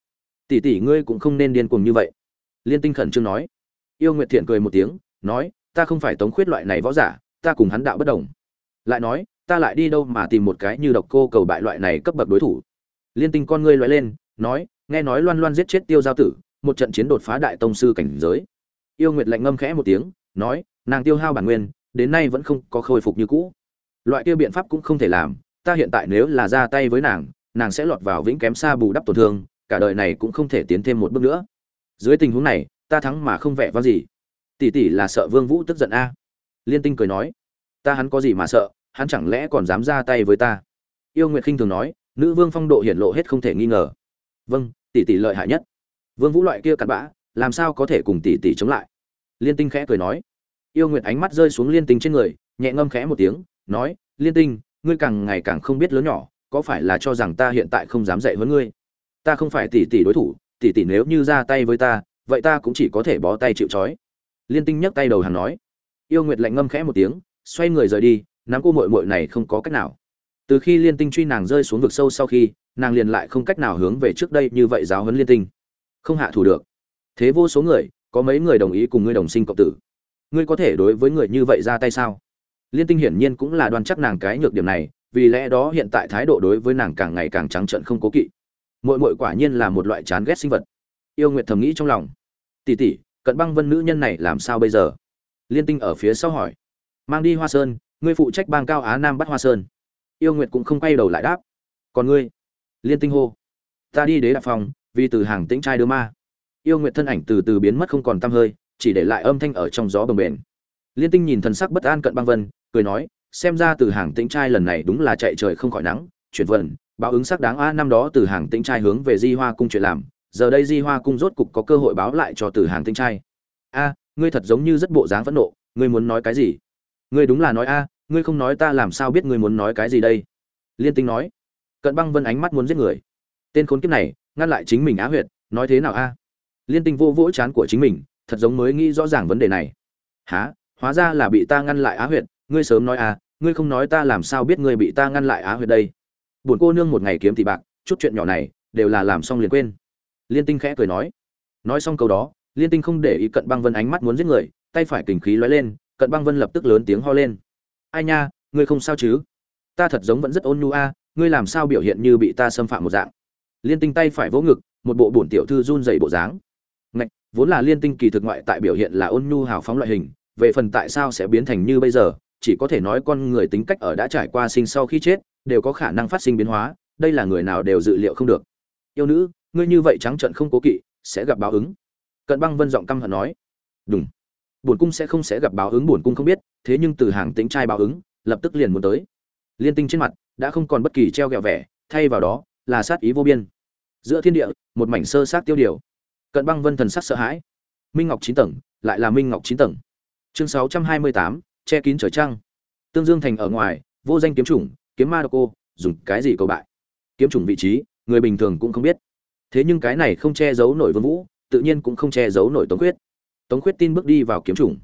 Tỷ tỷ ngươi cũng không nên điên cuồng như vậy. Liên tinh khẩn trương nói. Yêu nguyệt thiện cười một tiếng, nói, ta không phải tống khuyết loại này võ giả, ta cùng hắn đạo bất đồng. Lại nói, ta lại đi đâu mà tìm một cái như độc cô cầu bại loại này cấp bậc đối thủ. Liên tinh con ngươi lóe lên, nói, nghe nói loan loan giết chết tiêu giao tử, một trận chiến đột phá đại tông sư cảnh giới. Yêu nguyệt lạnh ngâm khẽ một tiếng, nói, nàng tiêu hao bản nguyên đến nay vẫn không có khôi phục như cũ. Loại kia biện pháp cũng không thể làm, ta hiện tại nếu là ra tay với nàng nàng sẽ lọt vào vĩnh kém xa bù đắp tổn thương, cả đời này cũng không thể tiến thêm một bước nữa. Dưới tình huống này, ta thắng mà không vẻ vang gì. Tỷ tỷ là sợ vương vũ tức giận a. Liên tinh cười nói, ta hắn có gì mà sợ, hắn chẳng lẽ còn dám ra tay với ta? Yêu nguyệt khinh thường nói, nữ vương phong độ hiển lộ hết không thể nghi ngờ. Vâng tỷ tỷ lợi hại nhất. Vương vũ loại kia cặn bã, làm sao có thể cùng tỷ tỷ chống lại? Liên tinh khẽ cười nói yêu nguyệt ánh mắt rơi xuống liên tinh trên người, nhẹ ngâm khẽ một tiếng, nói, liên tinh, ngươi càng ngày càng không biết lớn nhỏ, có phải là cho rằng ta hiện tại không dám dạy với ngươi? Ta không phải tỷ tỷ đối thủ, tỷ tỷ nếu như ra tay với ta, vậy ta cũng chỉ có thể bó tay chịu trói. Liên tinh nhấc tay đầu hàng nói. Yêu nguyệt lạnh ngâm khẽ một tiếng, xoay người rời đi, nắm cô mội mội này không có cách nào. Từ khi liên tinh truy nàng rơi xuống vực sâu sau khi, nàng liền lại không cách nào hướng về trước đây như vậy giáo huấn liên tinh. Không hạ thủ được. Thế vô số người, có mấy người đồng ý cùng ngươi đồng sinh cộng tử ngươi có thể đối với người như vậy ra tay sao? Liên tinh hiển nhiên cũng là đoan chắc nàng cái nhược điểm này, vì lẽ đó hiện tại thái độ đối với nàng càng ngày càng trắng trợn không cố kỵ. Mội mội quả nhiên là một loại chán ghét sinh vật. Yêu nguyệt thầm nghĩ trong lòng. Tỉ tỉ cận băng vân nữ nhân này làm sao bây giờ? Liên tinh ở phía sau hỏi. Mang đi hoa sơn, ngươi phụ trách bang cao á nam bắt hoa sơn. Yêu nguyệt cũng không quay đầu lại đáp. Còn ngươi? Liên tinh hô. Ta đi đế đạp phòng, vì từ hàng tĩnh trai đưa ma. Yêu nguyệt thân ảnh từ từ biến mất không còn tăm hơi chỉ để lại âm thanh ở trong gió bồng bềnh. Liên tinh nhìn thần sắc bất an cận băng vân cười nói xem ra từ hàng tĩnh trai lần này đúng là chạy trời không khỏi nắng chuyển vận, báo ứng sắc đáng a năm đó từ hàng tĩnh trai hướng về di hoa cung chuyện làm giờ đây di hoa cung rốt cục có cơ hội báo lại cho từ hàng tĩnh trai. A ngươi thật giống như rất bộ dáng phẫn nộ ngươi muốn nói cái gì? Ngươi đúng là nói a ngươi không nói ta làm sao biết ngươi muốn nói cái gì đây? Liên tinh nói. Cận băng vân ánh mắt muốn giết người. Tên khốn kiếp này ngăn lại chính mình á huyệt nói thế nào a? Liên tinh vô vỗ chán của chính mình thật giống mới nghĩ rõ ràng vấn đề này. Há hóa ra là bị ta ngăn lại á huyệt, ngươi sớm nói à ngươi không nói ta làm sao biết ngươi bị ta ngăn lại á huyệt đây? Buồn cô nương một ngày kiếm thì bạc, chút chuyện nhỏ này, đều là làm xong liền quên. Liên tinh khẽ cười nói. Nói xong câu đó, liên tinh không để ý cận băng vân ánh mắt muốn giết người, tay phải kình khí lóe lên, cận băng vân lập tức lớn tiếng ho lên. Ai nha, ngươi không sao chứ? Ta thật giống vẫn rất ôn nhu a, ngươi làm sao biểu hiện như bị ta xâm phạm một dạng? Liên tinh tay phải vỗ ngực, một bộ bổn tiểu thư run dày bộ dáng vốn là liên tinh kỳ thực ngoại tại biểu hiện là ôn nhu hào phóng loại hình, về phần tại sao sẽ biến thành như bây giờ, chỉ có thể nói con người tính cách ở đã trải qua sinh sau khi chết, đều có khả năng phát sinh biến hóa, đây là người nào đều dự liệu không được. Yêu nữ, ngươi như vậy trắng trợn không cố kỵ, sẽ gặp báo ứng. Cận băng vân giọng căm hận nói. Đúng bổn cung sẽ không sẽ gặp báo ứng, bổn cung không biết, thế nhưng từ hàng tính trai báo ứng, lập tức liền muốn tới. Liên tinh trên mặt, đã không còn bất kỳ treo gẹo vẻ, thay vào đó, là sát ý vô biên. Giữa thiên địa, một mảnh sơ sát tiêu điều cận băng vân thần sắc sợ hãi. Minh ngọc chín tầng, lại là minh ngọc chín tầng. Chương sáu trăm hai mươi tám, che kín trời trăng. Tương dương thành ở ngoài, vô danh kiếm chủng, kiếm ma độc cô, dùng cái gì cầu bại? Kiếm chủng vị trí, người bình thường cũng không biết. Thế nhưng cái này không che giấu nổi vương vũ, tự nhiên cũng không che giấu nổi tống quyết tống quyết tin bước đi vào kiếm chủng.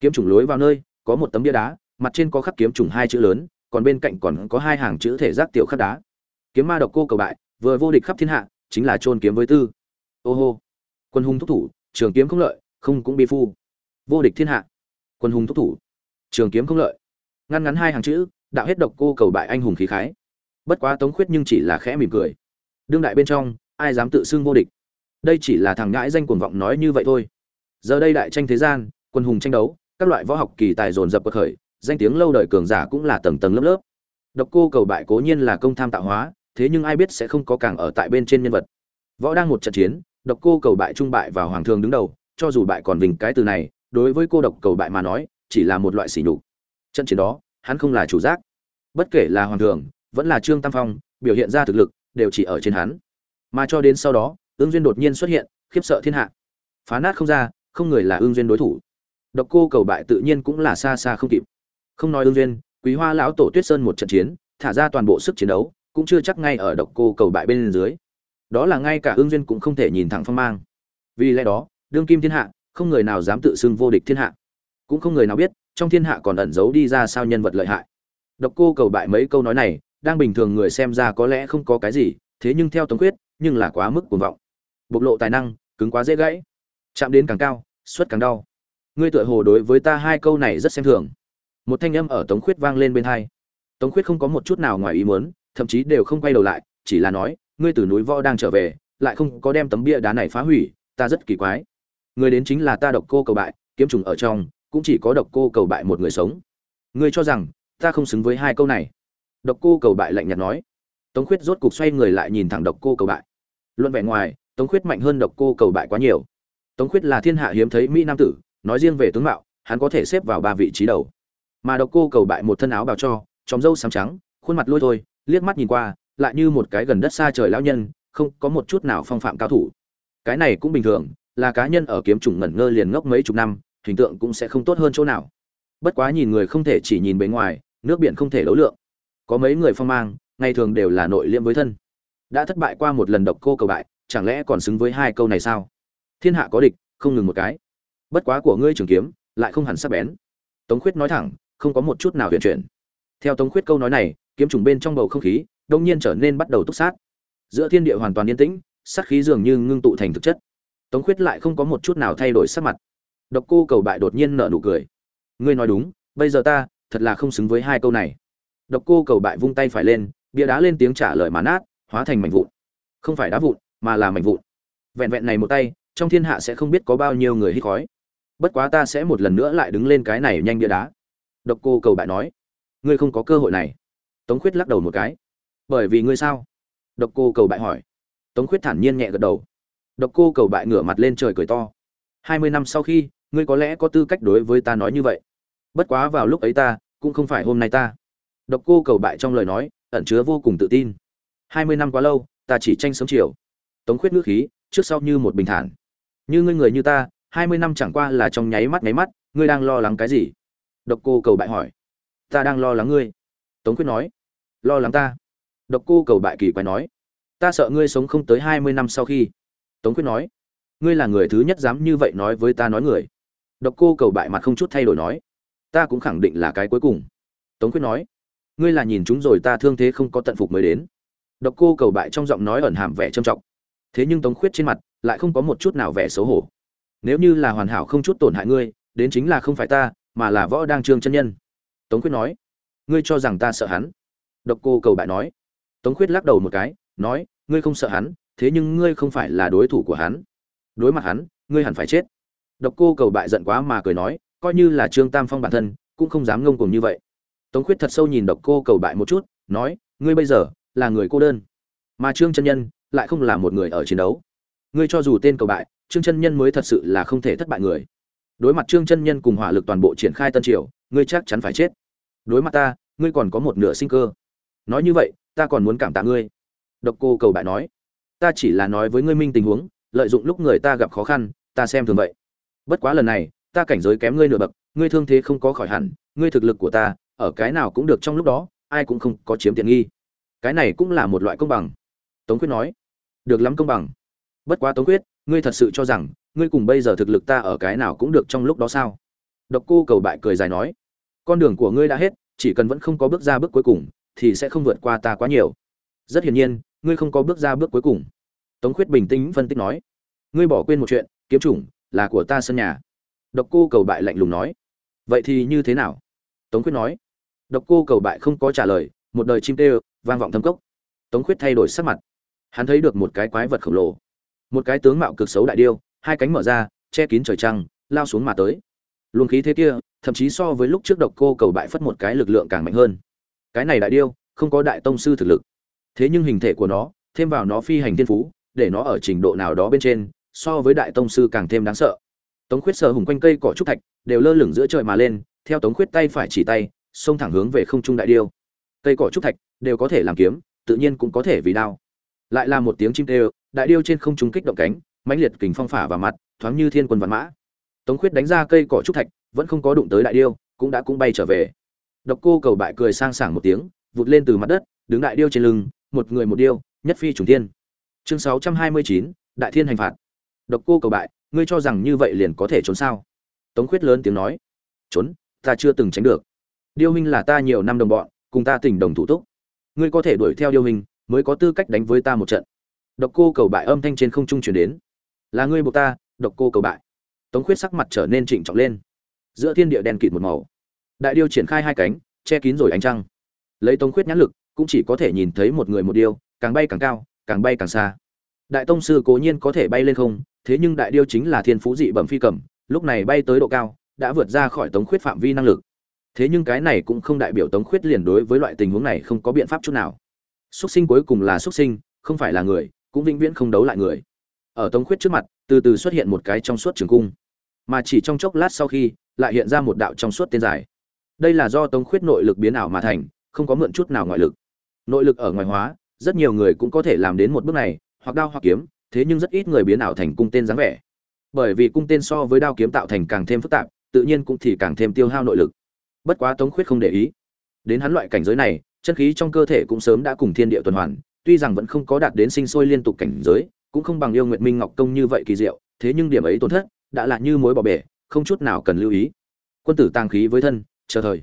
Kiếm chủng lối vào nơi, có một tấm bia đá, mặt trên có khắc kiếm chủng hai chữ lớn, còn bên cạnh còn có hai hàng chữ thể giác tiểu khắc đá. Kiếm ma độc cô cầu bại, vừa vô địch khắp thiên hạ, chính là trôn kiếm với tư. Ô hô! Quân hùng thúc thủ, trường kiếm không lợi, không cũng bi phu. Vô địch thiên hạ. Quân hùng thúc thủ, trường kiếm không lợi. Ngăn ngắn hai hàng chữ, đạo hết độc cô cầu bại anh hùng khí khái. Bất quá tống khuyết nhưng chỉ là khẽ mỉm cười. Đương đại bên trong, ai dám tự xưng vô địch? Đây chỉ là thằng ngãi danh cuồng vọng nói như vậy thôi. Giờ đây đại tranh thế gian, quân hùng tranh đấu, các loại võ học kỳ tài dồn dập bậc khởi, danh tiếng lâu đời cường giả cũng là tầng tầng lớp lớp. Độc cô cầu bại cố nhiên là công tham tạo hóa, thế nhưng ai biết sẽ không có càng ở tại bên trên nhân vật. Võ đang một trận chiến độc cô cầu bại trung bại vào hoàng thường đứng đầu, cho dù bại còn vinh cái từ này, đối với cô độc cầu bại mà nói, chỉ là một loại sỉ nhục. Trận chiến đó, hắn không là chủ giác. Bất kể là hoàng thường, vẫn là trương tam phong, biểu hiện ra thực lực, đều chỉ ở trên hắn. Mà cho đến sau đó ương duyên đột nhiên xuất hiện, khiếp sợ thiên hạ. Phá nát không ra, không người là ương duyên đối thủ. Độc cô cầu bại tự nhiên cũng là xa xa không kịp. Không nói ương duyên, quý hoa lão tổ tuyết sơn một trận chiến, thả ra toàn bộ sức chiến đấu, cũng chưa chắc ngay ở độc cô cầu bại bên dưới đó là ngay cả ương duyên cũng không thể nhìn thẳng phong mang. Vì lẽ đó, đương kim thiên hạ, không người nào dám tự xưng vô địch thiên hạ. Cũng không người nào biết, trong thiên hạ còn ẩn giấu đi ra sao nhân vật lợi hại. Độc cô cầu bại mấy câu nói này, đang bình thường người xem ra có lẽ không có cái gì, thế nhưng theo tống quyết nhưng là quá mức cuồng vọng. Bộc lộ tài năng, cứng quá dễ gãy. Chạm đến càng cao suất càng đau. Ngươi tựa hồ đối với ta hai câu này rất xem thường. Một thanh âm ở tống khuyết vang lên bên hai. Tống khuyết không có một chút nào ngoài ý muốn, thậm chí đều không quay đầu lại, chỉ là nói ngươi từ núi võ đang trở về, lại không có đem tấm bia đá này phá hủy, ta rất kỳ quái. Người đến chính là ta độc cô cầu bại, kiếm trùng ở trong, cũng chỉ có độc cô cầu bại một người sống. Ngươi cho rằng, ta không xứng với hai câu này? Độc cô cầu bại lạnh nhạt nói. Tống khuyết rốt cục xoay người lại nhìn thẳng độc cô cầu bại. Luận vẻ ngoài, tống khuyết mạnh hơn độc cô cầu bại quá nhiều. Tống khuyết là thiên hạ hiếm thấy mỹ nam tử, nói riêng về tướng mạo, hắn có thể xếp vào ba vị trí đầu. Mà độc cô cầu bại một thân áo bào cho tròng râu xám trắng, khuôn mặt lôi thôi, liếc mắt nhìn qua lại như một cái gần đất xa trời lão nhân, không có một chút nào phong phạm cao thủ. Cái này cũng bình thường, là cá nhân ở kiếm trùng ngẩn ngơ liền ngốc mấy chục năm, hình tượng cũng sẽ không tốt hơn chỗ nào. Bất quá nhìn người không thể chỉ nhìn bề ngoài, nước biển không thể đấu lượng. Có mấy người phong mang, ngày thường đều là nội liêm với thân. Đã thất bại qua một lần độc cô cầu bại, chẳng lẽ còn xứng với hai câu này sao? Thiên hạ có địch, không ngừng một cái. Bất quá của ngươi trường kiếm, lại không hẳn sắc bén. Tống khuyết nói thẳng, không có một chút nào huyền chuyển. Theo tống khuyết câu nói này, kiếm trùng bên trong bầu không khí đông nhiên trở nên bắt đầu túc sát. Giữa thiên địa hoàn toàn yên tĩnh, sát khí dường như ngưng tụ thành thực chất. Tống khuyết lại không có một chút nào thay đổi sắc mặt. Độc cô cầu bại đột nhiên nở nụ cười. Ngươi nói đúng, bây giờ ta thật là không xứng với hai câu này. Độc cô cầu bại vung tay phải lên, bia đá lên tiếng trả lời mà nát, hóa thành mảnh vụn. Không phải đá vụn, mà là mảnh vụn. Vẹn vẹn này một tay, trong thiên hạ sẽ không biết có bao nhiêu người hít khói. Bất quá ta sẽ một lần nữa lại đứng lên cái này nhanh bia đá. Độc cô cầu bại nói. Ngươi không có cơ hội này. Tống khuyết lắc đầu một cái bởi vì ngươi sao? Độc cô cầu bại hỏi. Tống khuyết thản nhiên nhẹ gật đầu. Độc cô cầu bại ngửa mặt lên trời cười to. Hai mươi năm sau khi, ngươi có lẽ có tư cách đối với ta nói như vậy. Bất quá vào lúc ấy ta, cũng không phải hôm nay ta. Độc cô cầu bại trong lời nói, ẩn chứa vô cùng tự tin. Hai mươi năm quá lâu, ta chỉ tranh sớm chiều. Tống khuyết ngữ khí, trước sau như một bình thản. Như ngươi người như ta, hai mươi năm chẳng qua là trong nháy mắt nháy mắt, ngươi đang lo lắng cái gì? Độc cô cầu bại hỏi. Ta đang lo lắng ngươi. Tống khuyết nói. Lo lắng ta độc cô cầu bại kỳ quái nói, ta sợ ngươi sống không tới hai mươi năm sau khi. Tống khuyết nói, ngươi là người thứ nhất dám như vậy nói với ta nói người. Độc cô cầu bại mặt không chút thay đổi nói, ta cũng khẳng định là cái cuối cùng. Tống khuyết nói, ngươi là nhìn chúng rồi ta thương thế không có tận phục mới đến. Độc cô cầu bại trong giọng nói ẩn hàm vẻ trầm trọng. Thế nhưng tống khuyết trên mặt lại không có một chút nào vẻ xấu hổ. Nếu như là hoàn hảo không chút tổn hại ngươi, đến chính là không phải ta, mà là võ đang trương chân nhân. Tống khuyết nói, ngươi cho rằng ta sợ hắn? Độc cô cầu bại nói tống khuyết lắc đầu một cái, nói, ngươi không sợ hắn, thế nhưng ngươi không phải là đối thủ của hắn. Đối mặt hắn, ngươi hẳn phải chết. Độc cô cầu bại giận quá mà cười nói, coi như là trương tam phong bản thân, cũng không dám ngông cuồng như vậy. Tống khuyết thật sâu nhìn độc cô cầu bại một chút, nói, ngươi bây giờ là người cô đơn, mà trương chân nhân lại không là một người ở chiến đấu. Ngươi cho dù tên cầu bại, trương chân nhân mới thật sự là không thể thất bại người. Đối mặt trương chân nhân cùng hỏa lực toàn bộ triển khai tân triều, ngươi chắc chắn phải chết. Đối mặt ta, ngươi còn có một nửa sinh cơ. Nói như vậy ta còn muốn cảm tạ ngươi. Độc cô cầu bại nói, ta chỉ là nói với ngươi minh tình huống, lợi dụng lúc người ta gặp khó khăn, ta xem thường vậy. Bất quá lần này, ta cảnh giới kém ngươi nửa bậc, ngươi thương thế không có khỏi hẳn, ngươi thực lực của ta, ở cái nào cũng được trong lúc đó, ai cũng không có chiếm tiện nghi. Cái này cũng là một loại công bằng. Tống quyết nói, được lắm công bằng. Bất quá tống quyết, ngươi thật sự cho rằng, ngươi cùng bây giờ thực lực ta ở cái nào cũng được trong lúc đó sao? Độc cô cầu bại cười dài nói, con đường của ngươi đã hết, chỉ cần vẫn không có bước ra bước cuối cùng thì sẽ không vượt qua ta quá nhiều. Rất hiển nhiên, ngươi không có bước ra bước cuối cùng. Tống khuyết bình tĩnh phân tích nói. Ngươi bỏ quên một chuyện, kiếm chủng, là của ta sân nhà. Độc cô cầu bại lạnh lùng nói. Vậy thì như thế nào? Tống khuyết nói. Độc cô cầu bại không có trả lời, một đời chim tê, vang vọng thâm cốc. Tống khuyết thay đổi sắc mặt. Hắn thấy được một cái quái vật khổng lồ. Một cái tướng mạo cực xấu đại điêu, hai cánh mở ra, che kín trời trăng, lao xuống mà tới. Luồng khí thế kia, thậm chí so với lúc trước độc cô cầu bại phất một cái lực lượng càng mạnh hơn cái này đại điêu, không có đại tông sư thực lực. Thế nhưng hình thể của nó, thêm vào nó phi hành thiên phú, để nó ở trình độ nào đó bên trên, so với đại tông sư càng thêm đáng sợ. Tống khuyết sờ hùng quanh cây cỏ trúc thạch, đều lơ lửng giữa trời mà lên, theo tống khuyết tay phải chỉ tay, xông thẳng hướng về không trung đại điêu. Cây cỏ trúc thạch đều có thể làm kiếm, tự nhiên cũng có thể vì đao. Lại là một tiếng chim kêu, đại điêu trên không trung kích động cánh, mãnh liệt kình phong phả vào mặt, thoáng như thiên quân văn mã. Tống khuyết đánh ra cây cỏ trúc thạch, vẫn không có đụng tới đại điêu, cũng đã cũng bay trở về độc cô cầu bại cười sang sảng một tiếng, vụt lên từ mặt đất, đứng đại điêu trên lưng, một người một điêu, nhất phi trùng thiên. Chương sáu trăm hai mươi chín, đại thiên hành phạt. Độc cô cầu bại, ngươi cho rằng như vậy liền có thể trốn sao? Tống khuyết lớn tiếng nói. Trốn, ta chưa từng tránh được. Điêu huynh là ta nhiều năm đồng bọn, cùng ta tình đồng thủ túc. Ngươi có thể đuổi theo điêu huynh mới có tư cách đánh với ta một trận. Độc cô cầu bại âm thanh trên không trung truyền đến. Là ngươi buộc ta, độc cô cầu bại. Tống khuyết sắc mặt trở nên trịnh trọng lên. Giữa thiên địa đen kịt một màu đại điêu triển khai hai cánh, che kín rồi ánh trăng. Lấy tống khuyết nhãn lực, cũng chỉ có thể nhìn thấy một người một điêu, càng bay càng cao, càng bay càng xa. Đại tông sư cố nhiên có thể bay lên không, thế nhưng đại điêu chính là thiên phú dị bẩm phi cầm, lúc này bay tới độ cao, đã vượt ra khỏi tống khuyết phạm vi năng lực. Thế nhưng cái này cũng không đại biểu tống khuyết liền đối với loại tình huống này không có biện pháp chút nào. Xuất sinh cuối cùng là xuất sinh, không phải là người, cũng vĩnh viễn không đấu lại người. Ở tống khuyết trước mặt, từ từ xuất hiện một cái trong suốt trường cung. Mà chỉ trong chốc lát sau khi, lại hiện ra một đạo trong suốt tên dài đây là do tống khuyết nội lực biến ảo mà thành, không có mượn chút nào ngoại lực. Nội lực ở ngoài hóa, rất nhiều người cũng có thể làm đến một bước này, hoặc đao hoặc kiếm, thế nhưng rất ít người biến ảo thành cung tên dáng vẻ. Bởi vì cung tên so với đao kiếm tạo thành càng thêm phức tạp, tự nhiên cũng thì càng thêm tiêu hao nội lực. Bất quá tống khuyết không để ý. Đến hắn loại cảnh giới này, chân khí trong cơ thể cũng sớm đã cùng thiên địa tuần hoàn, tuy rằng vẫn không có đạt đến sinh sôi liên tục cảnh giới, cũng không bằng yêu nguyệt minh ngọc công như vậy kỳ diệu, thế nhưng điểm ấy tổn thất, đã là như mối bỏ bể, không chút nào cần lưu ý. Quân tử tàng khí với thân chờ thời.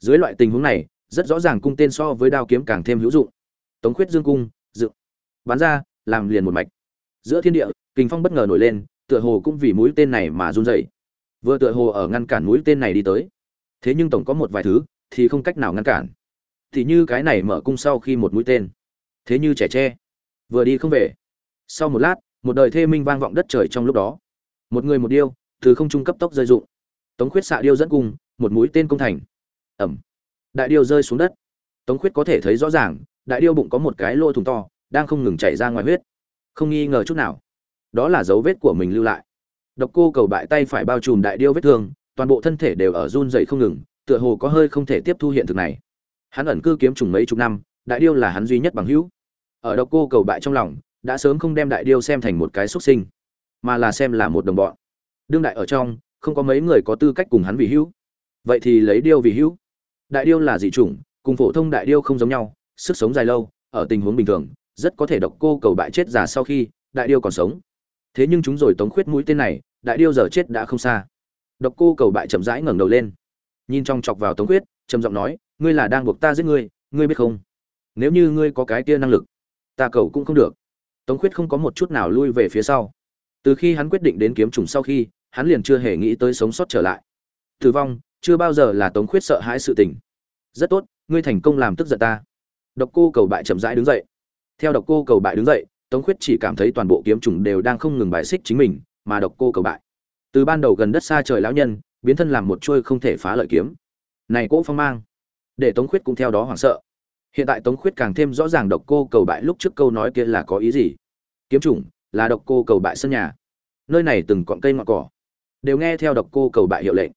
Dưới loại tình huống này, rất rõ ràng cung tên so với đao kiếm càng thêm hữu dụng. Tống khuyết dương cung dự bắn ra, làm liền một mạch. Giữa thiên địa, kình phong bất ngờ nổi lên, tựa hồ cũng vì mũi tên này mà run rẩy. Vừa tựa hồ ở ngăn cản mũi tên này đi tới. Thế nhưng tổng có một vài thứ, thì không cách nào ngăn cản. Thì như cái này mở cung sau khi một mũi tên. Thế như trẻ tre. Vừa đi không về. Sau một lát, một đời thê minh vang vọng đất trời trong lúc đó. Một người một điêu, từ không trung cấp tốc rơi dụng. Tống khuyết xạ điêu dẫn cung một mũi tên công thành. Ẩm. Đại điêu rơi xuống đất. Tống khuyết có thể thấy rõ ràng, đại điêu bụng có một cái lỗ thùng to, đang không ngừng chảy ra ngoài huyết. Không nghi ngờ chút nào. Đó là dấu vết của mình lưu lại. Độc cô cầu bại tay phải bao trùm đại điêu vết thương, toàn bộ thân thể đều ở run dậy không ngừng, tựa hồ có hơi không thể tiếp thu hiện thực này. Hắn ẩn cư kiếm trùng mấy chục năm, đại điêu là hắn duy nhất bằng hữu. Ở độc cô cầu bại trong lòng, đã sớm không đem đại điêu xem thành một cái xuất sinh, mà là xem là một đồng bọn. Đương đại ở trong, không có mấy người có tư cách cùng hắn vì hữu vậy thì lấy điêu vì hữu. Đại điêu là dị chủng, cùng phổ thông đại điêu không giống nhau, sức sống dài lâu, ở tình huống bình thường, rất có thể độc cô cầu bại chết già sau khi đại điêu còn sống. Thế nhưng chúng rồi tống khuyết mũi tên này, đại điêu giờ chết đã không xa. Độc cô cầu bại chậm rãi ngẩng đầu lên. Nhìn trong chọc vào tống khuyết, trầm giọng nói, ngươi là đang buộc ta giết ngươi ngươi biết không? Nếu như ngươi có cái kia năng lực, ta cầu cũng không được. Tống khuyết không có một chút nào lui về phía sau. Từ khi hắn quyết định đến kiếm trùng sau khi, hắn liền chưa hề nghĩ tới sống sót trở lại. Tử vong chưa bao giờ là tống khuyết sợ hãi sự tình. Rất tốt, ngươi thành công làm tức giận ta. Độc cô cầu bại chậm rãi đứng dậy. Theo độc cô cầu bại đứng dậy, tống khuyết chỉ cảm thấy toàn bộ kiếm trùng đều đang không ngừng bài xích chính mình, mà độc cô cầu bại. Từ ban đầu gần đất xa trời lão nhân, biến thân làm một chuôi không thể phá lợi kiếm. Này cỗ phong mang, để tống khuyết cũng theo đó hoảng sợ. Hiện tại tống khuyết càng thêm rõ ràng độc cô cầu bại lúc trước câu nói kia là có ý gì. Kiếm chủng là độc cô cầu bại sân nhà. Nơi này từng cọn cây ngọn cỏ. Đều nghe theo độc cô cầu bại hiệu lệnh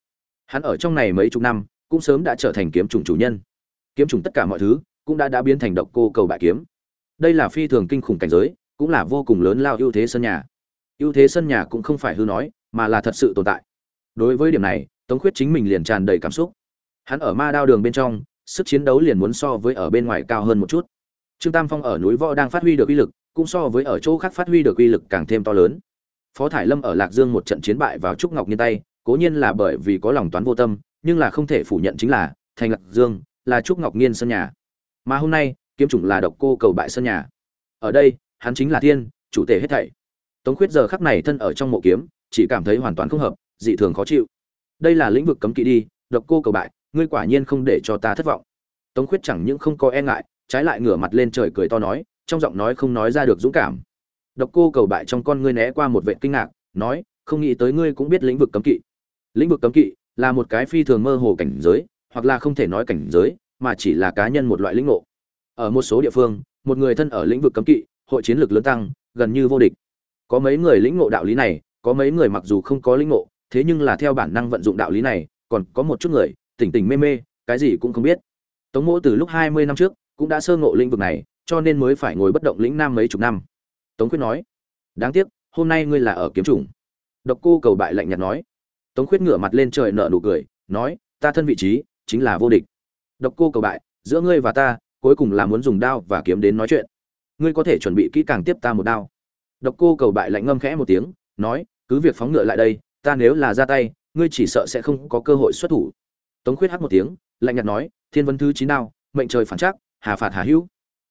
hắn ở trong này mấy chục năm, cũng sớm đã trở thành kiếm trùng chủ nhân. Kiếm trùng tất cả mọi thứ cũng đã đã biến thành độc cô cầu bại kiếm. Đây là phi thường kinh khủng cảnh giới, cũng là vô cùng lớn lao ưu thế sân nhà. Ưu thế sân nhà cũng không phải hư nói, mà là thật sự tồn tại. Đối với điểm này, tống khuyết chính mình liền tràn đầy cảm xúc. Hắn ở ma đao đường bên trong, sức chiến đấu liền muốn so với ở bên ngoài cao hơn một chút. Trương tam phong ở núi võ đang phát huy được uy lực, cũng so với ở chỗ khác phát huy được uy lực càng thêm to lớn. Phó thải lâm ở lạc dương một trận chiến bại vào trúc ngọc nhiên tay cố nhiên là bởi vì có lòng toán vô tâm, nhưng là không thể phủ nhận chính là, thành lạc dương là trúc ngọc nhiên sân nhà. Mà hôm nay, kiếm chủng là độc cô cầu bại sân nhà. Ở đây, hắn chính là thiên, chủ tể hết thảy. Tống khuyết giờ khắc này thân ở trong mộ kiếm, chỉ cảm thấy hoàn toàn không hợp, dị thường khó chịu. Đây là lĩnh vực cấm kỵ đi, độc cô cầu bại, ngươi quả nhiên không để cho ta thất vọng. Tống khuyết chẳng những không có e ngại, trái lại ngửa mặt lên trời cười to nói, trong giọng nói không nói ra được dũng cảm. Độc cô cầu bại trong con ngươi né qua một vệ kinh ngạc, nói, không nghĩ tới ngươi cũng biết lĩnh vực cấm kỵ lĩnh vực cấm kỵ là một cái phi thường mơ hồ cảnh giới, hoặc là không thể nói cảnh giới, mà chỉ là cá nhân một loại lĩnh ngộ. Ở một số địa phương, một người thân ở lĩnh vực cấm kỵ, hội chiến lược lớn tăng, gần như vô địch. Có mấy người lĩnh ngộ đạo lý này, có mấy người mặc dù không có lĩnh ngộ, thế nhưng là theo bản năng vận dụng đạo lý này, còn có một chút người, tỉnh tỉnh mê mê, cái gì cũng không biết. Tống mỗ từ lúc hai mươi năm trước cũng đã sơ ngộ lĩnh vực này, cho nên mới phải ngồi bất động lĩnh nam mấy chục năm. Tống quyết nói, đáng tiếc, hôm nay ngươi là ở kiếm chủng. Độc cô cầu bại lạnh nhạt nói tống khuyết ngửa mặt lên trời nở nụ cười nói ta thân vị trí chính là vô địch. Độc cô cầu bại giữa ngươi và ta cuối cùng là muốn dùng đao và kiếm đến nói chuyện. Ngươi có thể chuẩn bị kỹ càng tiếp ta một đao. Độc cô cầu bại lạnh ngâm khẽ một tiếng nói cứ việc phóng ngựa lại đây ta nếu là ra tay ngươi chỉ sợ sẽ không có cơ hội xuất thủ. Tống khuyết hắt một tiếng lạnh nhạt nói thiên vấn thứ chín đao mệnh trời phản trắc, hà phạt hà hữu.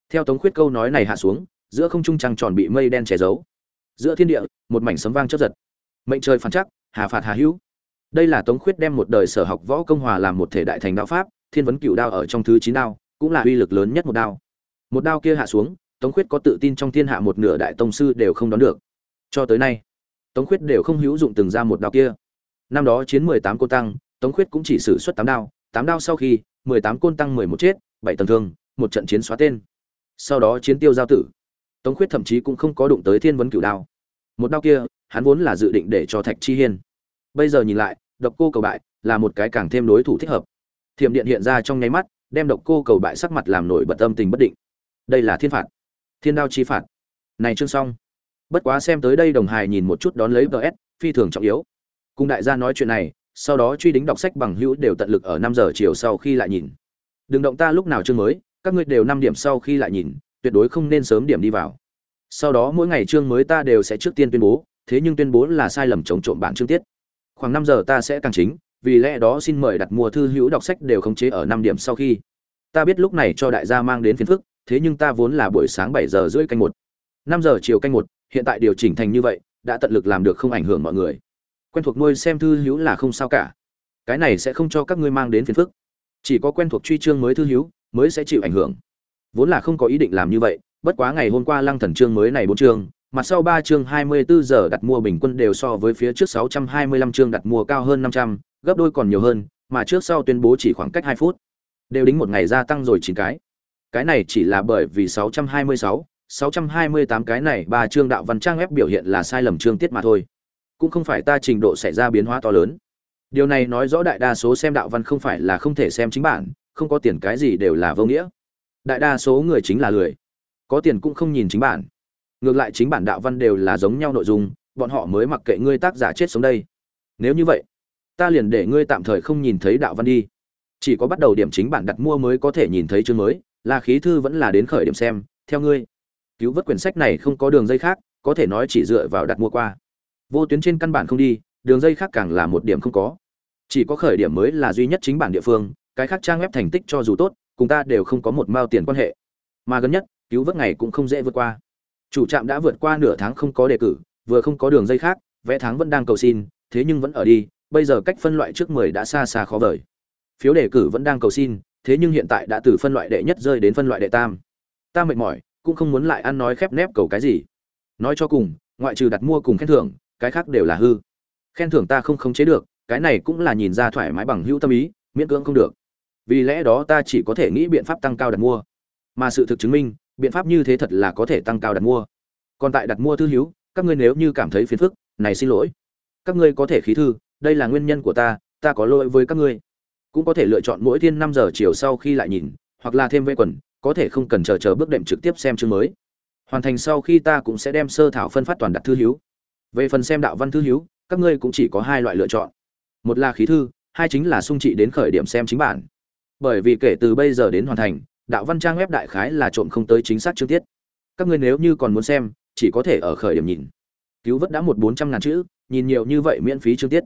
Theo tống khuyết câu nói này hạ xuống giữa không trung trăng tròn bị mây đen che giấu. Giữa thiên địa một mảnh sấm vang chớp giật. Mệnh trời phản trắc, hà phạt hà hữu đây là tống khuyết đem một đời sở học võ công hòa làm một thể đại thành đạo pháp, thiên vấn cựu đao ở trong thứ chín đao, cũng là uy lực lớn nhất một đao. Một đao kia hạ xuống, tống khuyết có tự tin trong thiên hạ một nửa đại tông sư đều không đón được. Cho tới nay, tống khuyết đều không hữu dụng từng ra một đao kia. Năm đó chiến mười tám cô tăng, tống khuyết cũng chỉ sử xuất tám đao tám đao sau khi, mười tám côn tăng mười một chết, bảy tầng thương, một trận chiến xóa tên. Sau đó chiến tiêu giao tử. Tống khuyết thậm chí cũng không có đụng tới thiên vấn cửu đao. Một đao kia, hắn vốn là dự định để cho thạch chi hiên bây giờ nhìn lại, độc cô cầu bại là một cái càng thêm đối thủ thích hợp. Thiểm điện hiện ra trong nháy mắt, đem độc cô cầu bại sắc mặt làm nổi bật âm tình bất định. Đây là thiên phạt. Thiên đao chi phạt. Này chương xong. Bất quá xem tới đây đồng hài nhìn một chút đón lấy ts phi thường trọng yếu. Cùng đại gia nói chuyện này, sau đó truy đính đọc sách bằng hữu đều tận lực ở năm giờ chiều sau khi lại nhìn. Đừng động ta lúc nào chương mới, các ngươi đều năm điểm sau khi lại nhìn, tuyệt đối không nên sớm điểm đi vào. Sau đó mỗi ngày chương mới ta đều sẽ trước tiên tuyên bố, thế nhưng tuyên bố là sai lầm chống trộm bản chương tiết khoảng năm giờ ta sẽ càng chính, vì lẽ đó xin mời đặt mua thư hữu đọc sách đều khống chế ở năm điểm sau khi. Ta biết lúc này cho đại gia mang đến phiền phức, thế nhưng ta vốn là buổi sáng bảy giờ rưỡi canh một. Năm giờ chiều canh một, hiện tại điều chỉnh thành như vậy, đã tận lực làm được không ảnh hưởng mọi người. Quen thuộc nuôi xem thư hữu là không sao cả. Cái này sẽ không cho các ngươi mang đến phiền phức. Chỉ có quen thuộc truy chương mới thư hữu, mới sẽ chịu ảnh hưởng. Vốn là không có ý định làm như vậy, bất quá ngày hôm qua lăng thần chương mới này bốn chương mặt sau ba chương 24 giờ đặt mua bình quân đều so với phía trước 625 chương đặt mua cao hơn 500, gấp đôi còn nhiều hơn, mà trước sau tuyên bố chỉ khoảng cách 2 phút. Đều đính một ngày gia tăng rồi 9 cái. Cái này chỉ là bởi vì 626, 628 cái này ba chương đạo văn trang web biểu hiện là sai lầm chương tiết mà thôi. Cũng không phải ta trình độ xảy ra biến hóa to lớn. Điều này nói rõ đại đa số xem đạo văn không phải là không thể xem chính bản, không có tiền cái gì đều là vô nghĩa. Đại đa số người chính là lười. Có tiền cũng không nhìn chính bản ngược lại chính bản đạo văn đều là giống nhau nội dung, bọn họ mới mặc kệ ngươi tác giả chết sống đây. Nếu như vậy, ta liền để ngươi tạm thời không nhìn thấy đạo văn đi. Chỉ có bắt đầu điểm chính bản đặt mua mới có thể nhìn thấy chương mới, là khí thư vẫn là đến khởi điểm xem, theo ngươi. Cứu vớt quyển sách này không có đường dây khác, có thể nói chỉ dựa vào đặt mua qua. Vô tuyến trên căn bản không đi, đường dây khác càng là một điểm không có. Chỉ có khởi điểm mới là duy nhất chính bản địa phương, cái khác trang web thành tích cho dù tốt, cùng ta đều không có một mao tiền quan hệ. Mà gần nhất, cứu vớt ngày cũng không dễ vượt qua chủ trạm đã vượt qua nửa tháng không có đề cử, vừa không có đường dây khác vẽ tháng vẫn đang cầu xin, thế nhưng vẫn ở đi, bây giờ cách phân loại trước mười đã xa xa khó vời. Phiếu đề cử vẫn đang cầu xin, thế nhưng hiện tại đã từ phân loại đệ nhất rơi đến phân loại đệ tam. Ta mệt mỏi, cũng không muốn lại ăn nói khép nép cầu cái gì. Nói cho cùng, ngoại trừ đặt mua cùng khen thưởng, cái khác đều là hư. Khen thưởng ta không khống chế được, cái này cũng là nhìn ra thoải mái bằng hữu tâm ý, miễn cưỡng không được. Vì lẽ đó ta chỉ có thể nghĩ biện pháp tăng cao đặt mua. Mà sự thực chứng minh biện pháp như thế thật là có thể tăng cao đặt mua. Còn tại đặt mua thư hiếu, các ngươi nếu như cảm thấy phiền phức này xin lỗi. Các ngươi có thể khí thư đây là nguyên nhân của ta ta có lỗi với các ngươi. Cũng có thể lựa chọn mỗi thiên năm giờ chiều sau khi lại nhìn hoặc là thêm vây quần có thể không cần chờ chờ bước đệm trực tiếp xem chương mới. Hoàn thành sau khi ta cũng sẽ đem sơ thảo phân phát toàn đặt thư hiếu. về phần xem đạo văn thư hiếu, các ngươi cũng chỉ có hai loại lựa chọn. Một là khí thư hai chính là sung trị đến khởi điểm xem chính bản. Bởi vì kể từ bây giờ đến hoàn thành đạo văn trang web đại khái là trộm không tới chính xác chương tiết. Các ngươi nếu như còn muốn xem, chỉ có thể ở khởi điểm nhìn. Cứu vớt đã một bốn trăm ngàn chữ, nhìn nhiều như vậy miễn phí chương tiết.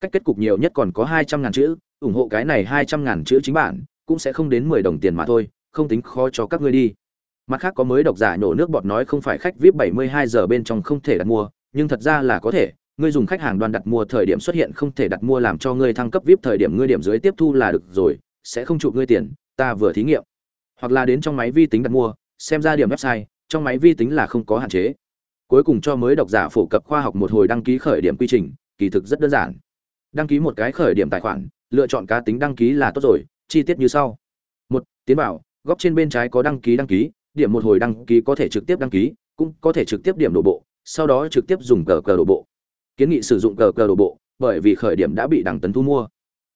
Cách kết cục nhiều nhất còn có hai trăm ngàn chữ, ủng hộ cái này hai trăm ngàn chữ chính bản, cũng sẽ không đến mười đồng tiền mà thôi, không tính khó cho các ngươi đi. Mặt khác có mới độc giả nhổ nước bọt nói không phải khách vip bảy mươi hai giờ bên trong không thể đặt mua, nhưng thật ra là có thể. Ngươi dùng khách hàng đoàn đặt mua thời điểm xuất hiện không thể đặt mua làm cho ngươi thăng cấp vip thời điểm ngươi điểm dưới tiếp thu là được rồi, sẽ không chụp ngươi tiền, ta vừa thí nghiệm hoặc là đến trong máy vi tính đặt mua, xem ra điểm website, trong máy vi tính là không có hạn chế. Cuối cùng cho mới độc giả phổ cập khoa học một hồi đăng ký khởi điểm quy trình, kỳ thực rất đơn giản. Đăng ký một cái khởi điểm tài khoản, lựa chọn cá tính đăng ký là tốt rồi, chi tiết như sau. Một, tiến bảo, góc trên bên trái có đăng ký đăng ký, điểm một hồi đăng ký có thể trực tiếp đăng ký, cũng có thể trực tiếp điểm đổ bộ, sau đó trực tiếp dùng cờ cờ đổ bộ. Kiến nghị sử dụng cờ cờ đổ bộ, bởi vì khởi điểm đã bị đảng tấn thu mua.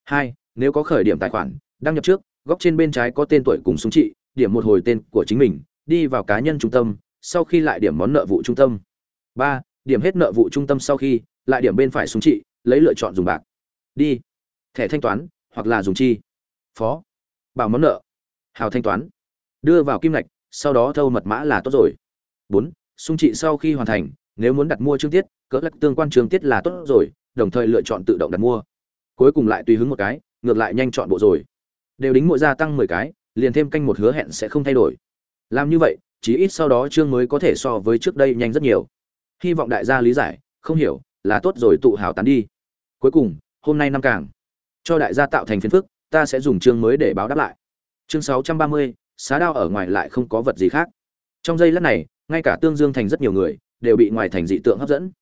Hai, nếu có khởi điểm tài khoản, đăng nhập trước góc trên bên trái có tên tuổi cùng súng trị, điểm một hồi tên của chính mình, đi vào cá nhân trung tâm, sau khi lại điểm món nợ vụ trung tâm. Ba, điểm hết nợ vụ trung tâm sau khi, lại điểm bên phải súng trị, lấy lựa chọn dùng bạc. Đi. Thẻ thanh toán, hoặc là dùng chi. Phó. Bảo món nợ. Hào thanh toán. Đưa vào kim ngạch, sau đó thâu mật mã là tốt rồi. Bốn xung trị sau khi hoàn thành, nếu muốn đặt mua chương tiết, cỡ lắc tương quan chương tiết là tốt rồi, đồng thời lựa chọn tự động đặt mua. Cuối cùng lại tùy hứng một cái, ngược lại nhanh chọn bộ rồi đều đính mỗi gia tăng mười cái, liền thêm canh một hứa hẹn sẽ không thay đổi. Làm như vậy, chí ít sau đó chương mới có thể so với trước đây nhanh rất nhiều. Hy vọng đại gia lý giải, không hiểu, là tốt rồi tụ hào tán đi. Cuối cùng, hôm nay năm càng. Cho đại gia tạo thành phiền phức, ta sẽ dùng chương mới để báo đáp lại. Chương sáu trăm ba mươi, xá đao ở ngoài lại không có vật gì khác. Trong giây lát này, ngay cả tương dương thành rất nhiều người, đều bị ngoài thành dị tượng hấp dẫn.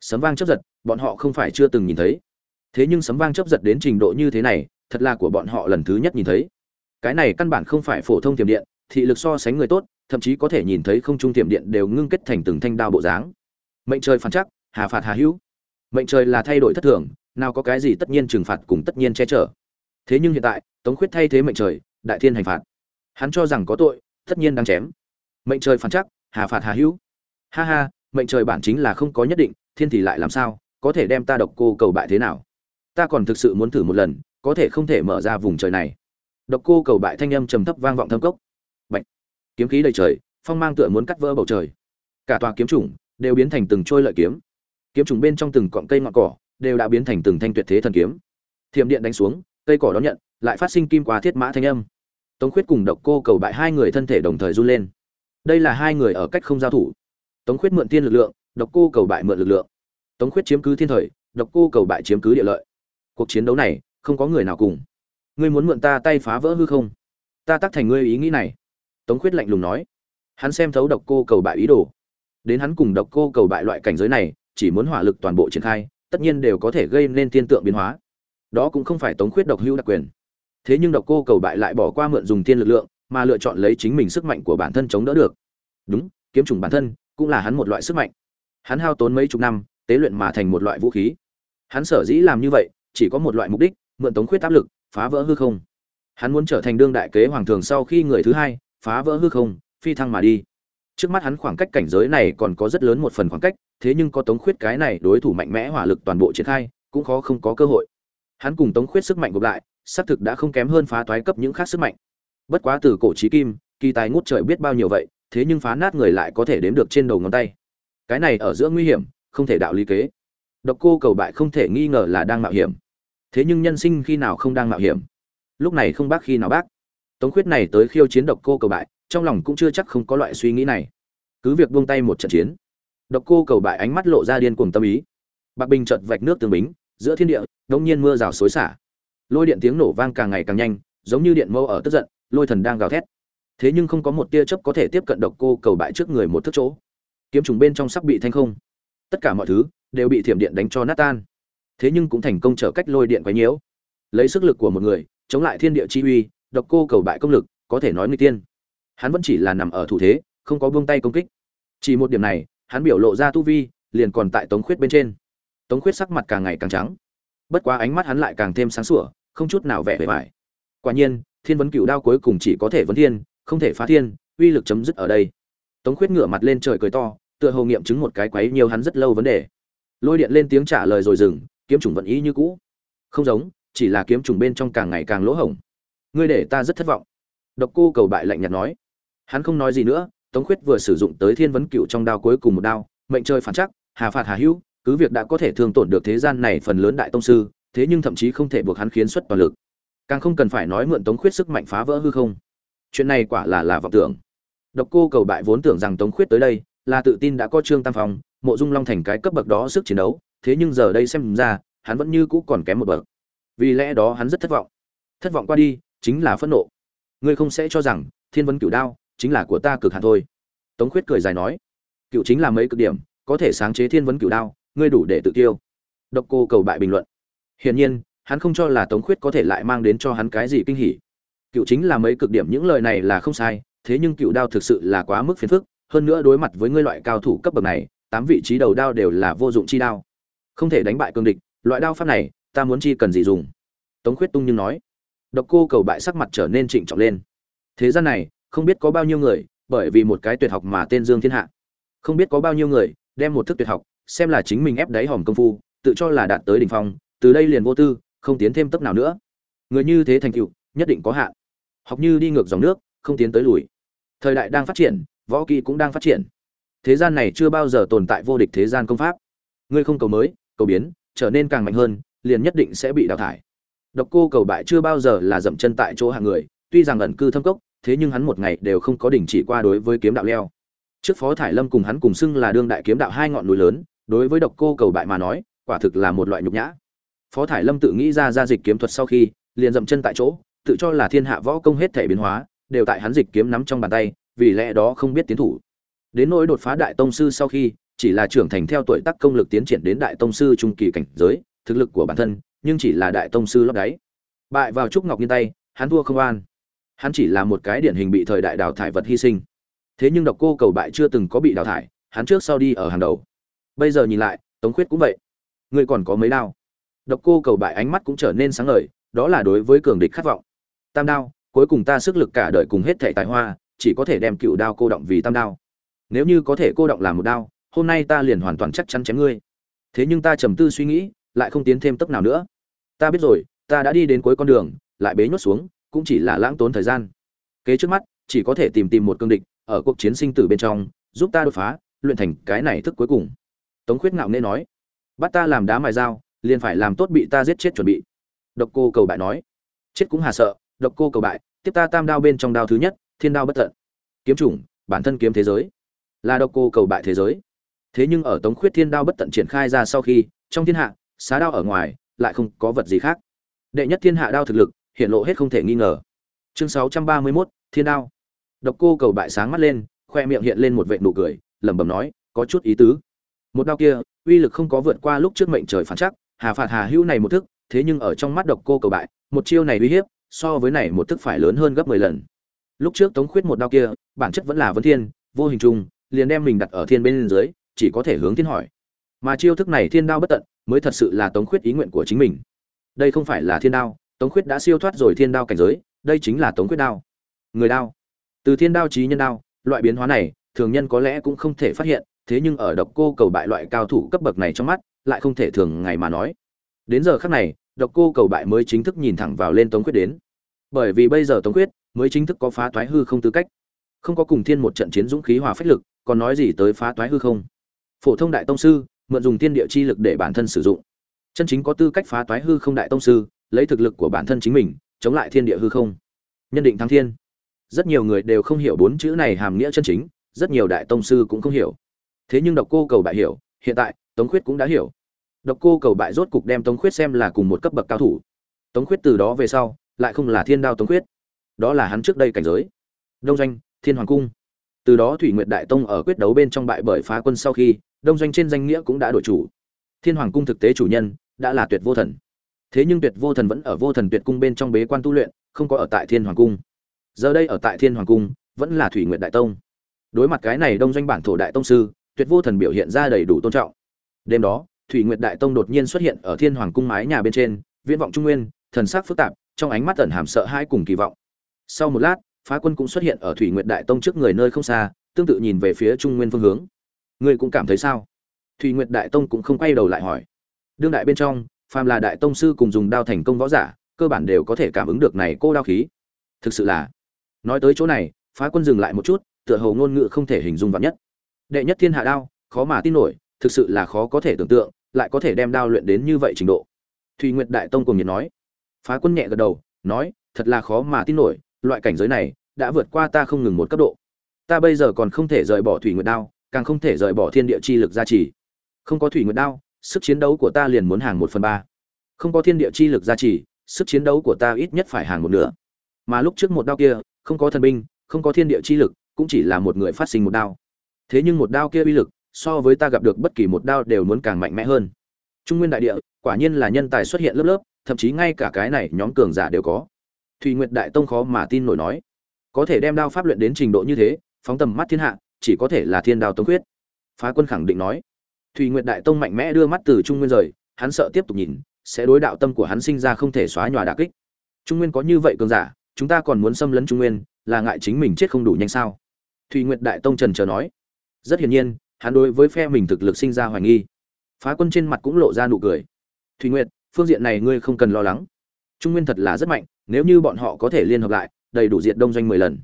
Sấm vang chấp giật, bọn họ không phải chưa từng nhìn thấy. Thế nhưng sấm vang chấp giật đến trình độ như thế này thật là của bọn họ lần thứ nhất nhìn thấy. Cái này căn bản không phải phổ thông tiềm điện, thị lực so sánh người tốt, thậm chí có thể nhìn thấy không trung tiềm điện đều ngưng kết thành từng thanh đao bộ dáng. Mệnh trời phản chắc, hà phạt hà hữu. Mệnh trời là thay đổi thất thường, nào có cái gì tất nhiên trừng phạt cùng tất nhiên che chở. Thế nhưng hiện tại, tống khuyết thay thế mệnh trời, đại thiên hành phạt. Hắn cho rằng có tội, tất nhiên đang chém. Mệnh trời phản chắc, hà phạt hà hữu. Ha ha, mệnh trời bản chính là không có nhất định, thiên thì lại làm sao, có thể đem ta độc cô cầu bại thế nào? Ta còn thực sự muốn thử một lần, có thể không thể mở ra vùng trời này. Độc cô cầu bại thanh âm trầm thấp vang vọng thâm cốc. Bạch. kiếm khí đầy trời, phong mang tựa muốn cắt vỡ bầu trời. Cả tòa kiếm chủng đều biến thành từng trôi lợi kiếm. Kiếm chủng bên trong từng cọng cây ngọn cỏ đều đã biến thành từng thanh tuyệt thế thần kiếm. Thiểm điện đánh xuống, cây cỏ đón nhận, lại phát sinh kim qua thiết mã thanh âm. Tống khuyết cùng độc cô cầu bại hai người thân thể đồng thời run lên. Đây là hai người ở cách không giao thủ. Tống khuyết mượn tiên lực lượng, độc cô cầu bại mượn lực lượng. Tống khuyết chiếm cứ thiên thời, độc cô cầu bại chiếm cứ địa lợi cuộc chiến đấu này, không có người nào cùng. Ngươi muốn mượn ta tay phá vỡ hư không? Ta tác thành ngươi ý nghĩ này. Tống khuyết lạnh lùng nói. Hắn xem thấu độc cô cầu bại ý đồ. Đến hắn cùng độc cô cầu bại loại cảnh giới này, chỉ muốn hỏa lực toàn bộ triển khai, tất nhiên đều có thể gây nên tiên tượng biến hóa. Đó cũng không phải tống khuyết độc hữu đặc quyền. Thế nhưng độc cô cầu bại lại bỏ qua mượn dùng tiên lực lượng, mà lựa chọn lấy chính mình sức mạnh của bản thân chống đỡ được. Đúng, kiếm trùng bản thân cũng là hắn một loại sức mạnh. Hắn hao tốn mấy chục năm, tế luyện mà thành một loại vũ khí. Hắn sở dĩ làm như vậy chỉ có một loại mục đích, mượn tống khuyết áp lực, phá vỡ hư không. Hắn muốn trở thành đương đại kế hoàng thường sau khi người thứ hai, phá vỡ hư không, phi thăng mà đi. Trước mắt hắn khoảng cách cảnh giới này còn có rất lớn một phần khoảng cách, thế nhưng có tống khuyết cái này đối thủ mạnh mẽ hỏa lực toàn bộ triển khai, cũng khó không có cơ hội. Hắn cùng tống khuyết sức mạnh gộp lại, xác thực đã không kém hơn phá toái cấp những khác sức mạnh. Bất quá từ cổ trí kim, kỳ tài ngút trời biết bao nhiêu vậy, thế nhưng phá nát người lại có thể đếm được trên đầu ngón tay. Cái này ở giữa nguy hiểm, không thể đạo lý kế độc cô cầu bại không thể nghi ngờ là đang mạo hiểm. Thế nhưng nhân sinh khi nào không đang mạo hiểm? Lúc này không bác khi nào bác. Tống khuyết này tới khiêu chiến độc cô cầu bại, trong lòng cũng chưa chắc không có loại suy nghĩ này. Cứ việc buông tay một trận chiến, độc cô cầu bại ánh mắt lộ ra điên cuồng tâm ý. Bạc bình chợt vạch nước tường bính, giữa thiên địa đông nhiên mưa rào xối xả. Lôi điện tiếng nổ vang càng ngày càng nhanh, giống như điện mâu ở tức giận, lôi thần đang gào thét. Thế nhưng không có một tia chớp có thể tiếp cận độc cô cầu bại trước người một thước chỗ. Kiếm trùng bên trong sắc bị thanh không tất cả mọi thứ đều bị thiểm điện đánh cho nát tan. Thế nhưng cũng thành công trở cách lôi điện quấy nhiễu. Lấy sức lực của một người, chống lại thiên địa chi uy, độc cô cầu bại công lực, có thể nói nguy tiên. Hắn vẫn chỉ là nằm ở thủ thế, không có buông tay công kích. Chỉ một điểm này, hắn biểu lộ ra tu vi, liền còn tại tống khuyết bên trên. Tống khuyết sắc mặt càng ngày càng trắng. Bất quá ánh mắt hắn lại càng thêm sáng sủa, không chút nào vẻ bề vải. quả nhiên, thiên vấn cựu đao cuối cùng chỉ có thể vấn thiên, không thể phá thiên, uy lực chấm dứt ở đây. Tống khuyết ngửa mặt lên trời cười to tựa hồ nghiệm chứng một cái quấy nhiều hắn rất lâu vấn đề. Lôi điện lên tiếng trả lời rồi dừng, kiếm trùng vận ý như cũ. Không giống, chỉ là kiếm trùng bên trong càng ngày càng lỗ hổng. Ngươi để ta rất thất vọng. Độc cô cầu bại lạnh nhạt nói. Hắn không nói gì nữa, tống khuyết vừa sử dụng tới thiên vấn cựu trong đao cuối cùng một đao, mệnh trời phản chắc, hà phạt hà hữu, cứ việc đã có thể thương tổn được thế gian này phần lớn đại tông sư, thế nhưng thậm chí không thể buộc hắn khiến xuất toàn lực. Càng không cần phải nói mượn tống khuyết sức mạnh phá vỡ hư không. Chuyện này quả là là vọng tưởng. Độc cô cầu bại vốn tưởng rằng tống khuyết tới đây là tự tin đã có trương tam phong, mộ dung long thành cái cấp bậc đó sức chiến đấu, thế nhưng giờ đây xem ra, hắn vẫn như cũ còn kém một bậc. Vì lẽ đó hắn rất thất vọng. Thất vọng qua đi, chính là phẫn nộ. Ngươi không sẽ cho rằng, thiên vấn cửu đao chính là của ta cực hạn thôi. Tống khuyết cười dài nói, cựu chính là mấy cực điểm, có thể sáng chế thiên vấn cửu đao, ngươi đủ để tự tiêu. Độc cô cầu bại bình luận. Hiển nhiên, hắn không cho là tống khuyết có thể lại mang đến cho hắn cái gì kinh hỉ. Cựu chính là mấy cực điểm, những lời này là không sai, thế nhưng cựu đao thực sự là quá mức phiền phức hơn nữa đối mặt với ngươi loại cao thủ cấp bậc này, tám vị trí đầu đao đều là vô dụng chi đao. Không thể đánh bại cương địch, loại đao pháp này, ta muốn chi cần gì dùng? Tống khuyết tung nhưng nói. Độc cô cầu bại sắc mặt trở nên trịnh trọng lên. Thế gian này, không biết có bao nhiêu người, bởi vì một cái tuyệt học mà tên dương thiên hạ. Không biết có bao nhiêu người, đem một thức tuyệt học, xem là chính mình ép đáy hòm công phu, tự cho là đạt tới đỉnh phong, từ đây liền vô tư, không tiến thêm tấp nào nữa. Người như thế thành tựu, nhất định có hạn. Học như đi ngược dòng nước, không tiến tới lùi. Thời đại đang phát triển võ kỹ cũng đang phát triển. Thế gian này chưa bao giờ tồn tại vô địch thế gian công pháp. Ngươi không cầu mới, cầu biến, trở nên càng mạnh hơn, liền nhất định sẽ bị đào thải. Độc cô cầu bại chưa bao giờ là dậm chân tại chỗ hạng người, tuy rằng ẩn cư thâm cốc, thế nhưng hắn một ngày đều không có đình chỉ qua đối với kiếm đạo leo. Trước phó thải lâm cùng hắn cùng xưng là đương đại kiếm đạo hai ngọn núi lớn, đối với độc cô cầu bại mà nói, quả thực là một loại nhục nhã. Phó thải lâm tự nghĩ ra ra dịch kiếm thuật sau khi, liền dậm chân tại chỗ, tự cho là thiên hạ võ công hết thể biến hóa, đều tại hắn dịch kiếm nắm trong bàn tay vì lẽ đó không biết tiến thủ. Đến nỗi đột phá đại tông sư sau khi, chỉ là trưởng thành theo tuổi tác công lực tiến triển đến đại tông sư trung kỳ cảnh giới, thực lực của bản thân, nhưng chỉ là đại tông sư lót đáy. Bại vào trúc ngọc nhiên tay, hắn thua không an. Hắn chỉ là một cái điển hình bị thời đại đào thải vật hy sinh. Thế nhưng độc cô cầu bại chưa từng có bị đào thải, hắn trước sau đi ở hàng đầu. Bây giờ nhìn lại, tống khuyết cũng vậy. Ngươi còn có mấy đao? Độc cô cầu bại ánh mắt cũng trở nên sáng ngời, đó là đối với cường địch khát vọng. Tam đao, cuối cùng ta sức lực cả đời cùng hết thể tài hoa chỉ có thể đem cựu đao cô động vì tam đao. Nếu như có thể cô động làm một đao, hôm nay ta liền hoàn toàn chắc chắn chém ngươi. Thế nhưng ta trầm tư suy nghĩ, lại không tiến thêm tốc nào nữa. Ta biết rồi, ta đã đi đến cuối con đường, lại bế nhốt xuống, cũng chỉ là lãng tốn thời gian. Kế trước mắt, chỉ có thể tìm tìm một cương địch ở cuộc chiến sinh tử bên trong, giúp ta đột phá, luyện thành cái này thức cuối cùng. Tống khuyết ngạo nghê nói, bắt ta làm đá mài dao, liền phải làm tốt bị ta giết chết chuẩn bị. Độc cô cầu bại nói, chết cũng hà sợ, độc cô cầu bại, tiếp ta tam đao bên trong đao thứ nhất thiên đao bất tận. Kiếm chủng bản thân kiếm thế giới. Là độc cô cầu bại thế giới. Thế nhưng ở tống khuyết thiên đao bất tận triển khai ra sau khi trong thiên hạ xá đao ở ngoài lại không có vật gì khác. Đệ nhất thiên hạ đao thực lực hiện lộ hết không thể nghi ngờ. Chương 631, thiên đao. Độc cô cầu bại sáng mắt lên khoe miệng hiện lên một vệ nụ cười lẩm bẩm nói có chút ý tứ. Một đao kia uy lực không có vượt qua lúc trước mệnh trời phản chắc hà phạt hà hữu này một thức thế nhưng ở trong mắt độc cô cầu bại một chiêu này uy hiếp so với này một thức phải lớn hơn gấp 10 lần lúc trước tống khuyết một đao kia, bản chất vẫn là vấn thiên, vô hình trung liền đem mình đặt ở thiên bên dưới, chỉ có thể hướng thiên hỏi. Mà chiêu thức này thiên đao bất tận, mới thật sự là tống khuyết ý nguyện của chính mình. Đây không phải là thiên đao, tống khuyết đã siêu thoát rồi thiên đao cảnh giới, đây chính là tống khuyết đao. Người đao. Từ thiên đao trí nhân đao, loại biến hóa này, thường nhân có lẽ cũng không thể phát hiện, thế nhưng ở độc cô cầu bại loại cao thủ cấp bậc này trong mắt, lại không thể thường ngày mà nói. Đến giờ khắc này, độc cô cầu bại mới chính thức nhìn thẳng vào lên tống khuyết đến. Bởi vì bây giờ tống khuyết mới chính thức có phá toái hư không tư cách. Không có cùng thiên một trận chiến dũng khí hòa phách lực, còn nói gì tới phá toái hư không? Phổ thông đại tông sư, mượn dùng thiên địa chi lực để bản thân sử dụng. Chân chính có tư cách phá toái hư không đại tông sư, lấy thực lực của bản thân chính mình, chống lại thiên địa hư không. Nhân định thắng thiên. Rất nhiều người đều không hiểu bốn chữ này hàm nghĩa chân chính, rất nhiều đại tông sư cũng không hiểu. Thế nhưng độc cô cầu bại hiểu, hiện tại, tống khuyết cũng đã hiểu. Độc cô cầu bại rốt cục đem tống khuyết xem là cùng một cấp bậc cao thủ. Tống khuyết từ đó về sau, lại không là thiên đao tống khuyết đó là hắn trước đây cảnh giới. Đông doanh, thiên hoàng cung. Từ đó thủy nguyệt đại tông ở quyết đấu bên trong bại bởi phá quân sau khi, đông doanh trên danh nghĩa cũng đã đổi chủ. Thiên hoàng cung thực tế chủ nhân đã là tuyệt vô thần. Thế nhưng tuyệt vô thần vẫn ở vô thần tuyệt cung bên trong bế quan tu luyện, không có ở tại thiên hoàng cung. Giờ đây ở tại thiên hoàng cung vẫn là thủy nguyệt đại tông. Đối mặt cái này đông doanh bản thổ đại tông sư, tuyệt vô thần biểu hiện ra đầy đủ tôn trọng. Đêm đó, thủy nguyệt đại tông đột nhiên xuất hiện ở thiên hoàng cung mái nhà bên trên, viễn vọng trung nguyên, thần sắc phức tạp, trong ánh mắt tẩn hàm sợ hai cùng kỳ vọng sau một lát, phá quân cũng xuất hiện ở thủy nguyệt đại tông trước người nơi không xa, tương tự nhìn về phía trung nguyên phương hướng. Ngươi cũng cảm thấy sao? Thủy nguyệt đại tông cũng không quay đầu lại hỏi. Đương đại bên trong, phàm là đại tông sư cùng dùng đao thành công võ giả, cơ bản đều có thể cảm ứng được này cô đao khí. Thực sự là, nói tới chỗ này, phá quân dừng lại một chút, tựa hồ ngôn ngữ không thể hình dung vắn nhất. Đệ nhất thiên hạ đao, khó mà tin nổi, thực sự là khó có thể tưởng tượng, lại có thể đem đao luyện đến như vậy trình độ. Thùy nguyệt đại tông cùng nhiệt nói. Phá quân nhẹ gật đầu, nói, thật là khó mà tin nổi loại cảnh giới này đã vượt qua ta không ngừng một cấp độ. Ta bây giờ còn không thể rời bỏ thủy nguyệt đao, càng không thể rời bỏ thiên địa chi lực gia trì. Không có thủy nguyệt đao, sức chiến đấu của ta liền muốn hàng một phần ba. Không có thiên địa chi lực gia trì, sức chiến đấu của ta ít nhất phải hàng một nửa. Mà lúc trước một đao kia, không có thần binh, không có thiên địa chi lực, cũng chỉ là một người phát sinh một đao. Thế nhưng một đao kia uy lực, so với ta gặp được bất kỳ một đao đều muốn càng mạnh mẽ hơn. Trung nguyên đại địa, quả nhiên là nhân tài xuất hiện lớp lớp, thậm chí ngay cả cái này nhóm cường giả đều có thùy nguyệt đại tông khó mà tin nổi nói. Có thể đem đao pháp luyện đến trình độ như thế, phóng tầm mắt thiên hạ, chỉ có thể là thiên đao tống quyết phá quân khẳng định nói. Thùy nguyệt đại tông mạnh mẽ đưa mắt từ trung nguyên rời, hắn sợ tiếp tục nhìn, sẽ đối đạo tâm của hắn sinh ra không thể xóa nhòa đà kích. Trung nguyên có như vậy cường giả, chúng ta còn muốn xâm lấn trung nguyên, là ngại chính mình chết không đủ nhanh sao? Thùy nguyệt đại tông trần chờ nói. Rất hiển nhiên, hắn đối với phe mình thực lực sinh ra hoài nghi. Phá quân trên mặt cũng lộ ra nụ cười. Thùy nguyệt, phương diện này ngươi không cần lo lắng trung nguyên thật là rất mạnh, nếu như bọn họ có thể liên hợp lại, đầy đủ diện đông doanh mười lần.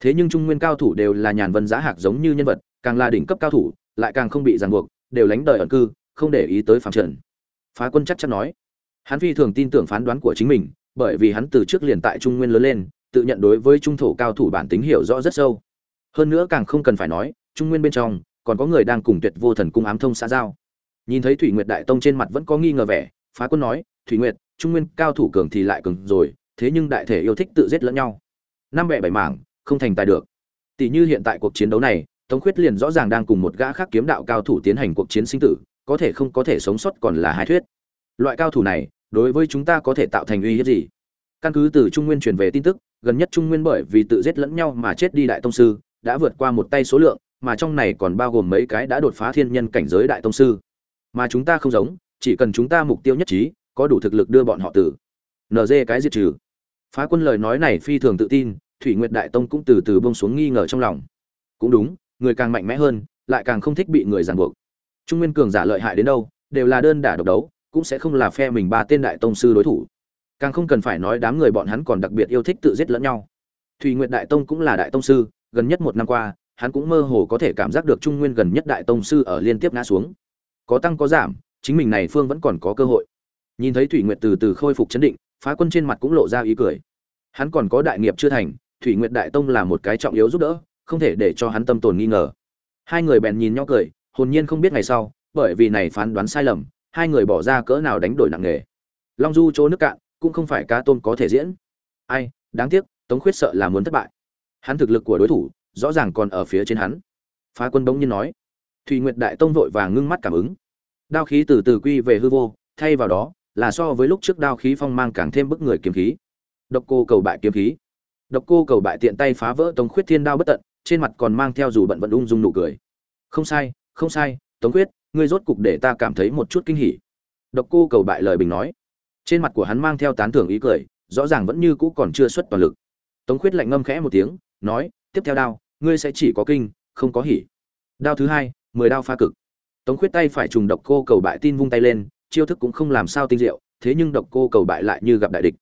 Thế nhưng trung nguyên cao thủ đều là nhàn vân giá hạc giống như nhân vật, càng là đỉnh cấp cao thủ, lại càng không bị ràng buộc, đều lánh đời ẩn cư, không để ý tới phạm trần. Phá quân chắc chắn nói. Hắn phi thường tin tưởng phán đoán của chính mình, bởi vì hắn từ trước liền tại trung nguyên lớn lên, tự nhận đối với trung thổ cao thủ bản tính hiểu rõ rất sâu. Hơn nữa càng không cần phải nói, trung nguyên bên trong, còn có người đang cùng tuyệt vô thần cung ám thông xã giao. Nhìn thấy thủy nguyệt đại tông trên mặt vẫn có nghi ngờ vẻ, phá quân nói thủy nguyệt, trung nguyên cao thủ cường thì lại cường rồi, thế nhưng đại thể yêu thích tự giết lẫn nhau. Năm bẻ bảy mảng, không thành tài được. Tỷ như hiện tại cuộc chiến đấu này, tống khuyết liền rõ ràng đang cùng một gã khác kiếm đạo cao thủ tiến hành cuộc chiến sinh tử, có thể không có thể sống sót còn là hai thuyết. Loại cao thủ này, đối với chúng ta có thể tạo thành uy hiếp gì? Căn cứ từ trung nguyên truyền về tin tức, gần nhất trung nguyên bởi vì tự giết lẫn nhau mà chết đi đại tông sư, đã vượt qua một tay số lượng, mà trong này còn bao gồm mấy cái đã đột phá thiên nhân cảnh giới đại tông sư. Mà chúng ta không giống, chỉ cần chúng ta mục tiêu nhất trí có đủ thực lực đưa bọn họ tử nd cái diệt trừ. Phá quân lời nói này phi thường tự tin, thủy nguyệt đại tông cũng từ từ bông xuống nghi ngờ trong lòng. Cũng đúng, người càng mạnh mẽ hơn, lại càng không thích bị người ràng buộc. Trung nguyên cường giả lợi hại đến đâu, đều là đơn đả độc đấu, cũng sẽ không là phe mình ba tên đại tông sư đối thủ. Càng không cần phải nói đám người bọn hắn còn đặc biệt yêu thích tự giết lẫn nhau. Thủy nguyệt đại tông cũng là đại tông sư, gần nhất một năm qua, hắn cũng mơ hồ có thể cảm giác được trung nguyên gần nhất đại tông sư ở liên tiếp ngã xuống. Có tăng có giảm, chính mình này phương vẫn còn có cơ hội nhìn thấy thủy nguyệt từ từ khôi phục chấn định, phá quân trên mặt cũng lộ ra ý cười. Hắn còn có đại nghiệp chưa thành, thủy nguyệt đại tông là một cái trọng yếu giúp đỡ, không thể để cho hắn tâm tồn nghi ngờ. Hai người bèn nhìn nhau cười, hồn nhiên không biết ngày sau, bởi vì này phán đoán sai lầm, hai người bỏ ra cỡ nào đánh đổi nặng nề. Long du chỗ nước cạn, cũng không phải cá tôm có thể diễn. Ai, đáng tiếc, tống khuyết sợ là muốn thất bại. Hắn thực lực của đối thủ, rõ ràng còn ở phía trên hắn. Phá quân bỗng nhiên nói. Thùy nguyệt đại tông vội và ngưng mắt cảm ứng. Đao khí từ từ quy về hư vô, thay vào đó là so với lúc trước đao khí phong mang càng thêm bức người kiếm khí. Độc cô cầu bại kiếm khí. Độc cô cầu bại tiện tay phá vỡ tống khuyết thiên đao bất tận, trên mặt còn mang theo dù bận vận ung dung nụ cười. Không sai không sai, tống khuyết, ngươi rốt cục để ta cảm thấy một chút kinh hỉ. Độc cô cầu bại lời bình nói. Trên mặt của hắn mang theo tán thưởng ý cười, rõ ràng vẫn như cũ còn chưa xuất toàn lực. Tống khuyết lạnh ngâm khẽ một tiếng, nói, tiếp theo đao, ngươi sẽ chỉ có kinh, không có hỉ. Đao thứ hai, mười đao pha cực. Tống khuyết tay phải trùng độc cô cầu bại tin vung tay lên chiêu thức cũng không làm sao tinh diệu thế nhưng độc cô cầu bại lại như gặp đại địch.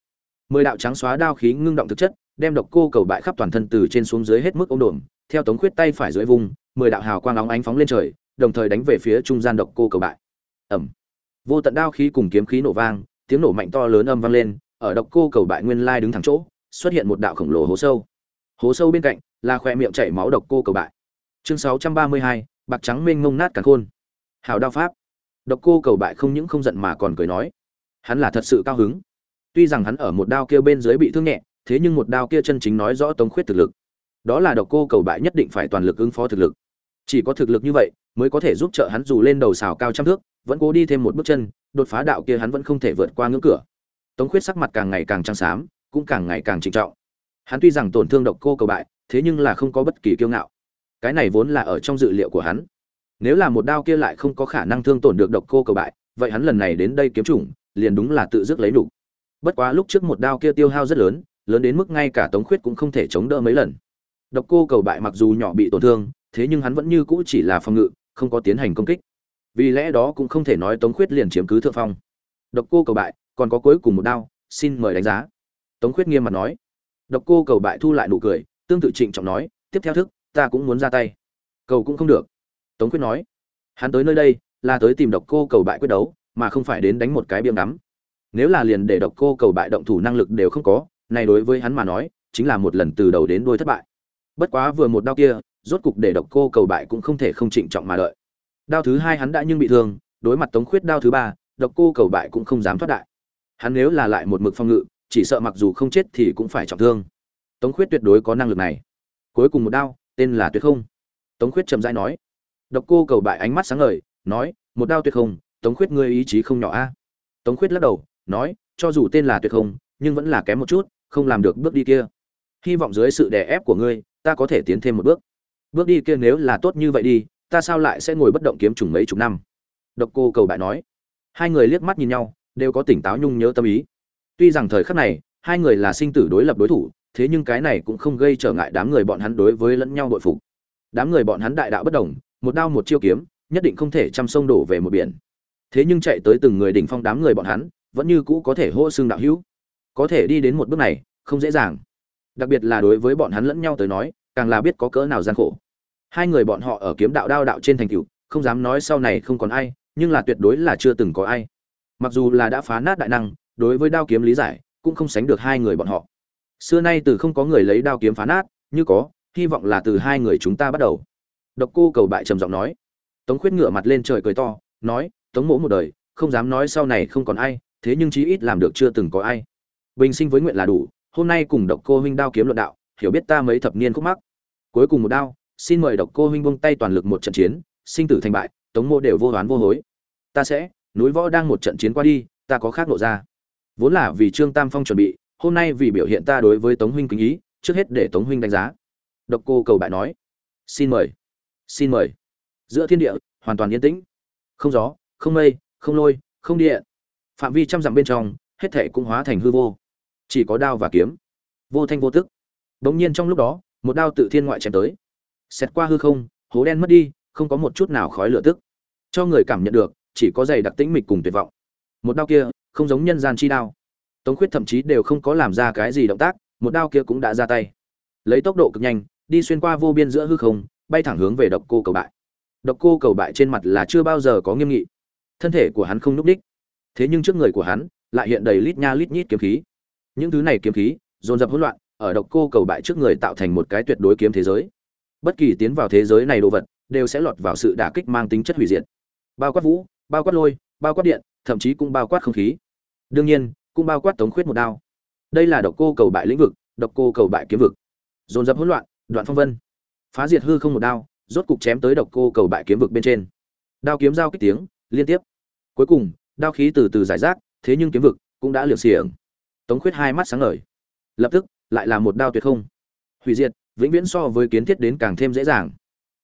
Mười đạo trắng xóa đao khí ngưng động thực chất đem độc cô cầu bại khắp toàn thân từ trên xuống dưới hết mức ống đổm theo tống khuyết tay phải dưới vùng mười đạo hào quang óng ánh phóng lên trời đồng thời đánh về phía trung gian độc cô cầu bại. Ầm, vô tận đao khí cùng kiếm khí nổ vang tiếng nổ mạnh to lớn âm vang lên ở độc cô cầu bại nguyên lai đứng thẳng chỗ xuất hiện một đạo khổng lồ hố sâu. Hố sâu bên cạnh là khóe miệng chảy máu độc cô cầu bại. Chương sáu trăm ba mươi hai bạc trắng mênh ngông nát cả khôn. Hào đao pháp độc cô cầu bại không những không giận mà còn cười nói, hắn là thật sự cao hứng. Tuy rằng hắn ở một đao kia bên dưới bị thương nhẹ, thế nhưng một đao kia chân chính nói rõ tống khuyết thực lực. Đó là độc cô cầu bại nhất định phải toàn lực ứng phó thực lực. Chỉ có thực lực như vậy mới có thể giúp trợ hắn dù lên đầu xào cao trăm thước, vẫn cố đi thêm một bước chân, đột phá đạo kia hắn vẫn không thể vượt qua ngưỡng cửa. Tống khuyết sắc mặt càng ngày càng trắng xám, cũng càng ngày càng trịnh trọng. Hắn tuy rằng tổn thương độc cô cầu bại, thế nhưng là không có bất kỳ kiêu ngạo. Cái này vốn là ở trong dự liệu của hắn nếu là một đao kia lại không có khả năng thương tổn được độc cô cầu bại, vậy hắn lần này đến đây kiếm chủng, liền đúng là tự dứt lấy đủ. bất quá lúc trước một đao kia tiêu hao rất lớn lớn đến mức ngay cả tống khuyết cũng không thể chống đỡ mấy lần. Độc cô cầu bại mặc dù nhỏ bị tổn thương, thế nhưng hắn vẫn như cũ chỉ là phòng ngự, không có tiến hành công kích. Vì lẽ đó cũng không thể nói tống khuyết liền chiếm cứ thượng phong. Độc cô cầu bại, còn có cuối cùng một đao, xin mời đánh giá. Tống khuyết nghiêm mặt nói. Độc cô cầu bại thu lại nụ cười, tương tự trịnh trọng nói, tiếp theo thức, ta cũng muốn ra tay. Cầu cũng không được tống Quyết nói, hắn tới nơi đây là tới tìm độc cô cầu bại quyết đấu, mà không phải đến đánh một cái biếm đắm nếu là liền để độc cô cầu bại động thủ năng lực đều không có, này đối với hắn mà nói, chính là một lần từ đầu đến đuôi thất bại. Bất quá vừa một đao kia, rốt cục để độc cô cầu bại cũng không thể không trịnh trọng mà đợi. Đao thứ hai hắn đã nhưng bị thương, đối mặt tống khuyết đao thứ ba, độc cô cầu bại cũng không dám thoát đại. Hắn nếu là lại một mực phong ngự, chỉ sợ mặc dù không chết thì cũng phải trọng thương. Tống khuyết tuyệt đối có năng lực này. Cuối cùng một đao, tên là tuyệt không. Tống khuyết chậm rãi nói độc cô cầu bại ánh mắt sáng ngời, nói, một đao tuyệt không, tống khuyết ngươi ý chí không nhỏ a. Tống khuyết lắc đầu, nói, cho dù tên là tuyệt không, nhưng vẫn là kém một chút, không làm được bước đi kia. Hy vọng dưới sự đè ép của ngươi, ta có thể tiến thêm một bước. Bước đi kia nếu là tốt như vậy đi, ta sao lại sẽ ngồi bất động kiếm trùng mấy chục năm? Độc cô cầu bại nói. Hai người liếc mắt nhìn nhau, đều có tỉnh táo nhung nhớ tâm ý. Tuy rằng thời khắc này, hai người là sinh tử đối lập đối thủ, thế nhưng cái này cũng không gây trở ngại đám người bọn hắn đối với lẫn nhau bội phục. Đám người bọn hắn đại đạo bất đồng một đao một chiêu kiếm, nhất định không thể chăm sông đổ về một biển. Thế nhưng chạy tới từng người đỉnh phong đám người bọn hắn, vẫn như cũ có thể hô xương đạo hữu. Có thể đi đến một bước này, không dễ dàng. Đặc biệt là đối với bọn hắn lẫn nhau tới nói, càng là biết có cỡ nào gian khổ. Hai người bọn họ ở kiếm đạo đao đạo trên thành tựu không dám nói sau này không còn ai, nhưng là tuyệt đối là chưa từng có ai. Mặc dù là đã phá nát đại năng, đối với đao kiếm lý giải, cũng không sánh được hai người bọn họ. Xưa nay từ không có người lấy đao kiếm phá nát, như có, hy vọng là từ hai người chúng ta bắt đầu độc cô cầu bại trầm giọng nói. Tống khuyết ngửa mặt lên trời cười to, nói, tống mỗ một đời, không dám nói sau này không còn ai, thế nhưng chí ít làm được chưa từng có ai. Bình sinh với nguyện là đủ, hôm nay cùng độc cô huynh đao kiếm luận đạo, hiểu biết ta mấy thập niên khúc mắc. Cuối cùng một đao, xin mời độc cô huynh buông tay toàn lực một trận chiến, sinh tử thành bại, tống Mỗ đều vô đoán vô hối. Ta sẽ, núi võ đang một trận chiến qua đi, ta có khác lộ ra. Vốn là vì trương tam phong chuẩn bị, hôm nay vì biểu hiện ta đối với tống huynh kính ý, trước hết để tống huynh đánh giá. Độc cô cầu bại nói, xin mời xin mời. Giữa thiên địa, hoàn toàn yên tĩnh. Không gió, không mây, không lôi, không địa. Phạm vi trăm dặm bên trong, hết thệ cũng hóa thành hư vô. Chỉ có đao và kiếm. Vô thanh vô tức. Bỗng nhiên trong lúc đó, một đao tự thiên ngoại chém tới. Xét qua hư không, hố đen mất đi, không có một chút nào khói lửa tức. Cho người cảm nhận được, chỉ có giày đặc tĩnh mịch cùng tuyệt vọng. Một đao kia, không giống nhân gian chi đao. Tống khuyết thậm chí đều không có làm ra cái gì động tác, một đao kia cũng đã ra tay. Lấy tốc độ cực nhanh, đi xuyên qua vô biên giữa hư không bay thẳng hướng về độc cô cầu bại. Độc cô cầu bại trên mặt là chưa bao giờ có nghiêm nghị. Thân thể của hắn không núp đích. Thế nhưng trước người của hắn lại hiện đầy lít nha lít nhít kiếm khí. Những thứ này kiếm khí, dồn dập hỗn loạn, ở độc cô cầu bại trước người tạo thành một cái tuyệt đối kiếm thế giới. Bất kỳ tiến vào thế giới này đồ vật đều sẽ lọt vào sự đả kích mang tính chất hủy diệt. Bao quát vũ, bao quát lôi, bao quát điện, thậm chí cũng bao quát không khí. Đương nhiên, cũng bao quát tống khuyết một đao. Đây là độc cô cầu bại lĩnh vực, độc cô cầu bại kiếm vực. Dồn dập hỗn loạn, đoạn phong vân phá diệt hư không một đao, rốt cục chém tới độc cô cầu bại kiếm vực bên trên. Đao kiếm giao kích tiếng, liên tiếp. Cuối cùng, đao khí từ từ giải rác, thế nhưng kiếm vực cũng đã liều xiềng tống khuyết hai mắt sáng ngời. Lập tức, lại là một đao tuyệt không. Hủy diệt, vĩnh viễn so với kiến thiết đến càng thêm dễ dàng.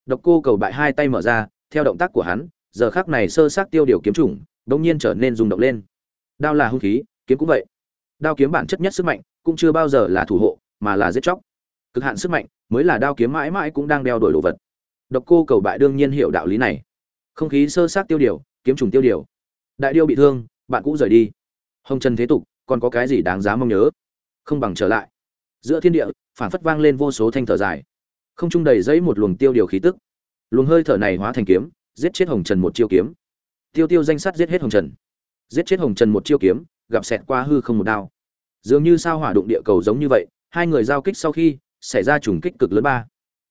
Độc cô cầu bại hai tay mở ra, theo động tác của hắn, giờ khác này sơ sát tiêu điều kiếm chủng đống nhiên trở nên rung động lên. Đao là hung khí, kiếm cũng vậy. Đao kiếm bản chất nhất sức mạnh, cũng chưa bao giờ là thủ hộ, mà là giết chóc cực hạn sức mạnh, mới là đao kiếm mãi mãi cũng đang đeo đổi đồ vật. Độc cô cầu bại đương nhiên hiểu đạo lý này. Không khí sơ sát tiêu điều, kiếm trùng tiêu điều. Đại điêu bị thương, bạn cũ rời đi. Hồng trần thế tục, còn có cái gì đáng giá mong nhớ? Không bằng trở lại. Giữa thiên địa phản phất vang lên vô số thanh thở dài. Không trung đầy dẫy một luồng tiêu điều khí tức. Luồng hơi thở này hóa thành kiếm, giết chết hồng trần một chiêu kiếm. Tiêu tiêu danh sắt giết hết hồng trần. Giết chết hồng trần một chiêu kiếm, gặp xẹt qua hư không một đao. Dường như sao hỏa đụng địa cầu giống như vậy, hai người giao kích sau khi xảy ra trùng kích cực lớn ba.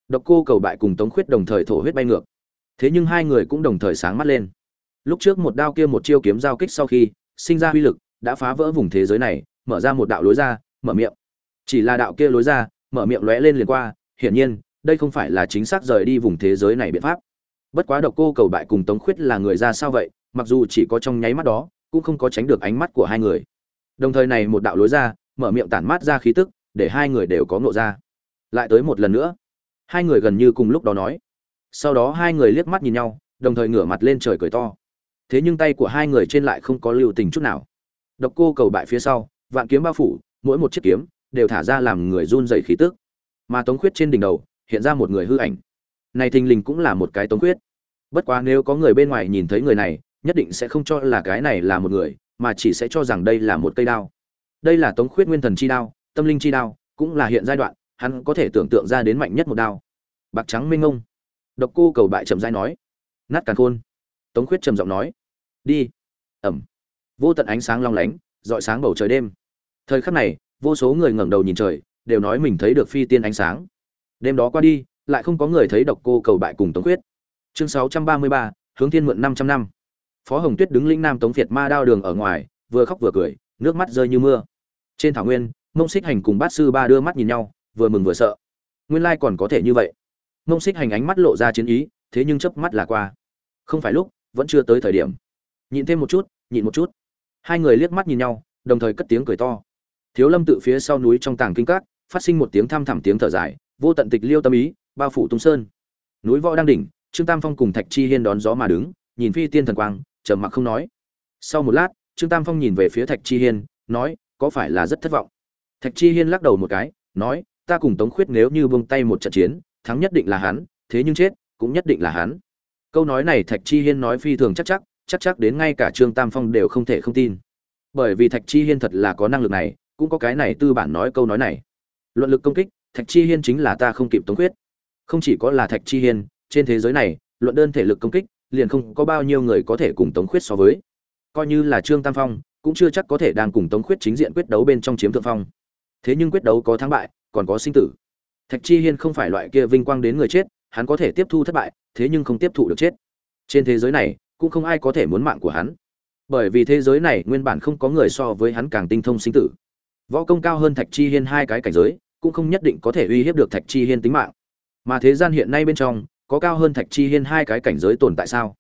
Độc cô cầu bại cùng tống khuyết đồng thời thổ huyết bay ngược. Thế nhưng hai người cũng đồng thời sáng mắt lên. Lúc trước một đao kia một chiêu kiếm giao kích sau khi, sinh ra uy lực, đã phá vỡ vùng thế giới này, mở ra một đạo lối ra, mở miệng. Chỉ là đạo kia lối ra, mở miệng lóe lên liền qua, hiển nhiên, đây không phải là chính xác rời đi vùng thế giới này biện pháp. Bất quá độc cô cầu bại cùng tống khuyết là người ra sao vậy, mặc dù chỉ có trong nháy mắt đó, cũng không có tránh được ánh mắt của hai người. Đồng thời này một đạo lối ra, mở miệng tản mát ra khí tức, để hai người đều có ngộ ra lại tới một lần nữa. Hai người gần như cùng lúc đó nói. Sau đó hai người liếc mắt nhìn nhau, đồng thời ngửa mặt lên trời cười to. Thế nhưng tay của hai người trên lại không có lưu tình chút nào. Độc cô cầu bại phía sau, vạn kiếm bao phủ, mỗi một chiếc kiếm đều thả ra làm người run dày khí tức. Mà tống khuyết trên đỉnh đầu hiện ra một người hư ảnh. Này thình lình cũng là một cái tống khuyết. Bất quá nếu có người bên ngoài nhìn thấy người này, nhất định sẽ không cho là cái này là một người, mà chỉ sẽ cho rằng đây là một cây đao. Đây là tống khuyết nguyên thần chi đao, tâm linh chi đao, cũng là hiện giai đoạn hắn có thể tưởng tượng ra đến mạnh nhất một đao. Bạc trắng minh ngông. Độc cô cầu bại trầm rãi nói. Nát càn khôn. Tống khuyết trầm giọng nói. Đi. Ẩm. Vô tận ánh sáng long lánh dọi sáng bầu trời đêm. Thời khắc này, vô số người ngẩng đầu nhìn trời, đều nói mình thấy được phi tiên ánh sáng. Đêm đó qua đi, lại không có người thấy độc cô cầu bại cùng tống khuyết. Chương sáu trăm ba mươi ba, hướng thiên mượn năm trăm năm. Phó hồng tuyết đứng linh nam tống việt ma đao đường ở ngoài, vừa khóc vừa cười, nước mắt rơi như mưa. Trên thảo nguyên, mông xích hành cùng bát sư ba đưa mắt nhìn nhau vừa mừng vừa sợ. Nguyên lai còn có thể như vậy. Mông xích hành ánh mắt lộ ra chiến ý, thế nhưng chớp mắt là qua. Không phải lúc, vẫn chưa tới thời điểm. Nhịn thêm một chút, nhịn một chút. Hai người liếc mắt nhìn nhau, đồng thời cất tiếng cười to. Thiếu lâm tự phía sau núi trong tàng kinh cát phát sinh một tiếng thăm thẳm tiếng thở dài, vô tận tịch liêu tâm ý, bao phủ tung sơn. Núi võ đang đỉnh, trương tam phong cùng thạch chi hiên đón gió mà đứng, nhìn phi tiên thần quang, trầm mặc không nói. Sau một lát, trương tam phong nhìn về phía thạch chi hiên, nói, có phải là rất thất vọng? Thạch chi hiên lắc đầu một cái, nói ta cùng tống khuyết nếu như buông tay một trận chiến, thắng nhất định là hắn, thế nhưng chết, cũng nhất định là hắn. Câu nói này thạch chi hiên nói phi thường chắc chắc chắc chắc đến ngay cả trương tam phong đều không thể không tin. Bởi vì thạch chi hiên thật là có năng lực này, cũng có cái này tư bản nói câu nói này. Luận lực công kích, thạch chi hiên chính là ta không kịp tống khuyết. Không chỉ có là thạch chi hiên, trên thế giới này, luận đơn thể lực công kích, liền không có bao nhiêu người có thể cùng tống khuyết so với. Coi như là trương tam phong, cũng chưa chắc có thể đang cùng tống khuyết chính diện quyết đấu bên trong chiếm thượng phong. Thế nhưng quyết đấu có thắng bại còn có sinh tử. Thạch chi hiên không phải loại kia vinh quang đến người chết, hắn có thể tiếp thu thất bại, thế nhưng không tiếp thụ được chết. Trên thế giới này, cũng không ai có thể muốn mạng của hắn. Bởi vì thế giới này nguyên bản không có người so với hắn càng tinh thông sinh tử. Võ công cao hơn thạch chi hiên hai cái cảnh giới, cũng không nhất định có thể uy hiếp được thạch chi hiên tính mạng. Mà thế gian hiện nay bên trong, có cao hơn thạch chi hiên hai cái cảnh giới tồn tại sao?